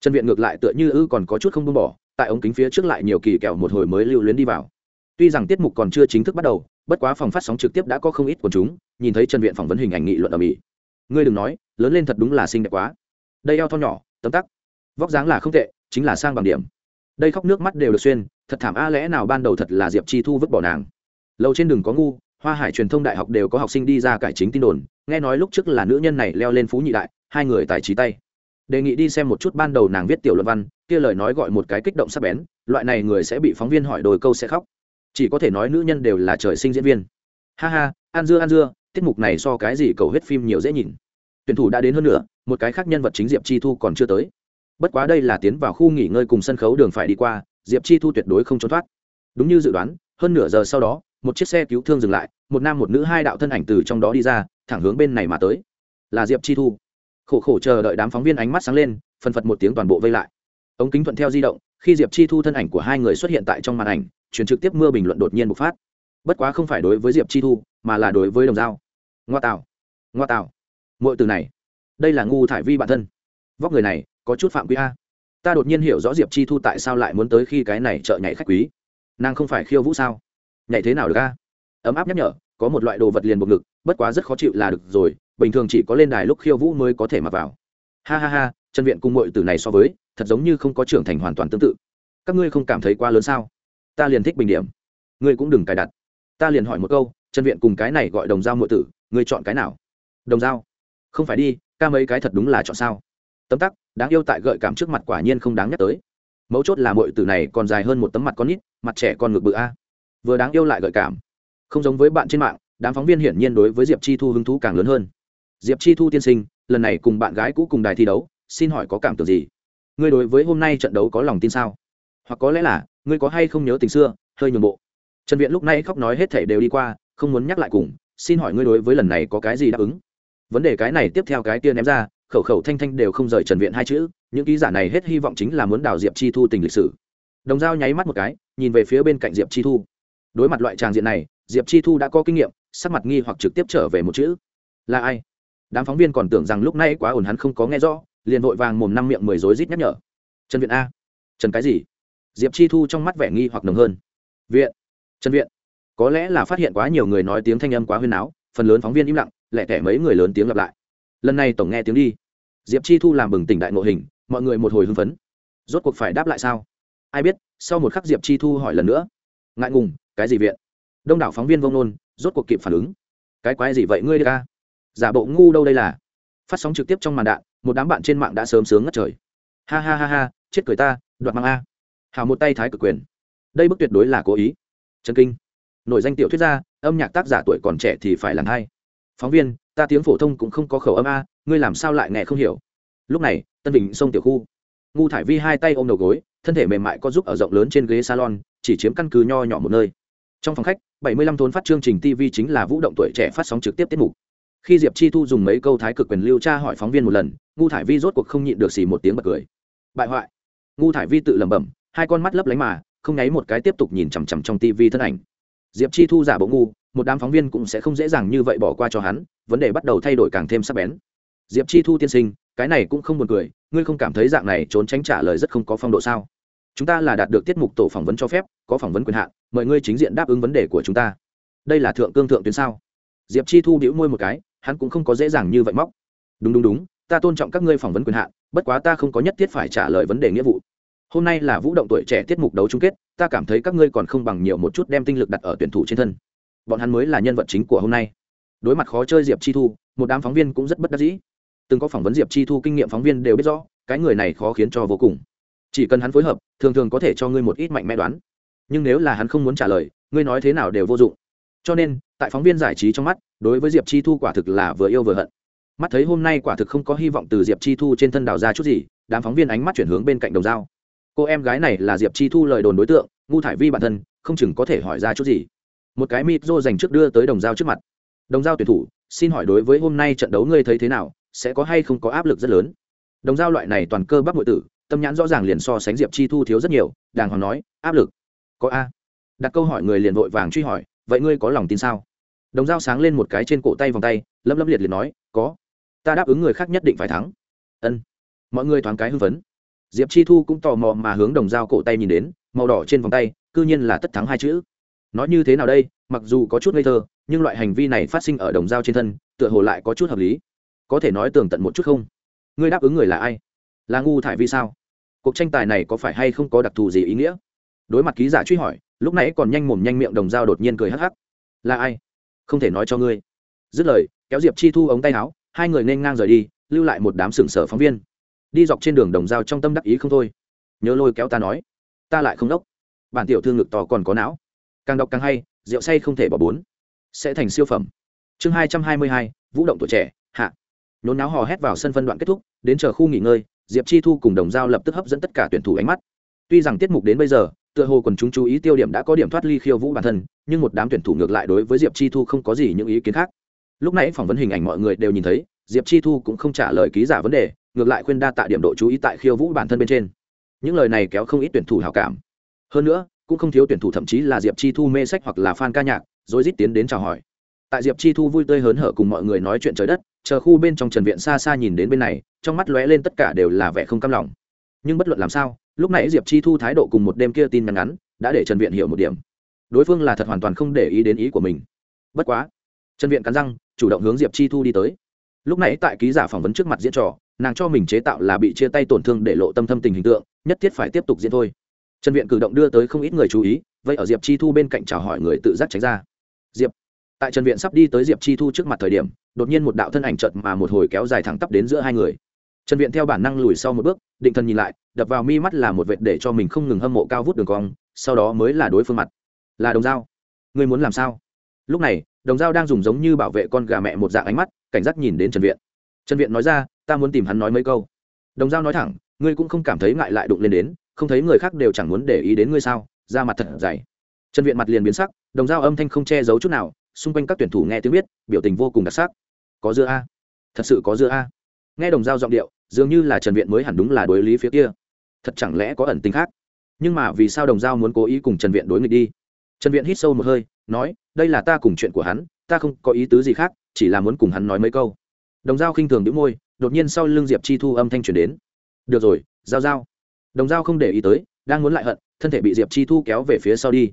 Trần viện ngược lại tựa như ư còn có chút không buông bỏ, tại ống kính phía trước lại nhiều kỳ kẹo một hồi mới lưu luyến đi vào. Tuy rằng tiết mục còn chưa chính thức bắt đầu bất quá phòng phát sóng trực tiếp đã có không ít của chúng, nhìn thấy trần viện phỏng vấn hình ảnh nghị luận ở mỹ. Ngươi đừng nói, lớn lên thật đúng là xinh đẹp quá. Đây eo thon nhỏ, tấm tắc. Vóc dáng là không tệ, chính là sang bằng điểm. Đây khóc nước mắt đều được xuyên, thật thảm a, lẽ nào ban đầu thật là diệp chi thu vứt bỏ nàng? Lâu trên đường có ngu, hoa hải truyền thông đại học đều có học sinh đi ra cải chính tin đồn, nghe nói lúc trước là nữ nhân này leo lên phú nhị đại, hai người tài trí tay. Đề nghị đi xem một chút ban đầu nàng viết tiểu luận văn, kia lời nói gọi một cái kích động sắc bén, loại này người sẽ bị phóng viên hỏi đồi câu sẽ khóc chỉ có thể nói nữ nhân đều là trời sinh diễn viên. Ha ha an dưa an dưa, tiết mục này so cái gì cầu hết phim nhiều dễ nhìn. Tuyển thủ đã đến hơn nữa một cái khác nhân vật chính diệp chi thu còn chưa tới. Bất quá đây là tiến vào khu nghỉ ngơi cùng sân khấu đường phải đi qua, diệp chi thu tuyệt đối không trốn thoát. Đúng như dự đoán, hơn nửa giờ sau đó, một chiếc xe cứu thương dừng lại, một nam một nữ hai đạo thân ảnh từ trong đó đi ra, thẳng hướng bên này mà tới. Là diệp chi thu. Khổ khổ chờ đợi đám phóng viên ánh mắt sáng lên phân phật một tiếng toàn bộ vây lại. Ống kính thuận theo di động, khi diệp chi thu thân ảnh của hai người xuất hiện tại trong màn ảnh truyền trực tiếp mưa bình luận đột nhiên bộc phát. Bất quá không phải đối với diệp chi thu, mà là đối với đồng dao ngoa tạo ngoa tạo mọi từ này, đây là ngu thải vi bản thân. Vóc người này, có chút phạm quý a. Ta đột nhiên hiểu rõ diệp chi thu tại sao lại muốn tới khi cái này chợ nhảy khách quý. Nàng không phải khiêu vũ sao? Nhảy thế nào được a? Ấm áp nhắc nhở, có một loại đồ vật liền buộc ngực, bất quá rất khó chịu là được rồi, bình thường chỉ có lên đài lúc khiêu vũ mới có thể mặc vào. Ha ha ha chân viện cung mọi từ này so với, thật giống như không có trưởng thành hoàn toàn tương tự. Các ngươi không cảm thấy quá lớn sao? Ta liền thích bình điểm. Ngươi cũng đừng cài đặt. Ta liền hỏi một câu, trần viện cùng cái này gọi đồng dao muội tử, ngươi chọn cái nào? Đồng dao không phải đi, ca mấy cái thật đúng là chọn sao? Tấm tắc, đáng yêu tại gợi cảm trước mặt quả nhiên không đáng nhắc tới. Mấu chốt là muội tử này còn dài hơn một tấm mặt con nít, mặt trẻ con ngực bự a. Vừa đáng yêu lại gợi cảm. Không giống với bạn trên mạng, đám phóng viên hiển nhiên đối với diệp chi thu hứng thú càng lớn hơn. Diệp chi thu tiên sinh, lần này cùng bạn gái cũ cùng đài thi đấu, xin hỏi có cảm tưởng gì? Ngươi đối với hôm nay trận đấu có lòng tin sao? Hoặc có lẽ là ngươi có hay không nhớ tình xưa, hơi nhường bộ. Trần viện lúc này khóc nói hết thể đều đi qua, không muốn nhắc lại cùng, xin hỏi ngươi đối với lần này có cái gì đáp ứng? Vấn đề cái này tiếp theo cái tia ném ra, khẩu khẩu thanh thanh đều không rời trần viện hai chữ, những ký giả này hết hy vọng chính là muốn đào diệp chi thu tình lịch sử. Đồng dao nháy mắt một cái, nhìn về phía bên cạnh diệp chi thu. Đối mặt loại tràng diện này, diệp chi thu đã có kinh nghiệm, sắc mặt nghi hoặc trực tiếp trở về một chữ. Là ai? Đám phóng viên còn tưởng rằng lúc này quá ổn hắn không có nghe rõ, liền vội vàng mồm năm miệng mười rối rít nhắc nhở. Trần viện a. Trần cái gì? Diệp chi thu trong mắt vẻ nghi hoặc nồng hơn. Viện, trần viện, có lẽ là phát hiện quá nhiều người nói tiếng thanh âm quá huyên áo phần lớn phóng viên im lặng lẹ tẻ mấy người lớn tiếng lặp lại. Lần này tổng nghe tiếng đi. Diệp chi thu làm bừng tỉnh đại ngộ hình, mọi người một hồi hưng phấn. Rốt cuộc phải đáp lại sao? Ai biết, sau một khắc diệp chi thu hỏi lần nữa. Ngại ngùng, cái gì viện? Đông đảo phóng viên vông nôn, rốt cuộc kịp phản ứng. Cái quái gì vậy ngươi đi ca? Giả bộ ngu đâu đây là? Phát sóng trực tiếp trong màn đạn, một đám bạn trên mạng đã sớm sướng ngất trời. Ha ha ha ha, chết cười ta, đoạt mang a hào một tay thái cực quyền. Đây bức tuyệt đối là cố ý. Trần kinh. Nội danh tiểu thuyết gia, âm nhạc tác giả tuổi còn trẻ thì phải làm hay. Phóng viên, ta tiếng phổ thông cũng không có khẩu âm a, ngươi làm sao lại nghe không hiểu? Lúc này, tân bình sông tiểu khu. Ngu thải vi hai tay ôm đầu gối, thân thể mềm mại có giúp ở rộng lớn trên ghế salon, chỉ chiếm căn cứ nho nhỏ một nơi. Trong phòng khách 75 thốn phát chương trình tv chính là vũ động tuổi trẻ phát sóng trực tiếp tiết mục. Khi diệp chi thu dùng mấy câu thái cực quyền lưu tra hỏi phóng viên một lần, ngu thải vi rốt cuộc không nhịn được xì một tiếng bật cười. Bại hoại. Ngu thải vi tự lẩm bẩm hai con mắt lấp lánh mà, không nháy một cái tiếp tục nhìn chằm chằm trong tv thân ảnh. Diệp chi thu giả bộ ngu, một đám phóng viên cũng sẽ không dễ dàng như vậy bỏ qua cho hắn, vấn đề bắt đầu thay đổi càng thêm sắc bén. Diệp chi thu tiên sinh, cái này cũng không buồn cười, ngươi không cảm thấy dạng này trốn tránh trả lời rất không có phong độ sao? Chúng ta là đạt được tiết mục tổ phỏng vấn cho phép, có phỏng vấn quyền hạn, mời ngươi chính diện đáp ứng vấn đề của chúng ta. Đây là thượng cương thượng tuyến sao? Diệp chi thu đĩu môi một cái, hắn cũng không có dễ dàng như vậy móc. Đúng đúng đúng, ta tôn trọng các ngươi phỏng vấn quyền hạn, bất quá ta không có nhất thiết phải trả lời vấn đề nghĩa vụ hôm nay là vũ động tuổi trẻ tiết mục đấu chung kết, ta cảm thấy các ngươi còn không bằng nhiều một chút đem tinh lực đặt ở tuyển thủ trên thân. Bọn hắn mới là nhân vật chính của hôm nay. Đối mặt khó chơi diệp chi thu, một đám phóng viên cũng rất bất đắc dĩ. Từng có phỏng vấn diệp chi thu kinh nghiệm phóng viên đều biết rõ, cái người này khó khiến cho vô cùng. Chỉ cần hắn phối hợp, thường thường có thể cho ngươi một ít mạnh mẽ đoán. Nhưng nếu là hắn không muốn trả lời, ngươi nói thế nào đều vô dụng. Cho nên, tại phóng viên giải trí trong mắt, đối với diệp chi thu quả thực là vừa yêu vừa hận. Mắt thấy hôm nay quả thực không có hy vọng từ diệp chi thu trên thân đào ra chút gì, đám phóng viên ánh mắt chuyển hướng bên cạnh đầu dao cô em gái này là diệp chi thu lời đồn đối tượng, ngu thải vi bản thân, không chừng có thể hỏi ra chút gì. Một cái mịt rô dành trước đưa tới đồng Giao trước mặt. Đồng Giao tuyển thủ, xin hỏi đối với hôm nay trận đấu ngươi thấy thế nào, sẽ có hay không có áp lực rất lớn? Đồng Giao loại này toàn cơ bắp nội tử, tâm nhãn rõ ràng liền so sánh diệp chi thu thiếu rất nhiều, đàng hoàng nói, áp lực? Có a. Đặt câu hỏi người liền vội vàng truy hỏi, vậy ngươi có lòng tin sao? Đồng dao sáng lên một cái trên cổ tay vòng tay lâm lâm liệt liệt nói, có. Ta đáp ứng người khác nhất định phải thắng. Ân. Mọi người thoáng cái hưng phấn diệp chi thu cũng tò mò mà hướng đồng dao cổ tay nhìn đến, màu đỏ trên vòng tay c ư nhiên là tất thắng hai chữ. Nói như thế nào đây? Mặc dù có chút ngây thơ, nhưng loại hành vi này phát sinh ở đồng dao trên thân, tựa hồ lại có chút hợp lý. Có thể nói tường tận một chút không? Ngươi đáp ứng người là ai? Là ngu thải vi sao? Cuộc tranh tài này có phải hay không có đặc thù gì ý nghĩa? Đối mặt ký giả truy hỏi, lúc nãy còn nhanh mồm nhanh miệng đồng dao đột nhiên cười hắc hắc. Là ai? Không thể nói cho ngươi. Dứt lời, kéo diệp chi thu ống tay áo, hai người nên ngang rời đi, lưu lại một đám sừng sở phóng viên đi dọc trên đường đồng dao trong tâm đắc ý không thôi. Nhớ lôi kéo ta nói, ta lại không đốc. Bản tiểu thư ngực to còn có não. Càng đọc càng hay, rượu say không thể bỏ bốn sẽ thành siêu phẩm. Chương hai trăm hai mươi hai, vũ động tuổi trẻ, hạ. Nhốn náo hò hét vào sân phân đoạn kết thúc, đến chờ khu nghỉ ngơi, diệp chi thu cùng đồng dao lập tức hấp dẫn tất cả tuyển thủ ánh mắt. Tuy rằng tiết mục đến bây giờ, tựa hồ quần chúng chú ý tiêu điểm đã có điểm thoát ly khiêu vũ bản thân, nhưng một đám tuyển thủ ngược lại đối với diệp chi thu không có gì những ý kiến khác. Lúc nãy phỏng vấn hình ảnh mọi người đều nhìn thấy, diệp chi thu cũng không trả lời ký giả vấn đề ngược lại khuyên đa tạ điểm độ chú ý tại khiêu vũ bản thân bên trên. Những lời này kéo không ít tuyển thủ hào cảm. Hơn nữa, cũng không thiếu tuyển thủ thậm chí là diệp chi thu mê sách hoặc là fan ca nhạc, rồi rít tiến đến chào hỏi. Tại diệp chi thu vui tươi hớn hở cùng mọi người nói chuyện trời đất, chờ khu bên trong trần viện xa xa nhìn đến bên này, trong mắt lóe lên tất cả đều là vẻ không cam lòng. Nhưng bất luận làm sao, lúc nãy diệp chi thu thái độ cùng một đêm kia tin ngắn ngắn, đã để trần viện hiểu một điểm. Đối phương là thật hoàn toàn không để ý đến ý của mình. Bất quá, trần viện cắn răng, chủ động hướng diệp chi thu đi tới. Lúc nãy tại ký giả phỏng vấn trước mặt diễn trò nàng cho mình chế tạo là bị chia tay tổn thương để lộ tâm thâm tình hình tượng, nhất thiết phải tiếp tục diễn thôi. Trần viện cử động đưa tới không ít người chú ý, vậy ở diệp chi thu bên cạnh chào hỏi người tự giác tránh ra. Diệp, tại trần viện sắp đi tới diệp chi thu trước mặt thời điểm, đột nhiên một đạo thân ảnh chợt mà một hồi kéo dài thẳng tắp đến giữa hai người. Trần viện theo bản năng lùi sau một bước, định thần nhìn lại, đập vào mi mắt là một vệt để cho mình không ngừng hâm mộ cao vút đường cong, sau đó mới là đối phương mặt. Là đồng dao ngươi muốn làm sao? Lúc này, đồng dao đang dùng giống như bảo vệ con gà mẹ một dạng ánh mắt, cảnh giác nhìn đến trần viện. Trần viện nói ra ta muốn tìm hắn nói mấy câu. Đồng dao nói thẳng, ngươi cũng không cảm thấy ngại lại đụng lên đến, không thấy người khác đều chẳng muốn để ý đến ngươi sao? Ra mặt thật dày. Trần viện mặt liền biến sắc, đồng dao âm thanh không che giấu chút nào, xung quanh các tuyển thủ nghe tiếng biết, biểu tình vô cùng đặc sắc. Có dưa a. Thật sự có dưa a. Nghe đồng dao giọng điệu, dường như là trần viện mới hẳn đúng là đối lý phía kia. Thật chẳng lẽ có ẩn tính khác? Nhưng mà vì sao đồng dao muốn cố ý cùng trần viện đối nghịch đi? Trần viện hít sâu một hơi, nói, đây là ta cùng chuyện của hắn, ta không có ý tứ gì khác, chỉ là muốn cùng hắn nói mấy câu. Đồng dao khinh thường đĩu môi đột nhiên sau lưng diệp chi thu âm thanh truyền đến. Được rồi, giao giao. Đồng Giao không để ý tới, đang muốn lại hận, thân thể bị diệp chi thu kéo về phía sau đi.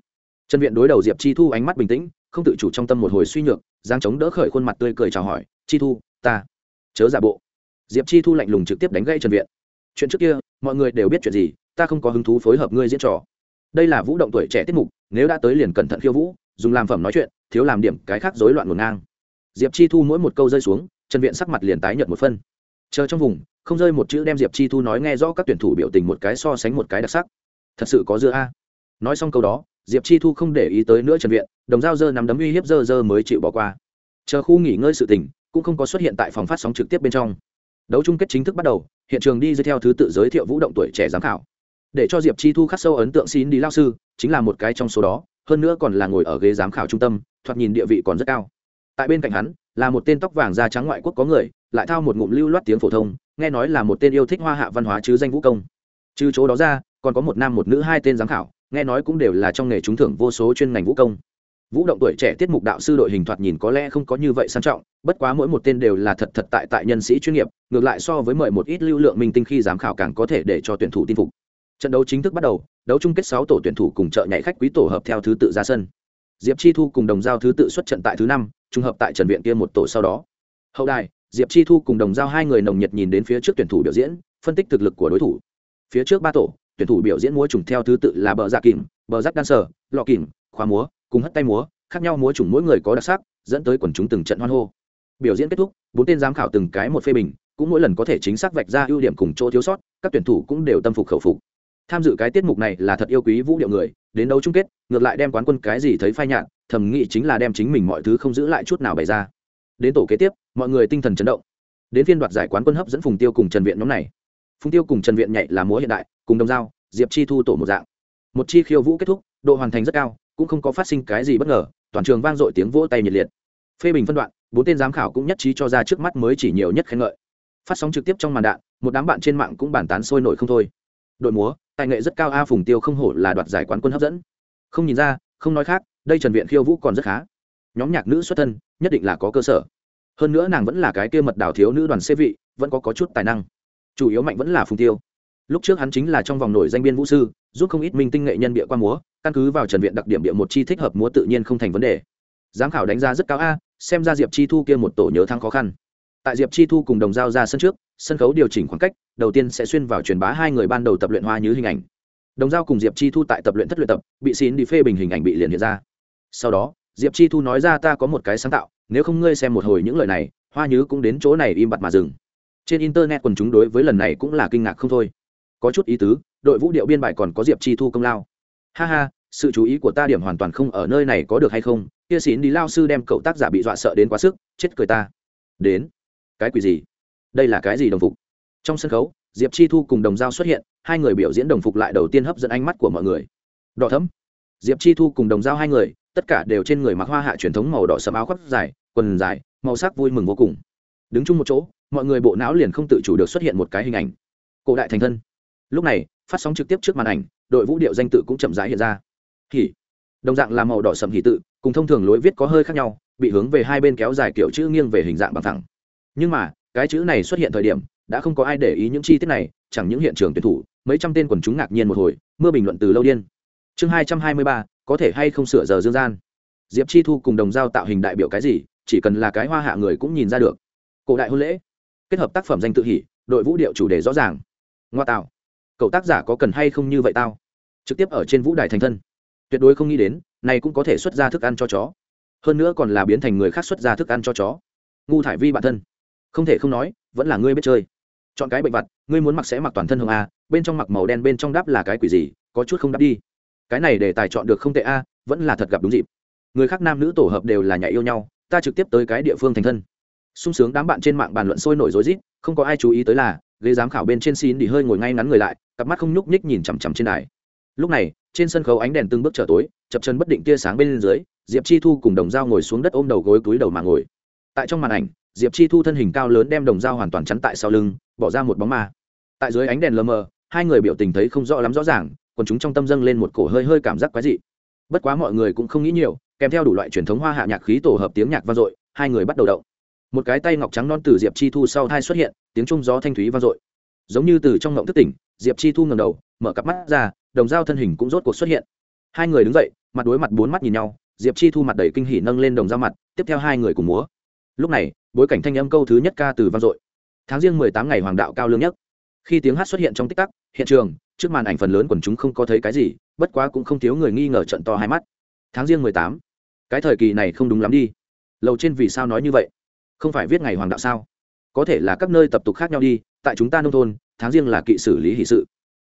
Trần viện đối đầu diệp chi thu ánh mắt bình tĩnh, không tự chủ trong tâm một hồi suy nhược giang chống đỡ khởi khuôn mặt tươi cười chào hỏi, chi thu, ta chớ giả bộ. Diệp chi thu lạnh lùng trực tiếp đánh gãy trần viện. Chuyện trước kia, mọi người đều biết chuyện gì, ta không có hứng thú phối hợp ngươi diễn trò. Đây là vũ động tuổi trẻ tiết mục, nếu đã tới liền cẩn thận khiêu vũ, dùng làm phẩm nói chuyện, thiếu làm điểm cái khác rối loạn ngổn ngang. Diệp chi thu mỗi một câu rơi xuống, trần viện sắc mặt liền tái nhợt một phân chờ trong vùng, không rơi một chữ đem diệp chi thu nói nghe rõ các tuyển thủ biểu tình một cái so sánh một cái đặc sắc. Thật sự có dưa a. Nói xong câu đó, diệp chi thu không để ý tới nữa trần viện, đồng dao dơ nắm đấm uy hiếp dơ dơ mới chịu bỏ qua. Chờ khu nghỉ ngơi sự tình, cũng không có xuất hiện tại phòng phát sóng trực tiếp bên trong. Đấu chung kết chính thức bắt đầu, hiện trường đi dưới theo thứ tự giới thiệu vũ động tuổi trẻ giám khảo. Để cho diệp chi thu khắc sâu ấn tượng xin đi lao sư, chính là một cái trong số đó, hơn nữa còn là ngồi ở ghế giám khảo trung tâm, thoạt nhìn địa vị còn rất cao. Tại bên cạnh hắn, là một tên tóc vàng da trắng ngoại quốc có người lại thao một ngụm lưu loát tiếng phổ thông, nghe nói là một tên yêu thích hoa hạ văn hóa chứ danh vũ công. Trừ chỗ đó ra, còn có một nam một nữ hai tên giám khảo, nghe nói cũng đều là trong nghề trúng thưởng vô số chuyên ngành vũ công. Vũ động tuổi trẻ tiết mục đạo sư đội hình thoạt nhìn có lẽ không có như vậy sang trọng, bất quá mỗi một tên đều là thật thật tại tại nhân sĩ chuyên nghiệp, ngược lại so với mời một ít lưu lượng minh tinh khi giám khảo càng có thể để cho tuyển thủ tin phục. Trận đấu chính thức bắt đầu, đấu chung kết sáu tổ tuyển thủ cùng chợ nhảy khách quý tổ hợp theo thứ tự ra sân. Diệp chi thu cùng đồng giao thứ tự xuất trận tại thứ năm, trùng hợp tại trần viện kia một tổ sau đó. Hậu đài diệp chi thu cùng đồng giao hai người nồng nhiệt nhìn đến phía trước tuyển thủ biểu diễn, phân tích thực lực của đối thủ. Phía trước ba tổ, tuyển thủ biểu diễn múa trùng theo thứ tự là bờ dạ kìm, bờ rắc đan sở lọ kìm, khóa múa, cùng hất tay múa, khác nhau múa trùng mỗi người có đặc sắc, dẫn tới quần chúng từng trận hoan hô. Biểu diễn kết thúc, bốn tên giám khảo từng cái một phê bình, cũng mỗi lần có thể chính xác vạch ra ưu điểm cùng chỗ thiếu sót, các tuyển thủ cũng đều tâm phục khẩu phục. Tham dự cái tiết mục này là thật yêu quý vũ điệu người, đến đấu chung kết, ngược lại đem quán quân cái gì thấy phai nhạt, thầm nghĩ chính là đem chính mình mọi thứ không giữ lại chút nào bày ra đến tổ kế tiếp, mọi người tinh thần chấn động. Đến phiên đoạt giải quán quân hấp dẫn phùng tiêu cùng trần viện nhóm này. Phùng tiêu cùng trần viện nhảy là múa hiện đại, cùng đồng dao, diệp chi thu tổ một dạng. Một chi khiêu vũ kết thúc, độ hoàn thành rất cao, cũng không có phát sinh cái gì bất ngờ, toàn trường vang dội tiếng vỗ tay nhiệt liệt. Phê bình phân đoạn, bốn tên giám khảo cũng nhất trí cho ra trước mắt mới chỉ nhiều nhất khen ngợi. Phát sóng trực tiếp trong màn đạn, một đám bạn trên mạng cũng bàn tán sôi nổi không thôi. Đội múa, tài nghệ rất cao a phùng tiêu không hổ là đoạt giải quán quân hấp dẫn. Không nhìn ra, không nói khác, đây trần viện khiêu vũ còn rất khá nhóm nhạc nữ xuất thân nhất định là có cơ sở. Hơn nữa nàng vẫn là cái kia mật đảo thiếu nữ đoàn xê vị vẫn có, có chút tài năng. Chủ yếu mạnh vẫn là phùng tiêu. Lúc trước hắn chính là trong vòng nổi danh biên vũ sư giúp không ít minh tinh nghệ nhân bịa qua múa căn cứ vào trần viện đặc điểm bịa một chi thích hợp múa tự nhiên không thành vấn đề. Giám khảo đánh giá rất cao a xem ra diệp chi thu kia một tổ nhớ thắng khó khăn. Tại diệp chi thu cùng đồng giao ra sân trước sân khấu điều chỉnh khoảng cách đầu tiên sẽ xuyên vào truyền bá hai người ban đầu tập luyện hoa như hình ảnh. Đồng giao cùng diệp chi thu tại tập luyện thất luyện tập bị xin đi phê bình hình ảnh bị liền hiện ra. Sau đó diệp chi thu nói ra ta có một cái sáng tạo, nếu không ngươi xem một hồi những lời này, hoa nhứ cũng đến chỗ này im bặt mà dừng. Trên internet quần chúng đối với lần này cũng là kinh ngạc không thôi. Có chút ý tứ, đội vũ điệu biên bài còn có diệp chi thu công lao. Ha ha, sự chú ý của ta điểm hoàn toàn không ở nơi này có được hay không? Kia xín đi lao sư đem cậu tác giả bị dọa sợ đến quá sức, chết cười ta. Đến. Cái quỷ gì? Đây là cái gì đồng phục? Trong sân khấu, diệp chi thu cùng đồng giao xuất hiện, hai người biểu diễn đồng phục lại đầu tiên hấp dẫn ánh mắt của mọi người. Đỏ thấm diệp chi thu cùng đồng giao hai người tất cả đều trên người mặc hoa hạ truyền thống màu đỏ sẫm áo khoác dài, quần dài, màu sắc vui mừng vô cùng. Đứng chung một chỗ, mọi người bộ não liền không tự chủ được xuất hiện một cái hình ảnh. Cổ đại thành thân. Lúc này, phát sóng trực tiếp trước màn ảnh, đội vũ điệu danh tự cũng chậm rãi hiện ra. Hỉ. Đồng dạng là màu đỏ sẫm hỉ tự, cùng thông thường lối viết có hơi khác nhau, bị hướng về hai bên kéo dài kiểu chữ nghiêng về hình dạng bằng thẳng. Nhưng mà, cái chữ này xuất hiện thời điểm, đã không có ai để ý những chi tiết này, chẳng những hiện trường tuyển thủ, mấy trăm tên quần chúng ngạc nhiên một hồi, mưa bình luận từ lâu điên. Chương hai trăm hai mươi ba có thể hay không sửa giờ dương gian? Diệp chi thu cùng đồng giao tạo hình đại biểu cái gì, chỉ cần là cái hoa hạ người cũng nhìn ra được. Cổ đại hôn lễ, kết hợp tác phẩm danh tự hỉ, đội vũ điệu chủ đề rõ ràng. Ngoa tạo, cậu tác giả có cần hay không như vậy tao? Trực tiếp ở trên vũ đài thành thân. Tuyệt đối không nghĩ đến, này cũng có thể xuất ra thức ăn cho chó. Hơn nữa còn là biến thành người khác xuất ra thức ăn cho chó. Ngu thải vi bản thân. Không thể không nói, vẫn là ngươi biết chơi. Chọn cái bệnh vật ngươi muốn mặc sẽ mặc toàn thân hồng a bên trong mặc màu đen bên trong đắp là cái quỷ gì, có chút không đắp đi cái này để tài chọn được không tệ a, vẫn là thật gặp đúng dịp. Người khác nam nữ tổ hợp đều là nhảy yêu nhau, ta trực tiếp tới cái địa phương thành thân. Sung sướng đám bạn trên mạng bàn luận sôi nổi rối rít, không có ai chú ý tới là, ghế giám khảo bên trên xin đi hơi ngồi ngay ngắn người lại, cặp mắt không nhúc nhích nhìn chằm chằm trên đài. Lúc này, trên sân khấu ánh đèn từng bước trở tối, chập chân bất định tia sáng bên dưới, diệp chi thu cùng đồng dao ngồi xuống đất ôm đầu gối túi đầu mà ngồi. Tại trong màn ảnh, diệp chi thu thân hình cao lớn đem đồng dao hoàn toàn chắn tại sau lưng, bỏ ra một bóng ma. Tại dưới ánh đèn lờ mờ, hai người biểu tình thấy không rõ lắm rõ ràng còn chúng trong tâm dâng lên một cổ hơi hơi cảm giác quái dị. Bất quá mọi người cũng không nghĩ nhiều, kèm theo đủ loại truyền thống hoa hạ nhạc khí tổ hợp tiếng nhạc vang dội, hai người bắt đầu động. Một cái tay ngọc trắng non từ diệp chi thu sau thai xuất hiện, tiếng trung gió thanh thúy vang dội. Giống như từ trong ngộng thức tỉnh, diệp chi thu ngầm đầu, mở cặp mắt ra, đồng dao thân hình cũng rốt cuộc xuất hiện. Hai người đứng dậy, mặt đối mặt bốn mắt nhìn nhau, diệp chi thu mặt đầy kinh hỉ nâng lên đồng dao mặt, tiếp theo hai người cùng múa. Lúc này, bối cảnh thanh âm câu thứ nhất ca từ vang dội. Tháng riêng mười tám ngày hoàng đạo cao lương nhất. Khi tiếng hát xuất hiện trong tích tắc, hiện trường trước màn ảnh phần lớn quần chúng không có thấy cái gì, bất quá cũng không thiếu người nghi ngờ trận to hai mắt. Tháng riêng mười tám, cái thời kỳ này không đúng lắm đi. Lầu trên vì sao nói như vậy? Không phải viết ngày hoàng đạo sao? Có thể là các nơi tập tục khác nhau đi, tại chúng ta nông thôn, tháng riêng là kỵ xử lý hỷ sự.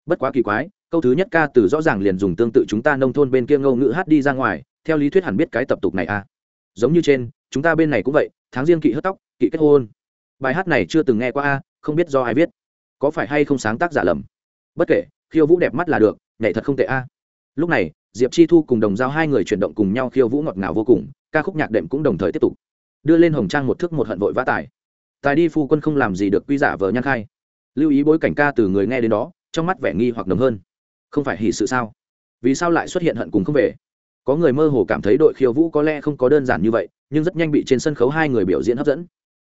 Bất quá kỳ quái, câu thứ nhất ca từ rõ ràng liền dùng tương tự chúng ta nông thôn bên kia ngâu ngữ hát đi ra ngoài, theo lý thuyết hẳn biết cái tập tục này à. Giống như trên, chúng ta bên này cũng vậy, tháng riêng kỵ hớt tóc, kỵ kết hôn. Bài hát này chưa từng nghe qua a, không biết do ai viết. Có phải hay không sáng tác giả lầm? Bất kể, khiêu vũ đẹp mắt là được, nhảy thật không tệ a. Lúc này, diệp chi thu cùng đồng giao hai người chuyển động cùng nhau khiêu vũ ngọt ngào vô cùng, ca khúc nhạc đệm cũng đồng thời tiếp tục. Đưa lên hồng trang một thước một hận vội vã tải. Tài đi phu quân không làm gì được quy giả vờ nhan khai. Lưu ý bối cảnh ca từ người nghe đến đó, trong mắt vẻ nghi hoặc đồng hơn. Không phải hỉ sự sao? Vì sao lại xuất hiện hận cùng không về? Có người mơ hồ cảm thấy đội khiêu vũ có lẽ không có đơn giản như vậy, nhưng rất nhanh bị trên sân khấu hai người biểu diễn hấp dẫn.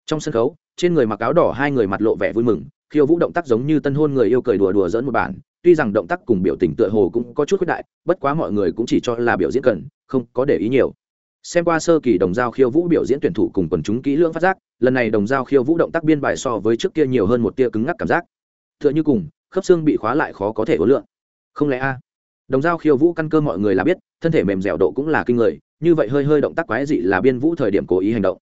Trong sân khấu, trên người mặc áo đỏ hai người mặt lộ vẻ vui mừng khiêu vũ động tác giống như tân hôn người yêu cười đùa đùa dẫn một bản, tuy rằng động tác cùng biểu tình tựa hồ cũng có chút khuyết đại, bất quá mọi người cũng chỉ cho là biểu diễn cần, không có để ý nhiều. Xem qua sơ kỳ đồng giao khiêu vũ biểu diễn tuyển thủ cùng quần chúng kỹ lưỡng phát giác, lần này đồng giao khiêu vũ động tác biên bài so với trước kia nhiều hơn một tia cứng ngắc cảm giác. T h ư ợ n h ư cùng, khớp xương bị khóa lại khó có thể hối lượng không lẽ a? Đồng giao khiêu vũ căn cơ mọi người là biết, thân thể mềm dẻo độ cũng là kinh người, như vậy hơi hơi động tác quái dị là biên vũ thời điểm cố ý hành động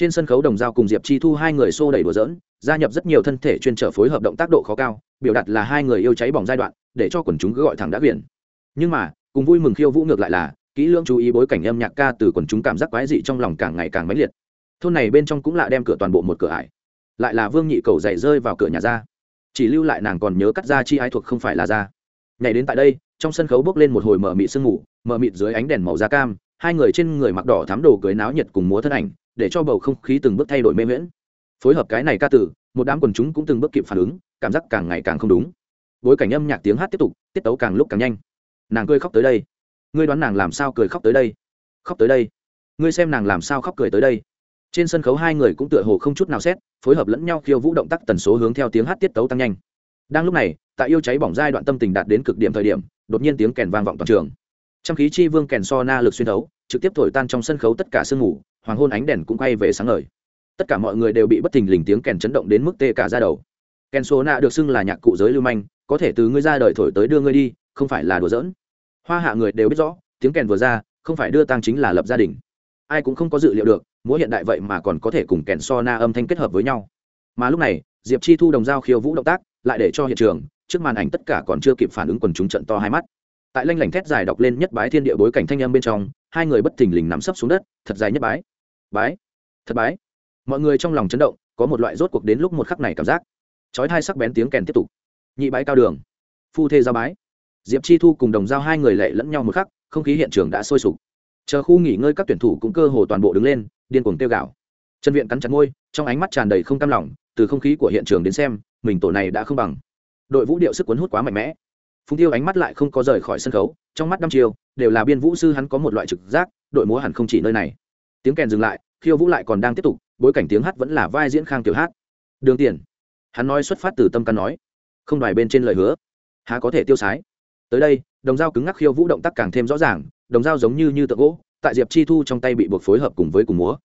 trên sân khấu đồng giao cùng diệp chi thu hai người xô đẩy đùa dỡn gia nhập rất nhiều thân thể chuyên trở phối hợp động tác độ khó cao, biểu đạt là hai người yêu cháy bỏng giai đoạn, để cho quần chúng cứ gọi thẳng đã biển. Nhưng mà, cùng vui mừng khiêu vũ ngược lại là, kỹ lưỡng chú ý bối cảnh âm nhạc ca từ quần chúng cảm giác quái dị trong lòng càng ngày càng mãnh liệt. Thôn này bên trong cũng lạ đem cửa toàn bộ một cửa ải. Lại là vương nhị cầu dày rơi vào cửa nhà ra. Chỉ lưu lại nàng còn nhớ cắt ra chi ai thuộc không phải là ra. Nhảy đến tại đây, trong sân khấu bước lên một hồi mở mịt sương ngủ mở mịt dưới ánh đèn màu da cam hai người trên người mặc đỏ thám đồ cưới náo nhiệt cùng múa thân ảnh, để cho bầu không khí từng bước thay đổi mê miễn phối hợp cái này ca tử, một đám quần chúng cũng từng bước kịp phản ứng, cảm giác càng ngày càng không đúng. Bối cảnh âm nhạc tiếng hát tiếp tục, tiết tấu càng lúc càng nhanh. Nàng cười khóc tới đây. Ngươi đoán nàng làm sao cười khóc tới đây? Khóc tới đây. Ngươi xem nàng làm sao khóc cười tới đây. Trên sân khấu hai người cũng tựa hồ không chút nào xét, phối hợp lẫn nhau khiêu vũ động tác tần số hướng theo tiếng hát tiết tấu tăng nhanh. Đang lúc này, tại yêu cháy bỏng giai đoạn tâm tình đạt đến cực điểm thời điểm, đột nhiên tiếng kèn vang vọng toàn trường trong khí chi vương kèn so na lực xuyên thấu trực tiếp thổi tan trong sân khấu tất cả sương mù, hoàng hôn ánh đèn cũng quay về sáng ngời. Tất cả mọi người đều bị bất thình lình tiếng kèn chấn động đến mức tê cả ra đầu. Kèn So na được xưng là nhạc cụ giới lưu manh có thể từ ngươi ra đời thổi tới đưa ngươi đi không phải là đùa giỡn. Hoa hạ người đều biết rõ tiếng kèn vừa ra không phải đưa tang chính là lập gia đình. Ai cũng không có dự liệu được múa hiện đại vậy mà còn có thể cùng kèn so na âm thanh kết hợp với nhau. Mà lúc này diệp chi thu đồng dao khiêu vũ động tác lại để cho hiện trường trước màn ảnh tất cả còn chưa kịp phản ứng quần chúng trận to hai mắt tại lanh lảnh thét dài đọc lên nhất bái thiên địa bối cảnh thanh âm bên trong, hai người bất thình lình nắm sấp xuống đất, thật dài nhất bái. Bái? Thật bái? Mọi người trong lòng chấn động, có một loại rốt cuộc đến lúc một khắc này cảm giác. Chói hai sắc bén tiếng kèn tiếp tục. Nhị bái cao đường. Phu thê giao bái. Diệp chi thu cùng đồng giao hai người lệ lẫn nhau một khắc, không khí hiện trường đã sôi sục. Chờ khu nghỉ ngơi các tuyển thủ cũng cơ hồ toàn bộ đứng lên, điên cuồng tiêu gạo trần viện cắn chặt môi, trong ánh mắt tràn đầy không cam lòng, từ không khí của hiện trường đến xem, mình tổ này đã không bằng. Đội vũ điệu sức cuốn hút quá mạnh mẽ phùng tiêu ánh mắt lại không có rời khỏi sân khấu, trong mắt năm chiều đều là biên vũ sư hắn có một loại trực giác, đội múa hẳn không chỉ nơi này. Tiếng kèn dừng lại, khiêu vũ lại còn đang tiếp tục, bối cảnh tiếng hát vẫn là vai diễn khang tiểu hát. Đường tiền. Hắn nói xuất phát từ tâm căn nói. Không đòi bên trên lời hứa. Há có thể tiêu sái? Tới đây, đồng dao cứng ngắc khiêu vũ động tác càng thêm rõ ràng, đồng dao giống như như tượng gỗ, tại diệp chi thu trong tay bị buộc phối hợp cùng với cùng múa.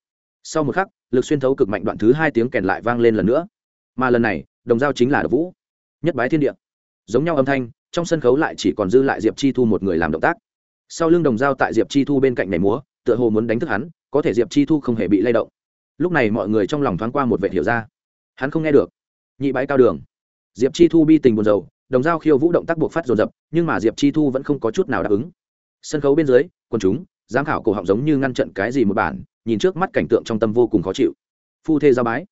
Sau một khắc, lực xuyên thấu cực mạnh đoạn thứ hai tiếng kèn lại vang lên lần nữa. Mà lần này, đồng dao chính là đ vũ. Nhất bái thiên địa. Giống nhau âm thanh trong sân khấu lại chỉ còn dư lại diệp chi thu một người làm động tác. Sau lưng đồng dao tại diệp chi thu bên cạnh nhảy múa, tựa hồ muốn đánh thức hắn, có thể diệp chi thu không hề bị lay động. Lúc này mọi người trong lòng thoáng qua một vệ hiểu ra. Hắn không nghe được. Nhị bãi cao đường. Diệp chi thu bi tình buồn rầu, đồng dao khiêu vũ động tác buộc phát dồn dập, nhưng mà diệp chi thu vẫn không có chút nào đáp ứng. Sân khấu bên dưới, quần chúng, giám khảo cổ họng giống như ngăn trận cái gì một bản, nhìn trước mắt cảnh tượng trong tâm vô cùng khó chịu. Phu thê giao bái.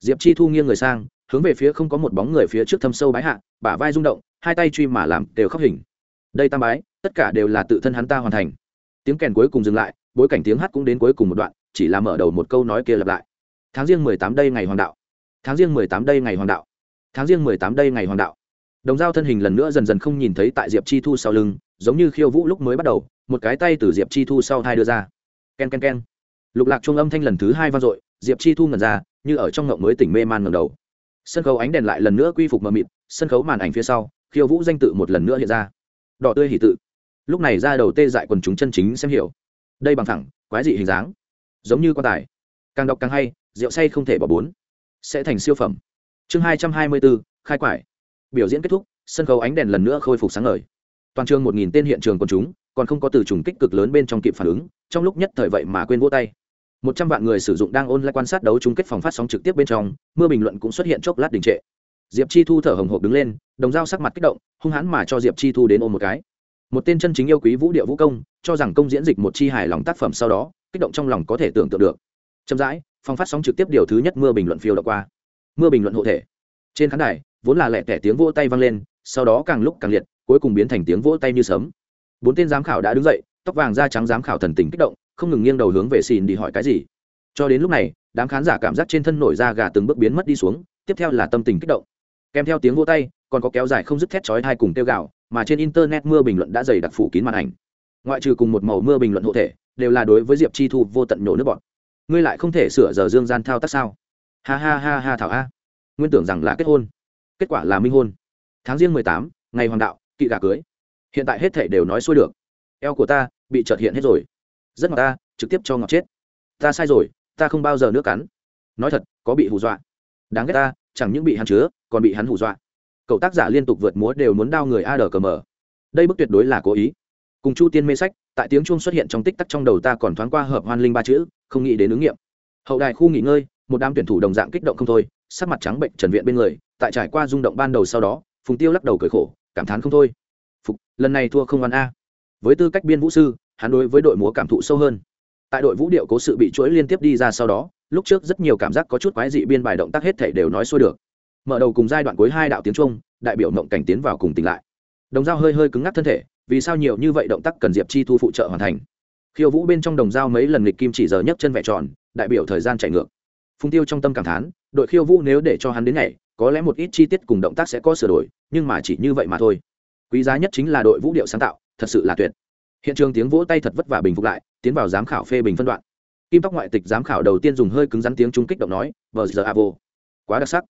Diệp chi thu nghiêng người sang, hướng về phía không có một bóng người phía trước thâm sâu bái hạ, bả vai rung động hai tay truy mà làm đều khóc hình. Đây tam bái, tất cả đều là tự thân hắn ta hoàn thành. Tiếng kèn cuối cùng dừng lại, bối cảnh tiếng hát cũng đến cuối cùng một đoạn, chỉ là mở đầu một câu nói kia lặp lại. Tháng riêng mười tám đây ngày hoàng đạo. Tháng riêng mười tám đây ngày hoàng đạo. Tháng riêng mười tám đây ngày hoàng đạo. Đồng dao thân hình lần nữa dần dần không nhìn thấy tại diệp chi thu sau lưng, giống như khiêu vũ lúc mới bắt đầu, một cái tay từ diệp chi thu sau hai đưa ra. K e n k e n k e n lục lạc trung âm thanh lần thứ hai vang dội, diệp chi thu ngần ra, như ở trong ngộng mới tỉnh mê man ngầm đầu sân khấu ánh đèn lại lần nữa quy phục mờ mịt, sân khấu màn ảnh phía sau, khiêu vũ danh tự một lần nữa hiện ra. Đỏ tươi hỷ tự. Lúc này ra đầu tê dại quần chúng chân chính xem hiểu. Đây bằng thẳng quái dị hình dáng. Giống như quan tài. Càng đọc càng hay, rượu say không thể bỏ bốn. Sẽ thành siêu phẩm. Chương hai trăm hai mươi bốn khai quải. Biểu diễn kết thúc, sân khấu ánh đèn lần nữa khôi phục sáng ngời. Toàn trường một nghìn tên hiện trường quần chúng, còn không có từ trùng kích cực lớn bên trong kịp phản ứng, trong lúc nhất thời vậy mà quên vỗ tay một trăm vạn người sử dụng đang ôn lại quan sát đấu chung kết phòng phát sóng trực tiếp bên trong, mưa bình luận cũng xuất hiện chốc lát đình trệ. Diệp chi thu thở hồng hộp đứng lên, đồng dao sắc mặt kích động, hung hãn mà cho diệp chi thu đến ôm một cái. Một tên chân chính yêu quý vũ điệu vũ công, cho rằng công diễn dịch một chi hài lòng tác phẩm sau đó, kích động trong lòng có thể tưởng tượng được. Chậm rãi, phòng phát sóng trực tiếp điều thứ nhất mưa bình luận phiêu đ qua. Mưa bình luận hộ thể. Trên khán đài, vốn là lẹ tẻ tiếng vỗ tay vang lên, sau đó càng lúc càng liệt, cuối cùng biến thành tiếng vỗ tay như sớm bốn tên giám khảo đã đứng dậy, tóc vàng da trắng giám khảo thần tình kích động không ngừng nghiêng đầu hướng về xin đi hỏi cái gì. Cho đến lúc này, đám khán giả cảm giác trên thân nổi da gà từng bước biến mất đi xuống, tiếp theo là tâm tình kích động. Kèm theo tiếng vô tay, còn có kéo dài không dứt thét chói hai cùng tiêu gạo mà trên internet mưa bình luận đã dày đặc phủ kín màn ảnh. Ngoại trừ cùng một màu mưa bình luận hộ thể, đều là đối với diệp chi thu vô tận nhổ nước bọn ngươi lại không thể sửa giờ dương gian thao tác sao? Ha ha ha ha thảo a. Nguyên tưởng rằng là kết hôn. Kết quả là minh hôn. Tháng riêng mười tám, ngày hoàng đạo, kỵ gà cưới. Hiện tại hết thể đều nói xuôi được. Eo của ta bị trợt hiện hết rồi rất ngọt ta, trực tiếp cho ngọt chết. Ta sai rồi, ta không bao giờ nước cắn. Nói thật, có bị hù dọa. Đáng ghét ta, chẳng những bị hắn chứa, còn bị hắn hù dọa. Cậu tác giả liên tục vượt múa đều muốn đao người a đờ cờ mờ đây bức tuyệt đối là cố ý. Cùng chu tiên mê sách, tại tiếng chuông xuất hiện trong tích tắc trong đầu ta còn thoáng qua hợp hoan linh ba chữ, không nghĩ đến ứng nghiệm. Hậu đài khu nghỉ ngơi, một đám tuyển thủ đồng dạng kích động không thôi, sắc mặt trắng bệnh trần viện bên người, tại trải qua rung động ban đầu sau đó, phùng tiêu lắc đầu cười khổ, cảm thán không thôi. Phục, lần này thua không oan a. Với tư cách biên vũ sư hắn đối với đội múa cảm thụ sâu hơn. Tại đội vũ điệu cố sự bị chuỗi liên tiếp đi ra sau đó, lúc trước rất nhiều cảm giác có chút quái dị biên bài động tác hết thể đều nói xuôi được. Mở đầu cùng giai đoạn cuối hai đạo tiếng trung, đại biểu mộng cảnh tiến vào cùng tỉnh lại. Đồng dao hơi hơi cứng ngắc thân thể, vì sao nhiều như vậy động tác cần diệp chi thu phụ trợ hoàn thành? Khiêu vũ bên trong đồng dao mấy lần lịch kim chỉ giờ nhấc chân vẹ tròn, đại biểu thời gian chạy ngược. Phung tiêu trong tâm cảm thán, đội khiêu vũ nếu để cho hắn đến ngày, có lẽ một ít chi tiết cùng động tác sẽ có sửa đổi, nhưng mà chỉ như vậy mà thôi. Quý giá nhất chính là đội vũ điệu sáng tạo, thật sự là tuyệt hiện trường tiếng vỗ tay thật vất vả bình phục lại, tiến vào giám khảo phê bình phân đoạn. Kim tóc ngoại tịch giám khảo đầu tiên dùng hơi cứng rắn tiếng trung kích động nói vờ giờ à avo quá đặc sắc.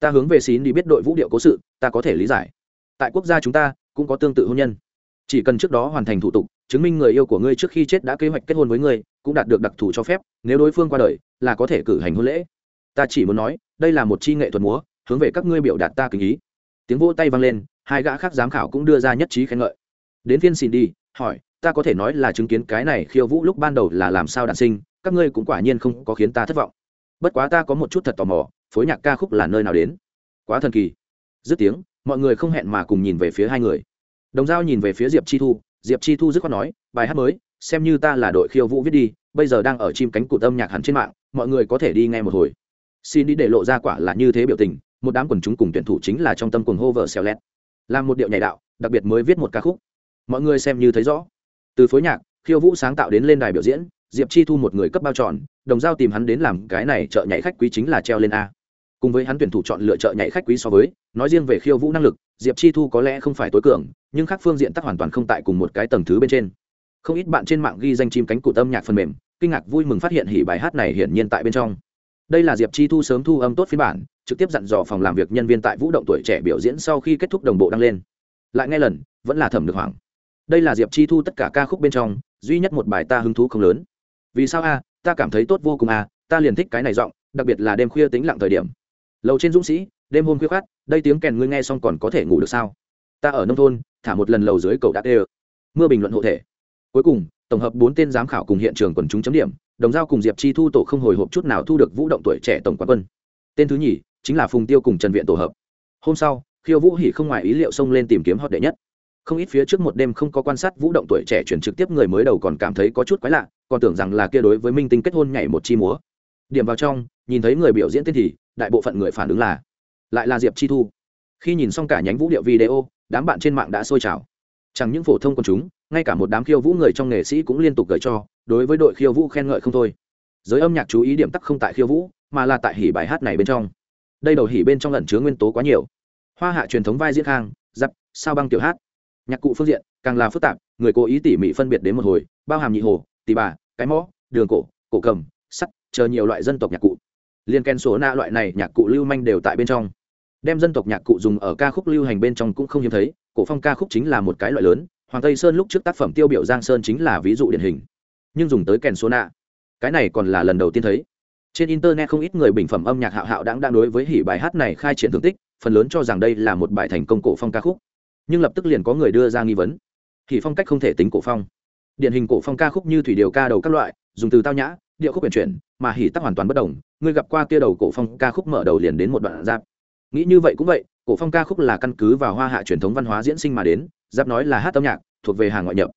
Ta hướng về xín đi biết đội vũ điệu cố sự, ta có thể lý giải. Tại quốc gia chúng ta, cũng có tương tự hôn nhân. Chỉ cần trước đó hoàn thành thủ tục, chứng minh người yêu của ngươi trước khi chết đã kế hoạch kết hôn với ngươi, cũng đạt được đặc thù cho phép, nếu đối phương qua đời, là có thể cử hành hôn lễ. Ta chỉ muốn nói, đây là một chi nghệ thuật múa, hướng về các ngươi biểu đạt ta kính ý. Tiếng vỗ tay vang lên, hai gã khác giám khảo cũng đưa ra nhất trí khen ngợi. Đến phiên xin đi, hỏi ta có thể nói là chứng kiến cái này khiêu vũ lúc ban đầu là làm sao đạn sinh, các ngươi cũng quả nhiên không có khiến ta thất vọng. Bất quá ta có một chút thật tò mò, phối nhạc ca khúc là nơi nào đến? Quá thần kỳ. Dứt tiếng, mọi người không hẹn mà cùng nhìn về phía hai người. Đồng dao nhìn về phía diệp chi thu, diệp chi thu dứt khoát nói, bài hát mới, xem như ta là đội khiêu vũ viết đi, bây giờ đang ở chim cánh cụt âm nhạc hẳn trên mạng, mọi người có thể đi nghe một hồi. Xin đi để lộ ra quả là như thế biểu tình, một đám quần chúng cùng tuyển thủ chính là trong tâm cuồng hô vợ xèo lét. Làm một điệu nhảy đạo, đặc biệt mới viết một ca khúc. Mọi người xem như thấy rõ từ phối nhạc, khiêu vũ sáng tạo đến lên đài biểu diễn, diệp chi thu một người cấp bao tròn đồng giao tìm hắn đến làm cái này chợ nhảy khách quý chính là treo lên a. Cùng với hắn tuyển thủ chọn lựa chợ nhảy khách quý so với, nói riêng về khiêu vũ năng lực, diệp chi thu có lẽ không phải tối cường, nhưng khác phương diện tắc hoàn toàn không tại cùng một cái tầng thứ bên trên. Không ít bạn trên mạng ghi danh chim cánh cụt âm nhạc phần mềm, kinh ngạc vui mừng phát hiện hỉ bài hát này hiển nhiên tại bên trong. Đây là diệp chi thu sớm thu âm tốt phiên bản, trực tiếp dặn dò phòng làm việc nhân viên tại vũ động tuổi trẻ biểu diễn sau khi kết thúc đồng bộ đăng lên. Lại nghe lần, vẫn là thẩm được hoảng đây là diệp chi thu tất cả ca khúc bên trong, duy nhất một bài ta hứng thú không lớn. Vì sao a? Ta cảm thấy tốt vô cùng a, ta liền thích cái này giọng, đặc biệt là đêm khuya tính lặng thời điểm. Lầu trên dũng sĩ, đêm hôm khuya khát đây tiếng kèn ngươi nghe xong còn có thể ngủ được sao? Ta ở nông thôn, thả một lần lầu dưới cầu đã tê mưa bình luận hộ thể. Cuối cùng, tổng hợp bốn tên giám khảo cùng hiện trường quần chúng chấm điểm, đồng giao cùng diệp chi thu tổ không hồi hộp chút nào thu được vũ động tuổi trẻ tổng quán quân. Tên thứ nhì, chính là phùng tiêu cùng trần viện tổ hợp. Hôm sau, khiêu vũ hỉ không ngoài ý liệu xông lên tìm kiếm hot đệ nhất không ít phía trước một đêm không có quan sát vũ động tuổi trẻ chuyển trực tiếp người mới đầu còn cảm thấy có chút quái lạ, còn tưởng rằng là kia đối với minh tinh kết hôn nhảy một chi múa. Điểm vào trong, nhìn thấy người biểu diễn tên thì, đại bộ phận người phản ứng là, lại là diệp chi thu. Khi nhìn xong cả nhánh vũ điệu video, đám bạn trên mạng đã sôi trào. Chẳng những phổ thông quần chúng, ngay cả một đám khiêu vũ người trong nghệ sĩ cũng liên tục gửi cho, đối với đội khiêu vũ khen ngợi không thôi. Giới âm nhạc chú ý điểm tắc không tại khiêu vũ, mà là tại hỉ bài hát này bên trong. Đây đầu hỉ bên trong lẩn chứa nguyên tố quá nhiều. Hoa hạ truyền thống vai diễn khang giặc sao băng tiểu hát nhạc cụ phương diện càng là phức tạp, người cố ý tỉ mỉ phân biệt đến một hồi, bao hàm nhị hồ tỉ bà, cái mõ, đường cổ cổ cầm, sắt, chờ nhiều loại dân tộc nhạc cụ. Liên ken số na loại này nhạc cụ lưu manh đều tại bên trong. Đem dân tộc nhạc cụ dùng ở ca khúc lưu hành bên trong cũng không hiếm thấy, cổ phong ca khúc chính là một cái loại lớn, hoàng tây sơn lúc trước tác phẩm tiêu biểu giang sơn chính là ví dụ điển hình. Nhưng dùng tới kèn số nạ cái này còn là lần đầu tiên thấy. Trên internet không ít người bình phẩm âm nhạc hạo hạo đang đang đối với hỉ bài hát này khai triển thương tích, phần lớn cho rằng đây là một bài thành công cổ phong ca khúc nhưng lập tức liền có người đưa ra nghi vấn. Thì phong cách không thể tính cổ phong. Điển hình cổ phong ca khúc như thủy điều ca đầu các loại, dùng từ tao nhã, điệu khúc quyển chuyển, mà hỉ tắc hoàn toàn bất đồng ngươi gặp qua kia đầu cổ phong ca khúc mở đầu liền đến một đoạn giáp nghĩ như vậy cũng vậy, cổ phong ca khúc là căn cứ vào hoa hạ truyền thống văn hóa diễn sinh mà đến giáp nói là hát âm nhạc, thuộc về hàng ngoại nhập.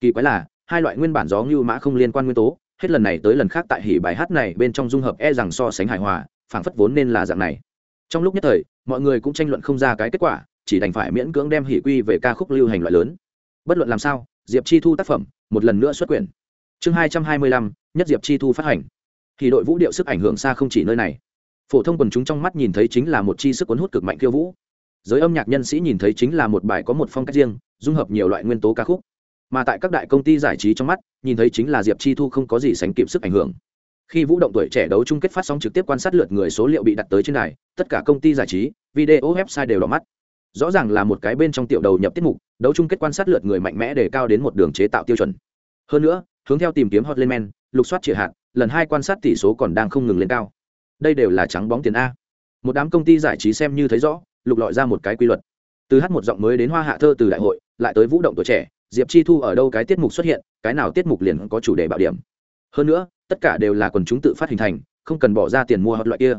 Kỳ quái là, hai loại nguyên bản gió như mã không liên quan nguyên tố, hết lần này tới lần khác tại hỉ bài hát này bên trong dung hợp e rằng so sánh hài hòa, phảng phất vốn nên là dạng này. Trong lúc nhất thời, mọi người cũng tranh luận không ra cái kết quả chỉ đành phải miễn cưỡng đem hỉ quy về ca khúc lưu hành loại lớn. Bất luận làm sao, diệp chi thu tác phẩm, một lần nữa xuất quyển. Chương hai trăm hai mươi lăm, nhất diệp chi thu phát hành. Thì đội vũ điệu sức ảnh hưởng xa không chỉ nơi này. Phổ thông quần chúng trong mắt nhìn thấy chính là một chi sức cuốn hút cực mạnh khiêu vũ. Giới âm nhạc nhân sĩ nhìn thấy chính là một bài có một phong cách riêng, dung hợp nhiều loại nguyên tố ca khúc. Mà tại các đại công ty giải trí trong mắt, nhìn thấy chính là diệp chi thu không có gì sánh kịp sức ảnh hưởng. Khi vũ động tuổi trẻ đấu chung kết phát sóng trực tiếp quan sát lượt người số liệu bị đặt tới trên này tất cả công ty giải trí, video, website đều đỏ mắt rõ ràng là một cái bên trong tiểu đầu nhập tiết mục, đấu chung kết quan sát lượt người mạnh mẽ để cao đến một đường chế tạo tiêu chuẩn. Hơn nữa, hướng theo tìm kiếm hot lên men lục soát triệt hạn lần hai quan sát tỷ số còn đang không ngừng lên cao. Đây đều là trắng bóng tiền a. Một đám công ty giải trí xem như thấy rõ, lục lọi ra một cái quy luật. Từ hát một giọng mới đến hoa hạ thơ từ đại hội, lại tới vũ động tuổi trẻ, diệp chi thu ở đâu cái tiết mục xuất hiện, cái nào tiết mục liền có chủ đề bạo điểm. Hơn nữa, tất cả đều là quần chúng tự phát hình thành, không cần bỏ ra tiền mua hot loại kia.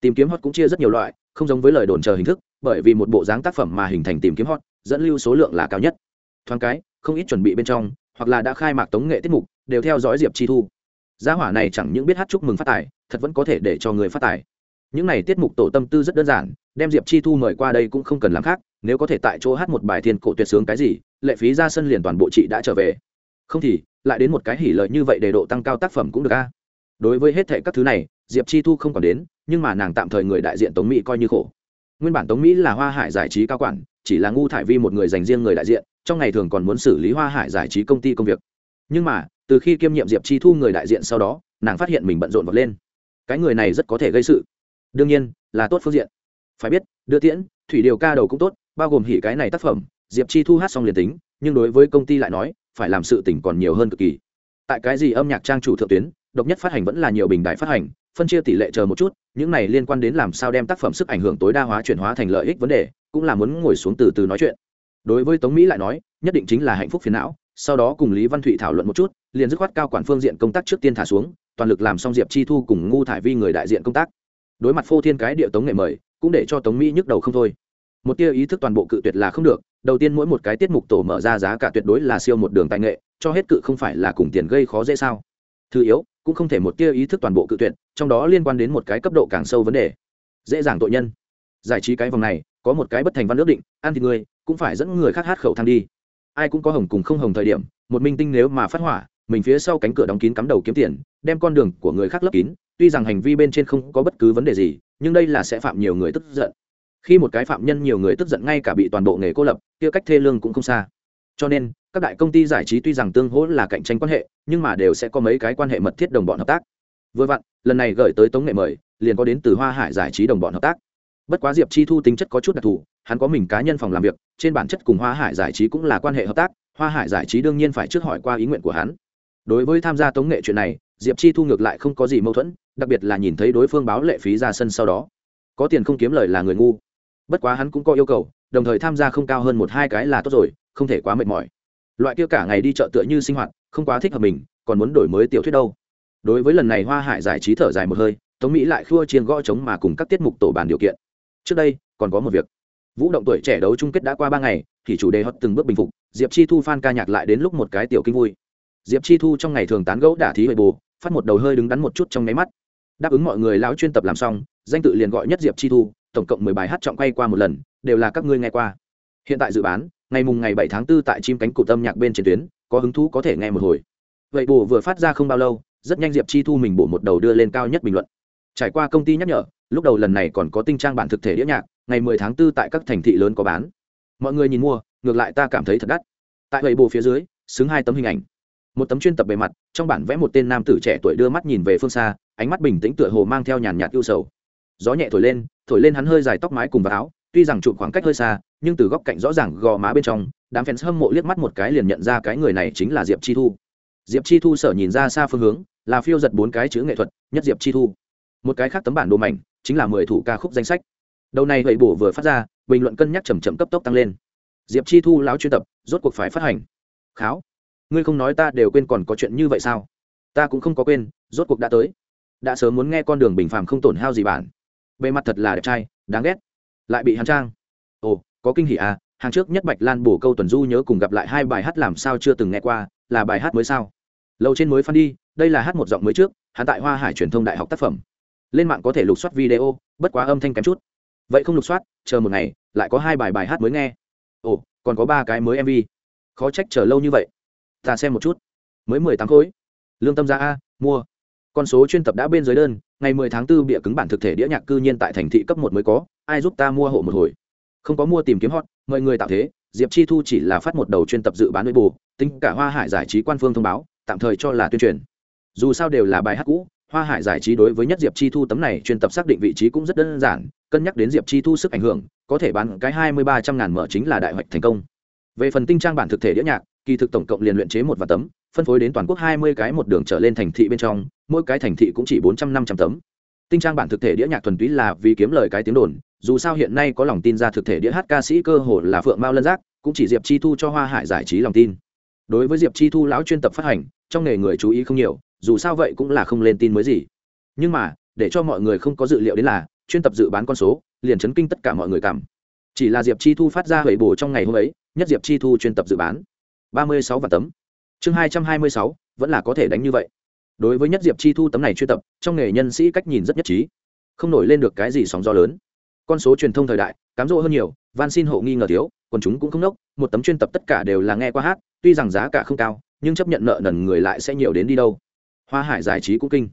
Tìm kiếm hot cũng chia rất nhiều loại không giống với lời đồn chờ hình thức, bởi vì một bộ dáng tác phẩm mà hình thành tìm kiếm hot, dẫn lưu số lượng là cao nhất. Thoáng cái, không ít chuẩn bị bên trong, hoặc là đã khai mạc tống nghệ tiết mục, đều theo dõi diệp chi thu. Gia hỏa này chẳng những biết hát chúc mừng phát tài, thật vẫn có thể để cho người phát tài. Những này tiết mục tổ tâm tư rất đơn giản, đem diệp chi thu mời qua đây cũng không cần làm khác, nếu có thể tại chỗ hát một bài thiên cổ tuyệt sướng cái gì, lệ phí ra sân liền toàn bộ chị đã trở về. Không thì, lại đến một cái hỉ lợi như vậy để độ tăng cao tác phẩm cũng được a. Đối với hết thệ các thứ này, diệp chi thu không còn đến nhưng mà nàng tạm thời người đại diện tống mỹ coi như khổ. Nguyên bản tống mỹ là hoa hải giải trí cao quản, chỉ là ngu thải vi một người dành riêng người đại diện, trong ngày thường còn muốn xử lý hoa hải giải trí công ty công việc. Nhưng mà, từ khi kiêm nhiệm diệp chi thu người đại diện sau đó, nàng phát hiện mình bận rộn vật lên. Cái người này rất có thể gây sự. Đương nhiên, là tốt phương diện. Phải biết, đưa tiễn, thủy điều ca đầu cũng tốt, bao gồm hỉ cái này tác phẩm, diệp chi thu hát xong liền tính, nhưng đối với công ty lại nói, phải làm sự tỉnh còn nhiều hơn cực kỳ. Tại cái gì âm nhạc trang chủ thượng tuyến, độc nhất phát hành vẫn là nhiều bình đại phát hành phân chia tỷ lệ chờ một chút, những này liên quan đến làm sao đem tác phẩm sức ảnh hưởng tối đa hóa chuyển hóa thành lợi ích vấn đề, cũng là muốn ngồi xuống từ từ nói chuyện. Đối với tống mỹ lại nói, nhất định chính là hạnh phúc phiền não, sau đó cùng lý văn thụy thảo luận một chút, liền dứt khoát cao quản phương diện công tác trước tiên thả xuống, toàn lực làm xong diệp chi thu cùng ngu thải vi người đại diện công tác. Đối mặt phô thiên cái địa tống nghệ mời, cũng để cho tống mỹ nhức đầu không thôi. Một tia ý thức toàn bộ cự tuyệt là không được, đầu tiên mỗi một cái tiết mục tổ mở ra giá cả tuyệt đối là siêu một đường tài nghệ, cho hết cự không phải là cùng tiền gây khó dễ sao. Thứ yếu cũng không thể một tia ý thức toàn bộ cự tuyệt, trong đó liên quan đến một cái cấp độ càng sâu vấn đề. Dễ dàng tội nhân. Giải trí cái vòng này, có một cái bất thành văn ước định, ăn thì người, cũng phải dẫn người khác hát khẩu thang đi. Ai cũng có hồng cùng không hồng thời điểm, một minh tinh nếu mà phát hỏa, mình phía sau cánh cửa đóng kín cắm đầu kiếm tiền, đem con đường của người khác lấp kín, tuy rằng hành vi bên trên không có bất cứ vấn đề gì, nhưng đây là sẽ phạm nhiều người tức giận. Khi một cái phạm nhân nhiều người tức giận ngay cả bị toàn bộ nghề cô lập, kia cách thê lương cũng không xa. Cho nên các đại công ty giải trí tuy rằng tương hỗ là cạnh tranh quan hệ, nhưng mà đều sẽ có mấy cái quan hệ mật thiết đồng bọn hợp tác. Vừa vặn, lần này gửi tới tống nghệ mời, liền có đến từ hoa hải giải trí đồng bọn hợp tác. Bất quá diệp chi thu tính chất có chút đặc thù, hắn có mình cá nhân phòng làm việc, trên bản chất cùng hoa hải giải trí cũng là quan hệ hợp tác, hoa hải giải trí đương nhiên phải trước hỏi qua ý nguyện của hắn. Đối với tham gia tống nghệ chuyện này, diệp chi thu ngược lại không có gì mâu thuẫn, đặc biệt là nhìn thấy đối phương báo lệ phí ra sân sau đó. Có tiền không kiếm lời là người ngu. Bất quá hắn cũng có yêu cầu, đồng thời tham gia không cao hơn một hai cái là tốt rồi, không thể quá mệt mỏi loại kia cả ngày đi chợ tựa như sinh hoạt, không quá thích hợp mình, còn muốn đổi mới tiểu thuyết đâu. Đối với lần này hoa hải giải trí thở dài một hơi, tống mỹ lại khua chiên gõ trống mà cùng các tiết mục tổ bàn điều kiện. Trước đây, còn có một việc. Vũ động tuổi trẻ đấu chung kết đã qua ba ngày, thì chủ đề hot từng bước bình phục, diệp chi thu f ca nhạc lại đến lúc một cái tiểu kinh vui. Diệp chi thu trong ngày thường tán gẫu đả thí huệ bồ phát một đầu hơi đứng đắn một chút trong nháy mắt. Đáp ứng mọi người lão chuyên tập làm xong, danh tự liền gọi nhất diệp chi thu, tổng cộng mười bài hát trọng quay qua một lần, đều là các ngươi nghe qua. Hiện tại dự bán ngày mùng ngày bảy tháng 4 tại chim cánh cụt âm nhạc bên trên tuyến, có hứng thú có thể nghe một hồi. Vậy Bù vừa phát ra không bao lâu, rất nhanh diệp chi thu mình bổ một đầu đưa lên cao nhất bình luận. Trải qua công ty nhắc nhở, lúc đầu lần này còn có tinh trang bản thực thể đĩa nhạc, ngày 10 tháng 4 tại các thành thị lớn có bán. Mọi người nhìn mua, ngược lại ta cảm thấy thật đắt. Tại vậy Bù phía dưới, xứng hai tấm hình ảnh. Một tấm chuyên tập bề mặt, trong bản vẽ một tên nam tử trẻ tuổi đưa mắt nhìn về phương xa, ánh mắt bình tĩnh tựa hồ mang theo nhàn nhạt ưu sầu. Gió nhẹ thổi lên thổi lên hắn hơi dài tóc mái cùng vào áo tuy rằng chụp khoảng cách hơi xa, nhưng từ góc cạnh rõ ràng gò má bên trong, đám fans hâm mộ liếc mắt một cái liền nhận ra cái người này chính là diệp chi thu. Diệp chi thu sở nhìn ra xa phương hướng, là phiêu giật bốn cái chữ nghệ thuật, nhất diệp chi thu. Một cái khác tấm bản đồ mảnh, chính là mười thủ ca khúc danh sách. Đầu này gậy bổ vừa phát ra, bình luận cân nhắc chầm chậm cấp tốc tăng lên. Diệp chi thu láo chuyên tập, rốt cuộc phải phát hành. Kháo, ngươi không nói ta đều quên còn có chuyện như vậy sao? Ta cũng không có quên, rốt cuộc đã tới. Đã sớm muốn nghe con đường bình phàm không tổn hao gì bản bề mặt thật là đẹp trai, đáng ghét lại bị hàn trang. Ồ, có kinh hỉ à hàng trước nhất bạch lan bổ câu tuần du nhớ cùng gặp lại hai bài hát làm sao chưa từng nghe qua, là bài hát mới sao? Lâu trên mới phan đi, đây là hát một giọng mới trước, hắn tại hoa hải truyền thông đại học tác phẩm. Lên mạng có thể lục soát video, bất quá âm thanh kém chút. Vậy không lục soát, chờ một ngày, lại có hai bài bài hát mới nghe. Ồ, còn có ba cái mới mv khó trách chờ lâu như vậy. Ta xem một chút. Mới mười tám khối. Lương tâm ra a, mua con số chuyên tập đã bên dưới đơn, ngày mười tháng 4 bịa cứng bản thực thể đĩa nhạc cư nhiên tại thành thị cấp một mới có, ai giúp ta mua hộ một hồi? Không có mua tìm kiếm hot mọi người tạo thế, diệp chi thu chỉ là phát một đầu chuyên tập dự bán nội bù tính cả hoa hải giải trí quan phương thông báo, tạm thời cho là tuyên truyền. Dù sao đều là bài hát cũ, hoa hải giải trí đối với nhất diệp chi thu tấm này chuyên tập xác định vị trí cũng rất đơn giản, cân nhắc đến diệp chi thu sức ảnh hưởng, có thể bán cái hai mươi ba trăm ngàn mở chính là đại hoạch thành công. Về phần tinh trang bản thực thể đĩa nhạc, kỳ thực tổng cộng liền luyện chế một và tấm phân phối đến toàn quốc hai mươi cái một đường trở lên thành thị bên trong, mỗi cái thành thị cũng chỉ bốn trăm năm trăm tấm. Tinh trang bản thực thể đĩa nhạc thuần túy là vì kiếm lời cái tiếng đồn, dù sao hiện nay có lòng tin ra thực thể đĩa hát ca sĩ cơ hồ là phượng mao lân giác, cũng chỉ diệp chi thu cho hoa hải giải trí lòng tin. Đối với diệp chi thu lão chuyên tập phát hành, trong nghề người chú ý không nhiều, dù sao vậy cũng là không lên tin mới gì. Nhưng mà, để cho mọi người không có dự liệu đến là, chuyên tập dự bán con số, liền chấn kinh tất cả mọi người cảm. Chỉ là diệp chi thu phát ra hủy bổ trong ngày hôm ấy, nhất diệp chi thu chuyên tập dự bán. ba mươi sáu vạn tấm chương hai trăm hai mươi sáu, vẫn là có thể đánh như vậy. Đối với nhất diệp chi thu tấm này chuyên tập, trong nghề nhân sĩ cách nhìn rất nhất trí. Không nổi lên được cái gì sóng gió lớn. Con số truyền thông thời đại, cám rỗ hơn nhiều, van xin hộ nghi ngờ thiếu còn chúng cũng không nốc, một tấm chuyên tập tất cả đều là nghe qua hát, tuy rằng giá cả không cao, nhưng chấp nhận nợ nần người lại sẽ nhiều đến đi đâu. Hoa hải giải trí cũng kinh.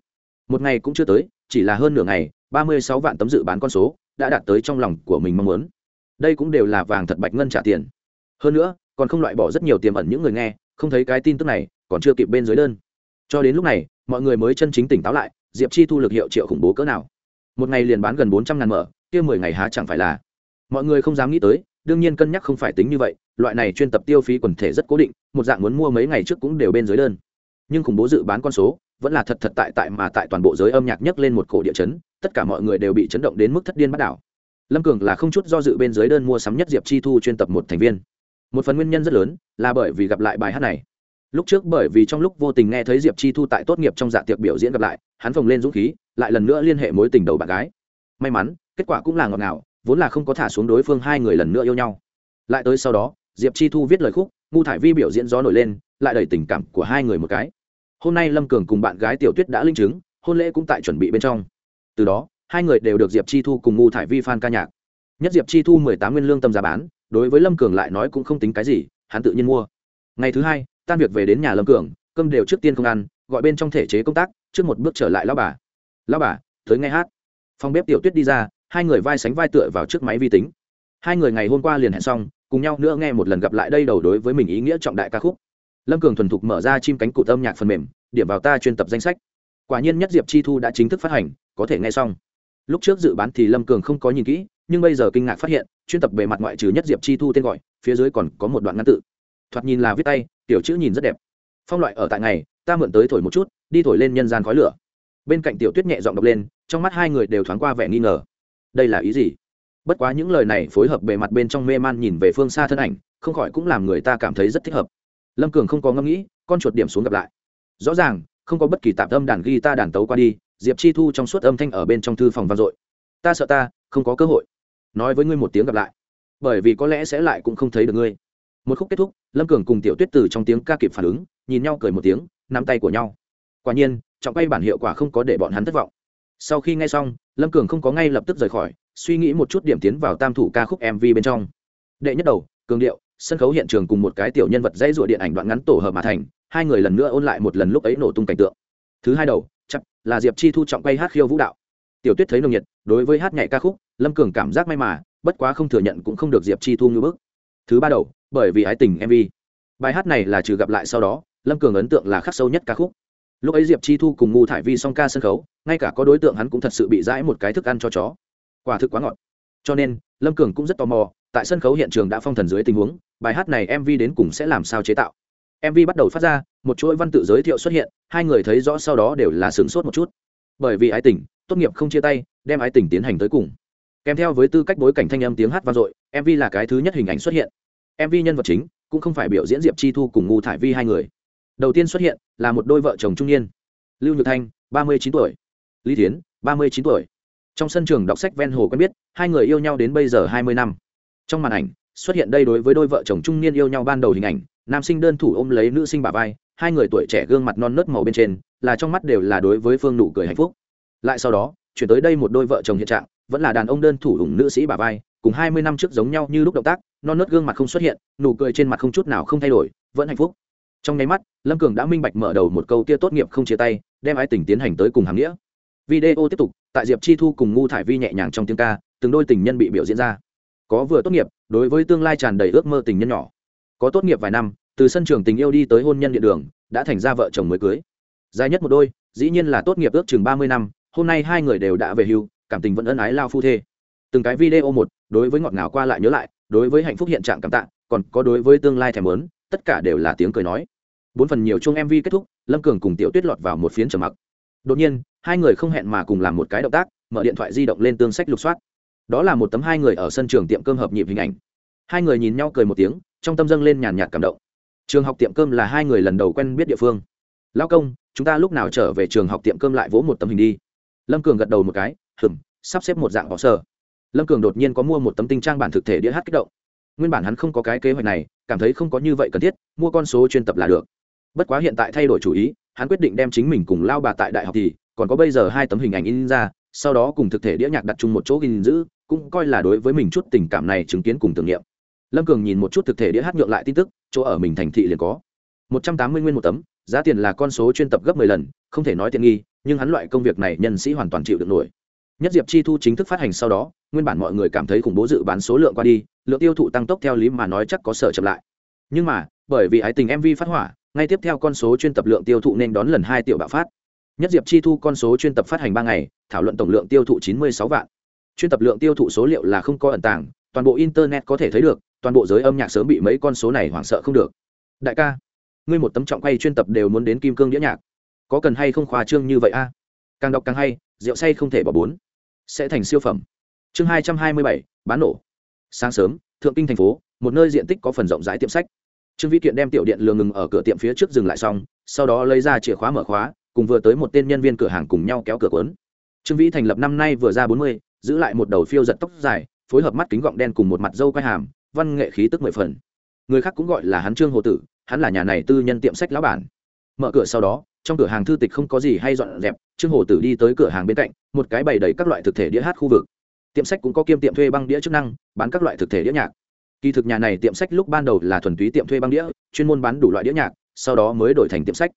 Một ngày cũng chưa tới, chỉ là hơn nửa ngày, ba mươi sáu vạn tấm dự bán con số đã đạt tới trong lòng của mình mong muốn. Đây cũng đều là vàng thật bạch ngân trả tiền. Hơn nữa, còn không loại bỏ rất nhiều tiềm ẩn những người nghe không thấy cái tin tức này, còn chưa kịp bên dưới đơn. Cho đến lúc này, mọi người mới chân chính tỉnh táo lại, diệp chi thu lực hiệu triệu khủng bố cỡ nào? Một ngày liền bán gần bốn trăm ngàn mở, kia mười ngày há chẳng phải là? Mọi người không dám nghĩ tới, đương nhiên cân nhắc không phải tính như vậy, loại này chuyên tập tiêu phí quần thể rất cố định, một dạng muốn mua mấy ngày trước cũng đều bên dưới đơn. Nhưng khủng bố dự bán con số, vẫn là thật thật tại tại mà tại toàn bộ giới âm nhạc nhấc lên một cổ địa chấn, tất cả mọi người đều bị chấn động đến mức thất điên bắt đảo. Lâm cường là không chút do dự bên dưới đơn mua sắm nhất diệp chi thu chuyên tập một thành viên một phần nguyên nhân rất lớn là bởi vì gặp lại bài hát này. Lúc trước bởi vì trong lúc vô tình nghe thấy diệp chi thu tại tốt nghiệp trong dạ tiệc biểu diễn gặp lại, hắn phồng lên dũng khí, lại lần nữa liên hệ mối tình đầu bạn gái. May mắn, kết quả cũng là ngọt ngào, vốn là không có thả xuống đối phương hai người lần nữa yêu nhau. Lại tới sau đó, diệp chi thu viết lời khúc, ngu thải vi biểu diễn gió nổi lên, lại đầy tình cảm của hai người một cái. Hôm nay lâm cường cùng bạn gái tiểu tuyết đã linh chứng, hôn lễ cũng tại chuẩn bị bên trong. Từ đó, hai người đều được diệp chi thu cùng ngu thải vi phan ca nhạc. Nhất diệp chi thu mười tám nguyên lương tâm giá bán đối với lâm cường lại nói cũng không tính cái gì, hắn tự nhiên mua. Ngày thứ hai, tan việc về đến nhà lâm cường, cơm đều trước tiên không ăn, gọi bên trong thể chế công tác, trước một bước trở lại lao bà. Lao bà, tới nghe hát. Phòng bếp tiểu tuyết đi ra, hai người vai sánh vai tựa vào trước máy vi tính. Hai người ngày hôm qua liền hẹn xong, cùng nhau nữa nghe một lần gặp lại đây đầu đối với mình ý nghĩa trọng đại ca khúc. Lâm cường thuần thục mở ra chim cánh cụt âm nhạc phần mềm, điểm vào ta chuyên tập danh sách. Quả nhiên nhất diệp chi thu đã chính thức phát hành, có thể nghe xong. Lúc trước dự bán thì lâm cường không có nhìn kỹ nhưng bây giờ kinh ngạc phát hiện, chuyên tập bề mặt ngoại trừ nhất diệp chi thu tên gọi, phía dưới còn có một đoạn ngắn tự. Thoạt nhìn là viết tay, tiểu chữ nhìn rất đẹp. Phong loại ở tại ngày, ta mượn tới thổi một chút, đi thổi lên nhân gian khói lửa. Bên cạnh tiểu tuyết nhẹ giọng đọc lên, trong mắt hai người đều thoáng qua vẻ nghi ngờ. Đây là ý gì? Bất quá những lời này phối hợp bề mặt bên trong mê man nhìn về phương xa thân ảnh, không khỏi cũng làm người ta cảm thấy rất thích hợp. Lâm cường không có ngẫm nghĩ, con chuột điểm xuống gặp lại. Rõ ràng, không có bất kỳ tạp âm đàn guitar đàn tấu qua đi, diệp chi thu trong suốt âm thanh ở bên trong thư phòng vang dội. Ta sợ ta, không có cơ hội nói với ngươi một tiếng gặp lại. Bởi vì có lẽ sẽ lại cũng không thấy được ngươi. Một khúc kết thúc, lâm cường cùng tiểu tuyết từ trong tiếng ca kịp phản ứng, nhìn nhau cười một tiếng, nắm tay của nhau. Quả nhiên, trọng quay bản hiệu quả không có để bọn hắn thất vọng. Sau khi nghe xong, lâm cường không có ngay lập tức rời khỏi, suy nghĩ một chút điểm tiến vào tam thủ ca khúc mv bên trong. Đệ nhất đầu, cường điệu, sân khấu hiện trường cùng một cái tiểu nhân vật dãy rụa điện ảnh đoạn ngắn tổ hợp mà thành, hai người lần nữa ôn lại một lần lúc ấy nổ tung cảnh tượng. Thứ hai đầu, chắc là diệp chi thu trọng quay hát khiêu vũ đạo. Tiểu tuyết thấy nồng nhiệt, đối với hát nhảy ca khúc lâm cường cảm giác may mà, bất quá không thừa nhận cũng không được diệp chi thu như bước thứ ba đầu, bởi vì ái tình mv bài hát này là trừ gặp lại sau đó, lâm cường ấn tượng là khắc sâu nhất ca khúc. Lúc ấy diệp chi thu cùng ngu thải vi song ca sân khấu, ngay cả có đối tượng hắn cũng thật sự bị dãi một cái thức ăn cho chó. Quả thực quá ngọt. Cho nên, lâm cường cũng rất tò mò, tại sân khấu hiện trường đã phong thần dưới tình huống, bài hát này mv đến cùng sẽ làm sao chế tạo? Mv bắt đầu phát ra, một chuỗi văn tự giới thiệu xuất hiện, hai người thấy rõ sau đó đều là sửng sốt một chút. Bởi vì ái tình, tốt nghiệp không chia tay, đem ái tình tiến hành tới cùng kèm theo với tư cách bối cảnh thanh âm tiếng hát vang dội mv là cái thứ nhất hình ảnh xuất hiện. Mv nhân vật chính cũng không phải biểu diễn diệp chi thu cùng ngu thải vi hai người. Đầu tiên xuất hiện là một đôi vợ chồng trung niên. Lưu nhược thanh, ba mươi chín tuổi. Lý thiến, ba mươi chín tuổi. Trong sân trường đọc sách ven hồ quen biết, hai người yêu nhau đến bây giờ hai mươi năm. Trong màn ảnh, xuất hiện đây đối với đôi vợ chồng trung niên yêu nhau ban đầu hình ảnh, nam sinh đơn thủ ôm lấy nữ sinh bà vai, hai người tuổi trẻ gương mặt non nớt màu bên trên, là trong mắt đều là đối với phương nụ cười hạnh phúc. Lại sau đó, chuyển tới đây một đôi vợ chồng hiện trạng vẫn là đàn ông đơn thủ ủng nữ sĩ bà vai, cùng hai mươi năm trước giống nhau như lúc động tác, non nớt gương mặt không xuất hiện, nụ cười trên mặt không chút nào không thay đổi, vẫn hạnh phúc. Trong nháy mắt, lâm cường đã minh bạch mở đầu một câu tia tốt nghiệp không chia tay, đem ái tình tiến hành tới cùng hàm nghĩa. Video tiếp tục, tại diệp chi thu cùng ngu thải vi nhẹ nhàng trong tiếng ca, từng đôi tình nhân bị biểu diễn ra. Có vừa tốt nghiệp, đối với tương lai tràn đầy ước mơ tình nhân nhỏ. Có tốt nghiệp vài năm, từ sân trường tình yêu đi tới hôn nhân địa đường, đã thành ra vợ chồng mới cưới. Dài nhất một đôi, dĩ nhiên là tốt nghiệp ước chừng ba mươi năm, hôm nay hai người đều đã về hưu cảm tình vẫn ân ái lao phu thê. Từng cái video một, đối với ngọt ngào qua lại nhớ lại, đối với hạnh phúc hiện trạng cảm tạ, còn có đối với tương lai thèm lớn tất cả đều là tiếng cười nói. Bốn phần nhiều chung mv kết thúc, lâm cường cùng tiểu tuyết lọt vào một phiến trầm mặc. Đột nhiên, hai người không hẹn mà cùng làm một cái động tác, mở điện thoại di động lên tương sách lục soát. Đó là một tấm hai người ở sân trường tiệm cơm hợp nhịp hình ảnh. Hai người nhìn nhau cười một tiếng, trong tâm dâng lên nhàn nhạt cảm động. Trường học tiệm cơm là hai người lần đầu quen biết địa phương. Lao công, chúng ta lúc nào trở về trường học tiệm cơm lại vỗ một tấm hình đi lâm cường gật đầu một cái, hừm, sắp xếp một dạng bỏ sơ lâm cường đột nhiên có mua một tấm tinh trang bản thực thể đĩa hát kích động. Nguyên bản hắn không có cái kế hoạch này, cảm thấy không có như vậy cần thiết, mua con số chuyên tập là được. Bất quá hiện tại thay đổi chủ ý, hắn quyết định đem chính mình cùng lao bà tại đại học thì, còn có bây giờ hai tấm hình ảnh in ra, sau đó cùng thực thể đĩa nhạc đặt chung một chỗ gìn giữ, cũng coi là đối với mình chút tình cảm này chứng kiến cùng tưởng niệm. Lâm cường nhìn một chút thực thể đĩa hát nhượng lại tin tức, chỗ ở mình thành thị liền có. Một trăm tám mươi nguyên một tấm, giá tiền là con số chuyên tập gấp mười lần, không thể nói tiện nghi nhưng hắn loại công việc này nhân sĩ hoàn toàn chịu được nổi. Nhất diệp chi thu chính thức phát hành sau đó, nguyên bản mọi người cảm thấy khủng bố dự bán số lượng qua đi, lượng tiêu thụ tăng tốc theo lý mà nói chắc có sở chậm lại. Nhưng mà, bởi vì ái tình mv phát hỏa, ngay tiếp theo con số chuyên tập lượng tiêu thụ nên đón lần hai triệu bạo phát. Nhất diệp chi thu con số chuyên tập phát hành ba ngày, thảo luận tổng lượng tiêu thụ chín mươi sáu vạn. Chuyên tập lượng tiêu thụ số liệu là không có ẩn tàng, toàn bộ internet có thể thấy được, toàn bộ giới âm nhạc sớm bị mấy con số này hoảng sợ không được. Đại ca, ngươi một tấm trọng quay chuyên tập đều muốn đến kim cương đĩa nhạc có cần hay không khoa trương như vậy a? Càng đọc càng hay, rượu say không thể bỏ bốn. Sẽ thành siêu phẩm. Chương hai trăm hai mươi bảy, bán nổ. Sáng sớm, thượng kinh thành phố, một nơi diện tích có phần rộng rãi tiệm sách. Trương vĩ kiện đem tiểu điện lường ngừng ở cửa tiệm phía trước dừng lại xong, sau đó lấy ra chìa khóa mở khóa, cùng vừa tới một tên nhân viên cửa hàng cùng nhau kéo cửa quấn trương vĩ thành lập năm nay vừa ra bốn mươi, giữ lại một đầu phiêu giật tóc dài, phối hợp mắt kính gọng đen cùng một mặt dâu quai hàm, văn nghệ khí tức mười phần. Người khác cũng gọi là hắn trương hồ tử, hắn là nhà này tư nhân tiệm sách lão bản. Mở cửa sau đó trong cửa hàng thư tịch không có gì hay dọn dẹp, trương hồ tử đi tới cửa hàng bên cạnh, một cái bày đầy các loại thực thể đĩa hát khu vực. Tiệm sách cũng có kiêm tiệm thuê băng đĩa chức năng, bán các loại thực thể đĩa nhạc. Kỳ thực nhà này tiệm sách lúc ban đầu là thuần túy tiệm thuê băng đĩa, chuyên môn bán đủ loại đĩa nhạc, sau đó mới đổi thành tiệm sách.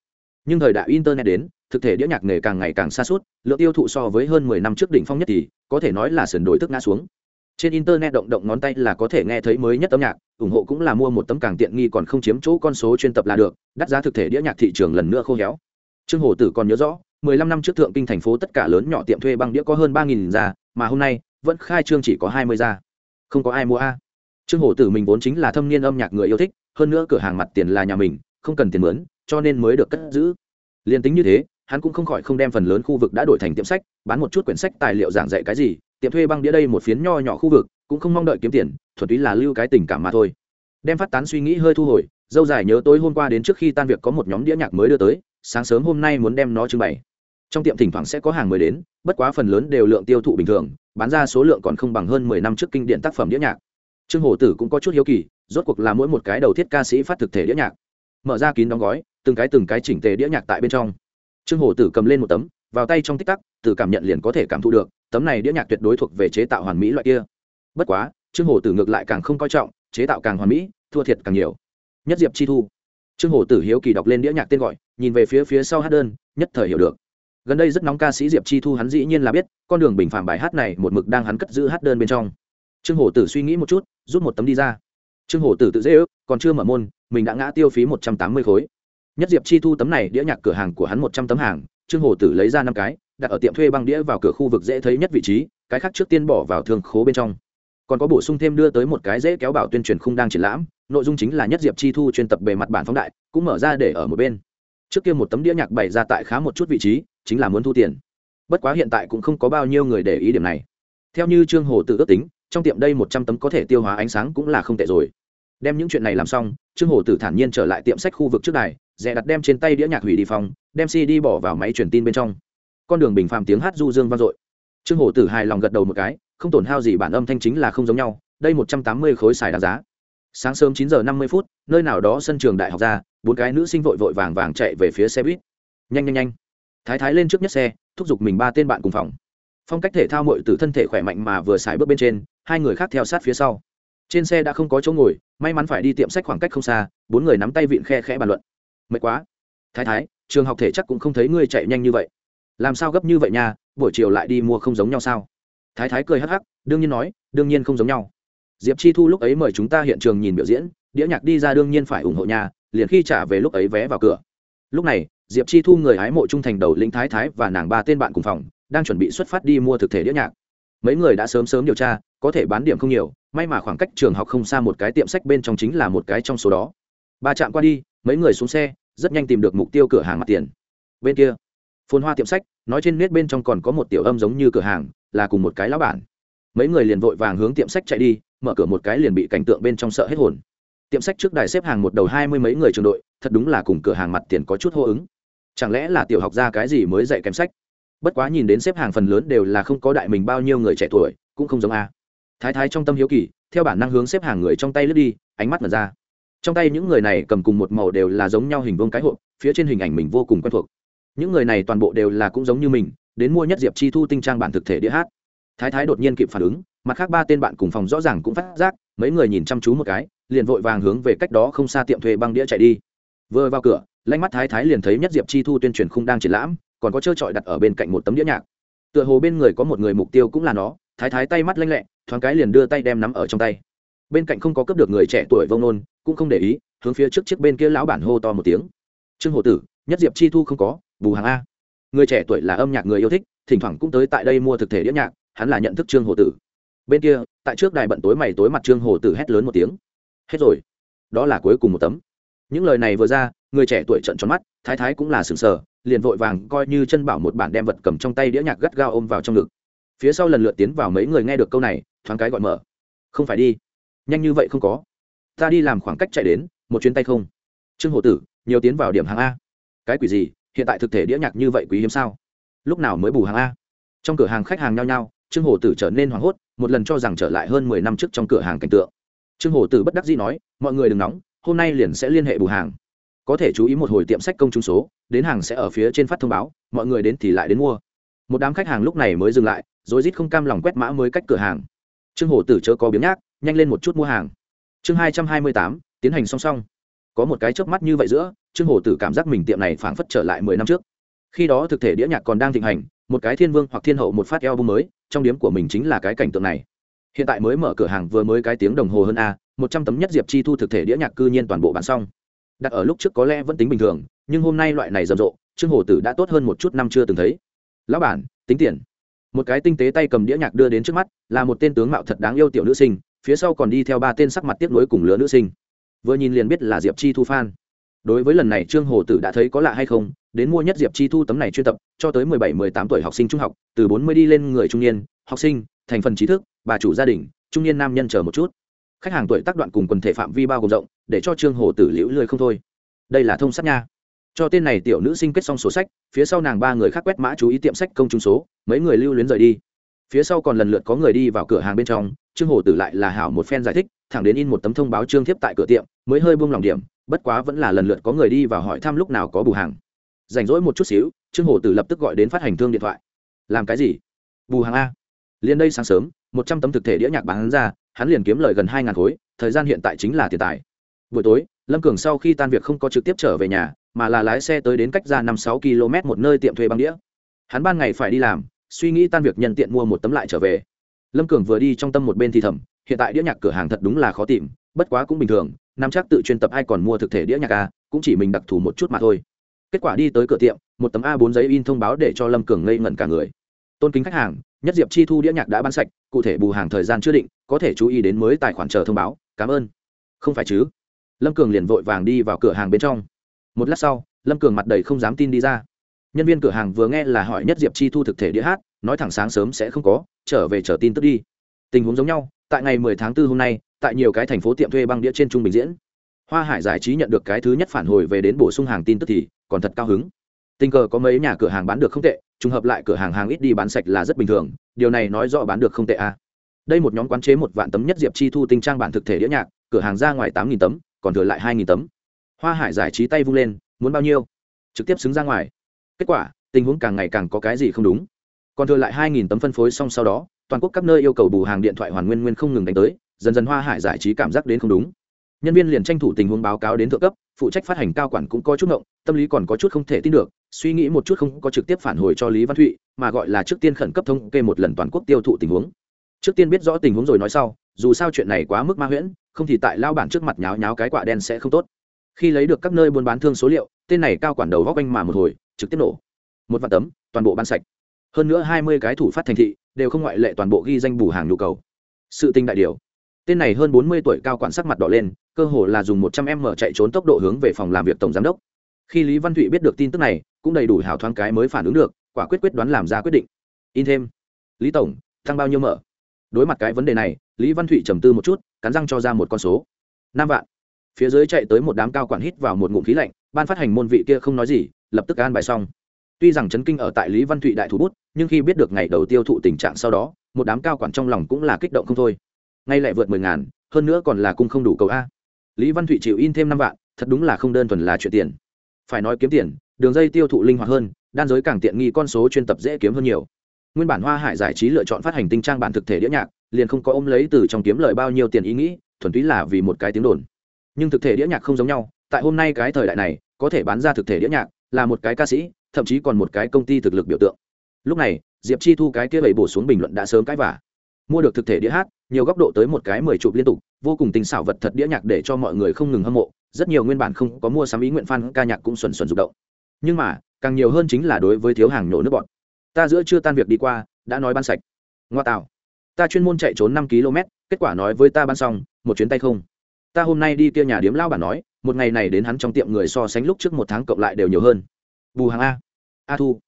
Nhưng thời đại internet đến, thực thể đĩa nhạc nghề càng ngày càng xa suốt, lượng tiêu thụ so với hơn mười năm trước đỉnh phong nhất thì, có thể nói là sườn đổi thức ngã xuống. Trên internet động động ngón tay là có thể nghe thấy mới nhất âm nhạc, ủng hộ cũng là mua một tấm càng tiện nghi còn không chiếm chỗ con số chuyên tập là được, đắt giá thực thể đĩa nhạc thị trường lần nữa khô héo trương Hổ tử còn nhớ rõ, mười lăm năm trước thượng kinh thành phố tất cả lớn nhỏ tiệm thuê băng đĩa có hơn ba nghìn ra, mà hôm nay, vẫn khai trương chỉ có hai mươi ra. Không có ai mua a. Trương Hổ tử mình vốn chính là thâm niên âm nhạc người yêu thích, hơn nữa cửa hàng mặt tiền là nhà mình, không cần tiền mướn, cho nên mới được cất giữ. Liền tính như thế, hắn cũng không khỏi không đem phần lớn khu vực đã đổi thành tiệm sách, bán một chút quyển sách tài liệu giảng dạy cái gì, tiệm thuê băng đĩa đây một phiến nho nhỏ khu vực, cũng không mong đợi kiếm tiền, thuần túy là lưu cái tình cảm mà thôi. Đem phát tán suy nghĩ hơi thu hồi, dâu dài nhớ tối hôm qua đến trước khi tan việc có một nhóm đĩa nhạc mới đưa tới sáng sớm hôm nay muốn đem nó trưng bày. Trong tiệm thỉnh thoảng sẽ có hàng mới đến, bất quá phần lớn đều lượng tiêu thụ bình thường, bán ra số lượng còn không bằng hơn mười năm trước kinh điển tác phẩm đĩa nhạc. Trương hổ tử cũng có chút hiếu kỳ, rốt cuộc là mỗi một cái đầu thiết ca sĩ phát thực thể đĩa nhạc. Mở ra kín đóng gói, từng cái từng cái chỉnh tề đĩa nhạc tại bên trong. Trương hổ tử cầm lên một tấm, vào tay trong tích tắc, từ cảm nhận liền có thể cảm thụ được, tấm này đĩa nhạc tuyệt đối thuộc về chế tạo hoàn mỹ loại kia. Bất quá, trương hổ tử ngược lại càng không coi trọng, chế tạo càng hoàn mỹ, thua thiệt càng nhiều. Nhất diệp chi thu. Trương hổ tử hiếu kỳ đọc lên đĩa nhạc tên gọi nhìn về phía phía sau hát đơn, nhất thời hiểu được. Gần đây rất nóng ca sĩ diệp chi thu hắn dĩ nhiên là biết, con đường bình phạm bài hát này một mực đang hắn cất giữ hát đơn bên trong. Trương hổ tử suy nghĩ một chút, rút một tấm đi ra. Trương hổ tử tự dễ ước, còn chưa mở môn, mình đã ngã tiêu phí một trăm tám mươi khối. Nhất diệp chi thu tấm này đĩa nhạc cửa hàng của hắn một trăm tấm hàng, trương hổ tử lấy ra năm cái, đặt ở tiệm thuê băng đĩa vào cửa khu vực dễ thấy nhất vị trí, cái khác trước tiên bỏ vào thương khố bên trong. Còn có bổ sung thêm đưa tới một cái dễ kéo bảo tuyên truyền khung đang triển lãm, nội dung chính là nhất diệp chi thu chuyên tập bề mặt bản phóng đại, cũng mở ra để ở một bên trước kia một tấm đĩa nhạc bày ra tại khá một chút vị trí, chính là muốn thu tiền. Bất quá hiện tại cũng không có bao nhiêu người để ý điểm này. Theo như trương hồ tự ước tính, trong tiệm đây một trăm tấm có thể tiêu hóa ánh sáng cũng là không tệ rồi. Đem những chuyện này làm xong, trương hồ tử thản nhiên trở lại tiệm sách khu vực trước đài, rẽ đặt đem trên tay đĩa nhạc hủy đi phòng, đem cd bỏ vào máy truyền tin bên trong. Con đường bình phàm tiếng hát du dương vang dội. Trương hồ tử hài lòng gật đầu một cái, không tổn hao gì bản âm thanh chính là không giống nhau, đây một trăm tám mươi khối xài đáng giá sáng sớm chín giờ năm mươi phút, nơi nào đó sân trường đại học ra, bốn cái nữ sinh vội vội vàng vàng chạy về phía xe buýt. Nhanh nhanh nhanh. Thái thái lên trước nhất xe, thúc giục mình ba tên bạn cùng phòng. Phong cách thể thao mội từ thân thể khỏe mạnh mà vừa xài bước bên trên, hai người khác theo sát phía sau. Trên xe đã không có chỗ ngồi, may mắn phải đi tiệm sách khoảng cách không xa, bốn người nắm tay vịn khe khẽ bàn luận. Mệt quá. Thái thái, trường học thể chắc cũng không thấy ngươi chạy nhanh như vậy. Làm sao gấp như vậy nha, buổi chiều lại đi mua không giống nhau sao? Thái thái cười hắc hắc, đương nhiên nói, đương nhiên không giống nhau diệp chi thu lúc ấy mời chúng ta hiện trường nhìn biểu diễn, đĩa nhạc đi ra đương nhiên phải ủng hộ nhà, liền khi trả về lúc ấy vé vào cửa. Lúc này, diệp chi thu người hái mộ trung thành đầu lĩnh thái thái và nàng ba tên bạn cùng phòng, đang chuẩn bị xuất phát đi mua thực thể đĩa nhạc. Mấy người đã sớm sớm điều tra, có thể bán điểm không nhiều, may mà khoảng cách trường học không xa một cái tiệm sách bên trong chính là một cái trong số đó. Ba chạm qua đi, mấy người xuống xe, rất nhanh tìm được mục tiêu cửa hàng mặt tiền. Bên kia, phồn hoa tiệm sách, nói trên nét bên trong còn có một tiểu âm giống như cửa hàng, là cùng một cái lão bản. Mấy người liền vội vàng hướng tiệm sách chạy đi mở cửa một cái liền bị cảnh tượng bên trong sợ hết hồn. Tiệm sách trước đài xếp hàng một đầu hai mươi mấy người trường đội, thật đúng là cùng cửa hàng mặt tiền có chút hô ứng. Chẳng lẽ là tiểu học ra cái gì mới dạy kèm sách? Bất quá nhìn đến xếp hàng phần lớn đều là không có đại mình bao nhiêu người trẻ tuổi, cũng không giống a. Thái thái trong tâm hiếu kỳ, theo bản năng hướng xếp hàng người trong tay lướt đi, ánh mắt mật ra. Trong tay những người này cầm cùng một màu đều là giống nhau hình vuông cái hộp, phía trên hình ảnh mình vô cùng quen thuộc. Những người này toàn bộ đều là cũng giống như mình, đến mua nhất diệp chi thu tinh trang bản thực thể đĩa hát thái thái đột nhiên kịp phản ứng, mặt khác ba tên bạn cùng phòng rõ ràng cũng phát giác, mấy người nhìn chăm chú một cái, liền vội vàng hướng về cách đó không xa tiệm thuê băng đĩa chạy đi. Vừa vào cửa, lanh mắt thái thái liền thấy nhất diệp chi thu tuyên truyền khung đang triển lãm, còn có trơ trọi đặt ở bên cạnh một tấm đĩa nhạc. Tựa hồ bên người có một người mục tiêu cũng là nó, thái thái tay mắt lanh lẹ, thoáng cái liền đưa tay đem nắm ở trong tay. Bên cạnh không có cướp được người trẻ tuổi vông nôn cũng không để ý, hướng phía trước chiếc bên kia lão bản hô to một tiếng. Trương hồ tử, nhất diệp chi thu không có, bù hàng a. Người trẻ tuổi là âm nhạc người yêu thích, thỉnh thoảng cũng tới tại đây mua thực thể đĩa nhạc hắn là nhận thức trương hồ tử. Bên kia, tại trước đài bận tối mày tối mặt trương hồ tử hét lớn một tiếng. Hết rồi. Đó là cuối cùng một tấm. Những lời này vừa ra, người trẻ tuổi trận tròn mắt, thái thái cũng là sừng sờ, liền vội vàng coi như chân bảo một bản đem vật cầm trong tay đĩa nhạc gắt gao ôm vào trong ngực. Phía sau lần lượt tiến vào mấy người nghe được câu này, thoáng cái gọi mở. Không phải đi. Nhanh như vậy không có. Ta đi làm khoảng cách chạy đến, một chuyến tay không. Trương hồ tử, nhiều tiến vào điểm hàng a. Cái quỷ gì? Hiện tại thực thể đĩa nhạc như vậy quý hiếm sao? Lúc nào mới bù hàng a? Trong cửa hàng khách hàng nhao nhao trương hồ tử trở nên hoảng hốt, một lần cho rằng trở lại hơn mười năm trước trong cửa hàng cảnh tượng. Trương hồ tử bất đắc dĩ nói, mọi người đừng nóng, hôm nay liền sẽ liên hệ bù hàng. Có thể chú ý một hồi tiệm sách công chúng số, đến hàng sẽ ở phía trên phát thông báo, mọi người đến thì lại đến mua. Một đám khách hàng lúc này mới dừng lại rồi rít không cam lòng quét mã mới cách cửa hàng. Trương hồ tử chớ có biếng nhác, nhanh lên một chút mua hàng. Chương hai trăm hai mươi tám, tiến hành song song. Có một cái chớp mắt như vậy giữa, trương hồ tử cảm giác mình tiệm này phảng phất trở lại mười năm trước. Khi đó thực thể đĩa nhạc còn đang thịnh hành một cái thiên vương hoặc thiên hậu một phát eo bung mới, trong điếm của mình chính là cái cảnh tượng này. Hiện tại mới mở cửa hàng vừa mới cái tiếng đồng hồ hơn a, một trăm tấm nhất diệp chi thu thực thể đĩa nhạc cư nhiên toàn bộ bán xong. Đặt ở lúc trước có lẽ vẫn tính bình thường, nhưng hôm nay loại này rầm rộ, trương hồ tử đã tốt hơn một chút năm chưa từng thấy. Lão bản, tính tiền. Một cái tinh tế tay cầm đĩa nhạc đưa đến trước mắt, là một tên tướng mạo thật đáng yêu tiểu nữ sinh, phía sau còn đi theo ba tên sắc mặt tiếp nối cùng lứa nữ sinh. Vừa nhìn liền biết là diệp chi thu phan đối với lần này trương hồ tử đã thấy có lạ hay không đến mua nhất diệp chi thu tấm này chuyên tập, cho tới mười bảy, mười tám tuổi học sinh trung học, từ bốn mươi đi lên người trung niên, học sinh, thành phần trí thức, bà chủ gia đình, trung niên nam nhân chờ một chút. Khách hàng tuổi tác đoạn cùng quần thể phạm vi bao gồm rộng, để cho trương hồ tử liễu lười không thôi. Đây là thông sát nha. Cho tên này tiểu nữ sinh kết xong sổ sách, phía sau nàng ba người khác quét mã chú ý tiệm sách công chúng số, mấy người lưu luyến rời đi. Phía sau còn lần lượt có người đi vào cửa hàng bên trong, trương hồ tử lại là hảo một phen giải thích, thẳng đến in một tấm thông báo trương thiếp tại cửa tiệm, mới hơi buông lòng điểm, bất quá vẫn là lần lượt có người đi vào hỏi thăm lúc nào có bù hàng rảnh rỗi một chút xíu, trương hồ tử lập tức gọi đến phát hành thương điện thoại. Làm cái gì? Bù hàng a. Liền đây sáng sớm, một trăm tấm thực thể đĩa nhạc bán ra, hắn liền kiếm lời gần hai ngàn khối, thời gian hiện tại chính là tiền tài. Buổi tối, lâm cường sau khi tan việc không có trực tiếp trở về nhà, mà là lái xe tới đến cách ra năm sáu km một nơi tiệm thuê băng đĩa. Hắn ban ngày phải đi làm, suy nghĩ tan việc nhân tiện mua một tấm lại trở về. Lâm cường vừa đi trong tâm một bên thì thầm, hiện tại đĩa nhạc cửa hàng thật đúng là khó tìm, bất quá cũng bình thường nam chắc tự chuyên tập ai còn mua thực thể đĩa nhạc à? cũng chỉ mình đặc thù một chút mà thôi kết quả đi tới cửa tiệm, một tấm a 4 giấy in thông báo để cho lâm cường ngây ngẩn cả người. Tôn kính khách hàng, nhất diệp chi thu đĩa nhạc đã bán sạch, cụ thể bù hàng thời gian chưa định, có thể chú ý đến mới tài khoản chờ thông báo, cảm ơn. Không phải chứ? Lâm cường liền vội vàng đi vào cửa hàng bên trong. Một lát sau, lâm cường mặt đầy không dám tin đi ra. Nhân viên cửa hàng vừa nghe là hỏi nhất diệp chi thu thực thể đĩa hát, nói thẳng sáng sớm sẽ không có, trở về chờ tin tức đi. Tình huống giống nhau, tại ngày 10 tháng 4 hôm nay, tại nhiều cái thành phố tiệm thuê băng đĩa trên trung bình diễn hoa hải giải trí nhận được cái thứ nhất phản hồi về đến bổ sung hàng tin tức thì còn thật cao hứng. Tình cờ có mấy nhà cửa hàng bán được không tệ, trùng hợp lại cửa hàng hàng ít đi bán sạch là rất bình thường, điều này nói rõ bán được không tệ a à. đây một nhóm quán chế một vạn tấm nhất diệp chi thu tinh trang bản thực thể đĩa nhạc, cửa hàng ra ngoài tám nghìn tấm, còn thừa lại hai nghìn tấm. Hoa hải giải trí tay vung lên, muốn bao nhiêu? Trực tiếp xứng ra ngoài. Kết quả, tình huống càng ngày càng có cái gì không đúng. Còn thừa lại hai nghìn tấm phân phối xong sau đó, toàn quốc các nơi yêu cầu bù hàng điện thoại hoàn nguyên nguyên không ngừng đánh tới, dần dần hoa hải giải trí cảm giác đến không đúng nhân viên liền tranh thủ tình huống báo cáo đến thượng cấp, phụ trách phát hành cao quản cũng có chút ngộng, tâm lý còn có chút không thể tin được, suy nghĩ một chút không có trực tiếp phản hồi cho lý văn thụy, mà gọi là trước tiên khẩn cấp thống kê một lần toàn quốc tiêu thụ tình huống. Trước tiên biết rõ tình huống rồi nói sau, dù sao chuyện này quá mức ma huyễn, không thì tại lao bản trước mặt nháo nháo cái quả đen sẽ không tốt. Khi lấy được các nơi buôn bán thương số liệu, tên này cao quản đầu góc anh mà một hồi, trực tiếp nổ. Một vạn tấm, toàn bộ bán sạch. Hơn nữa hai mươi cái thủ phát thành thị, đều không ngoại lệ toàn bộ ghi danh bù hàng nhu cầu. Sự tinh đại điều. Tên này hơn bốn mươi tuổi cao quản sắc mặt đỏ lên cơ hồ là dùng một trăm m chạy trốn tốc độ hướng về phòng làm việc tổng giám đốc. Khi lý văn thụy biết được tin tức này, cũng đầy đủ hào thoáng cái mới phản ứng được, quả quyết quyết đoán làm ra quyết định. In thêm. Lý tổng tăng bao nhiêu mở? Đối mặt cái vấn đề này, lý văn thụy trầm tư một chút, cắn răng cho ra một con số. Năm vạn. Phía dưới chạy tới một đám cao quản hít vào một ngụm khí lạnh, ban phát hành môn vị kia không nói gì, lập tức an bài xong. Tuy rằng chấn kinh ở tại lý văn thụy đại thủ bút, nhưng khi biết được ngày đầu tiêu thụ tình trạng sau đó, một đám cao quản trong lòng cũng là kích động không thôi. Ngay lại vượt mười ngàn, hơn nữa còn là cung không đủ cầu a lý văn thụy chịu in thêm năm vạn, thật đúng là không đơn thuần là chuyện tiền. Phải nói kiếm tiền, đường dây tiêu thụ linh hoạt hơn, đan giới càng tiện nghi con số chuyên tập dễ kiếm hơn nhiều. Nguyên bản hoa hải giải trí lựa chọn phát hành tinh trang bản thực thể đĩa nhạc, liền không có ôm lấy từ trong kiếm lời bao nhiêu tiền ý nghĩ, thuần túy là vì một cái tiếng đồn. Nhưng thực thể đĩa nhạc không giống nhau, tại hôm nay cái thời đại này, có thể bán ra thực thể đĩa nhạc là một cái ca sĩ, thậm chí còn một cái công ty thực lực biểu tượng. Lúc này, diệp chi thu cái kia bậy bổ xuống bình luận đã sớm cãi vả mua được thực thể đĩa hát, nhiều góc độ tới một cái mười chụp liên tục vô cùng tình xảo vật thật đĩa nhạc để cho mọi người không ngừng hâm mộ, rất nhiều nguyên bản không có mua sắm ý nguyện fan ca nhạc cũng xuẩn xuẩn rụng động. Nhưng mà, càng nhiều hơn chính là đối với thiếu hàng nhổ nước bọn ta giữa chưa tan việc đi qua, đã nói ban sạch. Ngoa tạo. Ta chuyên môn chạy trốn năm km, kết quả nói với ta ban xong, một chuyến tay không. Ta hôm nay đi kia nhà điếm lao bản nói, một ngày này đến hắn trong tiệm người so sánh lúc trước một tháng cộng lại đều nhiều hơn. Bù hàng a. A thu.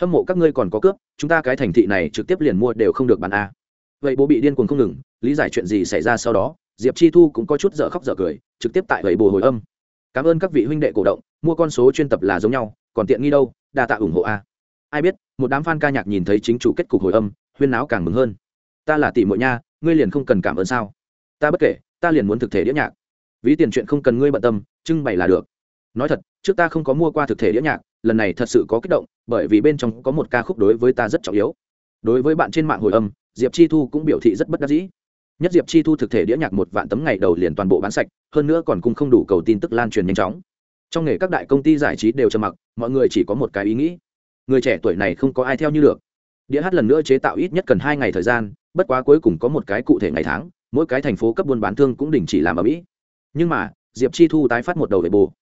Hâm mộ các ngươi còn có cướp, chúng ta cái thành thị này trực tiếp liền mua đều không được bán a. Vậy bố bị điên cuồng không ngừng, lý giải chuyện gì xảy ra sau đó diệp chi thu cũng có chút dở khóc dở cười, trực tiếp tại vậy bồ hồi âm. Cảm ơn các vị huynh đệ cổ động, mua con số chuyên tập là giống nhau, còn tiện nghi đâu, đa tạ ủng hộ a. Ai biết, một đám fan ca nhạc nhìn thấy chính chủ kết cục hồi âm, huyên náo càng mừng hơn. Ta là tỷ muội nha, ngươi liền không cần cảm ơn sao? Ta bất kể, ta liền muốn thực thể đĩa nhạc. Ví tiền chuyện không cần ngươi bận tâm, trưng bày là được. Nói thật, trước ta không có mua qua thực thể đĩa nhạc, lần này thật sự có kích động, bởi vì bên trong có một ca khúc đối với ta rất trọng yếu. Đối với bạn trên mạng hồi âm, diệp chi thu cũng biểu thị rất bất đắc dĩ nhất diệp chi thu thực thể đĩa nhạc một vạn tấm ngày đầu liền toàn bộ bán sạch, hơn nữa còn cung không đủ cầu tin tức lan truyền nhanh chóng. Trong nghề các đại công ty giải trí đều trầm mặc, mọi người chỉ có một cái ý nghĩ. Người trẻ tuổi này không có ai theo như được. Đĩa hát lần nữa chế tạo ít nhất cần hai ngày thời gian, bất quá cuối cùng có một cái cụ thể ngày tháng, mỗi cái thành phố cấp buôn bán thương cũng đình chỉ làm ở mỹ. Nhưng mà, diệp chi thu tái phát một đầu về bù.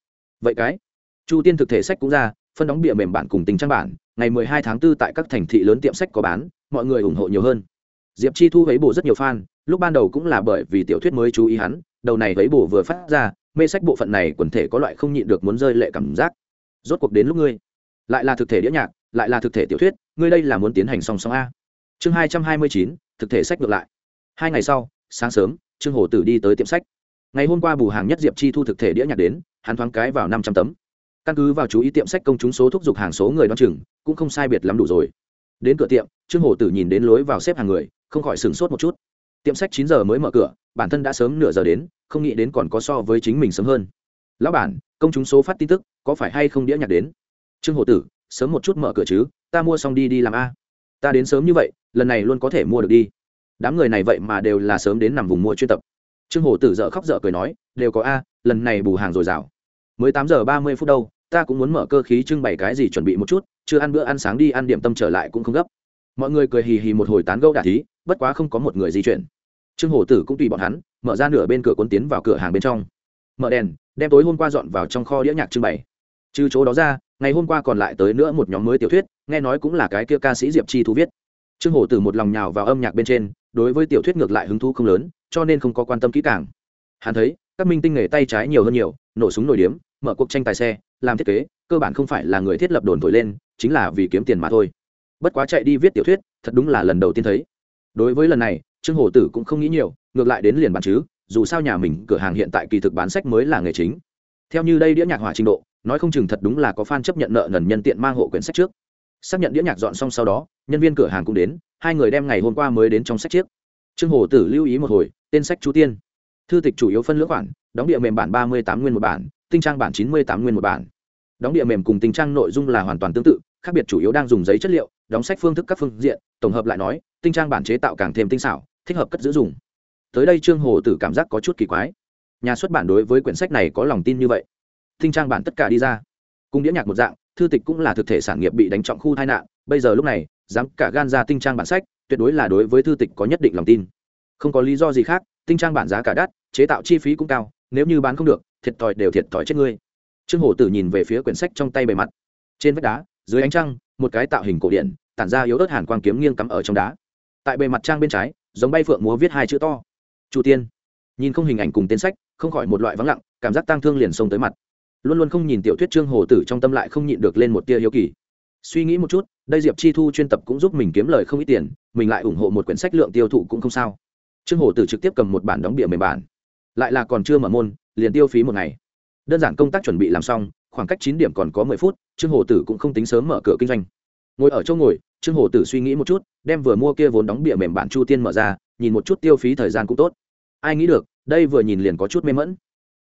Vậy cái? Chu tiên thực thể sách cũng ra, phân đóng bìa mềm bản cùng tình trang bản, ngày 12 tháng 4 tại các thành thị lớn tiệm sách có bán, mọi người ủng hộ nhiều hơn. Diệp chi thu thấy bồ rất nhiều fan lúc ban đầu cũng là bởi vì tiểu thuyết mới chú ý hắn, đầu này thấy bổ vừa phát ra, mê sách bộ phận này quần thể có loại không nhịn được muốn rơi lệ cảm giác. Rốt cuộc đến lúc ngươi. Lại là thực thể đĩa nhạc, lại là thực thể tiểu thuyết, ngươi đây là muốn tiến hành song song a. Chương hai trăm hai mươi chín, thực thể sách ngược lại. Hai ngày sau, sáng sớm, trương hồ tử đi tới tiệm sách. Ngày hôm qua bù hàng nhất diệp chi thu thực thể đĩa nhạc đến, hắn thoáng cái vào năm trăm tấm. Căn cứ vào chú ý tiệm sách công chúng số thúc giục hàng số người đ o á n chừng, cũng không sai biệt lắm đủ rồi. Đến cửa tiệm, trương hồ tử nhìn đến lối vào xếp hàng người, không khỏi sửng sốt một chút tiệm sách chín giờ mới mở cửa, bản thân đã sớm nửa giờ đến, không nghĩ đến còn có so với chính mình sớm hơn. Lão bản, công chúng số phát tin tức, có phải hay không đĩa nhạc đến? Trương hổ tử, sớm một chút mở cửa chứ, ta mua xong đi đi làm a. Ta đến sớm như vậy, lần này luôn có thể mua được đi. Đám người này vậy mà đều là sớm đến nằm vùng mua chuyên tập. Trương hổ tử dợ khóc dợ cười nói, đều có a, lần này bù hàng dồi dào mới tám giờ ba mươi phút đâu, ta cũng muốn mở cơ khí trưng bày cái gì chuẩn bị một chút, chưa ăn bữa ăn sáng đi, ăn điểm tâm trở lại cũng không gấp. Mọi người cười hì hì một hồi tán gẫu đả thí, bất quá không có một người di chuyển trương hổ tử cũng tùy bọn hắn, mở ra nửa bên cửa cuốn tiến vào cửa hàng bên trong. Mở đèn, đem tối hôm qua dọn vào trong kho đĩa nhạc trưng bày. Trừ chỗ đó ra, ngày hôm qua còn lại tới nữa một nhóm mới tiểu thuyết, nghe nói cũng là cái kia ca sĩ diệp chi thu viết. Trương hổ tử một lòng nhào vào âm nhạc bên trên, đối với tiểu thuyết ngược lại hứng thú không lớn, cho nên không có quan tâm kỹ càng. Hắn thấy, các minh tinh nghề tay trái nhiều hơn nhiều, nổ súng nổi điếm, mở cuộc tranh tài xe, làm thiết kế, cơ bản không phải là người thiết lập đồn thổi lên, chính là vì kiếm tiền mà thôi. Bất quá chạy đi viết tiểu thuyết, thật đúng là lần đầu tiên thấy. Đối với lần này trương hổ tử cũng không nghĩ nhiều, ngược lại đến liền bán chứ, dù sao nhà mình cửa hàng hiện tại kỳ thực bán sách mới là nghề chính. Theo như đây đĩa nhạc hỏa trình độ, nói không chừng thật đúng là có fan chấp nhận nợ nần nhân tiện mang hộ quyển sách trước. Xác nhận đĩa nhạc dọn xong sau đó, nhân viên cửa hàng cũng đến, hai người đem ngày hôm qua mới đến trong sách chiếc trương hồ tử lưu ý một hồi, tên sách chú tiên. Thư tịch chủ yếu phân lưỡng khoản, đóng địa mềm bản ba mươi tám nguyên một bản, tinh trang bản chín mươi tám nguyên một bản. Đóng địa mềm cùng tinh trang nội dung là hoàn toàn tương tự, khác biệt chủ yếu đang dùng giấy chất liệu, đóng sách phương thức các phương diện, tổng hợp lại nói, tinh trang bản chế tạo càng thêm tinh xảo thích hợp cất giữ dùng. Tới đây trương hồ tử cảm giác có chút kỳ quái. Nhà xuất bản đối với quyển sách này có lòng tin như vậy. Tinh trang bản tất cả đi ra. Cùng đĩa nhạc một dạng, thư tịch cũng là thực thể sản nghiệp bị đánh trọng khu tai nạn. Bây giờ lúc này, dám cả gan ra tinh trang bản sách, tuyệt đối là đối với thư tịch có nhất định lòng tin. Không có lý do gì khác tinh trang bản giá cả đắt, chế tạo chi phí cũng cao, nếu như bán không được, thiệt thòi đều thiệt thòi chết ngươi. Trương hổ tử nhìn về phía quyển sách trong tay bề mặt. Trên vách đá, dưới ánh trăng, một cái tạo hình cổ điển, tản ra yếu ớt hàn quang kiếm nghiêng cắm ở trong đá. Tại bề mặt trang bên trái giống bay phượng múa viết hai chữ to. Chu tiên, nhìn không hình ảnh cùng tên sách, không khỏi một loại vắng lặng, cảm giác tang thương liền xông tới mặt. Luôn luôn không nhìn tiểu thuyết trương hồ tử trong tâm lại không nhịn được lên một tia hiếu kỳ. Suy nghĩ một chút, đây diệp chi thu chuyên tập cũng giúp mình kiếm lời không ít tiền, mình lại ủng hộ một quyển sách lượng tiêu thụ cũng không sao. Trương hồ tử trực tiếp cầm một bản đóng địa mềm bản. Lại là còn chưa mở môn, liền tiêu phí một ngày. Đơn giản công tác chuẩn bị làm xong, khoảng cách chín điểm còn có mười phút, trương hồ tử cũng không tính sớm mở cửa kinh doanh. Ngồi ở chỗ ngồi trương hồ tử suy nghĩ một chút, đem vừa mua kia vốn đóng bìa mềm bản chu tiên mở ra, nhìn một chút tiêu phí thời gian cũng tốt. Ai nghĩ được, đây vừa nhìn liền có chút mê mẫn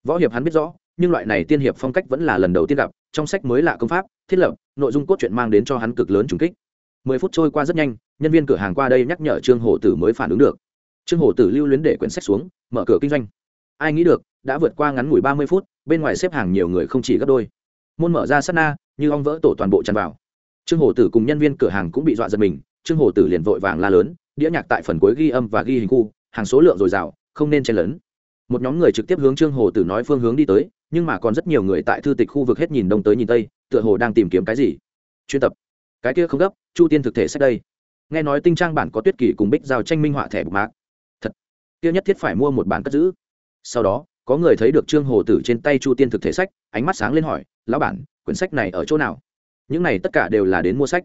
võ hiệp hắn biết rõ, nhưng loại này tiên hiệp phong cách vẫn là lần đầu tiên gặp, trong sách mới lạ công pháp, thiết lập, nội dung cốt truyện mang đến cho hắn cực lớn trùng kích. Mười phút trôi qua rất nhanh, nhân viên cửa hàng qua đây nhắc nhở trương hổ tử mới phản ứng được. Trương hổ tử lưu luyến để quyển sách xuống, mở cửa kinh doanh. Ai nghĩ được, đã vượt qua ngắn ngủi ba mươi phút, bên ngoài xếp hàng nhiều người không chỉ gấp đôi. Môn mở ra sát na, như ong vỡ tổ toàn bộ tràn vào trương hổ tử cùng nhân viên cửa hàng cũng bị dọa giật mình, trương hổ tử liền vội vàng la lớn, đĩa nhạc tại phần cuối ghi âm và ghi hình khu, hàng số lượng dồi dào, không nên chen lấn. Một nhóm người trực tiếp hướng trương hồ tử nói phương hướng đi tới, nhưng mà còn rất nhiều người tại thư tịch khu vực hết nhìn đông tới nhìn tây, tựa hồ đang tìm kiếm cái gì. Chuyên tập. Cái kia không gấp, chu tiên thực thể sách đây. Nghe nói tinh trang bản có tuyết kỷ cùng bích giao tranh minh họa thẻ bục mạc. Thật. Kia nhất thiết phải mua một bản cất giữ. Sau đó, có người thấy được trương hồ tử trên tay chu tiên thực thể sách, ánh mắt sáng lên hỏi, lão bản, quyển sách này ở chỗ nào? Những này tất cả đều là đến mua sách.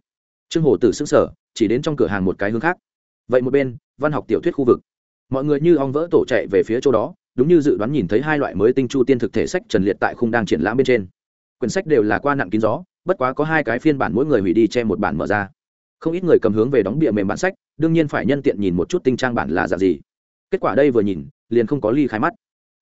Trương hồ tử xứng sở chỉ đến trong cửa hàng một cái hướng khác. Vậy một bên, văn học tiểu thuyết khu vực. Mọi người như ong vỡ tổ chạy về phía chỗ đó, đúng như dự đoán nhìn thấy hai loại mới tinh chu tiên thực thể sách trần liệt tại khung đang triển lãm bên trên. Quyển sách đều là qua nặng kín gió, bất quá có hai cái phiên bản mỗi người hủy đi che một bản mở ra. Không ít người cầm hướng về đóng bìa mềm bản sách, đương nhiên phải nhân tiện nhìn một chút tinh trang bản là dạng gì. Kết quả đây vừa nhìn, liền không có ly khai mắt.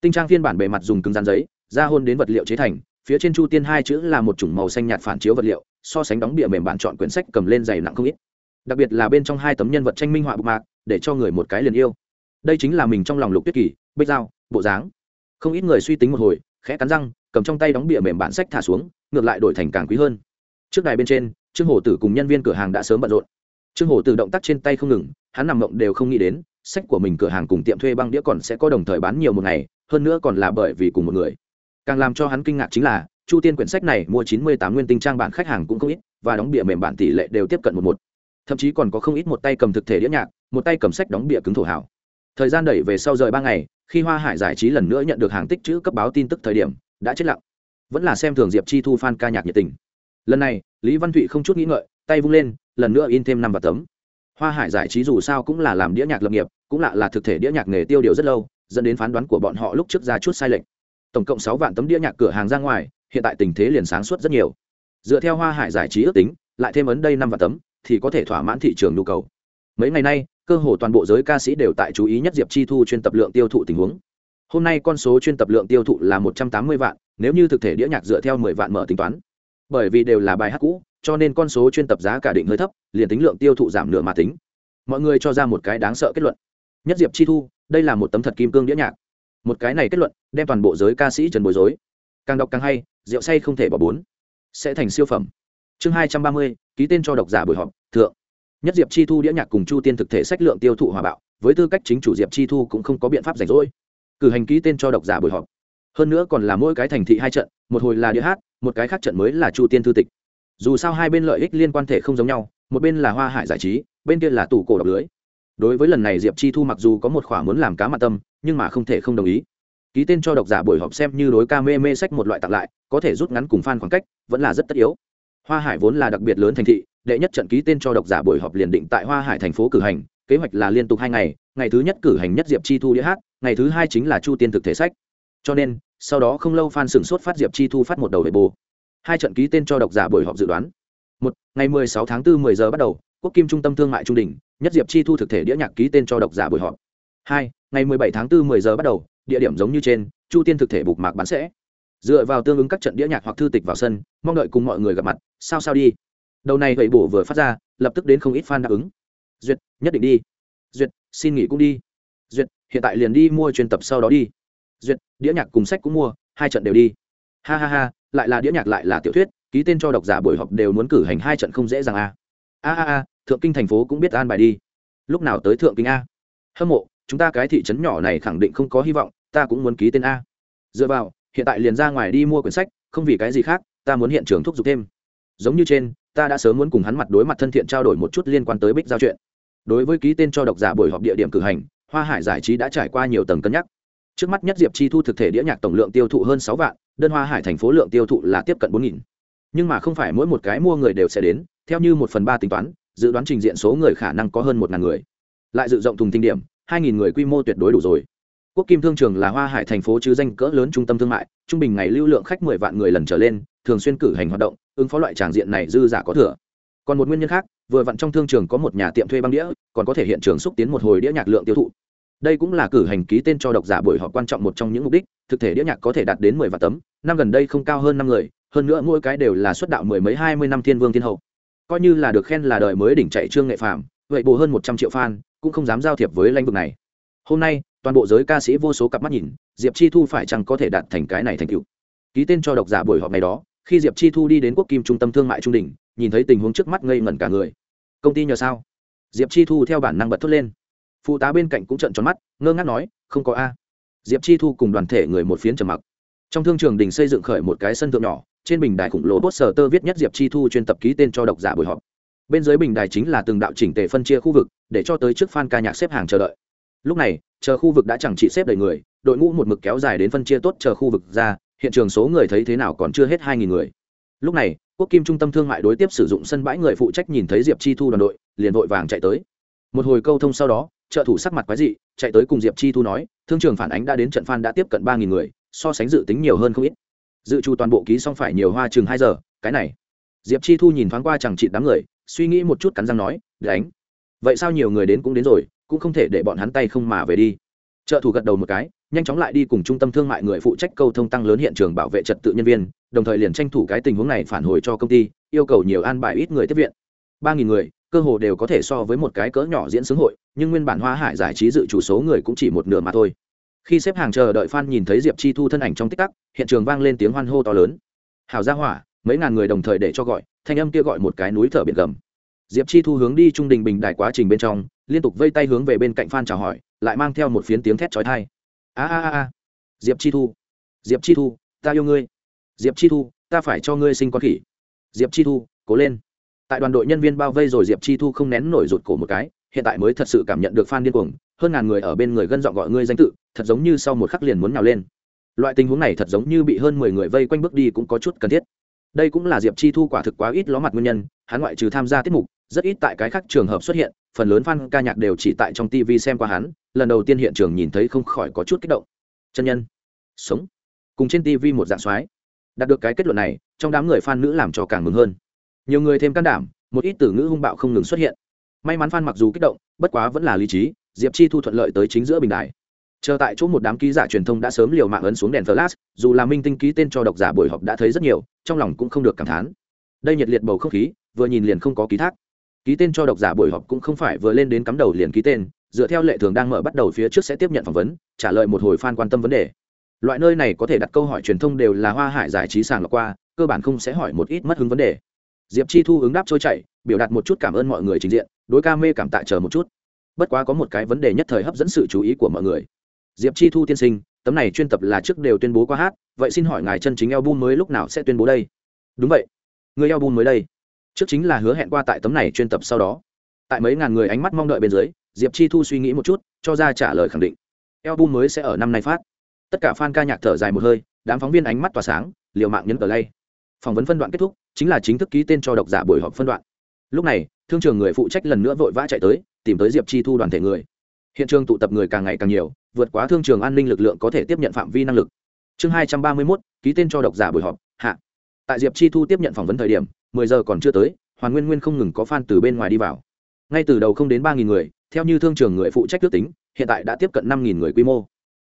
Tinh trang phiên bản bề mặt dùng cứng rán giấy, ra hôn đến vật liệu chế thành, phía trên chu tiên hai chữ là một chủng màu xanh nhạt phản chiếu vật liệu so sánh đóng bìa mềm bạn chọn quyển sách cầm lên dày nặng không ít. Đặc biệt là bên trong hai tấm nhân vật tranh minh họa bục mạc, để cho người một cái liền yêu. Đây chính là mình trong lòng lục tuyết kỳ, bích dao, bộ dáng. Không ít người suy tính một hồi, khẽ cắn răng, cầm trong tay đóng bìa mềm bản sách thả xuống, ngược lại đổi thành càng quý hơn. Trước đài bên trên, trương hổ tử cùng nhân viên cửa hàng đã sớm bận rộn. Trương hổ tử động tác trên tay không ngừng, hắn nằm mộng đều không nghĩ đến, sách của mình cửa hàng cùng tiệm thuê băng đĩa còn sẽ có đồng thời bán nhiều một ngày, hơn nữa còn là bởi vì cùng một người. Càng làm cho hắn kinh ngạc chính là chu tiên quyển sách này mua chín mươi tám nguyên tinh trang bản khách hàng cũng không ít, và đóng bìa mềm bản tỷ lệ đều tiếp cận một một. Thậm chí còn có không ít một tay cầm thực thể đĩa nhạc, một tay cầm sách đóng bìa cứng thổ hảo thời gian đẩy về sau rời ba ngày, khi hoa hải giải trí lần nữa nhận được hàng tích chữ cấp báo tin tức thời điểm, đã chết lặng. Vẫn là xem thường diệp chi thu f ca nhạc nhiệt tình. Lần này, lý văn thụy không chút nghĩ ngợi, tay vung lên, lần nữa in thêm năm và tấm. Hoa hải giải trí dù sao cũng là làm đĩa nhạc lập nghiệp, cũng lạ là thực thể đĩa nhạc nghề tiêu điều rất lâu, dẫn đến phán đoán của bọn họ lúc trước ra chút sai lệch tổng cộng sáu vạn tấm đĩa nhạc cửa hàng ra ngoài, hiện tại tình thế liền sáng suốt rất nhiều. Dựa theo hoa hải giải trí ước tính, lại thêm ấn đây năm vạn tấm, thì có thể thỏa mãn thị trường nhu cầu. Mấy ngày nay, cơ hồ toàn bộ giới ca sĩ đều tại chú ý nhất diệp chi thu chuyên tập lượng tiêu thụ tình huống. Hôm nay con số chuyên tập lượng tiêu thụ là một trăm tám mươi vạn, nếu như thực thể đĩa nhạc dựa theo mười vạn mở tính toán. Bởi vì đều là bài hát cũ, cho nên con số chuyên tập giá cả định hơi thấp, liền tính lượng tiêu thụ giảm nửa mà tính. Mọi người cho ra một cái đáng sợ kết luận. Nhất diệp chi thu, đây là một tấm thật kim cương đĩa nhạc một cái này kết luận, đem toàn bộ giới ca sĩ trần bối rối. Càng đọc càng hay, rượu say không thể bỏ bốn sẽ thành siêu phẩm. Chương hai trăm ba mươi, ký tên cho độc giả buổi họp, thượng. Nhất diệp chi thu đĩa nhạc cùng chu tiên thực thể sách lượng tiêu thụ hòa bạo, với tư cách chính chủ diệp chi thu cũng không có biện pháp rảnh rỗi. Cử hành ký tên cho độc giả buổi họp. Hơn nữa còn là mỗi cái thành thị hai trận, một hồi là đĩa hát, một cái khác trận mới là chu tiên thư tịch. Dù sao hai bên lợi ích liên quan thể không giống nhau, một bên là hoa hải giải trí, bên kia là tủ cổ độc lưới đối với lần này diệp chi thu mặc dù có một khỏa muốn làm cá mặt tâm, nhưng mà không thể không đồng ý. Ký tên cho độc giả buổi họp xem như đối ca mê mê sách một loại tặng lại, có thể rút ngắn cùng f a n khoảng cách, vẫn là rất tất yếu. Hoa hải vốn là đặc biệt lớn thành thị, đệ nhất trận ký tên cho độc giả buổi họp liền định tại hoa hải thành phố cử hành, kế hoạch là liên tục hai ngày ngày thứ nhất cử hành nhất diệp chi thu đĩa hát, ngày thứ hai chính là chu tiên thực thể sách. Cho nên, sau đó không lâu phan sửng sốt phát diệp chi thu phát một đầu về bồ hai trận ký tên cho độc giả buổi họp dự đoán. Một, ngày mười sáu tháng 4 10 giờ bắt đầu, quốc kim trung tâm thương mại trung đình nhất diệp chi thu thực thể đĩa nhạc ký tên cho độc giả buổi họp. Hai, ngày mười bảy tháng 4 10 giờ bắt đầu, địa điểm giống như trên, chu tiên thực thể bục mạc bán sẽ. Dựa vào tương ứng các trận đĩa nhạc hoặc thư tịch vào sân, mong đợi cùng mọi người gặp mặt. Sao sao đi. Đầu này vậy bổ vừa phát ra, lập tức đến không ít fan đáp ứng. Duyệt, nhất định đi. Duyệt, xin nghỉ cũng đi. Duyệt, hiện tại liền đi mua chuyên tập sau đó đi. Duyệt, đĩa nhạc cùng sách cũng mua, hai trận đều đi. Ha ha ha, lại là đĩa nhạc lại là tiểu thuyết, ký tên cho độc giả buổi họp đều muốn cử hành hai trận không dễ dàng à. a a a a thượng kinh thành phố cũng biết an bài đi. Lúc nào tới thượng kinh a? Hâm mộ, chúng ta cái thị trấn nhỏ này khẳng định không có hy vọng, ta cũng muốn ký tên a. Dựa vào, hiện tại liền ra ngoài đi mua quyển sách, không vì cái gì khác, ta muốn hiện trường thúc giục thêm. Giống như trên, ta đã sớm muốn cùng hắn mặt đối mặt thân thiện trao đổi một chút liên quan tới bích giao chuyện. Đối với ký tên cho độc giả buổi họp địa điểm cử hành, hoa hải giải trí đã trải qua nhiều tầng cân nhắc. Trước mắt nhất diệp chi thu thực thể đĩa nhạc tổng lượng tiêu thụ hơn sáu vạn, đơn hoa hải thành phố lượng tiêu thụ là tiếp cận bốn nghìn. Nhưng mà không phải mỗi một cái mua người đều sẽ đến, theo như một phần ba tính toán dự đoán trình diện số người khả năng có hơn một ngàn người. Lại dự rộng thùng tinh điểm, hai nghìn người quy mô tuyệt đối đủ rồi. Quốc kim thương trường là hoa hải thành phố chứ danh cỡ lớn trung tâm thương mại, trung bình ngày lưu lượng khách mười vạn người lần trở lên, thường xuyên cử hành hoạt động, ứng phó loại tràng diện này dư giả có thừa. Còn một nguyên nhân khác, vừa vặn trong thương trường có một nhà tiệm thuê băng đĩa, còn có thể hiện trường xúc tiến một hồi đĩa nhạc lượng tiêu thụ. Đây cũng là cử hành ký tên cho độc giả buổi họp quan trọng một trong những mục đích, thực thể đĩa nhạc có thể đạt đến mười vạn tấm, năm gần đây không cao hơn năm người, hơn nữa mỗi cái đều là xuất đạo mười mấy hai mươi năm thiên vương thiên hậu coi như là được khen là đời mới đỉnh chạy trương nghệ phạm vậy bù hơn một trăm triệu fan cũng không dám giao thiệp với lãnh vực này. Hôm nay, toàn bộ giới ca sĩ vô số cặp mắt nhìn, diệp chi thu phải chăng có thể đạt thành cái này thành tựu? Ký tên cho độc giả buổi họp này đó, khi diệp chi thu đi đến quốc kim trung tâm thương mại trung đình, nhìn thấy tình huống trước mắt ngây ngẩn cả người. Công ty nhờ sao? Diệp chi thu theo bản năng bật thốt lên. Phụ tá bên cạnh cũng trận tròn mắt, ngơ ngác nói, không có a. Diệp chi thu cùng đoàn thể người một phiến trầm mặc. Trong thương trường đình xây dựng khởi một cái sân thượng nhỏ trên bình đài khủng lồ bốt tơ viết nhất diệp chi thu chuyên tập ký tên cho độc giả buổi họp. Bên dưới bình đài chính là từng đạo chỉnh tề phân chia khu vực, để cho tới trước fan ca nhạc xếp hàng chờ đợi. Lúc này, chờ khu vực đã chẳng chỉ xếp đầy người, đội ngũ một mực kéo dài đến phân chia tốt chờ khu vực ra, hiện trường số người thấy thế nào còn chưa hết hai nghìn người. Lúc này, quốc kim trung tâm thương mại đối tiếp sử dụng sân bãi người phụ trách nhìn thấy diệp chi thu đoàn đội, liền vội vàng chạy tới. Một hồi câu thông sau đó, trợ thủ sắc mặt quái dị, chạy tới cùng diệp chi thu nói, thương trường phản ánh đã đến trận f đã tiếp cận ba nghìn người, so sánh dự tính nhiều hơn không ít dự trù toàn bộ ký xong phải nhiều hoa chừng hai giờ, cái này. Diệp chi thu nhìn thoáng qua chẳng chị đám người, suy nghĩ một chút cắn răng nói, đánh. Vậy sao nhiều người đến cũng đến rồi, cũng không thể để bọn hắn tay không mà về đi. Trợ thủ gật đầu một cái, nhanh chóng lại đi cùng trung tâm thương mại người phụ trách câu thông tăng lớn hiện trường bảo vệ trật tự nhân viên, đồng thời liền tranh thủ cái tình huống này phản hồi cho công ty, yêu cầu nhiều an bài ít người tiếp viện. Ba nghìn người, cơ hồ đều có thể so với một cái cỡ nhỏ diễn xướng hội, nhưng nguyên bản hoa hải giải trí dự chủ số người cũng chỉ một nửa mà thôi khi xếp hàng chờ đợi f nhìn thấy diệp chi thu thân ảnh trong tích tắc, hiện trường vang lên tiếng hoan hô to lớn. Hào ra hỏa, mấy ngàn người đồng thời để cho gọi, thanh âm kia gọi một cái núi thở biển gầm. Diệp chi thu hướng đi trung đình bình đài quá trình bên trong, liên tục vây tay hướng về bên cạnh f chào hỏi, lại mang theo một phiến tiếng thét trói thai a a a diệp chi thu. Diệp chi thu, ta yêu ngươi. Diệp chi thu, ta phải cho ngươi sinh con khỉ. Diệp chi thu, cố lên. Tại đoàn đội nhân viên bao vây rồi diệp chi thu không nén nổi rụt cổ một cái, hiện tại mới thật sự cảm nhận được f điên cuồng, hơn ngàn người ở bên người gân dọn gọi ngươi danh tự thật giống như sau một khắc liền muốn nhào lên. Loại tình huống này thật giống như bị hơn mười người vây quanh bước đi cũng có chút cần thiết. Đây cũng là diệp chi thu quả thực quá ít ló mặt nguyên nhân, hắn ngoại trừ tham gia tiết mục, rất ít tại cái khác trường hợp xuất hiện, phần lớn fan ca nhạc đều chỉ tại trong tv xem qua hắn, lần đầu tiên hiện trường nhìn thấy không khỏi có chút kích động. Chân nhân, sống, cùng trên tv một dạng soái. Đạt được cái kết luận này, trong đám người fan nữ làm cho càng mừng hơn. Nhiều người thêm can đảm, một ít từ ngữ hung bạo không ngừng xuất hiện. May mắn fan mặc dù kích động, bất quá vẫn là lý trí, diệp chi thu thuận lợi tới chính giữa bình đài chờ tại chỗ một đám ký giả truyền thông đã sớm liều mạng ấn xuống đèn flash, dù là minh tinh ký tên cho độc giả buổi họp đã thấy rất nhiều, trong lòng cũng không được cảm thán. Đây nhiệt liệt bầu không khí, vừa nhìn liền không có ký thác. Ký tên cho độc giả buổi họp cũng không phải vừa lên đến cắm đầu liền ký tên, dựa theo lệ thường đang mở bắt đầu phía trước sẽ tiếp nhận phỏng vấn, trả lời một hồi fan quan tâm vấn đề. Loại nơi này có thể đặt câu hỏi truyền thông đều là hoa hải giải trí sàng lọc qua, cơ bản không sẽ hỏi một ít mất hứng vấn đề. Diệp chi thu ứng đáp trôi chảy, biểu đạt một chút cảm ơn mọi người trình diện, đối ca mê cảm tạ chờ một chút. Bất quá có một cái vấn đề nhất thời hấp dẫn sự chú ý của mọi người diệp chi thu tiên sinh, tấm này chuyên tập là trước đều tuyên bố qua hát, vậy xin hỏi ngài chân chính album mới lúc nào sẽ tuyên bố đây? Đúng vậy. Người album mới đây. Trước chính là hứa hẹn qua tại tấm này chuyên tập sau đó. Tại mấy ngàn người ánh mắt mong đợi bên dưới, diệp chi thu suy nghĩ một chút, cho ra trả lời khẳng định. Album mới sẽ ở năm nay phát. Tất cả fan ca nhạc thở dài một hơi, đám phóng viên ánh mắt tỏa sáng, liều mạng nhấn tờ lay. Phỏng vấn phân đoạn kết thúc, chính là chính thức ký tên cho độc giả buổi họp phân đoạn. Lúc này, thương trường người phụ trách lần nữa vội vã chạy tới, tìm tới diệp chi thu đoàn thể người hiện trường tụ tập người càng ngày càng nhiều, vượt quá thương trường an ninh lực lượng có thể tiếp nhận phạm vi năng lực. Chương hai trăm ba mươi mốt, ký tên cho độc giả buổi họp, hạ. Tại diệp chi thu tiếp nhận phỏng vấn thời điểm, mười giờ còn chưa tới, hoàn nguyên nguyên không ngừng có f a n từ bên ngoài đi vào. Ngay từ đầu không đến ba nghìn người, theo như thương trường người phụ trách ước tính, hiện tại đã tiếp cận năm nghìn người quy mô.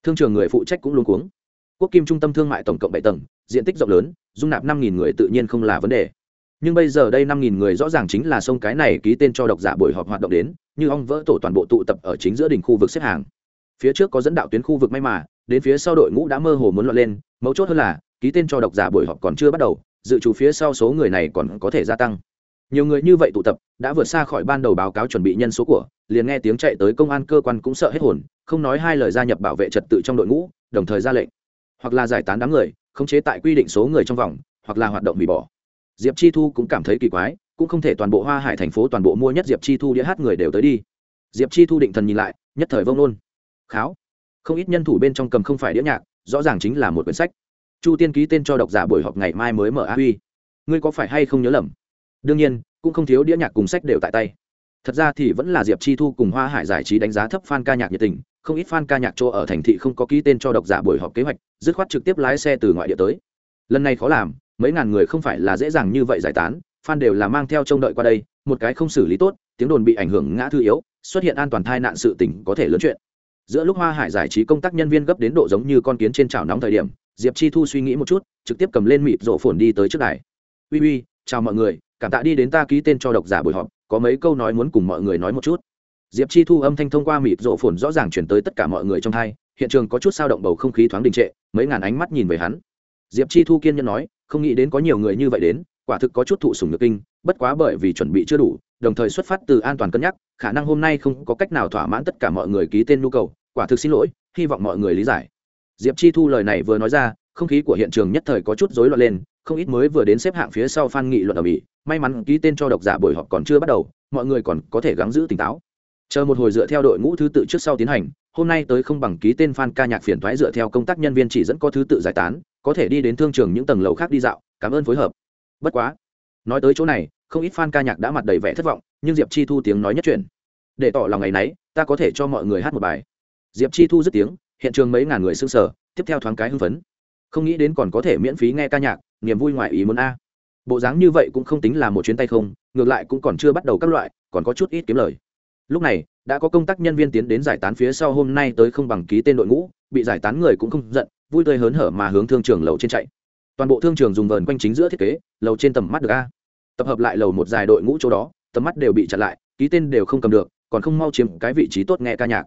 Thương trường người phụ trách cũng luôn cuống. Quốc kim trung tâm thương mại tổng cộng bảy tầng, diện tích rộng lớn, dung nạp năm nghìn người tự nhiên không là vấn đề nhưng bây giờ đây năm nghìn người rõ ràng chính là sông cái này ký tên cho độc giả buổi họp hoạt động đến, như ong vỡ tổ toàn bộ tụ tập ở chính giữa đỉnh khu vực xếp hàng. Phía trước có dẫn đạo tuyến khu vực may mà, đến phía sau đội ngũ đã mơ hồ muốn loạn lên, mấu chốt hơn là, ký tên cho độc giả buổi họp còn chưa bắt đầu, dự trù phía sau số người này còn có thể gia tăng. Nhiều người như vậy tụ tập, đã vượt xa khỏi ban đầu báo cáo chuẩn bị nhân số của, liền nghe tiếng chạy tới công an cơ quan cũng sợ hết hồn, không nói hai lời gia nhập bảo vệ trật tự trong đội ngũ, đồng thời ra lệnh. Hoặc là giải tán đám người, khống chế tại quy định số người trong vòng, hoặc là hoạt động hủy bỏ diệp chi thu cũng cảm thấy kỳ quái, cũng không thể toàn bộ hoa hải thành phố toàn bộ mua nhất diệp chi thu đĩa hát người đều tới đi. Diệp chi thu định thần nhìn lại, nhất thời vông nôn kháo. Không ít nhân thủ bên trong cầm không phải đĩa nhạc, rõ ràng chính là một quyển sách. Chu tiên ký tên cho độc giả buổi họp ngày mai mới mở a huy. Ngươi có phải hay không nhớ lầm? Đương nhiên, cũng không thiếu đĩa nhạc cùng sách đều tại tay. Thật ra thì vẫn là diệp chi thu cùng hoa hải giải trí đánh giá thấp fan ca nhạc nhiệt tình, không ít fan ca nhạc chỗ ở thành thị không có ký tên cho độc giả buổi họp kế hoạch, dứt khoát trực tiếp lái xe từ ngoại địa tới. Lần này khó làm mấy ngàn người không phải là dễ dàng như vậy giải tán, fan đều là mang theo trông đợi qua đây, một cái không xử lý tốt, tiếng đồn bị ảnh hưởng ngã thư yếu, xuất hiện an toàn thai nạn sự tỉnh có thể lớn chuyện. Giữa lúc hoa hải giải trí công tác nhân viên gấp đến độ giống như con kiến trên chảo nóng thời điểm, diệp chi thu suy nghĩ một chút, trực tiếp cầm lên mịt rộ phồn đi tới trước đài. Uy uy, chào mọi người, cảm tạ đi đến ta ký tên cho độc giả buổi họp, có mấy câu nói muốn cùng mọi người nói một chút. Diệp chi thu âm thanh thông qua mịt rộ phồn rõ ràng chuyển tới tất cả mọi người trong hai, hiện trường có chút sao động bầu không khí thoáng đình trệ, mấy ngàn ánh mắt nhìn về hắn diệp chi thu kiên nhẫn nói, không nghĩ đến có nhiều người như vậy đến, quả thực có chút thụ sùng nhược kinh, bất quá bởi vì chuẩn bị chưa đủ, đồng thời xuất phát từ an toàn cân nhắc, khả năng hôm nay không có cách nào thỏa mãn tất cả mọi người ký tên nhu cầu, quả thực xin lỗi, hy vọng mọi người lý giải. Diệp chi thu lời này vừa nói ra, không khí của hiện trường nhất thời có chút rối loạn lên, không ít mới vừa đến xếp hạng phía sau phan nghị luận ở mỹ, may mắn ký tên cho độc giả buổi họp còn chưa bắt đầu, mọi người còn có thể gắng giữ tỉnh táo. Chờ một hồi dựa theo đội ngũ thứ tự trước sau tiến hành, hôm nay tới không bằng ký tên fan ca nhạc phiền thoái dựa theo công tác nhân viên chỉ dẫn có thứ tự giải tán có thể đi đến thương trường những tầng lầu khác đi dạo, cảm ơn phối hợp. Bất quá, nói tới chỗ này, không ít fan ca nhạc đã mặt đầy vẻ thất vọng, nhưng diệp chi thu tiếng nói nhất chuyện để tỏ lòng ngày nấy, ta có thể cho mọi người hát một bài. Diệp chi thu dứt tiếng, hiện trường mấy ngàn người s ư n g sở tiếp theo thoáng cái hưng phấn. Không nghĩ đến còn có thể miễn phí nghe ca nhạc, niềm vui ngoài ý muốn a. Bộ dáng như vậy cũng không tính là một chuyến tay không, ngược lại cũng còn chưa bắt đầu các loại, còn có chút ít kiếm lời. Lúc này, đã có công tác nhân viên tiến đến giải tán phía sau hôm nay tới không bằng ký tên đội ngũ, bị giải tán người cũng không giận vui tươi hớn hở mà hướng thương trường lầu trên chạy. Toàn bộ thương trường dùng vờn quanh chính giữa thiết kế, lầu trên tầm mắt được a. Tập hợp lại lầu một dài đội ngũ chỗ đó, tầm mắt đều bị chặn lại, ký tên đều không cầm được, còn không mau chiếm cái vị trí tốt nghe ca nhạc.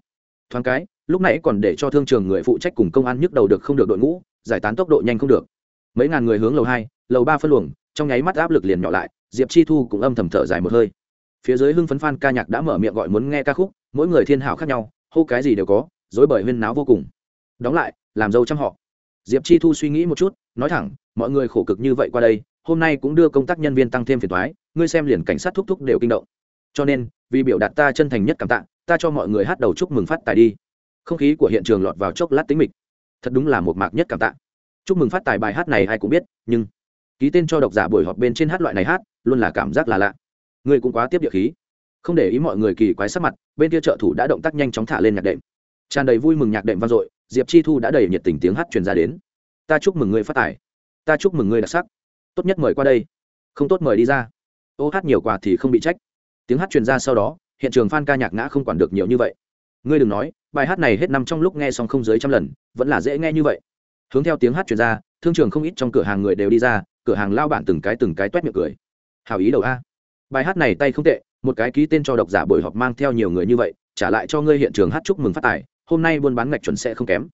Thoáng cái, lúc nãy còn để cho thương trường người phụ trách cùng công an nhức đầu được không được đội ngũ, giải tán tốc độ nhanh không được. Mấy ngàn người hướng lầu hai, lầu ba phân luồng, trong nháy mắt áp lực liền nhỏ lại, diệp chi thu cũng âm thầm thở dài một hơi. Phía dưới hưng phấn phan ca nhạc đã mở miệng gọi muốn nghe ca khúc, mỗi người thiên hảo khác nhau, hô cái gì đều có dối bởi huyên náo vô cùng. Đóng lại làm dâu trăm họ. Diệp chi thu suy nghĩ một chút, nói thẳng, mọi người khổ cực như vậy qua đây, hôm nay cũng đưa công tác nhân viên tăng thêm phiền thoái ngươi xem liền cảnh sát thúc thúc đều kinh động. Cho nên, vì biểu đạt ta chân thành nhất cảm tạ, ta cho mọi người hát đầu chúc mừng phát tài đi. Không khí của hiện trường lọt vào chốc lát tính mịch. Thật đúng là một mạc nhất cảm tạ. Chúc mừng phát tài bài hát này ai cũng biết, nhưng ký tên cho độc giả buổi họp bên trên hát loại này hát, luôn là cảm giác là lạ. Ngươi cũng quá tiếp địa khí. Không để ý mọi người kỳ quái sắc mặt, bên kia trợ thủ đã động tác nhanh chóng thả lên nhạc đệm. Tràn đầy vui mừng nhạc đệm vang dội diệp chi thu đã đầy nhiệt tình tiếng hát truyền ra đến. Ta chúc mừng ngươi phát tài. Ta chúc mừng ngươi đặc sắc. Tốt nhất mời qua đây. Không tốt mời đi ra. Ô hát nhiều quà thì không bị trách. Tiếng hát truyền ra sau đó, hiện trường f a n ca nhạc ngã không quản được nhiều như vậy. Ngươi đừng nói, bài hát này hết năm trong lúc nghe xong không dưới trăm lần, vẫn là dễ nghe như vậy. Hướng theo tiếng hát truyền ra, thương trường không ít trong cửa hàng người đều đi ra, cửa hàng lao bản từng cái từng cái t u é t miệng cười. Hào ý đầu a. Bài hát này tay không tệ, một cái ký tên cho độc giả buổi họp mang theo nhiều người như vậy, trả lại cho ngươi hiện trường hát chúc mừng phát tài hôm nay buôn bán ngạch chuẩn sẽ không kém.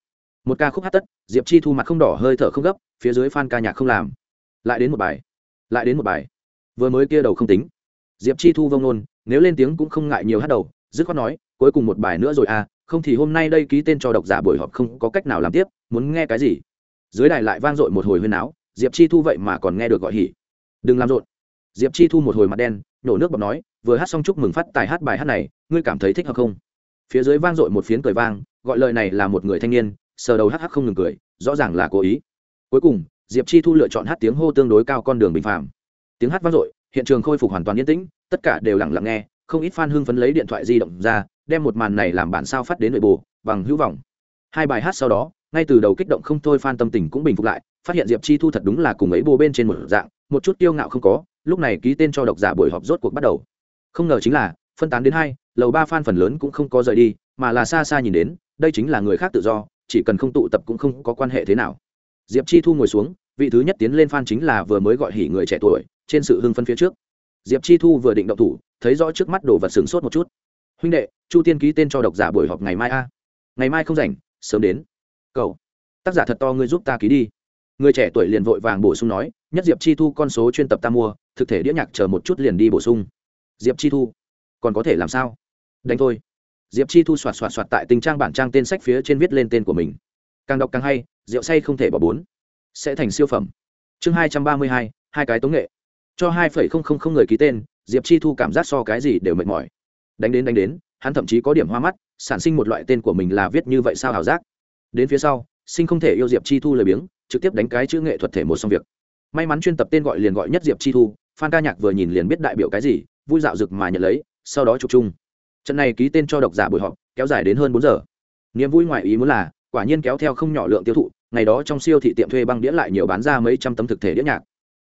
Một ca khúc hát tất, diệp chi thu mặt không đỏ hơi thở không gấp, phía dưới f ca nhạc không làm. Lại đến một bài, lại đến một bài. Vừa mới kia đầu không tính. Diệp chi thu vông nôn, nếu lên tiếng cũng không ngại nhiều hát đầu, dứt khoát nói, cuối cùng một bài nữa rồi à không thì hôm nay đây ký tên cho độc giả buổi họp không có cách nào làm tiếp, muốn nghe cái gì? Dưới đài lại vang dội một hồi huyên áo, diệp chi thu vậy mà còn nghe được gọi hỉ. Đừng làm rộn. Diệp chi thu một hồi mặt đen, nổ nước bọt nói, vừa hát xong chúc mừng phát tài hát bài hát này, ngươi cảm thấy thích hợp không? Phía dưới vang dội một phiến cười vang, gọi lời này là một người thanh niên, sờ đầu hắc hắc không ngừng cười, rõ ràng là cố ý. Cuối cùng, diệp chi thu lựa chọn hát tiếng hô tương đối cao con đường bình phạm tiếng hát vang dội, hiện trường khôi phục hoàn toàn yên tĩnh, tất cả đều lặng lặng nghe, không ít fan hưng phấn lấy điện thoại di động ra, đem một màn này làm bản sao phát đến nội bộ, bằng hữu vọng. Hai bài hát sau đó, ngay từ đầu kích động không thôi fan tâm tình cũng bình phục lại, phát hiện diệp chi thu thật đúng là cùng ấy bô bên trên một dạng, một chút kiêu ngạo không có, lúc này ký tên cho độc giả buổi họp rốt cuộc bắt đầu. Không ngờ chính là, phân tán đến hai lầu ba fan phần lớn cũng không có rời đi, mà là xa xa nhìn đến, đây chính là người khác tự do, chỉ cần không tụ tập cũng không có quan hệ thế nào. Diệp chi thu ngồi xuống, vị thứ nhất tiến lên fan chính là vừa mới gọi hỉ người trẻ tuổi, trên sự hưng phân phía trước. Diệp chi thu vừa định động thủ, thấy rõ trước mắt đồ vật sửng sốt một chút. Huynh đệ, chu tiên ký tên cho độc giả buổi họp ngày mai a. Ngày mai không rảnh, sớm đến. Cậu, tác giả thật to, ngươi giúp ta ký đi. Người trẻ tuổi liền vội vàng bổ sung nói, nhất diệp chi thu con số chuyên tập ta mua, thực thể đĩa nhạc chờ một chút liền đi bổ sung. Diệp chi thu còn có thể làm sao? Đánh thôi. Diệp chi thu soạt soạt soạt tại tình trang bản trang tên sách phía trên viết lên tên của mình. Càng đọc càng hay, rượu say không thể bỏ bốn. Sẽ thành siêu phẩm. Chương hai trăm ba mươi hai hai cái tống nghệ. Cho hai phẩy không không không người ký tên, diệp chi thu cảm giác so cái gì đều mệt mỏi. Đánh đến đánh đến, hắn thậm chí có điểm hoa mắt, sản sinh một loại tên của mình là viết như vậy sao hảo giác. Đến phía sau, sinh không thể yêu diệp chi thu lời biếng, trực tiếp đánh cái chữ nghệ thuật thể một xong việc. May mắn chuyên tập tên gọi liền gọi nhất diệp chi thu, phan ca nhạc vừa nhìn liền biết đại biểu cái gì, vui dạo rực mà nhận lấy sau đó chụp chung. Trận này ký tên cho độc giả buổi họp kéo dài đến hơn bốn giờ. Niềm vui ngoại ý muốn là, quả nhiên kéo theo không nhỏ lượng tiêu thụ, ngày đó trong siêu thị tiệm thuê băng đĩa lại nhiều bán ra mấy trăm tấm thực thể đĩa nhạc.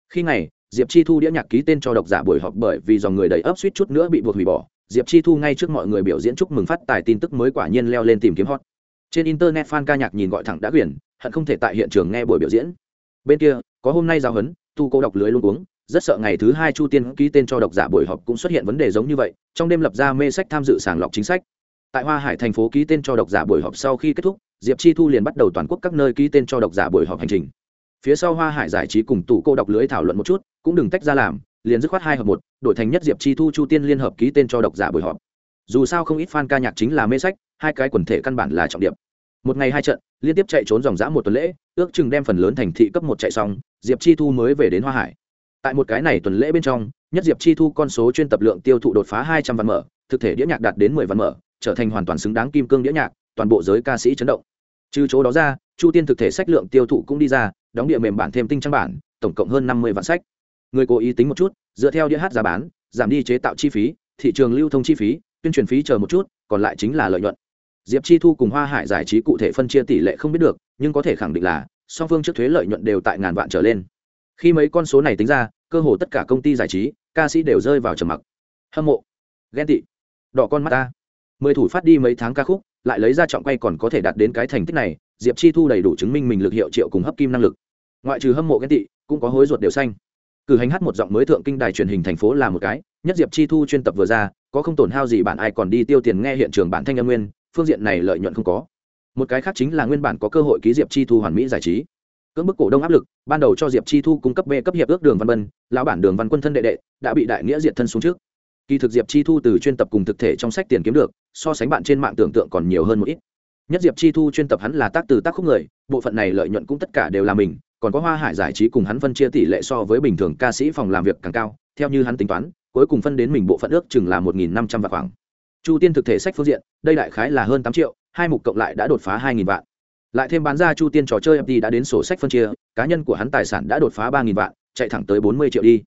Khi ngày, diệp chi thu đĩa nhạc ký tên cho độc giả buổi họp bởi vì dòng người đầy ấp suýt chút nữa bị buộc hủy bỏ. Diệp chi thu ngay trước mọi người biểu diễn chúc mừng phát tài tin tức mới quả nhiên leo lên tìm kiếm hot. Trên internet fan ca nhạc nhìn gọi thẳng đã quyển, hận không thể tại hiện trường nghe buổi biểu diễn. Bên kia, có hôm nay giao hấn, tu cô đọc lưới luôn uống rất sợ ngày thứ hai chu tiên ký tên cho độc giả buổi họp cũng xuất hiện vấn đề giống như vậy, trong đêm lập ra mê sách tham dự sàng lọc chính sách. Tại hoa hải thành phố ký tên cho độc giả buổi họp sau khi kết thúc, diệp chi thu liền bắt đầu toàn quốc các nơi ký tên cho độc giả buổi họp hành trình. Phía sau hoa hải giải trí cùng tủ cô đọc lưới thảo luận một chút, cũng đừng tách ra làm, liền dứt khoát hai hợp một, đổi thành nhất diệp chi thu chu tiên liên hợp ký tên cho độc giả buổi họp. Dù sao không ít fan ca nhạc chính là mê sách, hai cái quần thể căn bản là trọng điểm. Một ngày hai trận, liên tiếp chạy trốn dòng dã một tuần lễ, ước chừng đem phần lớn thành thị cấp một chạy xong, diệp chi thu mới về đến hoa hải tại một cái này tuần lễ bên trong, nhất diệp chi thu con số chuyên tập lượng tiêu thụ đột phá hai trăm văn mở, thực thể đĩa nhạc đạt đến mười văn mở, trở thành hoàn toàn xứng đáng kim cương đĩa nhạc, toàn bộ giới ca sĩ chấn động. Trừ chỗ đó ra, chu tiên thực thể sách lượng tiêu thụ cũng đi ra, đóng địa mềm bản thêm tinh trang bản, tổng cộng hơn năm mươi vạn sách. Người cố ý tính một chút, dựa theo đĩa hát giá bán, giảm đi chế tạo chi phí, thị trường lưu thông chi phí, tuyên truyền phí chờ một chút, còn lại chính là lợi nhuận. Diệp chi thu cùng hoa hải giải trí cụ thể phân chia tỷ lệ không biết được, nhưng có thể khẳng định là, song phương trước thuế lợi nhuận đều tại ngàn vạn trở lên. Khi mấy con số này tính ra cơ hồ tất cả công ty giải trí, ca sĩ đều rơi vào trầm mặc. Hâm mộ. Ghen tị. Đỏ con mắt ta. Mười thủ phát đi mấy tháng ca khúc, lại lấy ra trọng quay còn có thể đạt đến cái thành tích này, diệp chi thu đầy đủ chứng minh mình lực hiệu triệu cùng hấp kim năng lực. Ngoại trừ hâm mộ ghen tị, cũng có hối ruột đều xanh. Cử hành hát một giọng mới thượng kinh đài truyền hình thành phố là một cái, nhất diệp chi thu chuyên tập vừa ra, có không tổn hao gì bạn ai còn đi tiêu tiền nghe hiện trường bản thanh âm nguyên, phương diện này lợi nhuận không có. Một cái khác chính là nguyên bản có cơ hội ký diệp chi thu hoàn mỹ giải trí cưỡng bức cổ đông áp lực, ban đầu cho diệp chi thu cung cấp b cấp hiệp ước đường văn bân, lão bản đường văn quân thân đệ đệ, đã bị đại nghĩa diệt thân xuống trước. Kỳ thực diệp chi thu từ chuyên tập cùng thực thể trong sách tiền kiếm được, so sánh bạn trên mạng tưởng tượng còn nhiều hơn một ít. Nhất diệp chi thu chuyên tập hắn là tác từ tác khúc người, bộ phận này lợi nhuận cũng tất cả đều là mình, còn có hoa hải giải trí cùng hắn phân chia tỷ lệ so với bình thường ca sĩ phòng làm việc càng cao, theo như hắn tính toán, cuối cùng phân đến mình bộ phận ước chừng là một nghìn năm trăm vạn khoảng. Chu tiên thực thể sách phương diện, đây đại khái là hơn tám triệu, hai mục cộng lại đã đột phá hai nghìn vạn lại thêm bán ra chu tiên trò chơi ft đã đến sổ sách phân chia, cá nhân của hắn tài sản đã đột phá ba nghìn vạn, chạy thẳng tới bốn mươi triệu đi.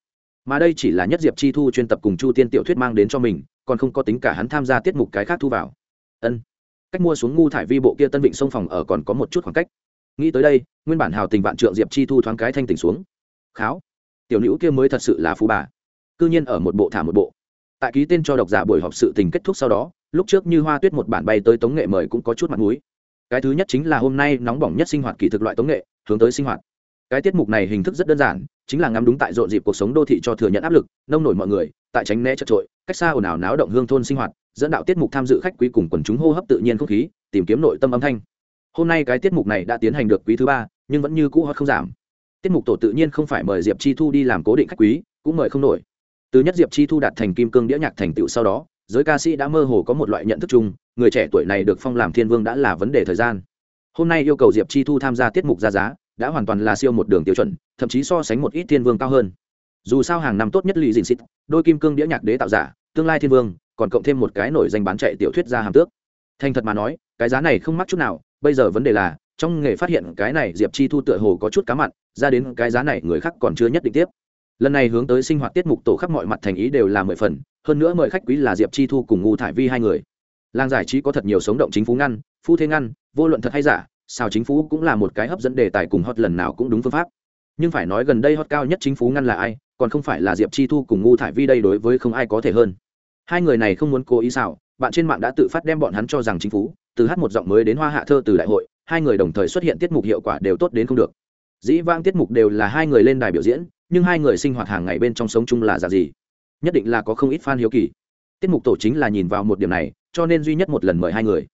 Mà đây chỉ là nhất diệp chi thu chuyên tập cùng chu tiên tiểu thuyết mang đến cho mình, còn không có tính cả hắn tham gia tiết mục cái khác thu vào. Ân. Cách mua xuống ngu thải vi bộ kia tân vịnh sông phòng ở còn có một chút khoảng cách. Nghĩ tới đây, nguyên bản hào tình vạn trượng diệp chi thu thoáng cái thanh tỉnh xuống. Kháo. Tiểu nữ kia mới thật sự là phú bà. Cư nhiên ở một bộ thả một bộ. Tại ký tên cho độc giả buổi họp sự tình kết thúc sau đó, lúc trước như hoa tuyết một bản bay tới tống nghệ mời cũng có chút mặt mũi cái thứ nhất chính là hôm nay nóng bỏng nhất sinh hoạt kỳ thực loại tống nghệ, hướng tới sinh hoạt. Cái tiết mục này hình thức rất đơn giản, chính là ngắm đúng tại rộn dịp cuộc sống đô thị cho thừa nhận áp lực, nông nổi mọi người, tại tránh né chật trội, cách xa ồn ào náo động hương thôn sinh hoạt, dẫn đạo tiết mục tham dự khách quý cùng quần chúng hô hấp tự nhiên không khí, tìm kiếm nội tâm âm thanh. Hôm nay cái tiết mục này đã tiến hành được quý thứ ba, nhưng vẫn như cũ hoặc không giảm. Tiết mục tổ tự nhiên không phải mời diệp chi thu đi làm cố định khách quý, cũng mời không nổi. Từ nhất diệp chi thu đạt thành kim cương đĩa nhạc thành tựu sau đó giới ca sĩ đã mơ hồ có một loại nhận thức chung, người trẻ tuổi này được phong làm thiên vương đã là vấn đề thời gian. Hôm nay yêu cầu diệp chi thu tham gia tiết mục ra giá, đã hoàn toàn là siêu một đường tiêu chuẩn, thậm chí so sánh một ít thiên vương cao hơn. Dù sao hàng năm tốt nhất lì dình xịt đôi kim cương đĩa nhạc đế tạo giả, tương lai thiên vương, còn cộng thêm một cái nổi danh bán chạy tiểu thuyết ra hàm tước. Thành thật mà nói, cái giá này không mắc chút nào, bây giờ vấn đề là, trong nghề phát hiện cái này diệp chi thu tựa hồ có chút cá mặn, ra đến cái giá này người khác còn chưa nhất định tiếp lần này hướng tới sinh hoạt tiết mục tổ khắp mọi mặt thành ý đều là mười phần, hơn nữa mời khách quý là diệp chi thu cùng ngu thải vi hai người. Làng giải trí có thật nhiều sống động chính phủ ngăn, phu thế ngăn, vô luận thật hay giả sao chính phủ cũng là một cái hấp dẫn đề tài cùng hot lần nào cũng đúng phương pháp. Nhưng phải nói gần đây hot cao nhất chính phủ ngăn là ai, còn không phải là diệp chi thu cùng ngu thải vi đây đối với không ai có thể hơn. Hai người này không muốn cố ý xảo bạn trên mạng đã tự phát đem bọn hắn cho rằng chính phủ từ hát một giọng mới đến hoa hạ thơ từ đại hội, hai người đồng thời xuất hiện tiết mục hiệu quả đều tốt đến không được. Dĩ vang tiết mục đều là hai người lên đài biểu diễn nhưng hai người sinh hoạt hàng ngày bên trong sống chung là giả gì? Nhất định là có không ít fan hiếu kỳ. Tiết mục tổ chính là nhìn vào một điểm này, cho nên duy nhất một lần mời hai người.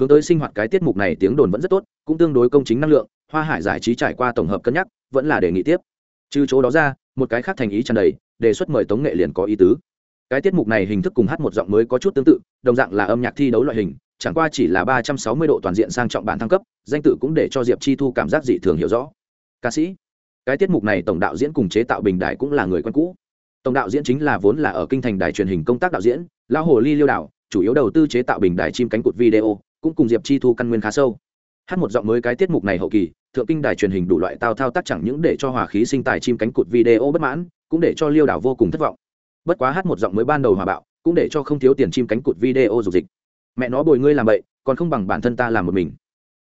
Hướng tới sinh hoạt cái tiết mục này tiếng đồn vẫn rất tốt, cũng tương đối công chính năng lượng, hoa hải giải trí trải qua tổng hợp cân nhắc, vẫn là đề nghị tiếp. Trừ chỗ đó ra, một cái khác thành ý tràn đầy, đề xuất mời tống nghệ liền có ý tứ. Cái tiết mục này hình thức cùng hát một giọng mới có chút tương tự, đồng dạng là âm nhạc thi đấu loại hình, chẳng qua chỉ là ba trăm sáu mươi độ toàn diện sang trọng bản thăng cấp, danh tự cũng để cho diệp chi thu cảm giác dị thường hiểu rõ. Ca sĩ cái tiết mục này tổng đạo diễn cùng chế tạo bình đại cũng là người quen cũ. Tổng đạo diễn chính là vốn là ở kinh thành đài truyền hình công tác đạo diễn lao hồ ly liêu đạo chủ yếu đầu tư chế tạo bình đài chim cánh cụt video, cũng cùng diệp chi thu căn nguyên khá sâu. Hát một giọng mới cái tiết mục này hậu kỳ, thượng kinh đài truyền hình đủ loại tao thao tác chẳng những để cho hòa khí sinh tài chim cánh cụt video bất mãn, cũng để cho liêu đảo vô cùng thất vọng. Bất quá hát một giọng mới ban đầu hòa bạo, cũng để cho không thiếu tiền chim cánh cụt video dục dịch. Mẹ nó bồi ngươi làm vậy còn không bằng bản thân ta làm một mình.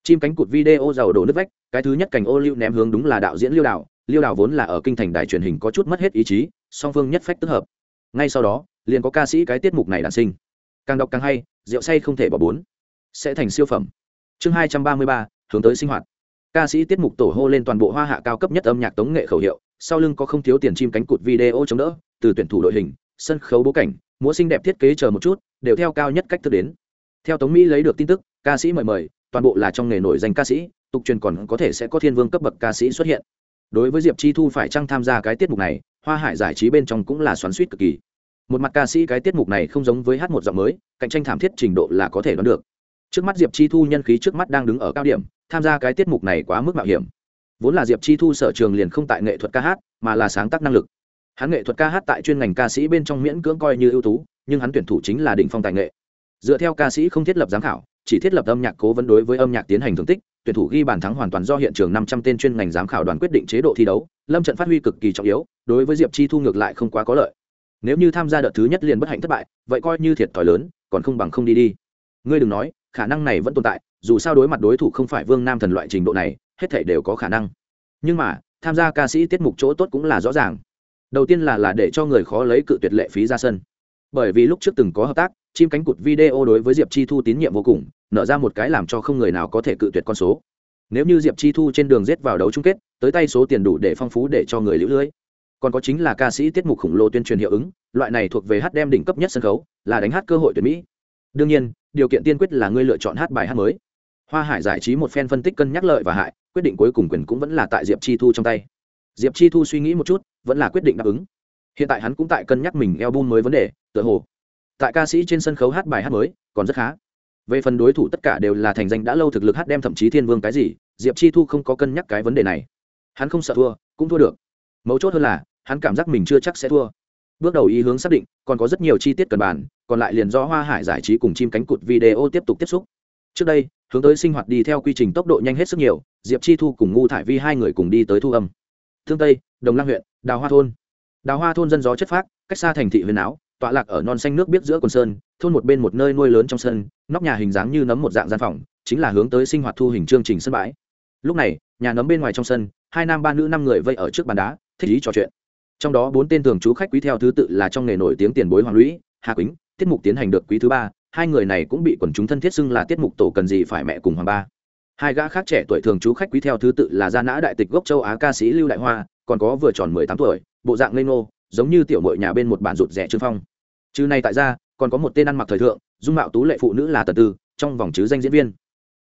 Chim cánh cụt video giàu đổ nước vách, cái thứ nhất cảnh ô lưu ném hướng đúng là đạo diễn liêu đảo liêu Đào vốn là ở kinh thành đài truyền hình có chút mất hết ý chí, song phương nhất phách tức hợp. Ngay sau đó, liền có ca sĩ cái tiết mục này đản sinh. Càng đọc càng hay, rượu say không thể bỏ bốn. Sẽ thành siêu phẩm. Chương hai trăm ba mươi ba, hướng tới sinh hoạt. Ca sĩ tiết mục tổ hô lên toàn bộ hoa hạ cao cấp nhất âm nhạc tống nghệ khẩu hiệu, sau lưng có không thiếu tiền chim cánh cụt video chống đỡ, từ tuyển thủ đội hình, sân khấu bố cảnh, múa xinh đẹp thiết kế chờ một chút, đều theo cao nhất cách thức đến. Theo tống mỹ lấy được tin tức, ca sĩ mời mời, toàn bộ là trong nghề nổi danh ca sĩ, tục truyền còn có thể sẽ có thiên vương cấp bậc ca sĩ xuất hiện đối với diệp chi thu phải chăng tham gia cái tiết mục này, hoa hải giải trí bên trong cũng là xoắn suýt cực kỳ. Một mặt ca sĩ cái tiết mục này không giống với hát một giọng mới, cạnh tranh thảm thiết trình độ là có thể đoán được. Trước mắt diệp chi thu nhân khí trước mắt đang đứng ở cao điểm, tham gia cái tiết mục này quá mức mạo hiểm. Vốn là diệp chi thu sở trường liền không tại nghệ thuật ca hát, mà là sáng tác năng lực. Hắn nghệ thuật ca hát tại chuyên ngành ca sĩ bên trong miễn cưỡng coi như ưu tú, nhưng hắn tuyển thủ chính là đỉnh phong tài nghệ. Dựa theo ca sĩ không thiết lập giám khảo, chỉ thiết lập âm nhạc cố vấn đối với âm nhạc tiến hành thương tích tuyển thủ ghi bàn thắng hoàn toàn do hiện trường năm trăm tên chuyên ngành giám khảo đoàn quyết định chế độ thi đấu, lâm trận phát huy cực kỳ trọng yếu, đối với diệp chi thu ngược lại không quá có lợi. Nếu như tham gia đợt thứ nhất liền bất hạnh thất bại, vậy coi như thiệt thòi lớn, còn không bằng không đi đi. Ngươi đừng nói, khả năng này vẫn tồn tại, dù sao đối mặt đối thủ không phải vương nam thần loại trình độ này, hết thảy đều có khả năng. Nhưng mà, tham gia ca sĩ tiết mục chỗ tốt cũng là rõ ràng. Đầu tiên là là để cho người khó lấy cự tuyệt lệ phí ra sân. Bởi vì lúc trước từng có hợp tác chim cánh cụt video đối với diệp chi thu tín nhiệm vô cùng, nở ra một cái làm cho không người nào có thể cự tuyệt con số. Nếu như diệp chi thu trên đường rết vào đấu chung kết, tới tay số tiền đủ để phong phú để cho người lũ lưới. Còn có chính là ca sĩ tiết mục khổng lồ tuyên truyền hiệu ứng, loại này thuộc về hát đem đỉnh cấp nhất sân khấu, là đánh hát cơ hội tuyển mỹ. Đương nhiên, điều kiện tiên quyết là ngươi lựa chọn hát bài hát mới. Hoa hải giải trí một phen phân tích cân nhắc lợi và hại, quyết định cuối cùng quyền cũng vẫn là tại diệp chi thu trong tay. Diệp chi thu suy nghĩ một chút, vẫn là quyết định đáp ứng. Hiện tại hắn cũng tại cân nhắc mình eo bun mới vấn đề, tựa hồ tại ca sĩ trên sân khấu hát bài hát mới, còn rất khá. Về phần đối thủ tất cả đều là thành danh đã lâu thực lực hát đem thậm chí thiên vương cái gì, diệp chi thu không có cân nhắc cái vấn đề này. Hắn không sợ thua, cũng thua được. Mấu chốt hơn là, hắn cảm giác mình chưa chắc sẽ thua. Bước đầu ý hướng xác định, còn có rất nhiều chi tiết cần bàn, còn lại liền do hoa hải giải trí cùng chim cánh cụt video tiếp tục tiếp xúc. Trước đây, hướng tới sinh hoạt đi theo quy trình tốc độ nhanh hết sức nhiều, diệp chi thu cùng ngu thải vi hai người cùng đi tới thu âm. Thương tây, đồng lăng huyện, đào hoa thôn. Đào hoa thôn dân gió chất phác, cách xa thành thị huyền áo tọa lạc ở non xanh nước biết giữa quần sơn, thôn một bên một nơi nuôi lớn trong sân, nóc nhà hình dáng như nấm một dạng gian phòng, chính là hướng tới sinh hoạt thu hình chương trình sân bãi. Lúc này, nhà nấm bên ngoài trong sân, hai nam ba nữ năm người vây ở trước bàn đá, thích ý trò chuyện. Trong đó bốn tên thường chú khách quý theo thứ tự là trong nghề nổi tiếng tiền bối hoàng lũy, hà quýnh, tiết mục tiến hành được quý thứ ba, hai người này cũng bị quần chúng thân thiết xưng là tiết mục tổ cần gì phải mẹ cùng hoàng ba. Hai gã khác trẻ tuổi thường chú khách quý theo thứ tự là gia nã đại tịch gốc châu á ca sĩ lưu đại hoa, còn có vừa tròn mười tám tuổi, bộ dạng ngây ngô giống như tiểu mội nhà bên một bản rụt rẻ trương phong. Trừ này tại ra, còn có một tên ăn mặc thời thượng, dung mạo tú lệ phụ nữ là tần tư, trong vòng chứ danh diễn viên.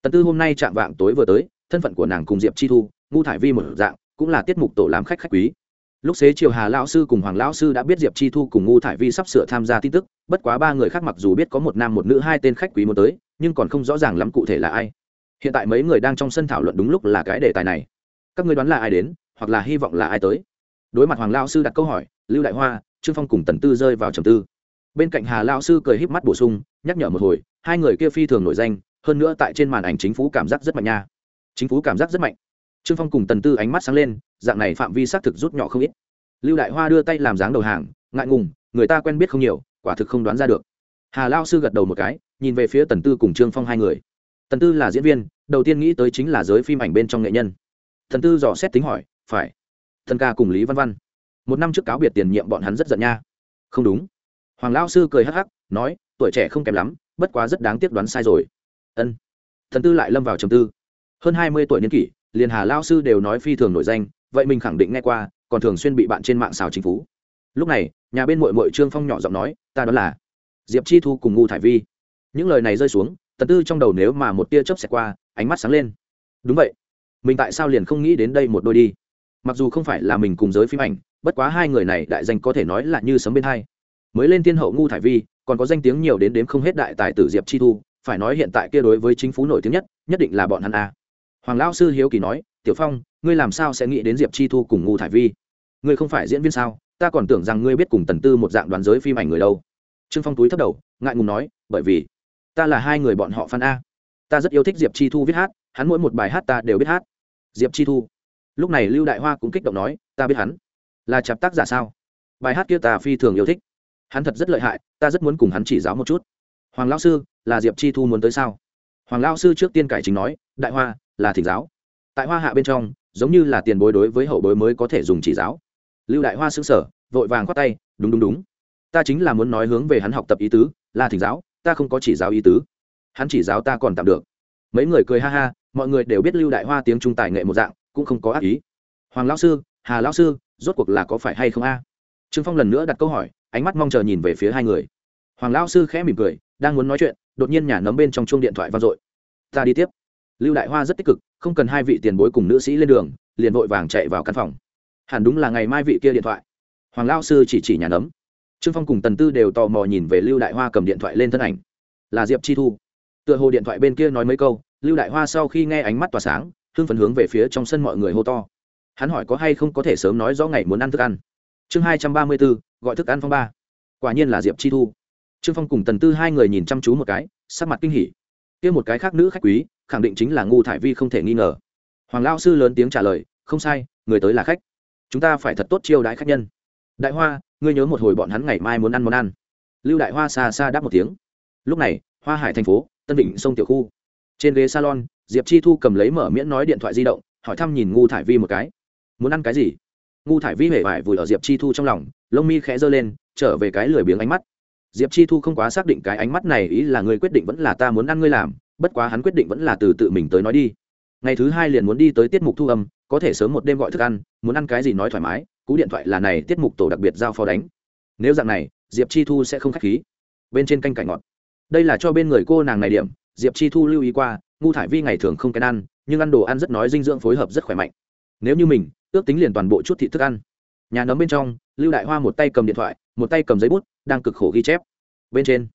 Tần tư hôm nay chạm vạng tối vừa tới, thân phận của nàng cùng diệp chi thu ngu thải vi một dạng, cũng là tiết mục tổ làm khách khách quý. Lúc xế chiều hà lão sư cùng hoàng lão sư đã biết diệp chi thu cùng ngu thải vi sắp sửa tham gia tin tức, bất quá ba người khác mặc dù biết có một nam một nữ hai tên khách quý muốn tới, nhưng còn không rõ ràng lắm cụ thể là ai. Hiện tại mấy người đang trong sân thảo luận đúng lúc là cái đề tài này. Các người đoán là ai đến, hoặc là hy vọng là ai tới? Đối mặt hoàng lao sư đặt câu hỏi, lưu đại hoa, trương phong cùng tần tư rơi vào trầm tư. Bên cạnh hà lao sư cười híp mắt bổ sung, nhắc nhở một hồi, hai người kia phi thường nổi danh, hơn nữa tại trên màn ảnh chính phủ cảm giác rất mạnh nha. Chính phủ cảm giác rất mạnh. Trương phong cùng tần tư ánh mắt sáng lên, dạng này phạm vi xác thực rút nhỏ không ít. Lưu đại hoa đưa tay làm dáng đầu hàng, ngại ngùng, người ta quen biết không nhiều, quả thực không đoán ra được. Hà lao sư gật đầu một cái, nhìn về phía tần tư cùng trương phong hai người. Tần tư là diễn viên, đầu tiên nghĩ tới chính là giới phim ảnh bên trong nghệ nhân. Thần tư dò xét tính hỏi, phải thần ca cùng lý văn văn. Một năm trước cáo biệt tiền nhiệm bọn hắn rất giận nha. Không đúng. Hoàng lao sư cười hắc hắc, nói, tuổi trẻ không kém lắm, bất quá rất đáng tiếc đoán sai rồi. Ân. Thần tư lại lâm vào trầm tư. Hơn hai mươi tuổi niên kỷ, liền hà lao sư đều nói phi thường nổi danh, vậy mình khẳng định nghe qua, còn thường xuyên bị bạn trên mạng xào chính phủ lúc này, nhà bên mội mội trương phong nhỏ giọng nói, ta đó là diệp chi thu cùng ngu thải vi. Những lời này rơi xuống tần tư trong đầu nếu mà một tia chớp xẹt qua, ánh mắt sáng lên. Đúng vậy. Mình tại sao liền không nghĩ đến đây một đôi đi? Mặc dù không phải là mình cùng giới phim ảnh, bất quá hai người này đại danh có thể nói là như sấm bên hai. Mới lên thiên hậu ngu thải vi, còn có danh tiếng nhiều đến đếm không hết đại tài tử diệp chi thu, phải nói hiện tại kia đối với chính phủ nổi tiếng nhất nhất định là bọn hắn a. Hoàng lão sư hiếu kỳ nói, tiểu phong, ngươi làm sao sẽ nghĩ đến diệp chi thu cùng ngu thải vi? Ngươi không phải diễn viên sao? Ta còn tưởng rằng ngươi biết cùng tần tư một dạng đoàn giới phim ảnh người đâu. Trương phong túi thấp đầu, ngại ngùng nói, bởi vì ta là hai người bọn họ phan a. Ta rất yêu thích diệp chi thu viết hát, hắn mỗi một bài hát ta đều biết hát. Diệp chi thu lúc này lưu đại hoa cũng kích động nói, ta biết hắn là chạp tác giả sao? Bài hát kia ta phi thường yêu thích. Hắn thật rất lợi hại, ta rất muốn cùng hắn chỉ giáo một chút. Hoàng lao sư, là diệp chi thu muốn tới sao? Hoàng lao sư trước tiên cải chính nói, đại hoa, là thỉnh giáo. Tại hoa hạ bên trong, giống như là tiền bối đối với hậu bối mới có thể dùng chỉ giáo. Lưu đại hoa xứng sở vội vàng khoát tay, đúng đúng đúng. Ta chính là muốn nói hướng về hắn học tập ý tứ, là thỉnh giáo, ta không có chỉ giáo ý tứ. Hắn chỉ giáo ta còn tạm được. Mấy người cười ha ha, mọi người đều biết lưu đại hoa tiếng trung tài nghệ một dạng cũng không có ác ý. Hoàng lão sư, hà lão sư, rốt cuộc là có phải hay không a? Trương phong lần nữa đặt câu hỏi, ánh mắt mong chờ nhìn về phía hai người. Hoàng lão sư khẽ mỉm cười, đang muốn nói chuyện, đột nhiên nhà nấm bên trong chuông điện thoại vang dội. Ta đi tiếp. Lưu đại hoa rất tích cực, không cần hai vị tiền bối cùng nữ sĩ lên đường, liền vội vàng chạy vào căn phòng. Hẳn đúng là ngày mai vị kia điện thoại. Hoàng lão sư chỉ chỉ nhà nấm. Trương phong cùng tần tư đều tò mò nhìn về lưu đại hoa cầm điện thoại lên thân ảnh. Là diệp chi thu. Tựa hồ điện thoại bên kia nói mấy câu, lưu đại hoa sau khi nghe ánh mắt tỏa sáng hưng phấn hướng về phía trong sân mọi người hô to. Hắn hỏi có hay không có thể sớm nói rõ ngày muốn ăn thức ăn. Chương hai trăm ba mươi bốn, gọi thức ăn phong ba. Quả nhiên là diệp chi thu. Trương phong cùng tần tư hai người nhìn chăm chú một cái, sắc mặt kinh hỉ. Kia một cái khác nữ khách quý, khẳng định chính là ngu thải vi không thể nghi ngờ. Hoàng lao sư lớn tiếng trả lời, không sai, người tới là khách. Chúng ta phải thật tốt chiêu đãi khách nhân. Đại hoa, ngươi nhớ một hồi bọn hắn ngày mai muốn ăn món ăn. Lưu đại hoa xa xa đáp một tiếng. Lúc này, hoa hải thành phố, tân định sông tiểu khu. Trên ghế salon diệp chi thu cầm lấy mở miễn nói điện thoại di động, hỏi thăm nhìn ngu thải vi một cái. Muốn ăn cái gì? Ngu thải vi hề vải vùi ở diệp chi thu trong lòng, lông mi khẽ giơ lên, trở về cái lười biếng ánh mắt. Diệp chi thu không quá xác định cái ánh mắt này ý là người quyết định vẫn là ta muốn ăn ngươi làm, bất quá hắn quyết định vẫn là từ tự mình tới nói đi. Ngày thứ hai liền muốn đi tới tiết mục thu âm, có thể sớm một đêm gọi thức ăn, muốn ăn cái gì nói thoải mái, cú điện thoại là này tiết mục tổ đặc biệt giao phó đánh. Nếu dạng này, diệp chi thu sẽ không k h á c h khí. Bên trên canh cải ngọt. Đây là cho bên người cô nàng này điểm, diệp chi thu lưu ý qua ngu thải vi ngày thường không kén ăn, nhưng ăn đồ ăn rất nói dinh dưỡng phối hợp rất khỏe mạnh. Nếu như mình, ước tính liền toàn bộ chút thị thức ăn. Nhà nấm bên trong, lưu đại hoa một tay cầm điện thoại, một tay cầm giấy bút, đang cực khổ ghi chép. Bên trên,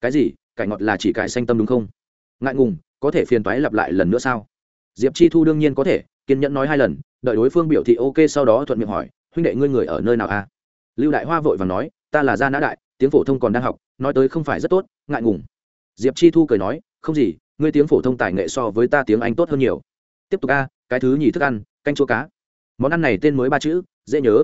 cái gì? Cải ngọt là chỉ cải xanh tâm đúng không? Ngại ngùng, có thể phiền toái lặp lại lần nữa sao? Diệp chi thu đương nhiên có thể, kiên nhẫn nói hai lần, đợi đối phương biểu thị ok sau đó thuận miệng hỏi, huynh đệ ngươi người ở nơi nào a à? lưu đại hoa vội và nói, ta là gia nã đại, tiếng phổ thông còn đang học, nói tới không phải rất tốt, ngại ngùng. Diệp chi thu cười nói, không gì ngươi tiếng phổ thông tài nghệ so với ta tiếng anh tốt hơn nhiều. Tiếp tục a, cái thứ nhì thức ăn, canh chua cá. Món ăn này tên mới ba chữ, dễ nhớ.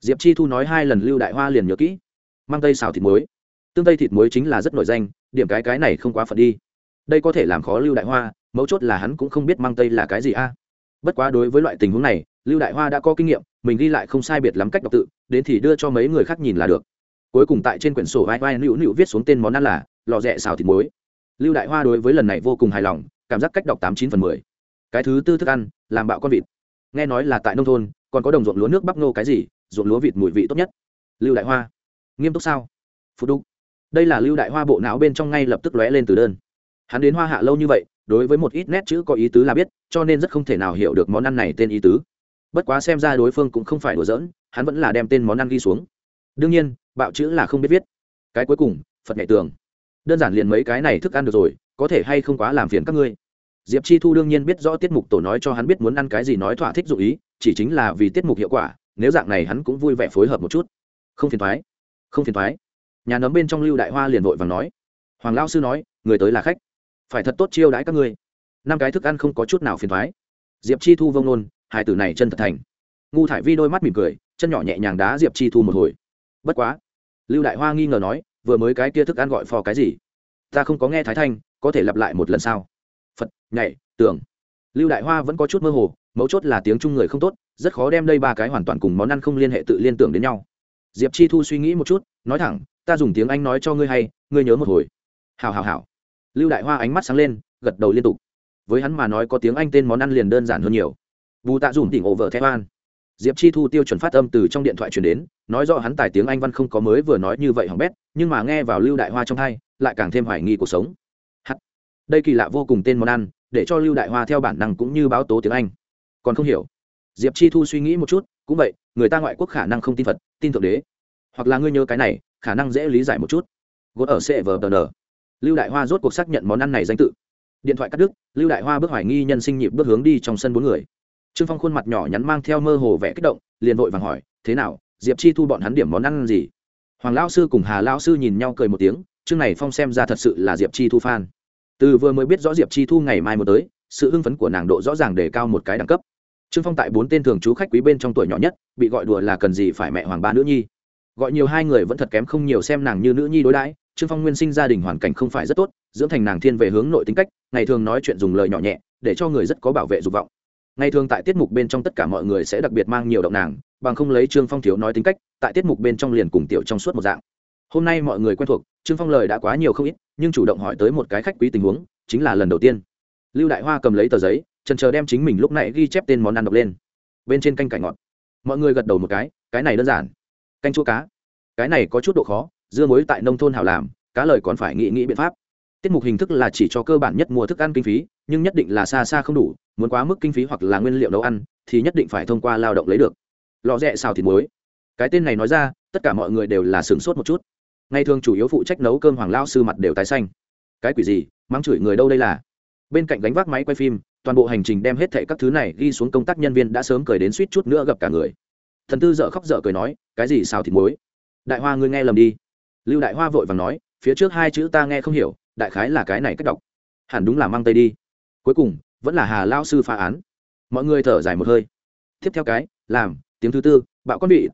Diệp chi thu nói hai lần lưu đại hoa liền nhớ kỹ. Mang tây xào thịt muối. Tương tây thịt muối chính là rất nổi danh, điểm cái cái này không quá phận đi. Đây có thể làm khó lưu đại hoa, mấu chốt là hắn cũng không biết mang tây là cái gì a. Bất quá đối với loại tình huống này, lưu đại hoa đã có kinh nghiệm, mình ghi lại không sai biệt lắm cách đọc tự, đến thì đưa cho mấy người khác nhìn là được. Cuối cùng tại trên quyển sổ vai vai nữu nữu viết xuống tên món ăn là lò rẽ xào thịt muối lưu đại hoa đối với lần này vô cùng hài lòng, cảm giác cách đọc tám chín phần mười. Cái thứ tư thức ăn, làm bạo con vịt. Nghe nói là tại nông thôn, còn có đồng ruộng lúa nước bắp nô cái gì, ruộng lúa vịt mùi vị tốt nhất. Lưu đại hoa. Nghiêm túc sao? Phụ đúc. Đây là lưu đại hoa bộ não bên trong ngay lập tức lóe lên từ đơn. Hắn đến hoa hạ lâu như vậy, đối với một ít nét chữ có ý tứ là biết, cho nên rất không thể nào hiểu được món ăn này tên ý tứ. Bất quá xem ra đối phương cũng không phải đùa giỡn, hắn vẫn là đem tên món ăn ghi xuống. Đương nhiên, bạo chữ là không biết viết. Cái cuối cùng, phật nhảy tường đơn giản liền mấy cái này thức ăn được rồi, có thể hay không quá làm phiền các ngươi. Diệp chi thu đương nhiên biết rõ tiết mục tổ nói cho hắn biết muốn ăn cái gì nói thỏa thích dụ ý, chỉ chính là vì tiết mục hiệu quả, nếu dạng này hắn cũng vui vẻ phối hợp một chút. Không phiền thoái không phiền thoái nhà nấm bên trong lưu đại hoa liền vội và nói. Hoàng lao sư nói, người tới là khách. Phải thật tốt chiêu đãi các ngươi. Năm cái thức ăn không có chút nào phiền thoái diệp chi thu vông nôn, hai tử này chân thật thành. Ngu thải vi đôi mắt mỉm cười, chân nhỏ nhẹ nhàng đá diệp chi thu một hồi. Bất quá, lưu đại hoa nghi ngờ nói vừa mới cái kia thức ăn gọi phò cái gì? Ta không có nghe thái thanh, có thể lặp lại một lần sau phật, nhảy, tường. Lưu đại hoa vẫn có chút mơ hồ, mấu chốt là tiếng trung người không tốt, rất khó đem đây ba cái hoàn toàn cùng món ăn không liên hệ tự liên tưởng đến nhau. Diệp chi thu suy nghĩ một chút, nói thẳng, ta dùng tiếng anh nói cho ngươi hay, ngươi nhớ một hồi. Hào hào hào lưu đại hoa ánh mắt sáng lên, gật đầu liên tục. Với hắn mà nói có tiếng anh tên món ăn liền đơn giản hơn nhiều. Bù tạ dùng tỉnh ổ vợ thép an diệp chi thu tiêu chuẩn phát âm từ trong điện thoại truyền đến, nói rõ hắn tài tiếng anh văn không có mới vừa nói như vậy hỏng bét nhưng mà nghe vào lưu đại hoa trong thay lại càng thêm hoài nghi cuộc sống. Hắt đây kỳ lạ vô cùng tên món ăn, để cho lưu đại hoa theo bản năng cũng như báo tố tiếng anh. Còn không hiểu. Diệp chi thu suy nghĩ một chút, cũng vậy, người ta ngoại quốc khả năng không tin phật, tin thượng đế. Hoặc là ngươi nhớ cái này, khả năng dễ lý giải một chút. Gột ở cvn lưu đại hoa rốt cuộc xác nhận món ăn này danh tự. Điện thoại cắt đứt, lưu đại hoa bước hoài nghi nhân sinh nhịp bước hướng đi trong sân bốn người. Trương phong khuôn mặt nhỏ nhắn mang theo mơ hồ vẻ kích động, liền vội vàng hỏi, thế nào, diệp chi thu bọn hắn điểm món ăn gì? Hoàng lao sư cùng hà lao sư nhìn nhau cười một tiếng, chương này phong xem ra thật sự là diệp chi thu phan từ vừa mới biết rõ diệp chi thu ngày mai một tới, sự hưng phấn của nàng độ rõ ràng đề cao một cái đẳng cấp. Trương phong tại bốn tên thường trú khách quý bên trong tuổi nhỏ nhất, bị gọi đùa là cần gì phải mẹ hoàng ba nữ nhi. Gọi nhiều hai người vẫn thật kém không nhiều xem nàng như nữ nhi đối đãi, trương phong nguyên sinh gia đình hoàn cảnh không phải rất tốt, dưỡng thành nàng thiên về hướng nội tính cách, ngày thường nói chuyện dùng lời nhỏ nhẹ, để cho người rất có bảo vệ dục vọng ngày thường tại tiết mục bên trong tất cả mọi người sẽ đặc biệt mang nhiều động nàng, bằng không lấy trương phong thiếu nói tính cách, tại tiết mục bên trong liền cùng tiểu trong suốt một dạng. Hôm nay mọi người quen thuộc, trương phong lời đã quá nhiều không ít, nhưng chủ động hỏi tới một cái khách quý tình huống, chính là lần đầu tiên. Lưu đại hoa cầm lấy tờ giấy trần chờ đem chính mình lúc nãy ghi chép tên món ăn đọc lên. Bên trên canh cải ngọt. Mọi người gật đầu một cái cái này đơn giản. Canh chua cá. Cái này có chút độ khó, dưa muối tại nông thôn hảo làm, cá lời còn phải nghĩ nghĩ biện pháp. Tiết mục hình thức là chỉ cho cơ bản nhất mua thức ăn kinh phí nhưng nhất định là xa xa không đủ, muốn quá mức kinh phí hoặc là nguyên liệu nấu ăn, thì nhất định phải thông qua lao động lấy được. Lò rẽ xào thịt muối. Cái tên này nói ra, tất cả mọi người đều là sửng sốt một chút. Ngày thường chủ yếu phụ trách nấu cơm hoàng lao sư mặt đều tái xanh. Cái quỷ gì, mắng chửi người đâu đây là? Bên cạnh gánh vác máy quay phim, toàn bộ hành trình đem hết thệ các thứ này ghi xuống công tác nhân viên đã sớm cười đến suýt chút nữa gặp cả người. Thần tư dợ khóc dợ cười nói, cái gì xào thịt muối? Đại hoa ngươi nghe lầm đi. Lưu đại hoa vội vàng nói, phía trước hai chữ ta nghe không hiểu, đại khái là cái này cách đọc. Hẳn đúng là mang tây đi cuối cùng, vẫn là hà lao sư phá án. Mọi người thở dài một hơi. Tiếp theo cái, làm, tiếng thứ tư, bạo con vị.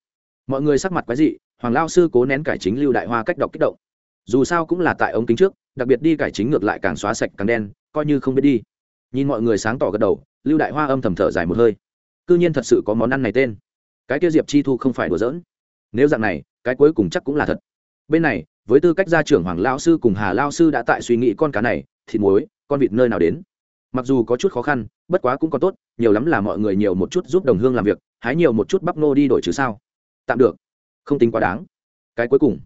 mọi người sắc mặt quái dị, hoàng lao sư cố nén cải chính lưu đại hoa cách đọc kích động. Dù sao cũng là tại ống kính trước, đặc biệt đi cải chính ngược lại càng xóa sạch càng đen, coi như không biết đi. Nhìn mọi người sáng tỏ gật đầu, lưu đại hoa âm thầm thở dài một hơi. C ư nhiên thật sự có món ăn này tên. Cái kia diệp chi thu không phải đùa giỡn. Nếu dạng này, cái cuối cùng chắc cũng là thật. Bên này, với tư cách gia trưởng hoàng lao sư cùng hà lao sư đã tại suy nghĩ con cá này, thịt muối, con vịt nơi nào đến mặc dù có chút khó khăn, bất quá cũng còn tốt, nhiều lắm là mọi người nhiều một chút giúp đồng hương làm việc, hái nhiều một chút bắp nô đi đổi chứ sao? Tạm được. Không tính quá đáng. Cái cuối cùng.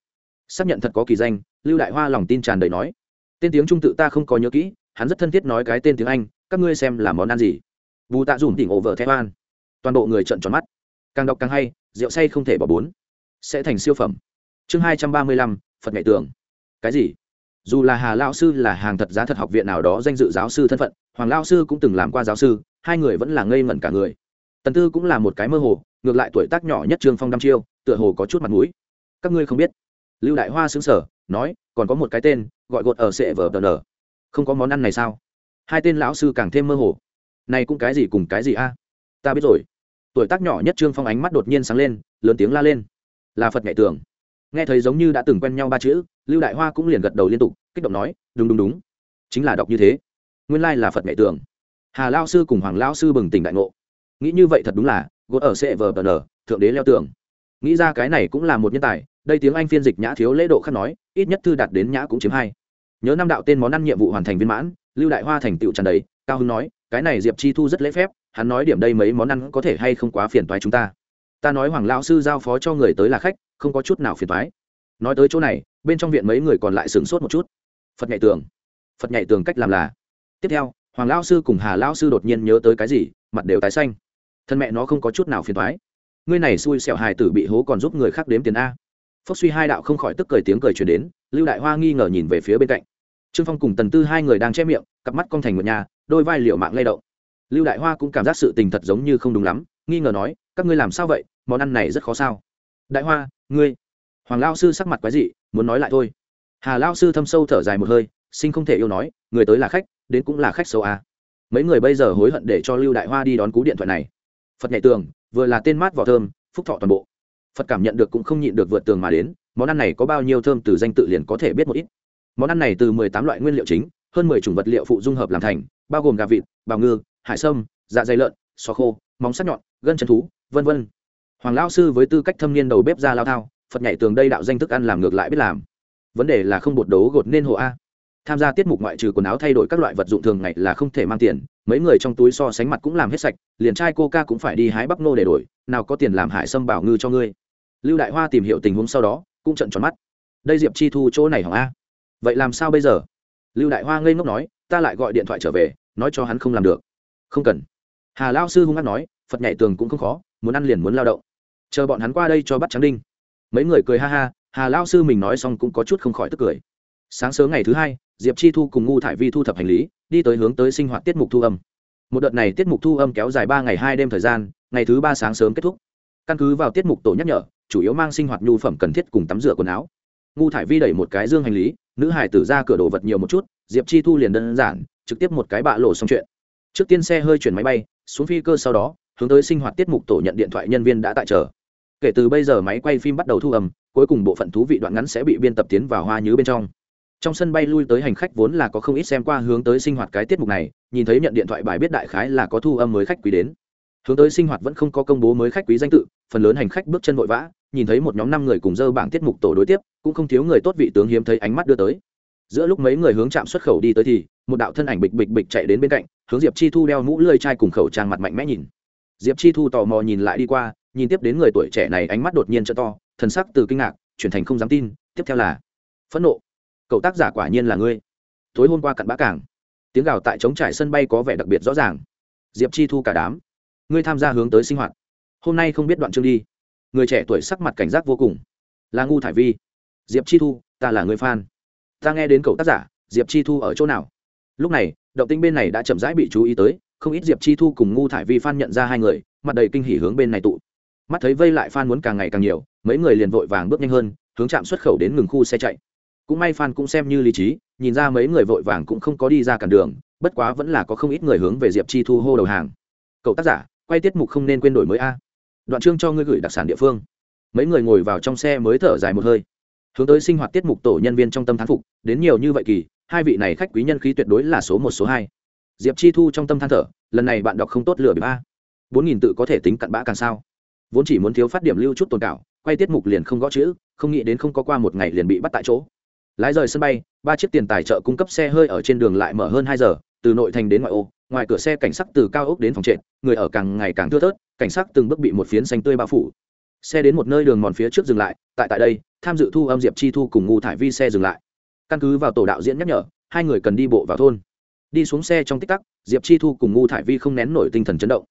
Xác nhận thật có kỳ danh, lưu đại hoa lòng tin tràn đầy nói. Tên tiếng trung tự ta không có nhớ kỹ, hắn rất thân thiết nói cái tên tiếng anh, các ngươi xem là món ăn gì? Bù tạ dùm tỉnh ổ vợ thép an toàn bộ người trận tròn mắt. Càng đọc càng hay, rượu say không thể bỏ bốn sẽ thành siêu phẩm. Chương hai trăm ba mươi lăm, phật nghệ tường cái gì? Dù là hà lao sư là hàng thật giá thật học viện nào đó danh dự giáo sư thân phận, hoàng lao sư cũng từng làm qua giáo sư, hai người vẫn là ngây ngẩn cả người. Tần tư cũng là một cái mơ hồ, ngược lại tuổi tác nhỏ nhất trương phong đăm chiêu, tựa hồ có chút mặt mũi. Các ngươi không biết. Lưu đại hoa xứng sở nói, còn có một cái tên, gọi gột ở sệ vờ tờ không có món ăn này sao? Hai tên lão sư càng thêm mơ hồ. Này cũng cái gì cùng cái gì a? Ta biết rồi. Tuổi tác nhỏ nhất trương phong ánh mắt đột nhiên sáng lên, lớn tiếng la lên. Là phật nghệ tường nghe thấy giống như đã từng quen nhau ba chữ lưu đại hoa cũng liền gật đầu liên tục, kích động nói, đúng đúng đúng. Chính là đọc như thế. Nguyên lai là phật mẹ tường hà lao sư cùng hoàng lao sư bừng tỉnh đại ngộ. Nghĩ như vậy thật đúng là, gột ở cvn thượng đế leo tường. Nghĩ ra cái này cũng là một nhân tài, đây tiếng anh phiên dịch nhã thiếu lễ độ khắc nói, ít nhất thư đạt đến nhã cũng chiếm hai. Nhớ năm đạo tên món ăn nhiệm vụ hoàn thành viên mãn, lưu đại hoa thành tựu tràn đấy cao hưng nói, cái này diệp chi thu rất lễ phép, hắn nói điểm đây mấy món ăn có thể hay không quá phiền toái chúng ta. Ta nói hoàng lao sư giao phó cho người tới là khách, không có chút nào phiền toái. Nói tới chỗ này bên trong viện mấy người còn lại sửng sốt một chút. Phật nhảy tường. Phật nhảy tường cách làm là. Tiếp theo, hoàng lao sư cùng hà lao sư đột nhiên nhớ tới cái gì, mặt đều tái xanh. Thân mẹ nó không có chút nào phiền thoái ngươi này xui xẻo hài tử bị hố còn giúp người khác đếm tiền a. Phốc suy hai đạo không khỏi tức cười tiếng cười chuyển đến, lưu đại hoa nghi ngờ nhìn về phía bên cạnh. Trương phong cùng tần tư hai người đang che miệng, cặp mắt cong thành một nhà đôi vai liệu mạng lay động. Lưu đại hoa cũng cảm giác sự tình thật giống như không đúng lắm, nghi ngờ nói, các ngươi làm sao vậy? Món ăn này rất khó sao? Đại hoa, ngươi hoàng lao sư sắc mặt quái dị, muốn nói lại thôi. Hà lao sư thâm sâu thở dài một hơi, sinh không thể yêu nói, người tới là khách, đến cũng là khách sâu à. mấy người bây giờ hối hận để cho lưu đại hoa đi đón cú điện thoại này. Phật nhảy tường, vừa là tên mát vỏ thơm, phúc thọ toàn bộ. Phật cảm nhận được cũng không nhịn được vượt tường mà đến, món ăn này có bao nhiêu thơm từ danh tự liền có thể biết một ít. Món ăn này từ mười tám loại nguyên liệu chính, hơn mười chủng vật liệu phụ dung hợp làm thành, bao gồm gà vịt, bào ngư, hải sâm dạ dày lợn xò khô, móng sắt nhọn, gân chân thú, vân vân. Hoàng lao sư với tư cách thâm niên đầu bếp ra lao thao phật nhảy tường đây đạo danh thức ăn làm ngược lại biết làm. Vấn đề là không bột đấu gột nên hộ a. Tham gia tiết mục ngoại trừ quần áo thay đổi các loại vật dụng thường ngày là không thể mang tiền, mấy người trong túi so sánh mặt cũng làm hết sạch, liền trai cô ca cũng phải đi hái bắp nô để đổi, nào có tiền làm hải sâm bảo ngư cho ngươi. Lưu đại hoa tìm hiểu tình huống sau đó, cũng trận tròn mắt. Đây diệp chi thu chỗ này hỏng a. Vậy làm sao bây giờ? Lưu đại hoa ngây ngốc nói, ta lại gọi điện thoại trở về, nói cho hắn không làm được. Không cần. Hà lao sư hung hát nói, phật nhảy tường cũng không khó, muốn ăn liền muốn lao động. Chờ bọn hắn qua đây cho bắt trắng đinh mấy người cười ha ha, hà lao sư mình nói xong cũng có chút không khỏi tức cười. Sáng sớm ngày thứ hai, diệp chi thu cùng ngu thải vi thu thập hành lý, đi tới hướng tới sinh hoạt tiết mục thu âm. Một đợt này tiết mục thu âm kéo dài ba ngày hai đêm thời gian, ngày thứ ba sáng sớm kết thúc. Căn cứ vào tiết mục tổ nhắc nhở, chủ yếu mang sinh hoạt nhu phẩm cần thiết cùng tắm rửa quần áo. Ngu thải vi đẩy một cái dương hành lý, nữ hải tử ra cửa đồ vật nhiều một chút, diệp chi thu liền đơn giản, trực tiếp một cái bạ lộ xong chuyện. Trước tiên xe hơi chuyển máy bay, xuống phi cơ sau đó, hướng tới sinh hoạt tiết mục tổ nhận điện thoại nhân viên đã tại chờ kể từ bây giờ máy quay phim bắt đầu thu âm, cuối cùng bộ phận thú vị đoạn ngắn sẽ bị biên tập tiến vào hoa nhứ bên trong. Trong sân bay lui tới hành khách vốn là có không ít xem qua hướng tới sinh hoạt cái tiết mục này, nhìn thấy nhận điện thoại bài biết đại khái là có thu âm mới khách quý đến. Hướng tới sinh hoạt vẫn không có công bố mới khách quý danh tự, phần lớn hành khách bước chân vội vã, nhìn thấy một nhóm năm người cùng dơ bảng tiết mục tổ đối tiếp, cũng không thiếu người tốt vị tướng hiếm thấy ánh mắt đưa tới. Giữa lúc mấy người hướng trạm xuất khẩu đi tới thì, một đạo thân ảnh bịch bịch bịch chạy đến bên cạnh, hướng diệp chi thu đeo mũ lơi chai cùng khẩu trang mặt mạnh mẽ nhìn. Diệp chi thu tò mò nhìn lại đi qua nhìn tiếp đến người tuổi trẻ này ánh mắt đột nhiên trợ to, thần sắc từ kinh ngạc, chuyển thành không dám tin, tiếp theo là, phẫn nộ. Cậu tác giả quả nhiên là ngươi. Tối hôm qua cặn bã cảng, tiếng gào tại trống trải sân bay có vẻ đặc biệt rõ ràng. Diệp chi thu cả đám, ngươi tham gia hướng tới sinh hoạt. Hôm nay không biết đoạn chương đi. Người trẻ tuổi sắc mặt cảnh giác vô cùng. Là ngu thải vi. Diệp chi thu, ta là người fan. Ta nghe đến cậu tác giả, diệp chi thu ở chỗ nào? Lúc này, động tinh bên này đã chậm rãi bị chú ý tới, không ít diệp chi thu cùng ngu thải vi fan nhận ra hai người, mặt đầy kinh hỉ hướng bên này tụ mắt thấy vây lại phan muốn càng ngày càng nhiều, mấy người liền vội vàng bước nhanh hơn, hướng chạm xuất khẩu đến ngừng khu xe chạy. Cũng may phan cũng xem như lý trí, nhìn ra mấy người vội vàng cũng không có đi ra cản đường, bất quá vẫn là có không ít người hướng về diệp chi thu hô đầu hàng. Cậu tác giả, quay tiết mục không nên quên đổi mới a. Đoạn chương cho ngươi gửi đặc sản địa phương. Mấy người ngồi vào trong xe mới thở dài một hơi. Hướng tới sinh hoạt tiết mục tổ nhân viên trong tâm thán phục, đến nhiều như vậy kỳ, hai vị này khách quý nhân khí tuyệt đối là số một, số hai. Diệp chi thu trong tâm than thở, lần này bạn đọc không tốt lửa bị ba bốn nghìn tự có thể tính cặn bã càng sao? Vốn chỉ muốn thiếu phát điểm lưu chút tồn cảo, quay tiết mục liền không gõ chữ, không nghĩ đến không có qua một ngày liền bị bắt tại chỗ. Lái rời sân bay, ba chiếc tiền tài trợ cung cấp xe hơi ở trên đường lại mở hơn hai giờ, từ nội thành đến ngoại ô, ngoài cửa xe cảnh sát từ cao ốc đến phòng trệt, người ở càng ngày càng thưa thớt, cảnh sát từng bước bị một phiến xanh tươi bao phủ. Xe đến một nơi đường mòn phía trước dừng lại, tại tại đây, tham dự thu âm diệp chi thu cùng ngu thải vi xe dừng lại. Căn cứ vào tổ đạo diễn nhắc nhở, hai người cần đi bộ vào thôn. Đi xuống xe trong tích tắc, diệp chi thu cùng ngu thải vi không nén nổi tinh thần chấn động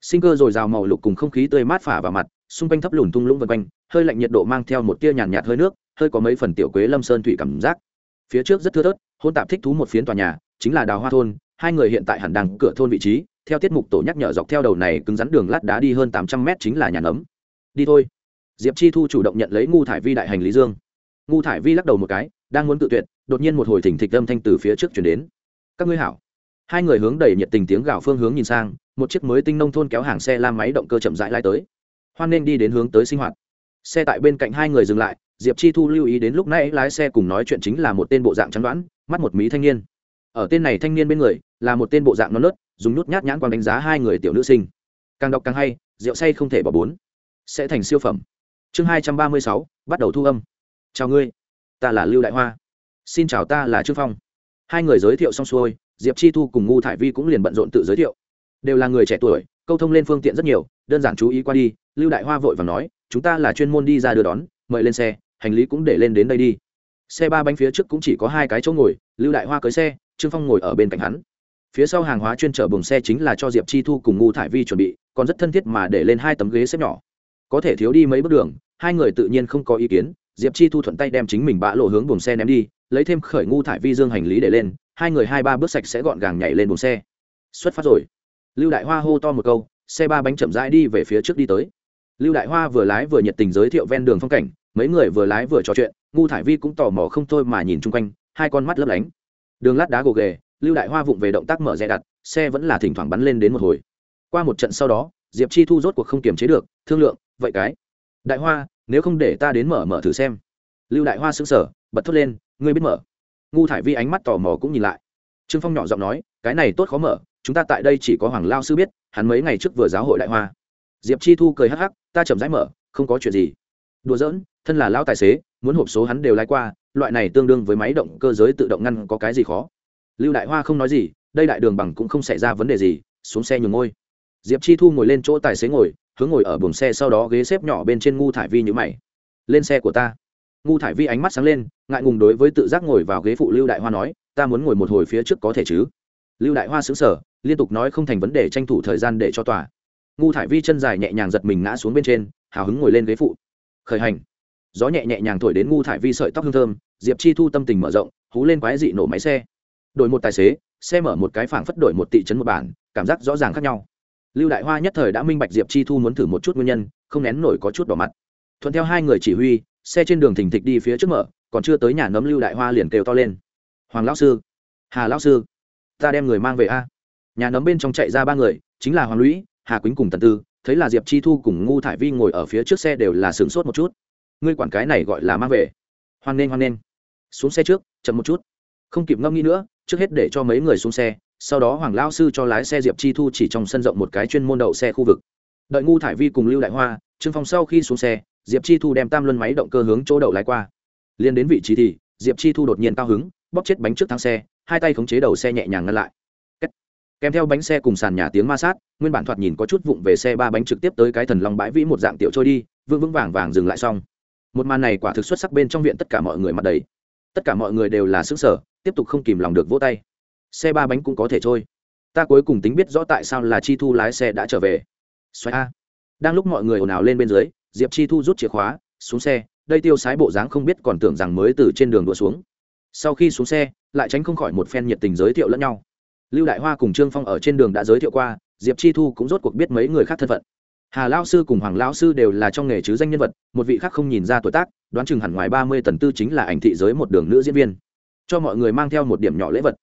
sinh cơ dồi dào màu lục cùng không khí tươi mát phả vào mặt xung quanh thấp lùn tung lũng vân quanh hơi lạnh nhiệt độ mang theo một tia nhàn nhạt, hơi nước hơi có mấy phần tiểu quế lâm sơn thủy cảm giác. Phía trước rất thưa thớt hôn tạp thích thú một phiến tòa nhà chính là đào hoa thôn hai người hiện tại hẳn đang cửa thôn vị trí theo tiết mục tổ nhắc nhở dọc theo đầu này cứng rắn đường lát đá đi hơn tám trăm mét chính là nhà nấm. Đi thôi. Diệp chi thu chủ động nhận lấy ngu thải vi đại hành lý dương. Ngu thải vi lắc đầu một cái đang muốn tự tuyệt đột nhiên một hồi thỉnh thịch âm thanh từ phía trước chuyển đến. Các ngươi hảo hai người hướng đầy nhiệt tình tiếng gào phương hướng nhìn sang, một chiếc mới tinh nông thôn kéo hàng xe la máy động cơ chậm rãi lai tới. Hoan nên đi đến hướng tới sinh hoạt. Xe tại bên cạnh hai người dừng lại, diệp chi thu lưu ý đến lúc nãy lái xe cùng nói chuyện chính là một tên bộ dạng chắn đoán, mắt một mí thanh niên. Ở tên này thanh niên bên người, là một tên bộ dạng non nớt, dùng nút nhát nhãn quan đánh giá hai người tiểu nữ sinh. Càng đọc càng hay, rượu say không thể bỏ bốn. Sẽ thành siêu phẩm. Chương hai trăm ba mươi sáu, bắt đầu thu âm. Chào ngươi, ta là lưu đại hoa. Xin chào ta là trương phong. Hai người giới thiệu xong xuôi diệp chi thu cùng ngu thải vi cũng liền bận rộn tự giới thiệu. Đều là người trẻ tuổi, câu thông lên phương tiện rất nhiều, đơn giản chú ý qua đi, lưu đại hoa vội và nói, chúng ta là chuyên môn đi ra đưa đón, mời lên xe, hành lý cũng để lên đến đây đi. Xe ba bánh phía trước cũng chỉ có hai cái chỗ ngồi, lưu đại hoa cưới xe, trương phong ngồi ở bên cạnh hắn. Phía sau hàng hóa chuyên chở buồng xe chính là cho diệp chi thu cùng ngu thải vi chuẩn bị, còn rất thân thiết mà để lên hai tấm ghế xếp nhỏ. Có thể thiếu đi mấy bước đường, hai người tự nhiên không có ý kiến, diệp chi thu thuận tay đem chính mình bã lộ hướng buồng xe ném đi, lấy thêm khởi ngu thải vi dương hành lý để lên hai người hai ba bước sạch sẽ gọn gàng nhảy lên buồng xe. Xuất phát rồi. Lưu đại hoa hô to một câu, xe ba bánh chậm rãi đi về phía trước đi tới. Lưu đại hoa vừa lái vừa nhiệt tình giới thiệu ven đường phong cảnh, mấy người vừa lái vừa trò chuyện, ngu thải vi cũng tò mò không thôi mà nhìn chung quanh, hai con mắt lấp lánh. Đường lát đá gồ ghề, lưu đại hoa vụng về động tác mở rẽ đặt, xe vẫn là thỉnh thoảng bắn lên đến một hồi. Qua một trận sau đó, diệp chi thu rốt cuộc không kiềm chế được, thương lượng, vậy cái. Đại hoa, nếu không để ta đến mở mở thử xem. Lưu đại hoa xứng sở bật thốt lên, ngươi biết mở ngu thải vi ánh mắt tò mò cũng nhìn lại. Trương phong nhỏ giọng nói, cái này tốt khó mở, chúng ta tại đây chỉ có hoàng lao sư biết, hắn mấy ngày trước vừa giáo hội đại hoa. Diệp chi thu cười hắc hắc, ta chậm rãi mở, không có chuyện gì. Đùa giỡn, thân là lão tài xế, muốn hộp số hắn đều lái qua, loại này tương đương với máy động cơ giới tự động ngăn có cái gì khó? Lưu đại hoa không nói gì, đây đại đường bằng cũng không xảy ra vấn đề gì, xuống xe nhường ngôi. Diệp chi thu ngồi lên chỗ tài xế ngồi, hướng ngồi ở buồng xe sau đó ghế xếp nhỏ bên trên ngu thải vi nhữ mày. Lên xe của ta ngu thải vi ánh mắt sáng lên, ngại ngùng đối với tự giác ngồi vào ghế phụ lưu đại hoa nói, ta muốn ngồi một hồi phía trước có thể chứ? Lưu đại hoa xứng sở liên tục nói không thành vấn đề tranh thủ thời gian để cho tòa. Ngu thải vi chân dài nhẹ nhàng giật mình ngã xuống bên trên, hào hứng ngồi lên ghế phụ. Khởi hành. Gió nhẹ nhẹ nhàng thổi đến ngu thải vi sợi tóc hương thơm, diệp chi thu tâm tình mở rộng, hú lên quái dị nổ máy xe. Đổi một tài xế, xe mở một cái phảng phất đổi một thị trấn một bản, cảm giác rõ ràng khác nhau. Lưu đại hoa nhất thời đã minh bạch diệp chi thu muốn thử một chút nguyên nhân, không nén nổi có chút đỏ mặt. Thuận theo hai người chỉ huy xe trên đường thình thịch đi phía trước mở, còn chưa tới nhà nấm lưu đại hoa liền kêu to lên. Hoàng lão sư, hà lão sư, ta đem người mang về a. Nhà nấm bên trong chạy ra ba người, chính là hoàng lũy, hà quýnh cùng tần tư, thấy là diệp chi thu cùng ngu thải vi ngồi ở phía trước xe đều là sửng sốt một chút. Ngươi quản cái này gọi là mang về. Hoan nghênh hoan nghênh. Xuống xe trước, chậm một chút. Không kịp ngâm nghĩ nữa, trước hết để cho mấy người xuống xe, sau đó hoàng lao sư cho lái xe diệp chi thu chỉ trong sân rộng một cái chuyên môn đậu xe khu vực. Đợi ngu thải vi cùng lưu đại hoa, trương phong sau khi xuống xe diệp chi thu đem tam luân máy động cơ hướng chỗ đậu lái qua. Liên đến vị trí thì, diệp chi thu đột nhiên cao hứng, bóp chết bánh trước thang xe, hai tay khống chế đầu xe nhẹ nhàng ngăn lại. Kèm theo bánh xe cùng sàn nhà tiếng ma sát, nguyên bản thoạt nhìn có chút vụng về xe ba bánh trực tiếp tới cái thần long bãi vĩ một dạng tiểu trôi đi vương vững vàng vàng dừng lại xong. Một màn này quả thực xuất sắc bên trong viện tất cả mọi người mặt đầy. Tất cả mọi người đều là xứng sở tiếp tục không kìm lòng được vỗ tay. Xe ba bánh cũng có thể trôi. Ta cuối cùng tính biết rõ tại sao là chi thu lái xe đã trở về. Xoay a. Đang lúc mọi người ồn ào lên bên dưới diệp chi thu rút chìa khóa, xuống xe, đây tiêu sái bộ dáng không biết còn tưởng rằng mới từ trên đường đua xuống. Sau khi xuống xe, lại tránh không khỏi một phen nhiệt tình giới thiệu lẫn nhau. Lưu đại hoa cùng trương phong ở trên đường đã giới thiệu qua, diệp chi thu cũng rốt cuộc biết mấy người khác thân phận. Hà lao sư cùng hoàng lao sư đều là trong nghề chứ danh nhân vật, một vị khác không nhìn ra tuổi tác, đoán chừng hẳn ngoài ba mươi tần tư chính là ảnh thị giới một đường nữ diễn viên. Cho mọi người mang theo một điểm nhỏ lễ vật.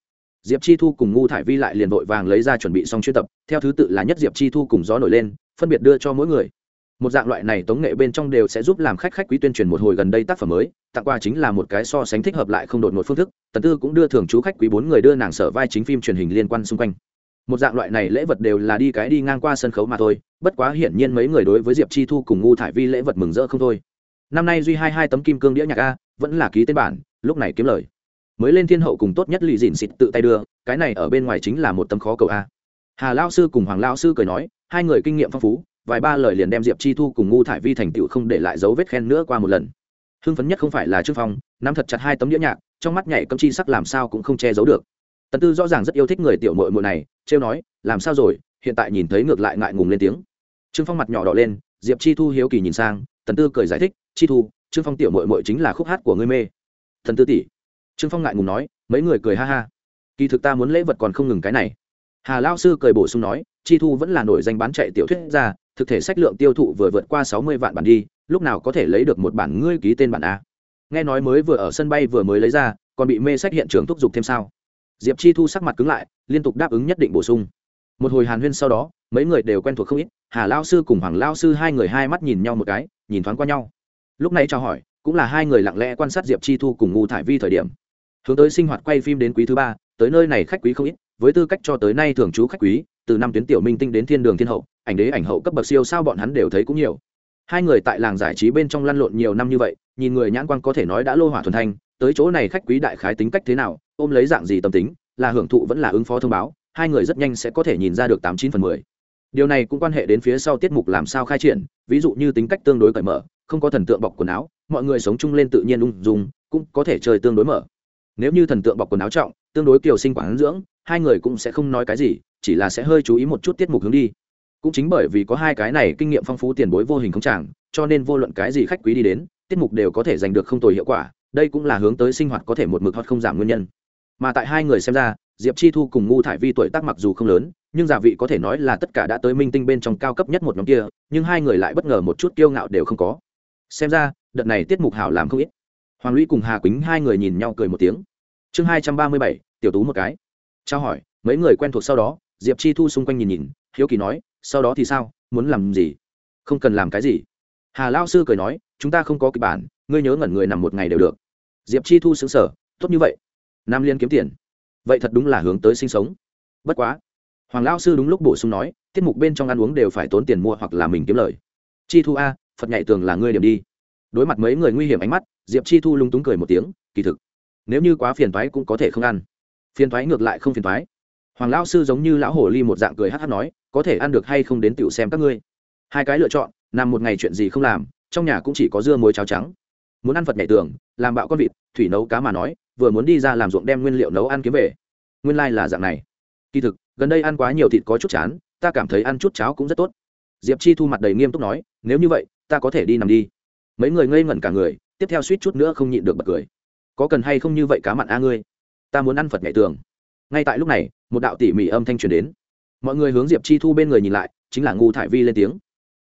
Diệp chi thu cùng ngu thải vi lại liền vội vàng lấy ra chuẩn bị xong chuyên tập, theo thứ tự là nhất diệp chi thu cùng gió nổi lên, phân biệt đưa cho mỗi người một dạng loại này tống nghệ bên trong đều sẽ giúp làm khách khách quý tuyên truyền một hồi gần đây tác phẩm mới, tặng quà chính là một cái so sánh thích hợp lại không đột ngột phương thức, tần tư cũng đưa thường chú khách quý bốn người đưa nàng sở vai chính phim truyền hình liên quan xung quanh. Một dạng loại này lễ vật đều là đi cái đi ngang qua sân khấu mà thôi, bất quá hiển nhiên mấy người đối với diệp chi thu cùng ngu thải vi lễ vật mừng rỡ không thôi. Năm nay duy hai hai tấm kim cương đĩa nhạc a, vẫn là ký tên bản, lúc này kiếm lời. Mới lên thiên hậu cùng tốt nhất lì dìn xịt tự tay đưa, cái này ở bên ngoài chính là một tấm khó cầu a. Hà lao sư cùng hoàng lao sư cười nói, hai người kinh nghiệm phong phú vài ba lời liền đem diệp chi thu cùng ngu thải vi thành tựu không để lại dấu vết khen nữa qua một lần. Hưng phấn nhất không phải là trương phong, nắm thật chặt hai tấm đĩa nhạc, trong mắt nhảy cấm chi sắc làm sao cũng không che giấu được. Tần tư rõ ràng rất yêu thích người tiểu mội mội này, trêu nói, làm sao rồi, hiện tại nhìn thấy ngược lại ngại ngùng lên tiếng. Trương phong mặt nhỏ đỏ lên, diệp chi thu hiếu kỳ nhìn sang, tần tư cười giải thích, chi thu, trương phong tiểu mội mội chính là khúc hát của ngươi mê. Thần tư tỷ? Trương phong ngại ngùng nói, mấy người cười ha ha. Kỳ thực ta muốn lễ vật còn không ngừng cái này. Hà lao sư cười bổ sung nói, chi thu vẫn là nổi danh bán chạy tiểu thuyết ra thực thể sách lượng tiêu thụ vừa vượt qua sáu mươi vạn bản đi, lúc nào có thể lấy được một bản ngươi ký tên bản a? Nghe nói mới vừa ở sân bay vừa mới lấy ra, còn bị mê sách hiện trường thúc giục thêm sao? Diệp chi thu sắc mặt cứng lại, liên tục đáp ứng nhất định bổ sung. Một hồi hàn huyên sau đó, mấy người đều quen thuộc không ít, hà Lão sư cùng hoàng Lão sư hai người hai mắt nhìn nhau một cái, nhìn thoáng qua nhau. Lúc này chào hỏi, cũng là hai người lặng lẽ quan sát diệp chi thu cùng Ngô thải vi thời điểm. Hướng tới sinh hoạt quay phim đến quý thứ ba, tới nơi này khách quý không ít, với tư cách cho tới nay thường trú khách quý từ năm tuyến tiểu minh tinh đến thiên đường thiên hậu, ảnh đế, ảnh hậu cấp bậc siêu sao bọn hắn đều thấy cũng nhiều. Hai người tại làng giải trí bên trong lăn lộn nhiều năm như vậy, nhìn người nhãn quan có thể nói đã lô hỏa thuần thanh, tới chỗ này khách quý đại khái tính cách thế nào, ôm lấy dạng gì tâm tính, là hưởng thụ vẫn là ứng phó thông báo, hai người rất nhanh sẽ có thể nhìn ra được tám chín phần mười. Điều này cũng quan hệ đến phía sau tiết mục làm sao khai triển, ví dụ như tính cách tương đối cởi mở, không có thần tượng bọc quần áo, mọi người sống chung lên tự nhiên ung dung, cũng có thể chơi tương đối mở. Nếu như thần tượng bọc quần áo trọng, tương đối kiều sinh quản dưỡng, hai người cũng sẽ không nói cái gì chỉ là sẽ hơi chú ý một chút tiết mục hướng đi. Cũng chính bởi vì có hai cái này kinh nghiệm phong phú tiền bối vô hình không chẳng cho nên vô luận cái gì khách quý đi đến, tiết mục đều có thể giành được không tồi hiệu quả, đây cũng là hướng tới sinh hoạt có thể một mực hoặc không giảm nguyên nhân. Mà tại hai người xem ra, diệp chi thu cùng ngu thải vi tuổi tác mặc dù không lớn, nhưng giả vị có thể nói là tất cả đã tới minh tinh bên trong cao cấp nhất một nhóm kia, nhưng hai người lại bất ngờ một chút kiêu ngạo đều không có. Xem ra, đợt này tiết mục hảo làm không ít. Hoàng lũy cùng hà quýnh hai người nhìn nhau cười một tiếng. Chương hai trăm ba mươi bảy, tiểu tú một cái. Trao hỏi, mấy người quen thuộc sau đó diệp chi thu xung quanh nhìn nhìn, hiếu kỳ nói, sau đó thì sao? Muốn làm gì? Không cần làm cái gì. Hà lao sư cười nói, chúng ta không có kịch bản, ngươi nhớ ngẩn người nằm một ngày đều được. Diệp chi thu xứng sở tốt như vậy. Nam liên kiếm tiền. Vậy thật đúng là hướng tới sinh sống. Bất quá, hoàng lao sư đúng lúc bổ sung nói, tiết mục bên trong ăn uống đều phải tốn tiền mua hoặc là mình kiếm lời. Chi thu a, phật nhạy tường là ngươi điểm đi. Đối mặt mấy người nguy hiểm ánh mắt, diệp chi thu lung túng cười một tiếng, kỳ thực, nếu như quá phiền thoái cũng có thể không ăn. Phiền thoái ngược lại không phiền thoái hoàng Lão sư giống như lão hồ ly một dạng cười hát hát nói, có thể ăn được hay không đến tiểu xem các ngươi. Hai cái lựa chọn, nằm một ngày chuyện gì không làm, trong nhà cũng chỉ có dưa muối cháo trắng. Muốn ăn phật nhảy tường, làm bạo con vịt, thủy nấu cá mà nói, vừa muốn đi ra làm ruộng đem nguyên liệu nấu ăn kiếm về. Nguyên lai、like、là dạng này. Kỳ thực, gần đây ăn quá nhiều thịt có chút chán, ta cảm thấy ăn chút cháo cũng rất tốt. Diệp chi thu mặt đầy nghiêm túc nói, nếu như vậy, ta có thể đi nằm đi. Mấy người ngây ngẩn cả người, tiếp theo suýt chút nữa không nhịn được bật cười. Có cần hay không như vậy cá mặn a ngươi? Ta muốn ăn phật nhảy tường ngay tại lúc này, một đạo tỉ mỉ âm thanh truyền đến. Mọi người hướng diệp chi thu bên người nhìn lại, chính là ngu thải vi lên tiếng.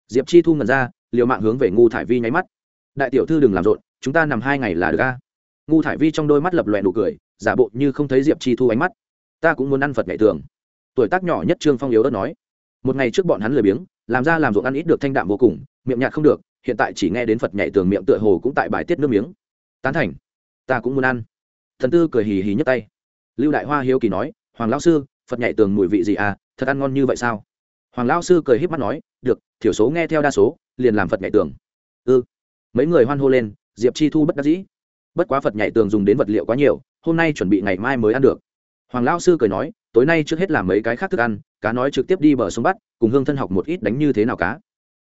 Diệp chi thu ngần ra, liều mạng hướng về ngu thải vi nháy mắt. Đại tiểu thư đừng làm rộn, chúng ta nằm hai ngày là được ca ngu thải vi trong đôi mắt lập lòe nụ cười, giả bộ như không thấy diệp chi thu ánh mắt. Ta cũng muốn ăn phật nhảy tường tuổi tác nhỏ nhất trương phong yếu đất nói. Một ngày trước bọn hắn lười biếng, làm ra làm ruộng ăn ít được thanh đạm vô cùng, miệng nhạt không được, hiện tại chỉ nghe đến phật nhảy tường miệng tựa hồ cũng tại bài tiết nước miếng. Tán thành, ta cũng muốn ăn. Thần tư cười hì hì nhấc tay lưu đại hoa hiếu kỳ nói, hoàng lão sư, phật nhảy tường mùi vị gì à? Thật ăn ngon như vậy sao? Hoàng lão sư cười h í p mắt nói, được, thiểu số nghe theo đa số, liền làm phật nhảy tường. Ư ừ. mấy người hoan hô lên, diệp chi thu bất đắc dĩ. Bất quá phật nhảy tường dùng đến vật liệu quá nhiều, hôm nay chuẩn bị ngày mai mới ăn được. Hoàng lão sư cười nói, tối nay trước hết làm mấy cái khác thức ăn, cá nói trực tiếp đi bờ sông bắt cùng hương thân học một ít đánh như thế nào cá.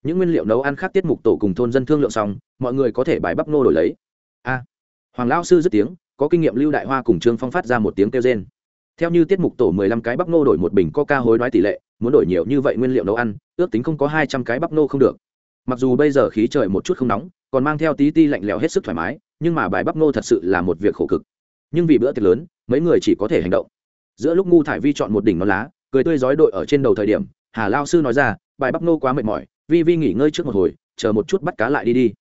Những nguyên liệu nấu ăn khác tiết mục tổ cùng thôn dân thương lượng xong, mọi người có thể bài bắp nô đổi lấy. A. Hoàng lão sư dứt tiếng có kinh nghiệm lưu đại hoa cùng trương phong phát ra một tiếng kêu rên. Theo như tiết mục tổ mười lăm cái bắp nô đổi một bình coca hối đoái tỷ lệ, muốn đổi nhiều như vậy nguyên liệu nấu ăn, ước tính không có hai trăm cái bắp nô không được. Mặc dù bây giờ khí trời một chút không nóng, còn mang theo tí ti lạnh lẽo hết sức thoải mái, nhưng mà bài bắp nô thật sự là một việc khổ cực. Nhưng vì bữa tiệc lớn, mấy người chỉ có thể hành động. Giữa lúc ngu thải vi chọn một đỉnh non lá, cười tươi rói đội ở trên đầu thời điểm, hà lao sư nói ra, bài bắp nô quá mệt mỏi, vi vi nghỉ ngơi trước một hồi, chờ một chút bắt cá lại đi đi.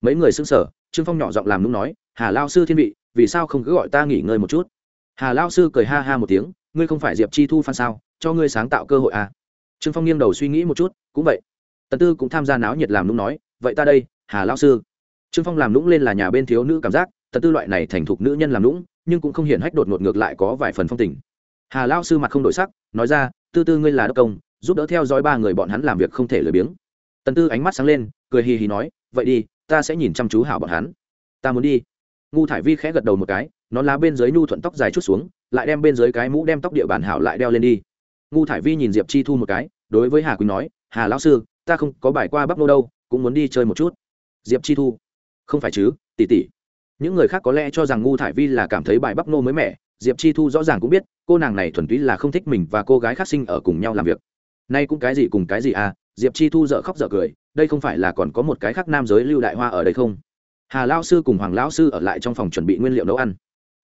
Mấy người xưng sở trương phong nhỏ giọng làm nung nói, hà lao sư thiên vị vì sao không cứ gọi ta nghỉ ngơi một chút? Hà lao sư cười ha ha một tiếng, ngươi không phải diệp chi thu phan sao? Cho ngươi sáng tạo cơ hội à? Trương phong nghiêng đầu suy nghĩ một chút, cũng vậy. Tần tư cũng tham gia náo nhiệt làm lúc nói, vậy ta đây, hà lao sư. Trương phong làm lũng lên là nhà bên thiếu nữ cảm giác, tần tư loại này thành thục nữ nhân làm lũng nhưng cũng không hiện hách đột ngột ngược lại có vài phần phong tình. Hà lao sư mặt không đổi sắc, nói ra, tư tư ngươi là đốc công, giúp đỡ theo dõi ba người bọn hắn làm việc không thể lười biếng. Tần tư ánh mắt sáng lên, cười hì hì nói, vậy đi, ta sẽ nhìn chăm chú hảo bọn hắn. Ta muốn đi ngu thải vi khẽ gật đầu một cái, nó lá bên dưới nhu thuận tóc dài chút xuống, lại đem bên dưới cái mũ đem tóc địa bàn hảo lại đeo lên đi. Ngu thải vi nhìn diệp chi thu một cái, đối với hà quỳnh nói, hà lão sư, ta không có bài qua bắp nô đâu, cũng muốn đi chơi một chút. Diệp chi thu, không phải chứ tỉ tỉ những người khác có lẽ cho rằng ngu thải vi là cảm thấy bài bắp nô mới mẻ, diệp chi thu rõ ràng cũng biết, cô nàng này thuần túy là không thích mình và cô gái khác sinh ở cùng nhau làm việc. Nay cũng cái gì cùng cái gì à? Diệp chi thu dợ khóc dợ cười, đây không phải là còn có một cái khác nam giới lưu đại hoa ở đây không? Hà lao sư cùng hoàng lão sư ở lại trong phòng chuẩn bị nguyên liệu nấu ăn.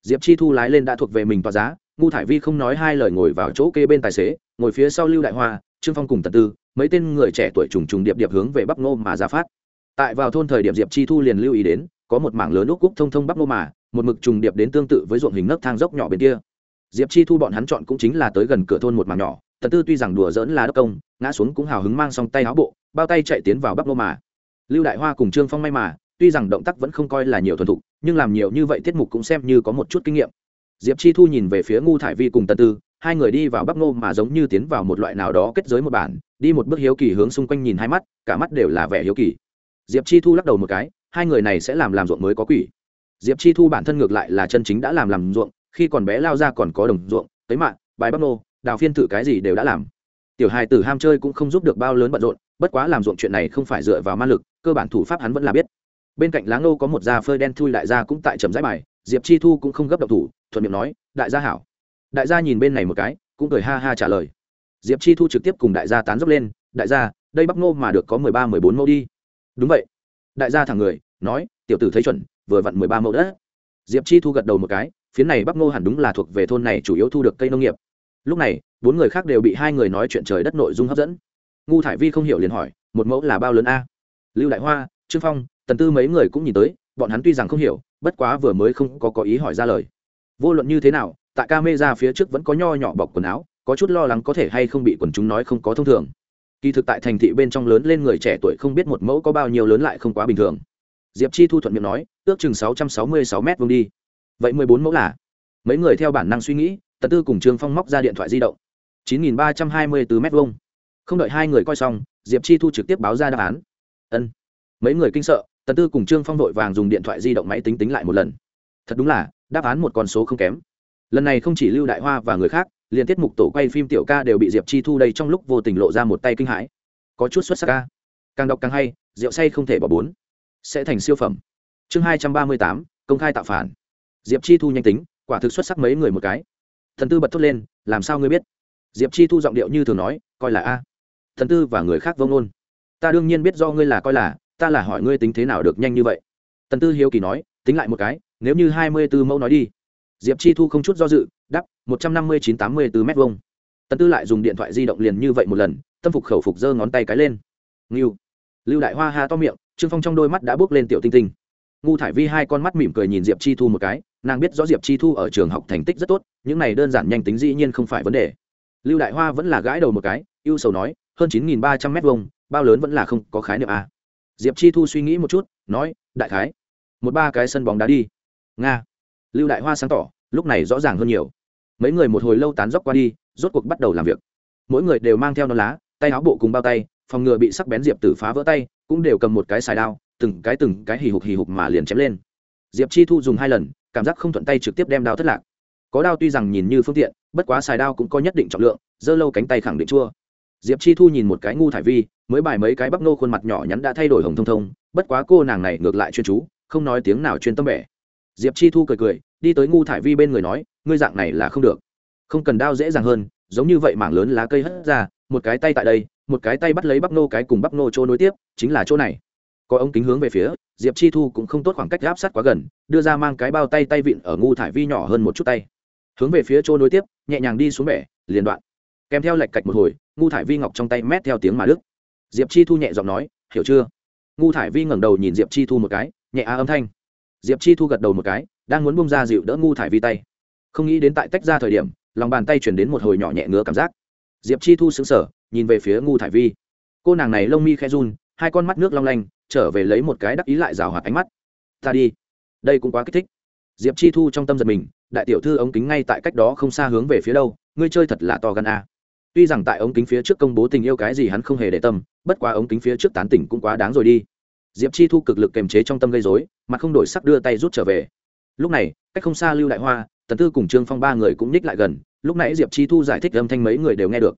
Diệp chi thu lái lên đã thuộc về mình tòa giá, ngu thải vi không nói hai lời ngồi vào chỗ kê bên tài xế, ngồi phía sau lưu đại hoa, trương phong cùng tật tư, mấy tên người trẻ tuổi trùng trùng điệp điệp hướng về bắc ngô mà ra phát. Tại vào thôn thời điểm diệp chi thu liền lưu ý đến, có một mảng lớn úc cúc thông thông bắc ngô mà, một mực trùng điệp đến tương tự với ruộng hình nấc thang dốc nhỏ bên kia. Diệp chi thu bọn hắn chọn cũng chính là tới gần cửa thôn một mảng nhỏ tật tư tuy rằng đùa dỡn là đất công, ngã xuống cũng hào hứng mang xong tay áo bộ, bao tay chạy tiến vào bắc ngô mà. Lưu đại hoa cùng trương phong may mà tuy rằng động tác vẫn không coi là nhiều thuần thục, nhưng làm nhiều như vậy tiết mục cũng xem như có một chút kinh nghiệm. Diệp chi thu nhìn về phía ngu thải vi cùng tần tư, hai người đi vào bắp Ngô mà giống như tiến vào một loại nào đó kết giới một bản, đi một bước hiếu kỳ hướng xung quanh nhìn hai mắt, cả mắt đều là vẻ hiếu kỳ. Diệp chi thu lắc đầu một cái, hai người này sẽ làm làm ruộng mới có quỷ. Diệp chi thu bản thân ngược lại là chân chính đã làm làm ruộng, khi còn bé lao ra còn có đồng ruộng, tới mạng, bài bắp nô, đào phiên thử cái gì đều đã làm. Tiểu hài tử ham chơi cũng không giúp được bao lớn bận rộn, bất quá làm ruộng chuyện này không phải dựa vào ma lực, cơ bản thủ pháp hắn vẫn là biết bên cạnh láng nô có một da phơi đen thui đại gia cũng tại trầm rãi bài, diệp chi thu cũng không gấp động thủ, thuận miệng nói, đại gia hảo. Đại gia nhìn bên này một cái, cũng cười ha ha trả lời. Diệp chi thu trực tiếp cùng đại gia tán dốc lên, đại gia, đây bắp nô mà được có mười ba, mười bốn mẫu đi. Đúng vậy. Đại gia thẳng người, nói, tiểu tử thấy chuẩn, vừa vặn mười ba mẫu đất. Diệp chi thu gật đầu một cái phía này bắp nô hẳn đúng là thuộc về thôn này chủ yếu thu được cây nông nghiệp. Lúc này, bốn người khác đều bị hai người nói chuyện trời đất nội dung hấp dẫn. Ngu thải vi không hiểu liền hỏi, một mẫu là bao lớn a? Lưu đại hoa, trương phong tần tư mấy người cũng nhìn tới, bọn hắn tuy rằng không hiểu, bất quá vừa mới không có có ý hỏi ra lời. Vô luận như thế nào, tại ca mê ra phía trước vẫn có nho nhỏ bọc quần áo, có chút lo lắng có thể hay không bị quần chúng nói không có thông thường. Kỳ thực tại thành thị bên trong lớn lên người trẻ tuổi không biết một mẫu có bao nhiêu lớn lại không quá bình thường. Diệp chi thu thuận miệng nói, ước chừng sáu trăm sáu mươi sáu m vuông đi. Vậy mười bốn mẫu là? Mấy người theo bản năng suy nghĩ, tần tư cùng trương phong móc ra điện thoại di động. chín nghìn ba trăm hai mươi từ m vuông. không đợi hai người coi xong, diệp chi thu trực tiếp báo ra đáp án. Ân mấy người kinh sợ, tần tư cùng trương phong vội vàng dùng điện thoại di động máy tính tính lại một lần. Thật đúng là, đáp án một con số không kém. Lần này không chỉ lưu đại hoa và người khác, liền tiết mục tổ quay phim tiểu ca đều bị diệp chi thu đây trong lúc vô tình lộ ra một tay kinh hãi. Có chút xuất sắc ca. Càng đọc càng hay, rượu say không thể bỏ bốn. Sẽ thành siêu phẩm. Chương hai trăm ba mươi tám, công khai tạo phản. Diệp chi thu nhanh tính, quả thực xuất sắc mấy người một cái. Thần tư bật thốt lên, làm sao ngươi biết? Diệp chi thu giọng điệu như thường nói, coi là a. Thần tư và người khác vông nôn ta đương nhiên biết do ngươi là coi là ta là hỏi ngươi tính thế nào được nhanh như vậy? Tần tư hiếu kỳ nói, tính lại một cái, nếu như hai mươi b ố mẫu nói đi. Diệp chi thu không chút do dự đắp một trăm năm mươi chín tám mươi bốn m hai tần tư lại dùng điện thoại di động liền như vậy một lần, tâm phục khẩu phục giơ ngón tay cái lên. Nghiêu lưu đại hoa ha to miệng, trương phong trong đôi mắt đã bước lên tiểu tinh tinh. Ngu thải vi hai con mắt mỉm cười nhìn diệp chi thu một cái, nàng biết rõ diệp chi thu ở trường học thành tích rất tốt, những này đơn giản nhanh tính dĩ nhiên không phải vấn đề. Lưu đại hoa vẫn là gãi đầu một cái, ưu sầu nói, hơn chín nghìn ba trăm m hai bao lớn vẫn là không có khái niệm a diệp chi thu suy nghĩ một chút, nói, đại khái, một ba cái sân bóng đá đi. Nga. Lưu đại hoa sáng tỏ, lúc này rõ ràng hơn nhiều. Mấy người một hồi lâu tán dốc qua đi, rốt cuộc bắt đầu làm việc. Mỗi người đều mang theo non lá, tay áo bộ cùng bao tay, phòng ngừa bị sắc bén diệp tử phá vỡ tay, cũng đều cầm một cái xài đao, từng cái từng cái hì hục hì hục mà liền chém lên. Diệp chi thu dùng hai lần, cảm giác không thuận tay trực tiếp đem đao thất lạc. Có đao tuy rằng nhìn như phương tiện, bất quá xài đao cũng có nhất định trọng lượng, giơ lâu cánh tay khẳng định chua diệp chi thu nhìn một cái ngu thải vi, mới bài mấy cái bắp nô khuôn mặt nhỏ nhắn đã thay đổi hồng thông thông, bất quá cô nàng này ngược lại chuyên chú, không nói tiếng nào chuyên tâm bẻ. Diệp chi thu cười cười, đi tới ngu thải vi bên người nói, ngươi dạng này là không được. Không cần đao dễ dàng hơn, giống như vậy mảng lớn lá cây hất ra, một cái tay tại đây, một cái tay bắt lấy bắp nô cái cùng bắp nô chỗ nối tiếp, chính là chỗ này. Có ống kính hướng về phía, diệp chi thu cũng không tốt khoảng cách áp sát quá gần, đưa ra mang cái bao tay tay vịn ở ngu thải vi nhỏ hơn một chút tay. Hướng về phía chỗ nối tiếp, nhẹ nhàng đi xuống bẻ, liền đoạn. Kèm theo lệch cạch một hồi ngu thải vi ngọc trong tay mét theo tiếng mà đức. Diệp chi thu nhẹ giọng nói, hiểu chưa? Ngu thải vi ngẩng đầu nhìn diệp chi thu một cái, nhẹ á âm thanh. Diệp chi thu gật đầu một cái, đang muốn bông ra dịu đỡ ngu thải vi tay. Không nghĩ đến tại tách ra thời điểm, lòng bàn tay chuyển đến một hồi nhỏ nhẹ ngứa cảm giác. Diệp chi thu xứng sở nhìn về phía ngu thải vi. Cô nàng này lông mi khe run, hai con mắt nước long lanh, trở về lấy một cái đắc ý lại rào hoạt ánh mắt. Ta đi. Đây cũng quá kích thích. Diệp chi thu trong tâm giật mình, đại tiểu thư ống kính ngay tại cách đó không xa hướng về phía đâu, ngươi chơi thật là to gan a tuy rằng tại ống kính phía trước công bố tình yêu cái gì hắn không hề để tâm, bất quá ống kính phía trước tán tỉnh cũng quá đáng rồi đi. Diệp chi thu cực lực kềm chế trong tâm gây dối mà không đổi sắc đưa tay rút trở về. Lúc này, cách không xa lưu đại hoa, tần tư cùng trương phong ba người cũng ních lại gần, lúc nãy diệp chi thu giải thích âm thanh mấy người đều nghe được.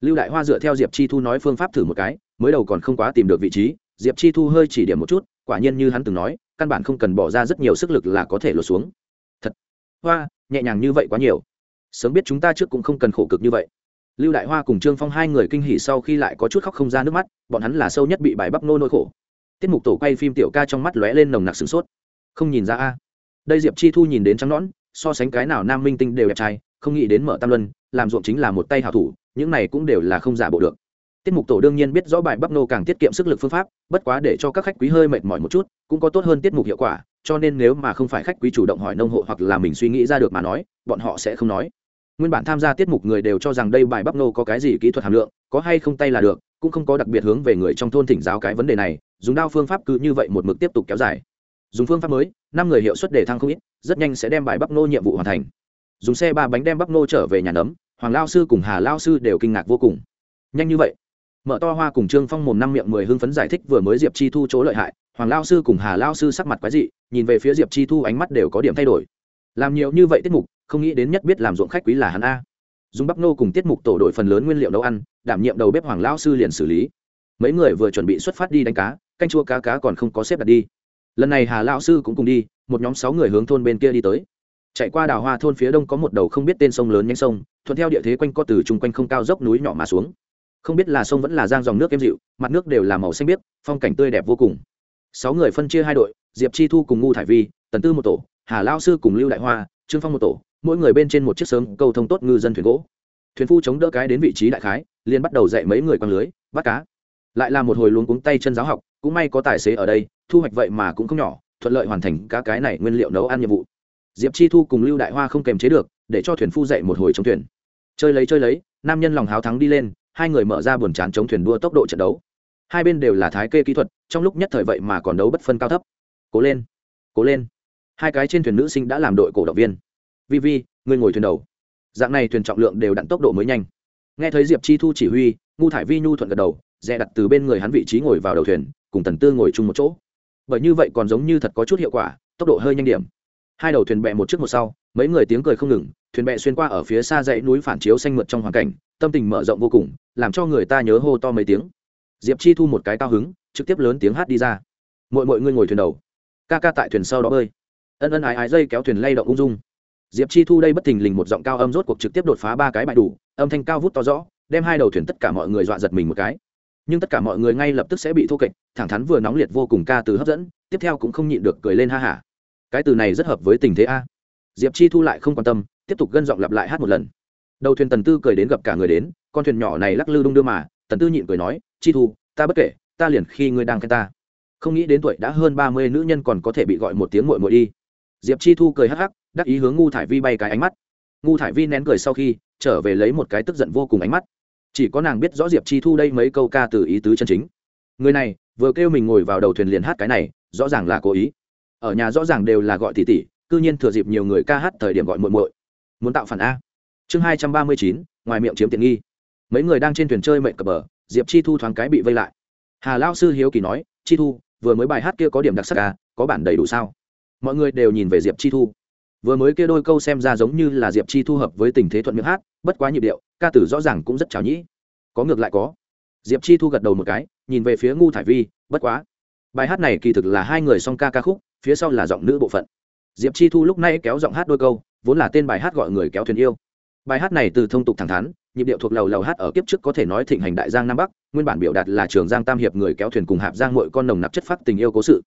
Lưu đại hoa dựa theo diệp chi thu nói phương pháp thử một cái, mới đầu còn không quá tìm được vị trí, diệp chi thu hơi chỉ điểm một chút, quả nhiên như hắn từng nói, căn bản không cần bỏ ra rất nhiều sức lực là có thể lột xuống. Thật, hoa, nhẹ nhàng như vậy quá nhiều. Sớm biết chúng ta trước cũng không cần khổ cực như vậy lưu đại hoa cùng trương phong hai người kinh hỉ sau khi lại có chút khóc không ra nước mắt, bọn hắn là sâu nhất bị bài bắp nô nỗi khổ. Tiết mục tổ quay phim tiểu ca trong mắt lóe lên nồng nặc sửng sốt. Không nhìn ra a. Đây diệp chi thu nhìn đến trắng nõn, so sánh cái nào nam minh tinh đều đẹp trai, không nghĩ đến mở tam luân, làm ruộng chính là một tay hảo thủ, những này cũng đều là không giả bộ được. Tiết mục tổ đương nhiên biết rõ bài bắp nô càng tiết kiệm sức lực phương pháp, bất quá để cho các khách quý hơi mệt mỏi một chút, cũng có tốt hơn tiết mục hiệu quả, cho nên nếu mà không phải khách quý chủ động hỏi nông hộ hoặc là mình suy nghĩ ra được mà nói, bọn họ sẽ không nói nguyên bản tham gia tiết mục người đều cho rằng đây bài bắp nô có cái gì kỹ thuật hàm lượng, có hay không tay là được, cũng không có đặc biệt hướng về người trong thôn thỉnh giáo cái vấn đề này, dùng đao phương pháp cứ như vậy một mực tiếp tục kéo dài. Dùng phương pháp mới, năm người hiệu suất để thăng không ít, rất nhanh sẽ đem bài bắp nô nhiệm vụ hoàn thành. Dùng xe ba bánh đem bắp nô trở về nhà nấm, hoàng lao sư cùng hà lao sư đều kinh ngạc vô cùng. Nhanh như vậy. Mở to hoa cùng trương phong mồm năm miệng mười hưng phấn giải thích vừa mới diệp chi thu chỗ lợi hại, hoàng lao sư cùng hà lao sư sắc mặt quái dị, nhìn về phía diệp chi thu ánh mắt đều có điểm thay đổi. Làm nhiều như vậy tiết mục không nghĩ đến nhất biết làm ruộng khách quý là hắn a. Dùng bắp nô cùng tiết mục tổ đội phần lớn nguyên liệu nấu ăn, đảm nhiệm đầu bếp hoàng Lão sư liền xử lý. Mấy người vừa chuẩn bị xuất phát đi đánh cá, canh chua cá cá còn không có xếp đặt đi. Lần này hà Lão sư cũng cùng đi, một nhóm sáu người hướng thôn bên kia đi tới. Chạy qua đào hoa thôn phía đông có một đầu không biết tên sông lớn nhanh sông, thuận theo địa thế quanh co từ chung quanh không cao dốc núi nhỏ mà xuống. Không biết là sông vẫn là giang dòng nước êm dịu, mặt nước đều là màu xanh biếc, phong cảnh tươi đẹp vô cùng. Sáu người phân chia hai đội, diệp chi thu cùng ngu thải vi, tần tư một tổ, hà lao sư cùng lưu đại hoa, trương phong một tổ mỗi người bên trên một chiếc sớm câu thông tốt ngư dân thuyền gỗ. Thuyền phu chống đỡ cái đến vị trí đại khái, liền bắt đầu dạy mấy người quăng lưới, bắt cá. Lại là một hồi luống cuống tay chân giáo học, cũng may có tài xế ở đây, thu hoạch vậy mà cũng không nhỏ, thuận lợi hoàn thành các cái này nguyên liệu nấu ăn nhiệm vụ. Diệp chi thu cùng lưu đại hoa không kềm chế được, để cho thuyền phu dậy một hồi chống thuyền. Chơi lấy chơi lấy, nam nhân lòng háo thắng đi lên, hai người mở ra buồn chán chống thuyền đua tốc độ trận đấu. Hai bên đều là thái kê kỹ thuật, trong lúc nhất thời vậy mà còn đấu bất phân cao thấp. Cố lên cố lên. Hai cái trên thuyền nữ sinh đã làm đội cổ động viên vi vi, ngươi ngồi thuyền đầu. Dạng này thuyền trọng lượng đều đặn tốc độ mới nhanh. Nghe thấy diệp chi thu chỉ huy, ngu thải vi nhu thuận gật đầu dè đặt từ bên người hắn vị trí ngồi vào đầu thuyền, cùng tần tư ngồi chung một chỗ. Bởi như vậy còn giống như thật có chút hiệu quả, tốc độ hơi nhanh điểm. Hai đầu thuyền bẹ một trước một sau, mấy người tiếng cười không ngừng, thuyền bẹ xuyên qua ở phía xa dãy núi phản chiếu xanh mượt trong hoàn cảnh, tâm tình mở rộng vô cùng, làm cho người ta nhớ hô to mấy tiếng. Diệp chi thu một cái cao hứng, trực tiếp lớn tiếng hát đi ra. Mọi mọi người ngồi thuyền đầu. Ca ca tại thuyền sau đó bơi. Ân ân ái ái dây kéo thuyền lay động ung dung diệp chi thu đây bất thình lình một giọng cao âm rốt cuộc trực tiếp đột phá ba cái bại đủ, âm thanh cao vút to rõ, đem hai đầu thuyền tất cả mọi người dọa giật mình một cái. Nhưng tất cả mọi người ngay lập tức sẽ bị thô kệch thẳng thắn vừa nóng liệt vô cùng ca từ hấp dẫn, tiếp theo cũng không nhịn được cười lên ha hả. Cái từ này rất hợp với tình thế a. Diệp chi thu lại không quan tâm, tiếp tục gân giọng lặp lại hát một lần. Đầu thuyền tần tư cười đến gặp cả người đến, con thuyền nhỏ này lắc lư đung đưa mà, tần tư nhịn cười nói, chi thu, ta bất kể, ta liền khi ngươi đang khen ta. Không nghĩ đến tuổi đã hơn ba mươi nữ nhân còn có thể bị gọi một tiếng muội muội đi. Diệp chi thu cười hắc hắc đắc ý hướng ngu thải vi bay cái ánh mắt. Ngu thải vi nén cười sau khi, trở về lấy một cái tức giận vô cùng ánh mắt. Chỉ có nàng biết rõ diệp chi thu đây mấy câu ca từ ý tứ chân chính. Người này, vừa kêu mình ngồi vào đầu thuyền liền hát cái này, rõ ràng là cố ý. Ở nhà rõ ràng đều là gọi tỷ tỷ, cư nhiên thừa dịp nhiều người ca hát thời điểm gọi muội muội. Muốn tạo phản a. Chương hai trăm ba mươi chín, ngoài miệng chiếm tiện nghi. Mấy người đang trên thuyền chơi mệnh cập bờ, diệp chi thu thoáng cái bị vây lại. Hà lao sư hiếu kỳ nói, chi thu, vừa mới bài hát kia có điểm đặc sắc à có bản đầy đủ sao? Mọi người đều nhìn về diệp chi thu vừa mới kia đôi câu xem ra giống như là diệp chi thu hợp với tình thế thuận miệng hát, bất quá nhịp điệu, ca tử rõ ràng cũng rất trào nhĩ. Có ngược lại có. Diệp chi thu gật đầu một cái, nhìn về phía ngu thải vi, bất quá. Bài hát này kỳ thực là hai người song ca ca khúc, phía sau là giọng nữ bộ phận. Diệp chi thu lúc này kéo giọng hát đôi câu, vốn là tên bài hát gọi người kéo thuyền yêu. Bài hát này từ thông tục thẳng thắn, nhịp điệu thuộc lầu lầu hát ở kiếp trước có thể nói thịnh hành đại giang nam bắc, nguyên bản biểu đạt là trường giang tam hiệp người kéo thuyền cùng hạp giang mọi con nồng nặc chất phát tình yêu cố sự.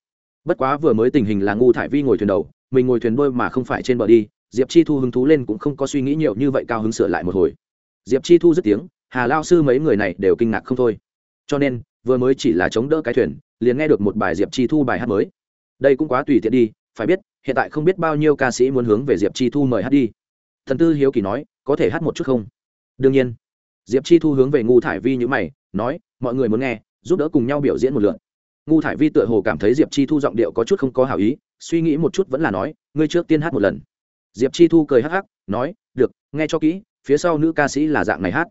Bất quá vừa mới tình hình là ngu thải vi ngồi thuyền đầu mình ngồi thuyền đôi mà không phải trên bờ đi, diệp chi thu hứng thú lên cũng không có suy nghĩ nhiều như vậy cao hứng sửa lại một hồi. Diệp chi thu dứt tiếng, hà lao sư mấy người này đều kinh ngạc không thôi. Cho nên, vừa mới chỉ là chống đỡ cái thuyền, liền nghe được một bài diệp chi thu bài hát mới. Đây cũng quá tùy tiện đi, phải biết, hiện tại không biết bao nhiêu ca sĩ muốn hướng về diệp chi thu mời hát đi. Thần tư hiếu kỳ nói, có thể hát một chút không? Đương nhiên. Diệp chi thu hướng về ngu thải vi như mày, nói, mọi người muốn nghe, giúp đỡ cùng nhau biểu diễn một lượt. Ngu thải vi tựa hồ cảm thấy diệp chi thu giọng điệu có chút không có hảo ý suy nghĩ một chút vẫn là nói, ngươi trước tiên hát một lần. Diệp chi thu cười hắc hắc, nói, được, nghe cho kỹ, phía sau nữ ca sĩ là dạng này hát.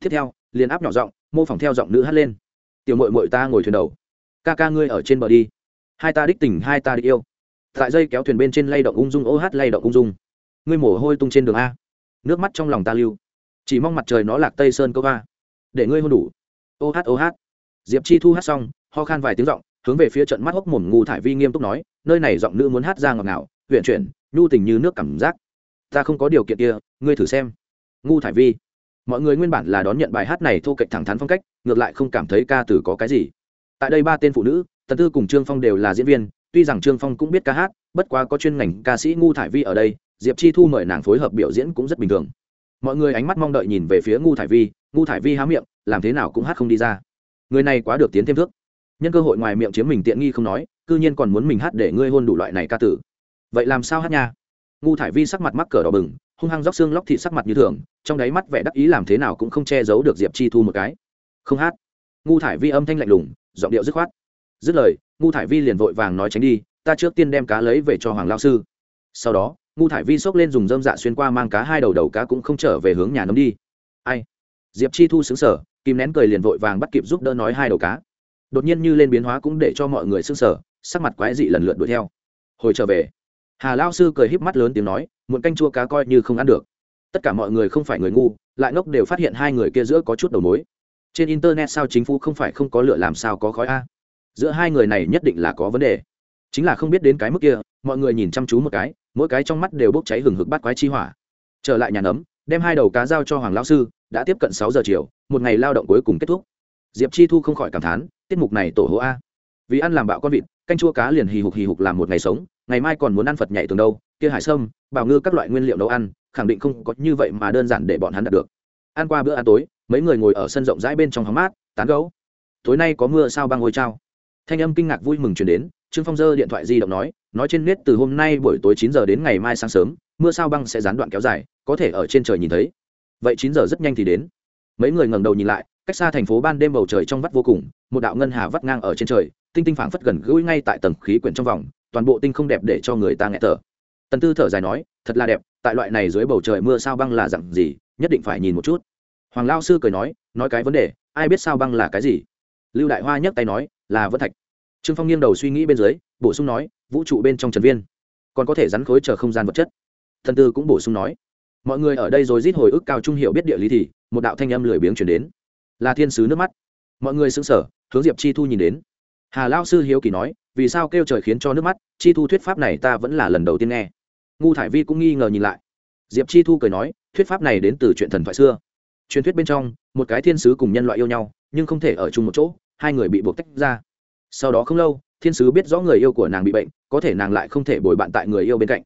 Tiếp theo, liền áp nhỏ giọng, mô phỏng theo giọng nữ hát lên. Tiểu mội mội ta ngồi thuyền đầu. Ca ca ngươi ở trên bờ đi. Hai ta đích tình, hai ta đích yêu. Tại dây kéo thuyền bên trên lay động ung dung, ô hát lay động ung dung. Ngươi mồ hôi tung trên đường a. Nước mắt trong lòng ta lưu. Chỉ mong mặt trời nó lạc tây sơn câu ba. để ngươi hôn đủ. Ô hát ô hát. Diệp chi thu hát xong, ho khan vài tiếng giọng, hướng về phía trận mắt hốc mồm ngu thải vi nghiêm túc nói nơi này giọng nữ muốn hát ra ngọt ngào huyện chuyển, nhu tình như nước cảm giác. Ta không có điều kiện kia, ngươi thử xem. Ngu thải vi. Mọi người nguyên bản là đón nhận bài hát này thô kệch thẳng thắn phong cách, ngược lại không cảm thấy ca từ có cái gì. Tại đây ba tên phụ nữ, tần tư cùng trương phong đều là diễn viên, tuy rằng trương phong cũng biết ca hát, bất quá có chuyên ngành ca sĩ ngu thải vi ở đây, diệp chi thu mời nàng phối hợp biểu diễn cũng rất bình thường. Mọi người ánh mắt mong đợi nhìn về phía ngu thải vi, ngu thải vi há miệng, làm thế nào cũng hát không đi ra. Người này quá được tiến thêm thước. Nhân cơ hội ngoài miệng chiếm mình tiện nghi không nói cư nhiên còn muốn mình hát để ngươi hôn đủ loại này ca tử. Vậy làm sao hát nha? Ngu thải vi sắc mặt mắc cờ đỏ bừng, hung hăng róc xương lóc thịt sắc mặt như thường, trong đáy mắt vẻ đắc ý làm thế nào cũng không che giấu được diệp chi thu một cái. Không hát. Ngu thải vi âm thanh lạnh lùng, giọng điệu dứt khoát. Dứt lời, ngu thải vi liền vội vàng nói tránh đi, ta trước tiên đem cá lấy về cho hoàng lao sư. Sau đó, ngu thải vi xốc lên dùng dơm dạ xuyên qua mang cá hai đầu đầu cá cũng không trở về hướng nhà nấm đi. Ai? Diệp chi thu xứng sở kìm nén cười liền vội vàng bắt kịp giúp đỡ nói hai đầu cá. Đột nhiên như lên biến hóa cũng để cho mọi người xứng sở sắc mặt quái dị lần lượt đuổi theo. Hồi trở về, hà lao sư cười híp mắt lớn tiếng nói, muộn canh chua cá coi như không ăn được. Tất cả mọi người không phải người ngu, lại ngốc đều phát hiện hai người kia giữa có chút đầu mối. Trên internet sao chính phủ không phải không có lửa làm sao có khói a? Giữa hai người này nhất định là có vấn đề. Chính là không biết đến cái mức kia, mọi người nhìn chăm chú một cái, mỗi cái trong mắt đều bốc cháy hừng hực bắt quái chi hỏa. Trở lại nhà nấm, đem hai đầu cá giao cho hoàng lao sư, đã tiếp cận sáu giờ chiều, một ngày lao động cuối cùng kết thúc. Diệp chi thu không khỏi cảm thán, tiết mục này tổ hố a. Vì ăn làm bạo con vịt canh chua cá liền hì hục hì hục làm một ngày sống, ngày mai còn muốn ăn phật nhảy tường đâu, kia hải sâm, bảo ngư các loại nguyên liệu nấu ăn, khẳng định không có như vậy mà đơn giản để bọn hắn đạt được. Ăn qua bữa ăn tối, mấy người ngồi ở sân rộng rãi bên trong hóng mát, tán gấu tối nay có mưa sao băng ngôi trao thanh âm kinh ngạc vui mừng chuyển đến, trương phong dơ điện thoại di động nói nói trên nét từ hôm nay buổi tối chín giờ đến ngày mai sáng sớm, mưa sao băng sẽ gián đoạn kéo dài, có thể ở trên trời nhìn thấy. Vậy chín giờ rất nhanh thì đến. Mấy người ngẩng đầu nhìn lại, cách xa thành phố ban đêm bầu trời trong vắt vô cùng, một đạo ngân hà vắt ngang ở trên trời tinh tinh phảng phất gần gũi ngay tại tầng khí quyển trong vòng toàn bộ tinh không đẹp để cho người ta nghe thở. Tần tư thở dài nói thật là đẹp tại loại này dưới bầu trời mưa sao băng là dặn gì nhất định phải nhìn một chút. Hoàng lao sư cười nói nói cái vấn đề ai biết sao băng là cái gì? Lưu đại hoa nhấc tay nói là vân thạch. Trương phong nghiêng đầu suy nghĩ bên dưới bổ sung nói vũ trụ bên trong trần viên còn có thể rắn khối chờ không gian vật chất. Thần tư cũng bổ sung nói mọi người ở đây rồi rít hồi ức cao trung hiểu biết địa lý thì một đạo thanh âm lười biếng chuyển đến. Là thiên sứ nước mắt. Mọi người sững sờ, hướng diệp chi thu nhìn đến hà lao sư hiếu kỳ nói, vì sao kêu trời khiến cho nước mắt, chi thu thuyết pháp này ta vẫn là lần đầu tiên nghe. Ngu thải vi cũng nghi ngờ nhìn lại. Diệp chi thu cười nói, thuyết pháp này đến từ chuyện thần thoại xưa. Truyền thuyết bên trong, một cái thiên sứ cùng nhân loại yêu nhau, nhưng không thể ở chung một chỗ, hai người bị buộc tách ra. Sau đó không lâu, thiên sứ biết rõ người yêu của nàng bị bệnh, có thể nàng lại không thể bồi bạn tại người yêu bên cạnh.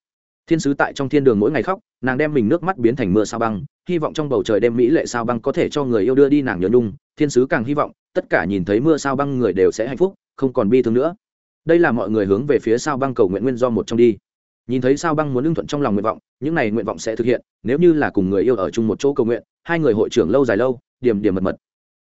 Thiên sứ tại trong thiên đường mỗi ngày khóc, nàng đem mình nước mắt biến thành mưa sao băng, hy vọng trong bầu trời đêm mỹ lệ sao băng có thể cho người yêu đưa đi nàng nhớ nhung. Thiên sứ càng hy vọng, tất cả nhìn thấy mưa sao băng người đều sẽ hạnh phúc không còn bi thương nữa. Đây là mọi người hướng về phía sao băng cầu nguyện nguyên do một trong đi. Nhìn thấy sao băng muốn lương thuận trong lòng nguyện vọng, những này nguyện vọng sẽ thực hiện, nếu như là cùng người yêu ở chung một chỗ cầu nguyện, hai người hội trưởng lâu dài lâu, điểm điểm mật mật.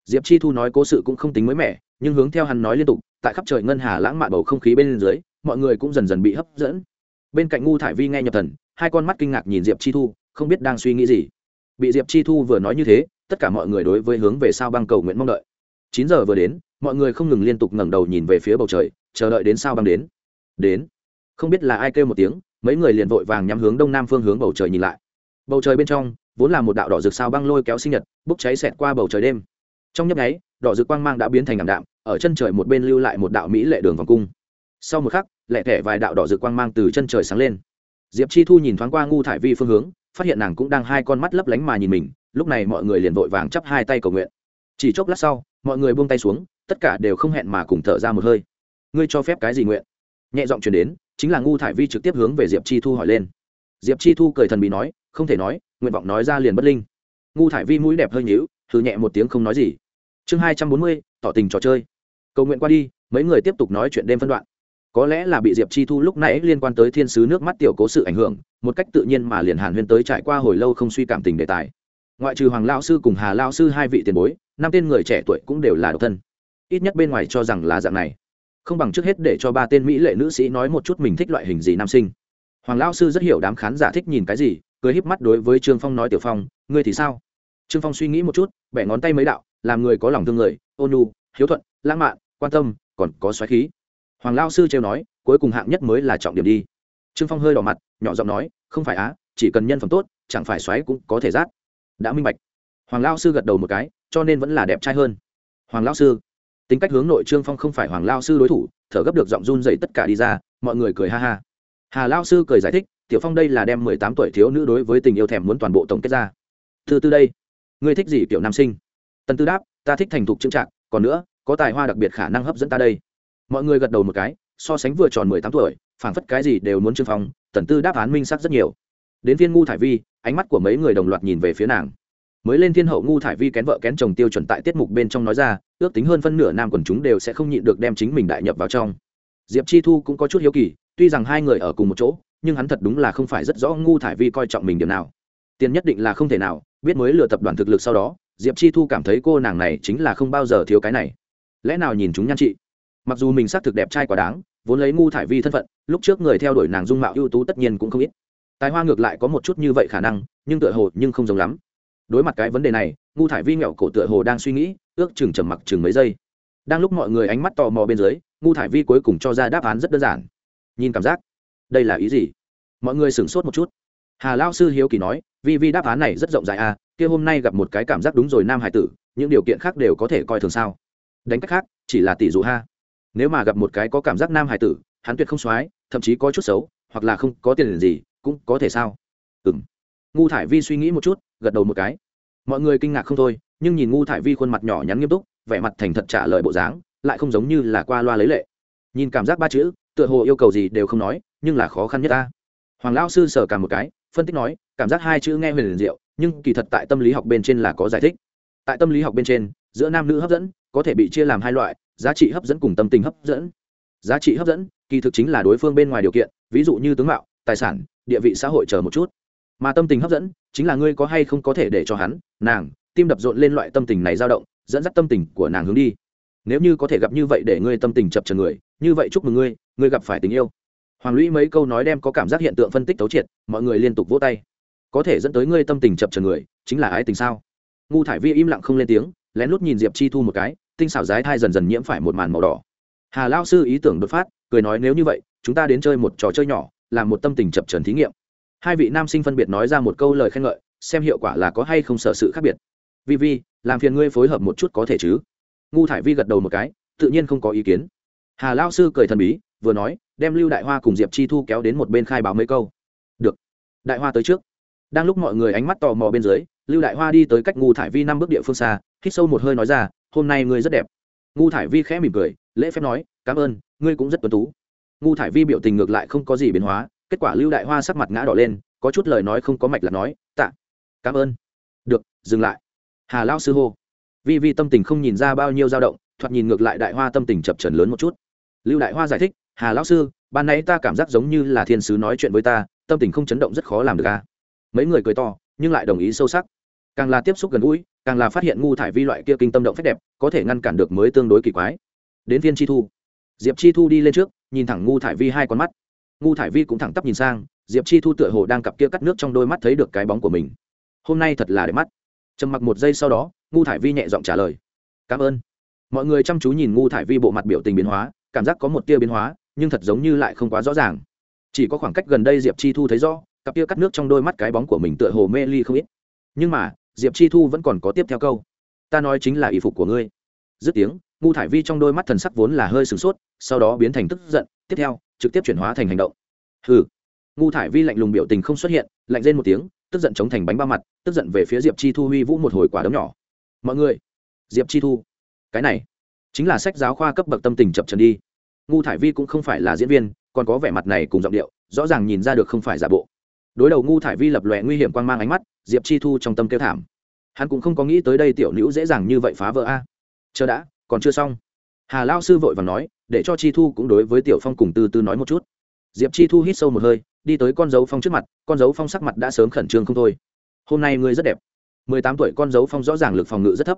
Diệp chi thu nói cố sự cũng không tính mới mẻ, nhưng hướng theo hắn nói liên tục, tại khắp trời ngân hà lãng mạn bầu không khí bên dưới, mọi người cũng dần dần bị hấp dẫn. Bên cạnh ngu thải vi nghe nhập thần, hai con mắt kinh ngạc nhìn diệp chi thu, không biết đang suy nghĩ gì. Bị diệp chi thu vừa nói như thế, tất cả mọi người đối với hướng về sao băng cầu nguyện mong đợi. Chín giờ vừa đến mọi người không ngừng liên tục ngẩng đầu nhìn về phía bầu trời, chờ đợi đến sao băng đến. Đến. Không biết là ai kêu một tiếng, mấy người liền vội vàng nhắm hướng đông nam phương hướng bầu trời nhìn lại. Bầu trời bên trong, vốn là một đạo đỏ rực sao băng lôi kéo sinh nhật, bốc cháy xẹt qua bầu trời đêm. Trong nhấp nháy, đỏ rực quang mang đã biến thành ảm đạm, ở chân trời một bên lưu lại một đạo mỹ lệ đường vòng cung. Sau một khắc lẹ thẻ vài đạo đỏ rực quang mang từ chân trời sáng lên. Diệp chi thu nhìn thoáng qua ngu thải vi phương hướng, phát hiện nàng cũng đang hai con mắt lấp lánh mà nhìn mình, lúc này mọi người liền vội vàng chắp hai tay cầu nguyện. Chỉ chốc lát sau, mọi người buông tay xuống tất cả đều không hẹn mà cùng thở ra một hơi. Ngươi cho phép cái gì nguyện? Nhẹ giọng truyền đến, chính là ngu thải vi trực tiếp hướng về diệp chi thu hỏi lên. Diệp chi thu cười thần bị nói, không thể nói, nguyện vọng nói ra liền bất linh. Ngu thải vi mũi đẹp hơi nhíu thử nhẹ một tiếng không nói gì. Chương hai trăm bốn mươi, tỏ tình trò chơi. Cầu nguyện qua đi, mấy người tiếp tục nói chuyện đêm phân đoạn. Có lẽ là bị diệp chi thu lúc nãy liên quan tới thiên sứ nước mắt tiểu cố sự ảnh hưởng, một cách tự nhiên mà liền hàn huyên tới trải qua hồi lâu không suy cảm tình đề tài. Ngoại trừ hoàng lao sư cùng hà lao sư hai vị tiền bối, năm tên người trẻ tuổi cũng đều là độc thân ít nhất bên ngoài cho rằng là dạng này. Không bằng trước hết để cho ba tên mỹ lệ nữ sĩ nói một chút mình thích loại hình gì nam sinh. Hoàng Lão sư rất hiểu đám khán giả thích nhìn cái gì, cười híp mắt đối với trương phong nói, tiểu phong, ngươi thì sao? Trương phong suy nghĩ một chút, bẻ ngón tay mấy đạo, làm người có lòng thương người, ôn nhu, hiếu thuận, lãng mạn, quan tâm, còn có xoáy khí. Hoàng lao sư trêu nói, cuối cùng hạng nhất mới là trọng điểm đi. Trương phong hơi đỏ mặt, nhỏ giọng nói, không phải á, chỉ cần nhân phẩm tốt, chẳng phải xoáy cũng có thể rát. Đã minh bạch. Hoàng lao sư gật đầu một cái, cho nên vẫn là đẹp trai hơn. Hoàng lao sư tính cách hướng nội trương phong không phải hoàng lao sư đối thủ, thở gấp được giọng run dậy tất cả đi ra, mọi người cười ha ha. Hà lao sư cười giải thích, tiểu phong đây là đem mười tám tuổi thiếu nữ đối với tình yêu thèm muốn toàn bộ tổng kết ra. Thứ tư đây, ngươi thích gì kiểu nam sinh? Tần tư đáp, ta thích thành thục trưng trạng còn nữa, có tài hoa đặc biệt khả năng hấp dẫn ta đây. Mọi người gật đầu một cái, so sánh vừa tròn mười tám tuổi, phảng phất cái gì đều muốn trương phong, tần tư đáp án minh sắc rất nhiều. Đến viên ngu thải vi, ánh mắt của mấy người đồng loạt nhìn về phía nàng mới lên thiên hậu ngu thải vi kén vợ kén chồng tiêu chuẩn tại tiết mục bên trong nói ra, ước tính hơn phân nửa nam quần chúng đều sẽ không nhịn được đem chính mình đại nhập vào trong. Diệp chi thu cũng có chút hiếu kỳ, tuy rằng hai người ở cùng một chỗ, nhưng hắn thật đúng là không phải rất rõ ngu thải vi coi trọng mình điểm nào. Tiền nhất định là không thể nào, biết mới lừa tập đoàn thực lực sau đó, diệp chi thu cảm thấy cô nàng này chính là không bao giờ thiếu cái này. Lẽ nào nhìn chúng nhan chị? Mặc dù mình xác thực đẹp trai quá đáng, vốn lấy ngu thải vi thân phận, lúc trước người theo đuổi nàng dung mạo ưu tú tất nhiên cũng không ít. Tài hoa ngược lại có một chút như vậy khả năng, nhưng tựa hồ nhưng không giống lắm đối mặt cái vấn đề này, ngu thải vi nghẹo cổ tựa hồ đang suy nghĩ, ước chừng trầm mặc chừng mấy giây. Đang lúc mọi người ánh mắt tò mò bên dưới, ngu thải vi cuối cùng cho ra đáp án rất đơn giản. Nhìn cảm giác. Đây là ý gì? Mọi người sửng sốt một chút. Hà lao sư hiếu kỳ nói vì Vi, đáp án này rất rộng rãi à kia hôm nay gặp một cái cảm giác đúng rồi, nam hải tử, những điều kiện khác đều có thể coi thường sao? Đánh cách khác, chỉ là tỷ dụ ha. Nếu mà gặp một cái có cảm giác nam hải tử, hắn tuyệt không soái thậm chí có chút xấu, hoặc là không có tiền gì, cũng có thể sao? Ừ m ngu thải vi suy nghĩ một chút gật đầu một cái. Mọi người kinh ngạc không thôi, nhưng nhìn ngu thải vi khuôn mặt nhỏ nhắn nghiêm túc, vẻ mặt thành thật trả lời bộ dáng, lại không giống như là qua loa lấy lệ. Nhìn cảm giác ba chữ, tựa hồ yêu cầu gì đều không nói, nhưng là khó khăn nhất ta. Hoàng lão sư sở cả một cái, phân tích nói, cảm giác hai chữ nghe huyền liền diệu, nhưng kỳ thật tại tâm lý học bên trên là có giải thích. Tại tâm lý học bên trên, giữa nam nữ hấp dẫn, có thể bị chia làm hai loại, giá trị hấp dẫn cùng tâm tình hấp dẫn. Giá trị hấp dẫn, kỳ thực chính là đối phương bên ngoài điều kiện, ví dụ như tướng mạo, tài sản, địa vị xã hội chờ một chút mà tâm tình hấp dẫn chính là ngươi có hay không có thể để cho hắn, nàng, tim đập rộn lên loại tâm tình này dao động, dẫn dắt tâm tình của nàng hướng đi. Nếu như có thể gặp như vậy để ngươi tâm tình chập trần người, như vậy chúc mừng ngươi ngươi gặp phải tình yêu. Hoàng lũy mấy câu nói đem có cảm giác hiện tượng phân tích tấu triệt, mọi người liên tục vỗ tay. Có thể dẫn tới ngươi tâm tình chập trần người, chính là ái tình sao? Ngu thải vi im lặng không lên tiếng, lén lút nhìn diệp chi thu một cái, tinh xảo dái thai dần dần nhiễm phải một màn màu đỏ. Hà lao sư ý tưởng đột phát, cười nói nếu như vậy, chúng ta đến chơi một trò chơi nhỏ, làm một tâm tình chập trần thí nghiệm hai vị nam sinh phân biệt nói ra một câu lời khen ngợi, xem hiệu quả là có hay không sở sự khác biệt. Vi vi, làm phiền ngươi phối hợp một chút có thể chứ? Ngu thải vi gật đầu một cái, tự nhiên không có ý kiến. Hà lao sư cười thần bí, vừa nói, đem lưu đại hoa cùng diệp chi thu kéo đến một bên khai báo mấy câu. Được. Đại hoa tới trước. Đang lúc mọi người ánh mắt tò mò bên dưới, lưu đại hoa đi tới cách ngu thải vi năm bước địa phương xa, hít sâu một hơi nói ra, hôm nay ngươi rất đẹp. Ngu thải vi khẽ mỉm cười, lễ phép nói, cảm ơn, ngươi cũng rất tuân tú. Ngu thải vi biểu tình ngược lại không có gì biến hóa kết quả lưu đại hoa sắc mặt ngã đỏ lên, có chút lời nói không có mạch là nói, tạ, cảm ơn. Được, dừng lại. Hà lao sư hô. Vi vi tâm tình không nhìn ra bao nhiêu dao động, thoạt nhìn ngược lại đại hoa tâm tình chập trần lớn một chút. Lưu đại hoa giải thích, hà lão sư, ban nãy ta cảm giác giống như là thiên sứ nói chuyện với ta, tâm tình không chấn động rất khó làm được à. mấy người cười to, nhưng lại đồng ý sâu sắc. Càng là tiếp xúc gần gũi, càng là phát hiện ngu thải vi loại kia kinh tâm động phép đẹp, có thể ngăn cản được mới tương đối kỳ quái. Đến viên chi thu. Diệp chi thu đi lên trước, nhìn thẳng ngu thải vi hai con mắt ngu thải vi cũng thẳng tắp nhìn sang, diệp chi thu tựa hồ đang cặp kia cắt nước trong đôi mắt thấy được cái bóng của mình. Hôm nay thật là đẹp mắt. Trầm mặc một giây sau đó, ngu thải vi nhẹ giọng trả lời. Cảm ơn. Mọi người chăm chú nhìn ngu thải vi bộ mặt biểu tình biến hóa, cảm giác có một tia biến hóa, nhưng thật giống như lại không quá rõ ràng. Chỉ có khoảng cách gần đây diệp chi thu thấy rõ, cặp tia cắt nước trong đôi mắt cái bóng của mình tựa hồ mê ly không ít. Nhưng mà, diệp chi thu vẫn còn có tiếp theo câu. Ta nói chính là y phục của ngươi. Dứt tiếng, ngu thải vi trong đôi mắt thần sắc vốn là hơi sửng sốt, sau đó biến thành tức giận. Tiếp theo trực tiếp chuyển hóa thành hành động. Hừ. Ngu thải vi lạnh lùng biểu tình không xuất hiện, lạnh lên một tiếng, tức giận chống thành bánh ba mặt, tức giận về phía diệp chi thu huy vũ một hồi quả đấm nhỏ. Mọi người, diệp chi thu, cái này chính là sách giáo khoa cấp bậc tâm tình chập trần đi. Ngu thải vi cũng không phải là diễn viên, còn có vẻ mặt này cùng giọng điệu, rõ ràng nhìn ra được không phải giả bộ. Đối đầu ngu thải vi lập lòe nguy hiểm quan mang ánh mắt, diệp chi thu trong tâm kêu thảm. Hắn cũng không có nghĩ tới đây tiểu nữ dễ dàng như vậy phá vỡ a. Chờ đã, còn chưa xong hà lao sư vội và nói, để cho chi thu cũng đối với tiểu phong cùng từ từ nói một chút. Diệp chi thu hít sâu một hơi, đi tới con dấu phong trước mặt, con dấu phong sắc mặt đã sớm khẩn trương không thôi. Hôm nay ngươi rất đẹp. Mười tám tuổi con dấu phong rõ ràng lực phòng ngự rất thấp.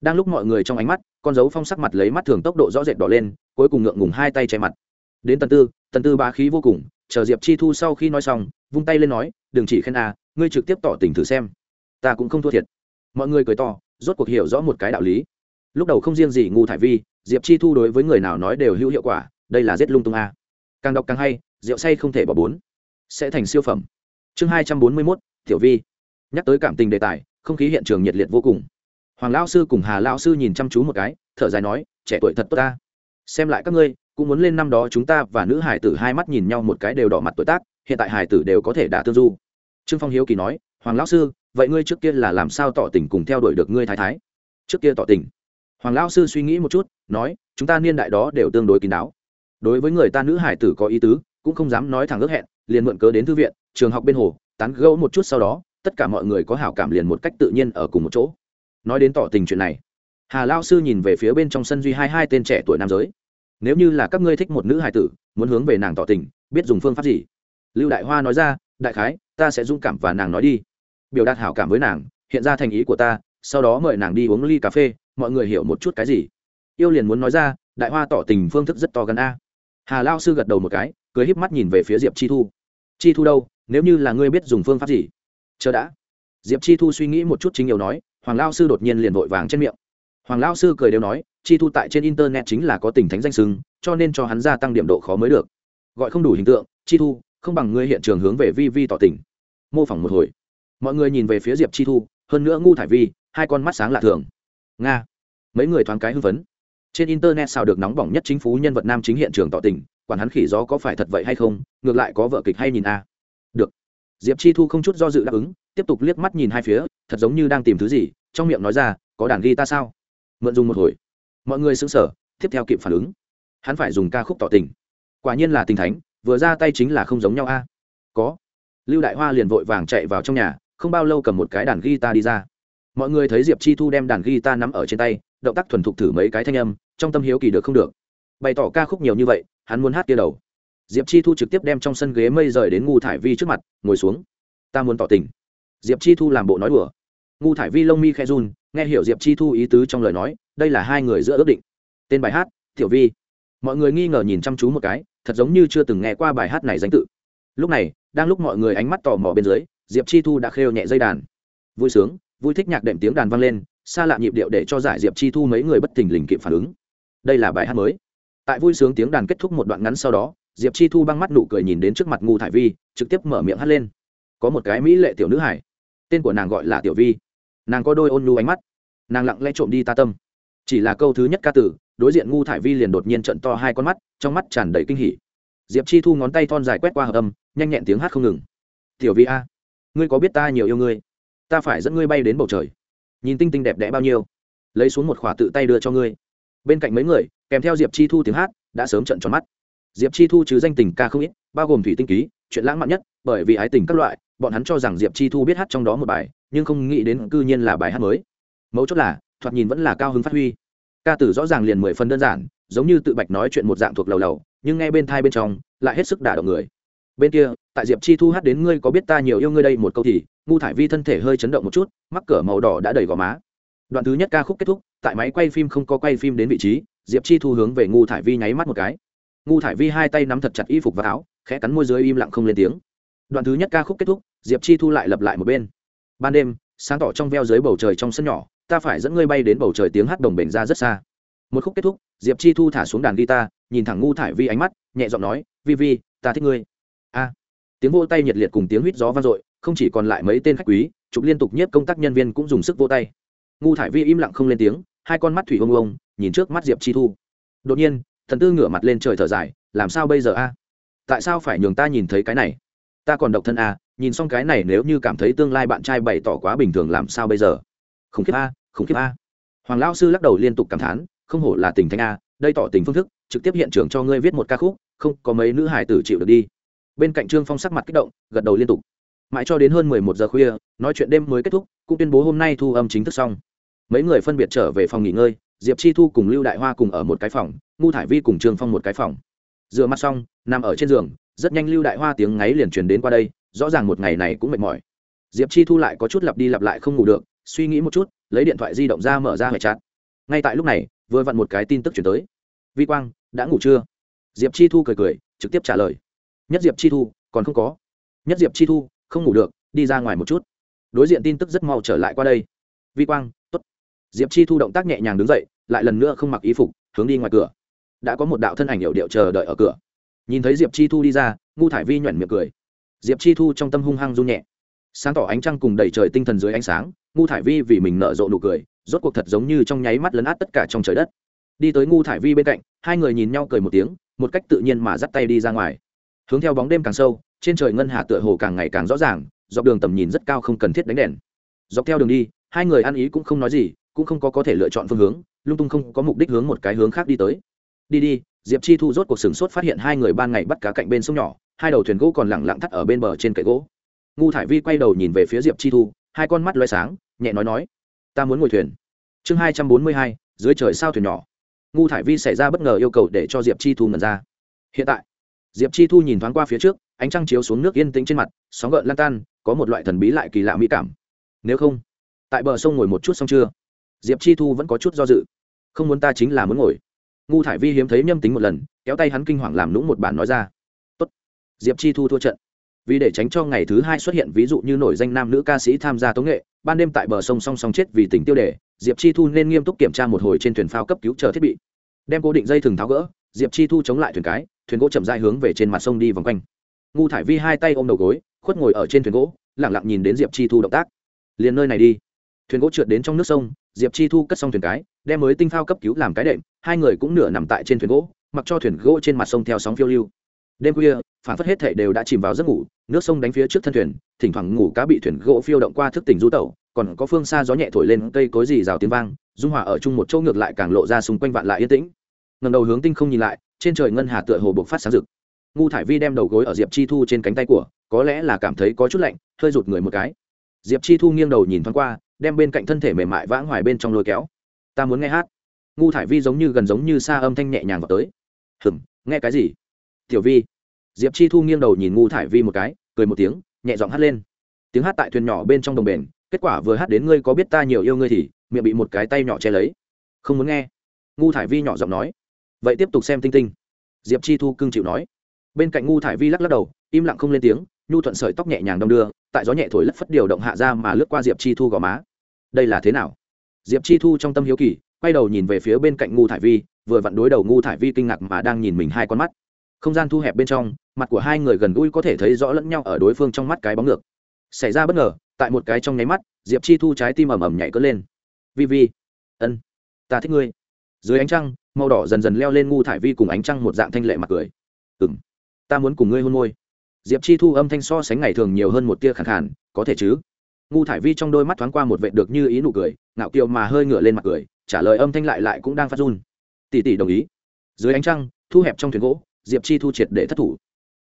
Đang lúc mọi người trong ánh mắt, con dấu phong sắc mặt lấy mắt thường tốc độ rõ rệt đỏ lên, cuối cùng ngượng ngùng hai tay che mặt. Đến tần tư tần tư bá khí vô cùng, chờ diệp chi thu sau khi nói xong, vung tay lên nói, đừng chỉ khen à ngươi trực tiếp tỏ tình thử xem. Ta cũng không thua thiệt. Mọi người cười to, rốt cuộc hiểu rõ một cái đạo lý. Lúc đầu không riêng gì ngu thải vi diệp chi thu đối với người nào nói đều hữu hiệu quả, đây là giết lung tung a. Càng đọc càng hay, rượu say không thể bỏ bốn. Sẽ thành siêu phẩm. Chương hai trăm bốn mươi mốt, tiểu vi. Nhắc tới cảm tình đề tài, không khí hiện trường nhiệt liệt vô cùng. Hoàng lao sư cùng hà lao sư nhìn chăm chú một cái, thở dài nói, trẻ tuổi thật tốt ta. Xem lại các ngươi, cũng muốn lên năm đó chúng ta và nữ hải tử hai mắt nhìn nhau một cái đều đỏ mặt tuổi tác, hiện tại hải tử đều có thể đã tương du. Trương phong hiếu kỳ nói, hoàng lão sư, vậy ngươi trước kia là làm sao tỏ tình cùng theo đuổi được ngươi thái thái? Trước kia tỏ tình hoàng lão sư suy nghĩ một chút, nói, chúng ta niên đại đó đều tương đối kín đáo. Đối với người ta nữ hải tử có ý tứ, cũng không dám nói thẳng ước hẹn, liền mượn cớ đến thư viện, trường học bên hồ, tán gẫu một chút sau đó, tất cả mọi người có hảo cảm liền một cách tự nhiên ở cùng một chỗ. Nói đến tỏ tình chuyện này, hà lao sư nhìn về phía bên trong sân duy hai hai tên trẻ tuổi nam giới. Nếu như là các ngươi thích một nữ hài tử, muốn hướng về nàng tỏ tình, biết dùng phương pháp gì? Lưu đại hoa nói ra, đại khái, ta sẽ dung cảm và nàng nói đi. Biểu đạt hảo cảm với nàng, hiện ra thành ý của ta, sau đó mời nàng đi uống ly cà phê mọi người hiểu một chút cái gì? Yêu liền muốn nói ra, đại hoa tỏ tình phương thức rất to gần a. Hà lao sư gật đầu một cái, cười híp mắt nhìn về phía diệp chi thu. Chi thu đâu? Nếu như là ngươi biết dùng phương pháp gì? Chờ đã. Diệp chi thu suy nghĩ một chút chính yêu nói, hoàng lao sư đột nhiên liền vội vàng trên miệng. Hoàng lao sư cười đều nói, chi thu tại trên internet chính là có tình thánh danh sưng, cho nên cho hắn gia tăng điểm độ khó mới được. Gọi không đủ hình tượng, chi thu, không bằng ngươi hiện trường hướng về vi vi tỏ tình. Mô phỏng một hồi. Mọi người nhìn về phía diệp chi thu, hơn nữa ngu thải vi, hai con mắt sáng lạ thường nga. Mấy người thoáng cái hưng phấn. Trên internet sao được nóng bỏng nhất chính phủ nhân vật nam chính hiện trường tỏ tình, quản hắn khỉ gió có phải thật vậy hay không, ngược lại có vợ kịch hay nhìn a. Được. Diệp chi thu không chút do dự đáp ứng, tiếp tục liếc mắt nhìn hai phía, thật giống như đang tìm thứ gì, trong miệng nói ra, có đàn ghi ta sao? Mượn dùng một hồi. Mọi người xứng sở tiếp theo kịp phản ứng. Hắn phải dùng ca khúc tỏ tình. Quả nhiên là tình thánh, vừa ra tay chính là không giống nhau a. Có. Lưu đại hoa liền vội vàng chạy vào trong nhà, không bao lâu cầm một cái đàn guitar đi ra mọi người thấy diệp chi thu đem đàn guitar nắm ở trên tay, động tác thuần thục thử mấy cái thanh âm, trong tâm hiếu kỳ được không được. Bày tỏ ca khúc nhiều như vậy, hắn muốn hát kia đầu. Diệp chi thu trực tiếp đem trong sân ghế mây rời đến ngu thải vi trước mặt, ngồi xuống. Ta muốn tỏ tình. Diệp chi thu làm bộ nói đùa. Ngu thải vi lông mi khe run, nghe hiểu diệp chi thu ý tứ trong lời nói, đây là hai người giữa ước định. Tên bài hát, tiểu vi. Mọi người nghi ngờ nhìn chăm chú một cái, thật giống như chưa từng nghe qua bài hát này danh tự. Lúc này, đang lúc mọi người ánh mắt tò mò bên dưới, diệp chi thu đã khêu nhẹ dây đàn. Vui sướng vui thích nhạc đệm tiếng đàn vang lên, xa lạ nhịp điệu để cho giải diệp chi thu mấy người bất thình lình kịp phản ứng. Đây là bài hát mới. Tại vui sướng tiếng đàn kết thúc một đoạn ngắn sau đó, diệp chi thu băng mắt nụ cười nhìn đến trước mặt ngu thải vi, trực tiếp mở miệng hát lên. Có một cái mỹ lệ tiểu nữ hải. Tên của nàng gọi là tiểu vi. Nàng có đôi ôn nhu ánh mắt. Nàng lặng lẽ trộm đi ta tâm. Chỉ là câu thứ nhất ca tử đối diện ngu thải vi liền đột nhiên trận to hai con mắt, trong mắt tràn đầy kinh hỉ. Diệp chi thu ngón tay thon dài quét qua hợp âm, nhanh nhẹn tiếng hát không ngừng. Tiểu vi a, ngươi có biết ta nhiều yêu ngươi? Ta phải dẫn ngươi bay đến bầu trời. Nhìn tinh tinh đẹp đẽ bao nhiêu. Lấy xuống một khỏa tự tay đưa cho ngươi. Bên cạnh mấy người, kèm theo diệp chi thu tiếng hát, đã sớm trận tròn mắt. Diệp chi thu chứ danh tình ca không ít, bao gồm thủy tinh ký, chuyện lãng mạn nhất, bởi vì ái tình các loại, bọn hắn cho rằng diệp chi thu biết hát trong đó một bài, nhưng không nghĩ đến cư nhiên là bài hát mới. Mấu chốt là, thoạt nhìn vẫn là cao hứng phát huy. Ca tử rõ ràng liền mười phần đơn giản, giống như tự bạch nói chuyện một dạng thuộc lầu lầu, nhưng nghe bên thai bên trong, lại hết sức đả động người. Bên kia, tại diệp chi thu hát đến ngươi có biết ta nhiều yêu ngươi đây một câu thì ngu thải vi thân thể hơi chấn động một chút, mắc cửa màu đỏ đã đầy gò má. Đoạn thứ nhất ca khúc kết thúc, tại máy quay phim không có quay phim đến vị trí, diệp chi thu hướng về ngu thải vi nháy mắt một cái. Ngu thải vi hai tay nắm thật chặt y phục và áo, khẽ cắn môi dưới im lặng không lên tiếng. Đoạn thứ nhất ca khúc kết thúc, diệp chi thu lại lập lại một bên. Ban đêm, sáng tỏ trong veo dưới bầu trời trong sân nhỏ, ta phải dẫn ngươi bay đến bầu trời tiếng hát đồng bền ra rất xa. Một khúc kết thúc, diệp chi thu thả xuống đàn guitar, nhìn thẳng ngu thải vi ánh mắt, nhẹ giọng nói, vi vi, ta thích ngươi. A. Tiếng vô tay nhiệt liệt cùng tiếng huýt gió vang dội không chỉ còn lại mấy tên khách quý, chụp liên tục nhiếp công tác nhân viên cũng dùng sức vô tay. Ngu thải vi im lặng không lên tiếng, hai con mắt thủy ông ông, nhìn trước mắt diệp chi thu. Đột nhiên, thần tư ngửa mặt lên trời thở dài, làm sao bây giờ a? Tại sao phải nhường ta nhìn thấy cái này? Ta còn độc thân a nhìn xong cái này nếu như cảm thấy tương lai bạn trai bày tỏ quá bình thường làm sao bây giờ? Khủng khiếp a, khủng khiếp a. Hoàng lao sư lắc đầu liên tục cảm thán, không hổ là tình thanh a, đây tỏ tình phương thức, trực tiếp hiện trường cho ngươi viết một ca khúc, không có mấy nữ hải tử chịu được đi. Bên cạnh trương phong sắc mặt kích động, gật đầu liên tục mãi cho đến hơn mười một giờ khuya, nói chuyện đêm mới kết thúc, cũng tuyên bố hôm nay thu âm chính thức xong. Mấy người phân biệt trở về phòng nghỉ ngơi, diệp chi thu cùng lưu đại hoa cùng ở một cái phòng, ngu thải vi cùng trương phong một cái phòng. Dựa mặt xong, nằm ở trên giường, rất nhanh lưu đại hoa tiếng ngáy liền truyền đến qua đây, rõ ràng một ngày này cũng mệt mỏi. Diệp chi thu lại có chút lặp đi lặp lại không ngủ được, suy nghĩ một chút, lấy điện thoại di động ra mở ra hệ chặt ngay tại lúc này, vừa vặn một cái tin tức chuyển tới. Vi quang, đã ngủ chưa? Diệp chi thu cười cười, trực tiếp trả lời. Nhất diệp chi thu, còn không có. Nhất diệp chi thu không ngủ được, đi ra ngoài một chút. Đối diện tin tức rất mau trở lại qua đây. Vi quang t ố t diệp chi thu động tác nhẹ nhàng đứng dậy, lại lần nữa không mặc ý phục, hướng đi ngoài cửa. Đã có một đạo thân ảnh hiệu điệu chờ đợi ở cửa. Nhìn thấy diệp chi thu đi ra, ngu thải vi nhoẻn miệng cười. Diệp chi thu trong tâm hung hăng run nhẹ. Sáng tỏ ánh trăng cùng đầy trời tinh thần dưới ánh sáng, ngu thải vi vì mình nở rộ nụ cười, rốt cuộc thật giống như trong nháy mắt lấn át tất cả trong trời đất. Đi tới ngu thải vi bên cạnh, hai người nhìn nhau cười một tiếng, một cách tự nhiên mà dắt tay đi ra ngoài. Hướng theo bóng đêm càng sâu trên trời ngân hà tựa hồ càng ngày càng rõ ràng, dọc đường tầm nhìn rất cao không cần thiết đánh đèn. Dọc theo đường đi, hai người ăn ý cũng không nói gì, cũng không có có thể lựa chọn phương hướng, lung tung không có mục đích hướng một cái hướng khác đi tới. Đi đi, diệp chi thu rốt cuộc sửng sốt phát hiện hai người ban ngày bắt cá cạnh bên sông nhỏ, hai đầu thuyền gỗ còn lẳng lặng thắt ở bên bờ trên cậy gỗ. Ngu thải vi quay đầu nhìn về phía diệp chi thu, hai con mắt loay sáng, nhẹ nói nói, ta muốn ngồi thuyền. Chương hai trăm bốn mươi hai, dưới trời sao thuyền nhỏ. Ngu thải vi xảy ra bất ngờ yêu cầu để cho diệp chi thu ngần ra. Hiện tại, diệp chi thu nhìn thoáng qua phía trước ánh trăng chiếu xuống nước yên tĩnh trên mặt, sóng gợn lan tan, có một loại thần bí lại kỳ lạ mỹ cảm. Nếu không, tại bờ sông ngồi một chút xong chưa? Diệp chi thu vẫn có chút do dự. Không muốn ta chính là muốn ngồi. Ngu thải vi hiếm thấy nhâm tính một lần, kéo tay hắn kinh hoàng làm lũng một bản nói ra. Tốt. diệp chi thu thua trận. Vì để tránh cho ngày thứ hai xuất hiện ví dụ như nổi danh nam nữ ca sĩ tham gia tống nghệ, ban đêm tại bờ sông song song chết vì tình tiêu đề, diệp chi thu nên nghiêm túc kiểm tra một hồi trên thuyền phao cấp cứu chờ thiết bị. Đem cố định dây thừng tháo gỡ, diệp chi thu chống lại thuyền cái, thuyền gỗ chậm dại hướng về trên mặt sông đi vòng quanh ngu thải vi hai tay ôm đầu gối, khuất ngồi ở trên thuyền gỗ lẳng lặng nhìn đến diệp chi thu động tác. Liền nơi này đi. Thuyền gỗ trượt đến trong nước sông, diệp chi thu cất xong thuyền cái, đem mới tinh phao cấp cứu làm cái đệm, hai người cũng nửa nằm tại trên thuyền gỗ, mặc cho thuyền gỗ trên mặt sông theo sóng phiêu lưu. Đêm khuya, phản phất hết thể đều đã chìm vào giấc ngủ, nước sông đánh phía trước thân thuyền, thỉnh thoảng ngủ cá bị thuyền gỗ phiêu động qua thức tỉnh du tẩu, còn có phương xa gió nhẹ thổi lên cây cối gì rào tiếng vang, dung hòa ở chung một chỗ ngược lại càng lộ ra xung quanh vạn lại yên tĩnh. Ngầm đầu hướng tinh không nhìn lại, trên trời ngân hà tựa hồ bộc phát sáng rực ngu thải vi đem đầu gối ở diệp chi thu trên cánh tay của, có lẽ là cảm thấy có chút lạnh, hơi rụt người một cái. Diệp chi thu nghiêng đầu nhìn thoáng qua, đem bên cạnh thân thể mềm mại vãng hoài bên trong lôi kéo. Ta muốn nghe hát. Ngu thải vi giống như gần giống như xa âm thanh nhẹ nhàng vào tới. Hừm nghe cái gì? Tiểu vi. Diệp chi thu nghiêng đầu nhìn ngu thải vi một cái, cười một tiếng, nhẹ giọng hát lên. Tiếng hát tại thuyền nhỏ bên trong đồng bền, kết quả vừa hát đến ngươi có biết ta nhiều yêu ngươi thì, miệng bị một cái tay nhỏ che lấy. Không muốn nghe. Ngu thải vi nhỏ giọng nói. Vậy tiếp tục xem tinh tinh. Diệp chi thu cưng chịu nói bên cạnh ngu thải vi lắc lắc đầu, im lặng không lên tiếng, nhu thuận sợi tóc nhẹ nhàng đong đưa, tại gió nhẹ thổi lất phất điều động hạ ra mà lướt qua diệp chi thu gò má. Đây là thế nào? Diệp chi thu trong tâm hiếu kỳ, quay đầu nhìn về phía bên cạnh ngu thải vi, vừa vặn đối đầu ngu thải vi kinh ngạc mà đang nhìn mình hai con mắt. Không gian thu hẹp bên trong, mặt của hai người gần gũi có thể thấy rõ lẫn nhau ở đối phương trong mắt cái bóng ngược. Xảy ra bất ngờ, tại một cái trong nháy mắt, diệp chi thu trái tim ầm ầm nhảy cất lên. Vi vi, ân, ta thích ngươi. Dưới ánh trăng, màu đỏ dần dần leo lên ngu thải vi cùng ánh trăng một dạng thanh lệ mặt cười. Ừng ta muốn cùng ngươi hôn môi. Diệp chi thu âm thanh so sánh ngày thường nhiều hơn một tia khẳng khản có thể chứ? Ngu thải vi trong đôi mắt thoáng qua một vệ được như ý nụ cười, ngạo kiều mà hơi ngửa lên mặt cười, trả lời âm thanh lại lại cũng đang phát run. Tỷ tỷ đồng ý. Dưới ánh trăng, thu hẹp trong thuyền gỗ, diệp chi thu triệt để thất thủ.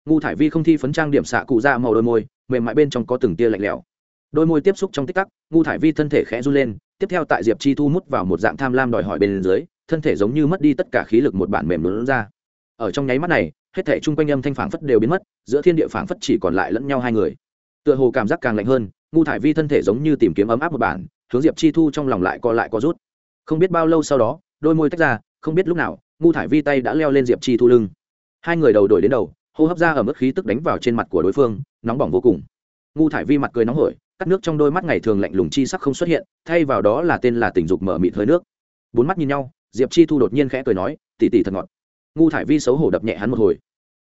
Ngu thải vi không thi phấn trang điểm xạ cụ ra màu đôi môi, mềm mại bên trong có từng tia lạnh lẽo. Đôi môi tiếp xúc trong tích tắc, ngu thải vi thân thể khẽ run lên, tiếp theo tại diệp chi thu mút vào một dạng tham lam đòi hỏi bên dưới, thân thể giống như mất đi tất cả khí lực một bản mềm lún ra. Ở trong nháy mắt này hết thể chung quanh âm thanh phảng phất đều biến mất, giữa thiên địa phảng phất chỉ còn lại lẫn nhau hai người. Tựa hồ cảm giác càng lạnh hơn, ngu thải vi thân thể giống như tìm kiếm ấm áp một bản, hướng diệp chi thu trong lòng lại co lại co rút. Không biết bao lâu sau đó, đôi môi tách ra, không biết lúc nào, ngu thải vi tay đã leo lên diệp chi thu lưng. Hai người đầu đổi đến đầu, hô hấp ra ở mức khí tức đánh vào trên mặt của đối phương, nóng bỏng vô cùng. Ngu thải vi mặt cười nóng hổi, cắt nước trong đôi mắt ngày thường lạnh lùng chi sắc không xuất hiện, thay vào đó là tên là tình dục mở mịt hơi nước. Bốn mắt nhìn nhau, diệp chi thu đột nhiên khẽ cười nói tỉ tỉ thật ngọt ngu thải vi xấu hổ đập nhẹ hắn một hồi.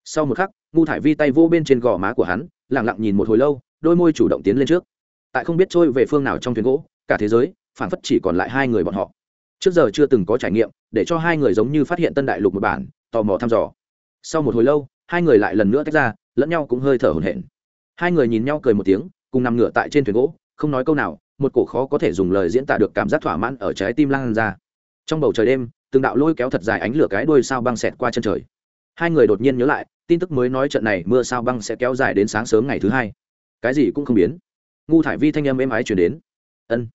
Sau một khắc, ngu thải vi tay vô bên trên gò má của hắn lẳng lặng nhìn một hồi lâu, đôi môi chủ động tiến lên trước. Tại không biết trôi về phương nào trong thuyền gỗ, cả thế giới phản phất chỉ còn lại hai người bọn họ. Trước giờ chưa từng có trải nghiệm, để cho hai người giống như phát hiện tân đại lục một bản, tò mò thăm dò. Sau một hồi lâu, hai người lại lần nữa tách ra, lẫn nhau cũng hơi thở hổn hển. Hai người nhìn nhau cười một tiếng, cùng nằm ngửa tại trên thuyền gỗ, không nói câu nào, một cổ khó có thể dùng lời diễn tả được cảm giác thỏa mãn ở trái tim lan ra. Trong bầu trời đêm từng đạo lôi kéo thật dài ánh lửa cái đuôi sao băng xẹt qua chân trời. Hai người đột nhiên nhớ lại, tin tức mới nói trận này mưa sao băng sẽ kéo dài đến sáng sớm ngày thứ hai. Cái gì cũng không biến. Ngu thải vi thanh âm êm ái chuyển đến. Ân.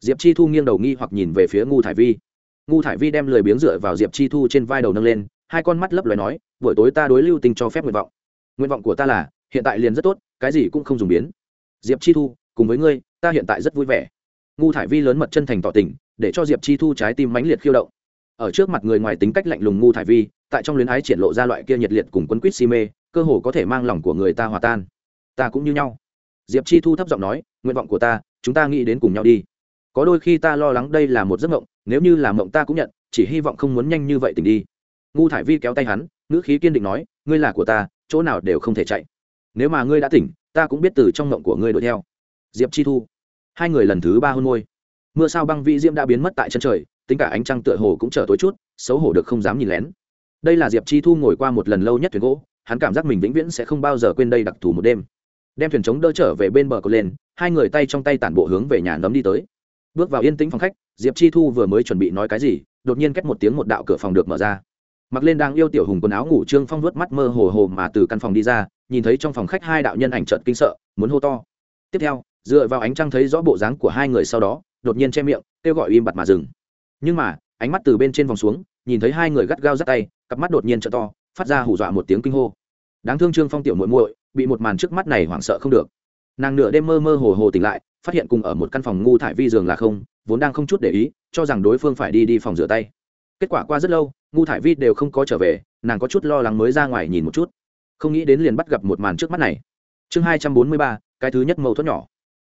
Diệp chi thu nghiêng đầu nghi hoặc nhìn về phía ngu thải vi. Ngu thải vi đem lười biếng dựa vào diệp chi thu trên vai đầu nâng lên, hai con mắt lấp loài nói, buổi tối ta đối lưu tình cho phép nguyện vọng. Nguyện vọng của ta là, hiện tại liền rất tốt, cái gì cũng không dùng biến. Diệp chi thu, cùng với ngươi, ta hiện tại rất vui vẻ. Ngu thải vi lớn mật chân thành tỏ tình, để cho diệp chi thu trái tim mãnh liệt khiêu động ở trước mặt người ngoài tính cách lạnh lùng ngu thải vi, tại trong luyến ái triển lộ ra loại kia nhiệt liệt cùng quấn quýt si mê, cơ hồ có thể mang lòng của người ta hòa tan. Ta cũng như nhau. Diệp chi thu thấp giọng nói, nguyện vọng của ta, chúng ta nghĩ đến cùng nhau đi. Có đôi khi ta lo lắng đây là một giấc mộng, nếu như là mộng ta cũng nhận, chỉ hy vọng không muốn nhanh như vậy tỉnh đi. Ngu thải vi kéo tay hắn, ngữ khí kiên định nói, ngươi là của ta, chỗ nào đều không thể chạy. Nếu mà ngươi đã tỉnh, ta cũng biết từ trong mộng của ngươi đuổi theo. Diệp chi thu. Hai người lần thứ ba hôn môi. Mưa sao băng vĩ diễm đã biến mất tại chân trời tính cả ánh trăng tựa hồ cũng trở tối chút, xấu hổ được không dám nhìn lén. Đây là diệp chi thu ngồi qua một lần lâu nhất thuyền gỗ, hắn cảm giác mình vĩnh viễn sẽ không bao giờ quên đây đặc thù một đêm. Đem thuyền trống đỡ trở về bên bờ cột lên, hai người tay trong tay tản bộ hướng về nhà nấm đi tới. Bước vào yên tĩnh phòng khách, diệp chi thu vừa mới chuẩn bị nói cái gì, đột nhiên cách một tiếng một đạo cửa phòng được mở ra. Mặc lên đang yêu tiểu hùng quần áo ngủ trương phong vớt mắt mơ hồ hồ mà từ căn phòng đi ra, nhìn thấy trong phòng khách hai đạo nhân ảnh trợt kinh sợ, muốn hô to. Tiếp theo, dựa vào ánh trăng thấy rõ bộ dáng của hai người sau đó, đột nhiên che miệng, kêu gọi im bặt mà dừng nhưng mà, ánh mắt từ bên trên vòng xuống, nhìn thấy hai người gắt gao dắt tay, cặp mắt đột nhiên trợ to, phát ra hù dọa một tiếng kinh hô. Đáng thương trương phong tiểu muội muội, bị một màn trước mắt này hoảng sợ không được. Nàng nửa đêm mơ mơ hồ hồ tỉnh lại, phát hiện cùng ở một căn phòng ngu thải vi giường là không, vốn đang không chút để ý, cho rằng đối phương phải đi đi phòng rửa tay. Kết quả qua rất lâu, ngu thải vi đều không có trở về, nàng có chút lo lắng mới ra ngoài nhìn một chút. Không nghĩ đến liền bắt gặp một màn trước mắt này. Chương hai trăm bốn mươi ba, cái thứ nhất mâu thuẫn nhỏ.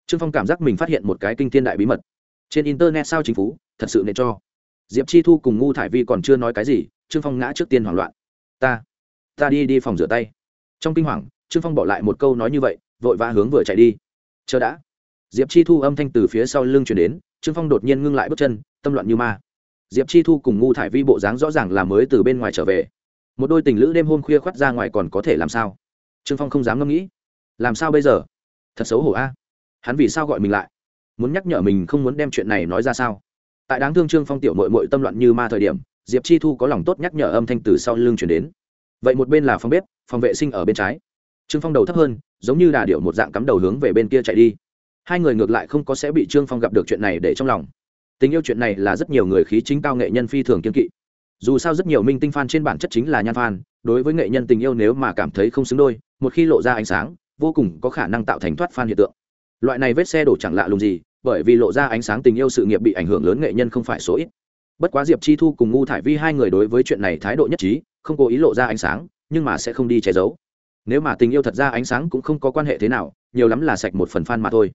Trương phong cảm giác mình phát hiện một cái kinh thiên đại bí mật. Trên internet sao chính phủ thật sự nên cho. Diệp chi thu cùng ngu thải vi còn chưa nói cái gì, trương phong ngã trước tiên hoảng loạn. Ta ta đi đi phòng rửa tay. Trong kinh hoàng, trương phong bỏ lại một câu nói như vậy, vội vã hướng vừa chạy đi. Chờ đã. Diệp chi thu âm thanh từ phía sau lưng chuyển đến, trương phong đột nhiên ngưng lại bước chân, tâm loạn như ma. Diệp chi thu cùng ngu thải vi bộ dáng rõ ràng là mới từ bên ngoài trở về. Một đôi tình lữ đêm hôm khuya khoắt ra ngoài còn có thể làm sao? Trương phong không dám ngẫm nghĩ. Làm sao bây giờ? Thật xấu hổ a. Hắn vì sao gọi mình lại? Muốn nhắc nhở mình không muốn đem chuyện này nói ra sao? Tại đáng thương trương phong tiểu mội mội tâm loạn như ma thời điểm, diệp chi thu có lòng tốt nhắc nhở âm thanh từ sau lưng chuyển đến. Vậy một bên là phòng bếp, phòng vệ sinh ở bên trái. Trương phong đầu thấp hơn, giống như đà điệu một dạng cắm đầu hướng về bên kia chạy đi. Hai người ngược lại không có sẽ bị trương phong gặp được chuyện này để trong lòng. Tình yêu chuyện này là rất nhiều người khí chính cao nghệ nhân phi thường kiên kỵ. Dù sao rất nhiều minh tinh fan trên bản chất chính là nhan fan, đối với nghệ nhân tình yêu nếu mà cảm thấy không xứng đôi, một khi lộ ra ánh sáng, vô cùng có khả năng tạo thành thoát fan hiện tượng. Loại này vết xe đổ chẳng lạ lùng gì bởi vì lộ ra ánh sáng tình yêu sự nghiệp bị ảnh hưởng lớn nghệ nhân không phải số ít. Bất quá diệp chi thu cùng ngu thải vi hai người đối với chuyện này thái độ nhất trí, không cố ý lộ ra ánh sáng, nhưng mà sẽ không đi che giấu. Nếu mà tình yêu thật ra ánh sáng cũng không có quan hệ thế nào, nhiều lắm là sạch một phần fan mà thôi.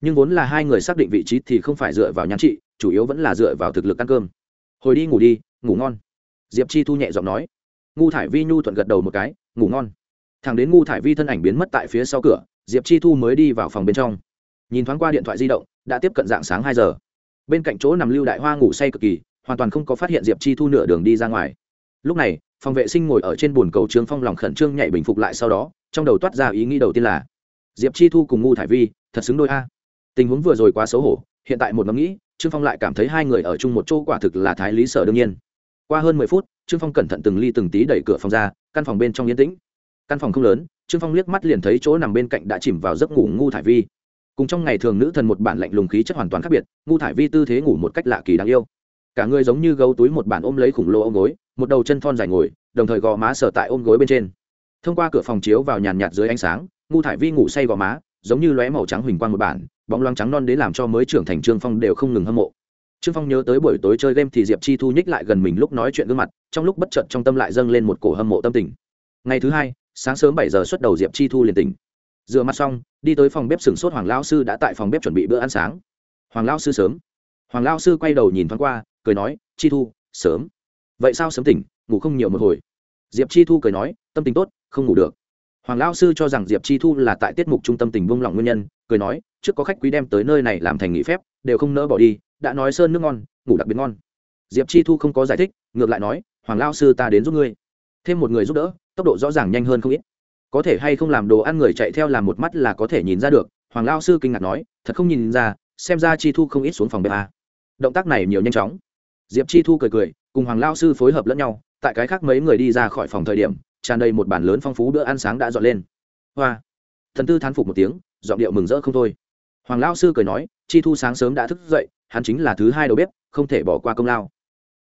Nhưng vốn là hai người xác định vị trí thì không phải dựa vào nhan trị, chủ yếu vẫn là dựa vào thực lực ăn cơm. Hồi đi ngủ đi, ngủ ngon. Diệp chi thu nhẹ giọng nói. Ngu thải vi nhu thuận gật đầu một cái, ngủ ngon. Thằng đến ngu thải vi thân ảnh biến mất tại phía sau cửa, diệp chi thu mới đi vào phòng bên trong. Nhìn thoáng qua điện thoại di động đã tiếp cận dạng sáng hai giờ. Bên cạnh chỗ nằm lưu đại hoa ngủ say cực kỳ, hoàn toàn không có phát hiện diệp chi thu nửa đường đi ra ngoài. Lúc này, phòng vệ sinh ngồi ở trên bồn cầu trương phong lòng khẩn trương nhảy bình phục lại sau đó, trong đầu toát ra ý nghĩ đầu tiên là, diệp chi thu cùng ngu thải vi, thật xứng đôi a. Tình huống vừa rồi quá xấu hổ, hiện tại một ngẫm nghĩ, trương phong lại cảm thấy hai người ở chung một chỗ quả thực là thái lý sở đương nhiên. Qua hơn mười phút, trương phong cẩn thận từng ly từng tí đẩy cửa phòng ra, căn phòng bên trong yên tĩnh. Căn phòng không lớn, trương phong liếc mắt liền thấy chỗ nằm bên cạnh đã chìm vào giấc ngủ ngu thải vi cùng trong ngày thường nữ thần một bản lạnh lùng khí chất hoàn toàn khác biệt, ngu thải vi tư thế ngủ một cách lạ kỳ đáng yêu. Cả người giống như gấu túi một bản ôm lấy khủng lồ ôm gối, một đầu chân thon dài ngồi, đồng thời gò má sờ tại ôm gối bên trên. Thông qua cửa phòng chiếu vào nhàn nhạt dưới ánh sáng, ngu thải vi ngủ say gò má, giống như lóe màu trắng huỳnh quang một bản, bóng loáng trắng non đến làm cho mới trưởng thành trương phong đều không ngừng hâm mộ. Trương phong nhớ tới buổi tối chơi game thì diệp chi thu nhích lại gần mình lúc nói chuyện gương mặt, trong lúc bất chợt trong tâm lại dâng lên một cổ hâm mộ tâm tình. Ngày thứ hai, sáng sớm bảy giờ xuất đầu diệp chi thu liền tỉnh rửa mặt xong, đi tới phòng bếp sửng sốt hoàng lao sư đã tại phòng bếp chuẩn bị bữa ăn sáng. Hoàng lao sư sớm. Hoàng lao sư quay đầu nhìn thoáng qua, cười nói, chi thu, sớm. Vậy sao sớm tỉnh, ngủ không nhiều một hồi? Diệp chi thu cười nói, tâm tình tốt, không ngủ được. Hoàng lao sư cho rằng diệp chi thu là tại tiết mục trung tâm tình vung lòng nguyên nhân, cười nói, trước có khách quý đem tới nơi này làm thành nghỉ phép, đều không nỡ bỏ đi, đã nói sơn nước ngon, ngủ đặc biệt ngon. Diệp chi thu không có giải thích, ngược lại nói, hoàng lao sư ta đến giúp ngươi. Thêm một người giúp đỡ, tốc độ rõ ràng nhanh hơn không ít có thể hay không làm đồ ăn người chạy theo làm một mắt là có thể nhìn ra được, hoàng lao sư kinh ngạc nói, thật không nhìn ra, xem ra chi thu không ít xuống phòng bếp à. động tác này nhiều nhanh chóng. Diệp chi thu cười cười, cùng hoàng lao sư phối hợp lẫn nhau, tại cái khác mấy người đi ra khỏi phòng thời điểm, tràn đầy một bản lớn phong phú bữa ăn sáng đã dọn lên. Hoa. Thần tư thán phục một tiếng, giọng điệu mừng rỡ không thôi. Hoàng lao sư cười nói, chi thu sáng sớm đã thức dậy, hắn chính là thứ hai đầu bếp, không thể bỏ qua công lao.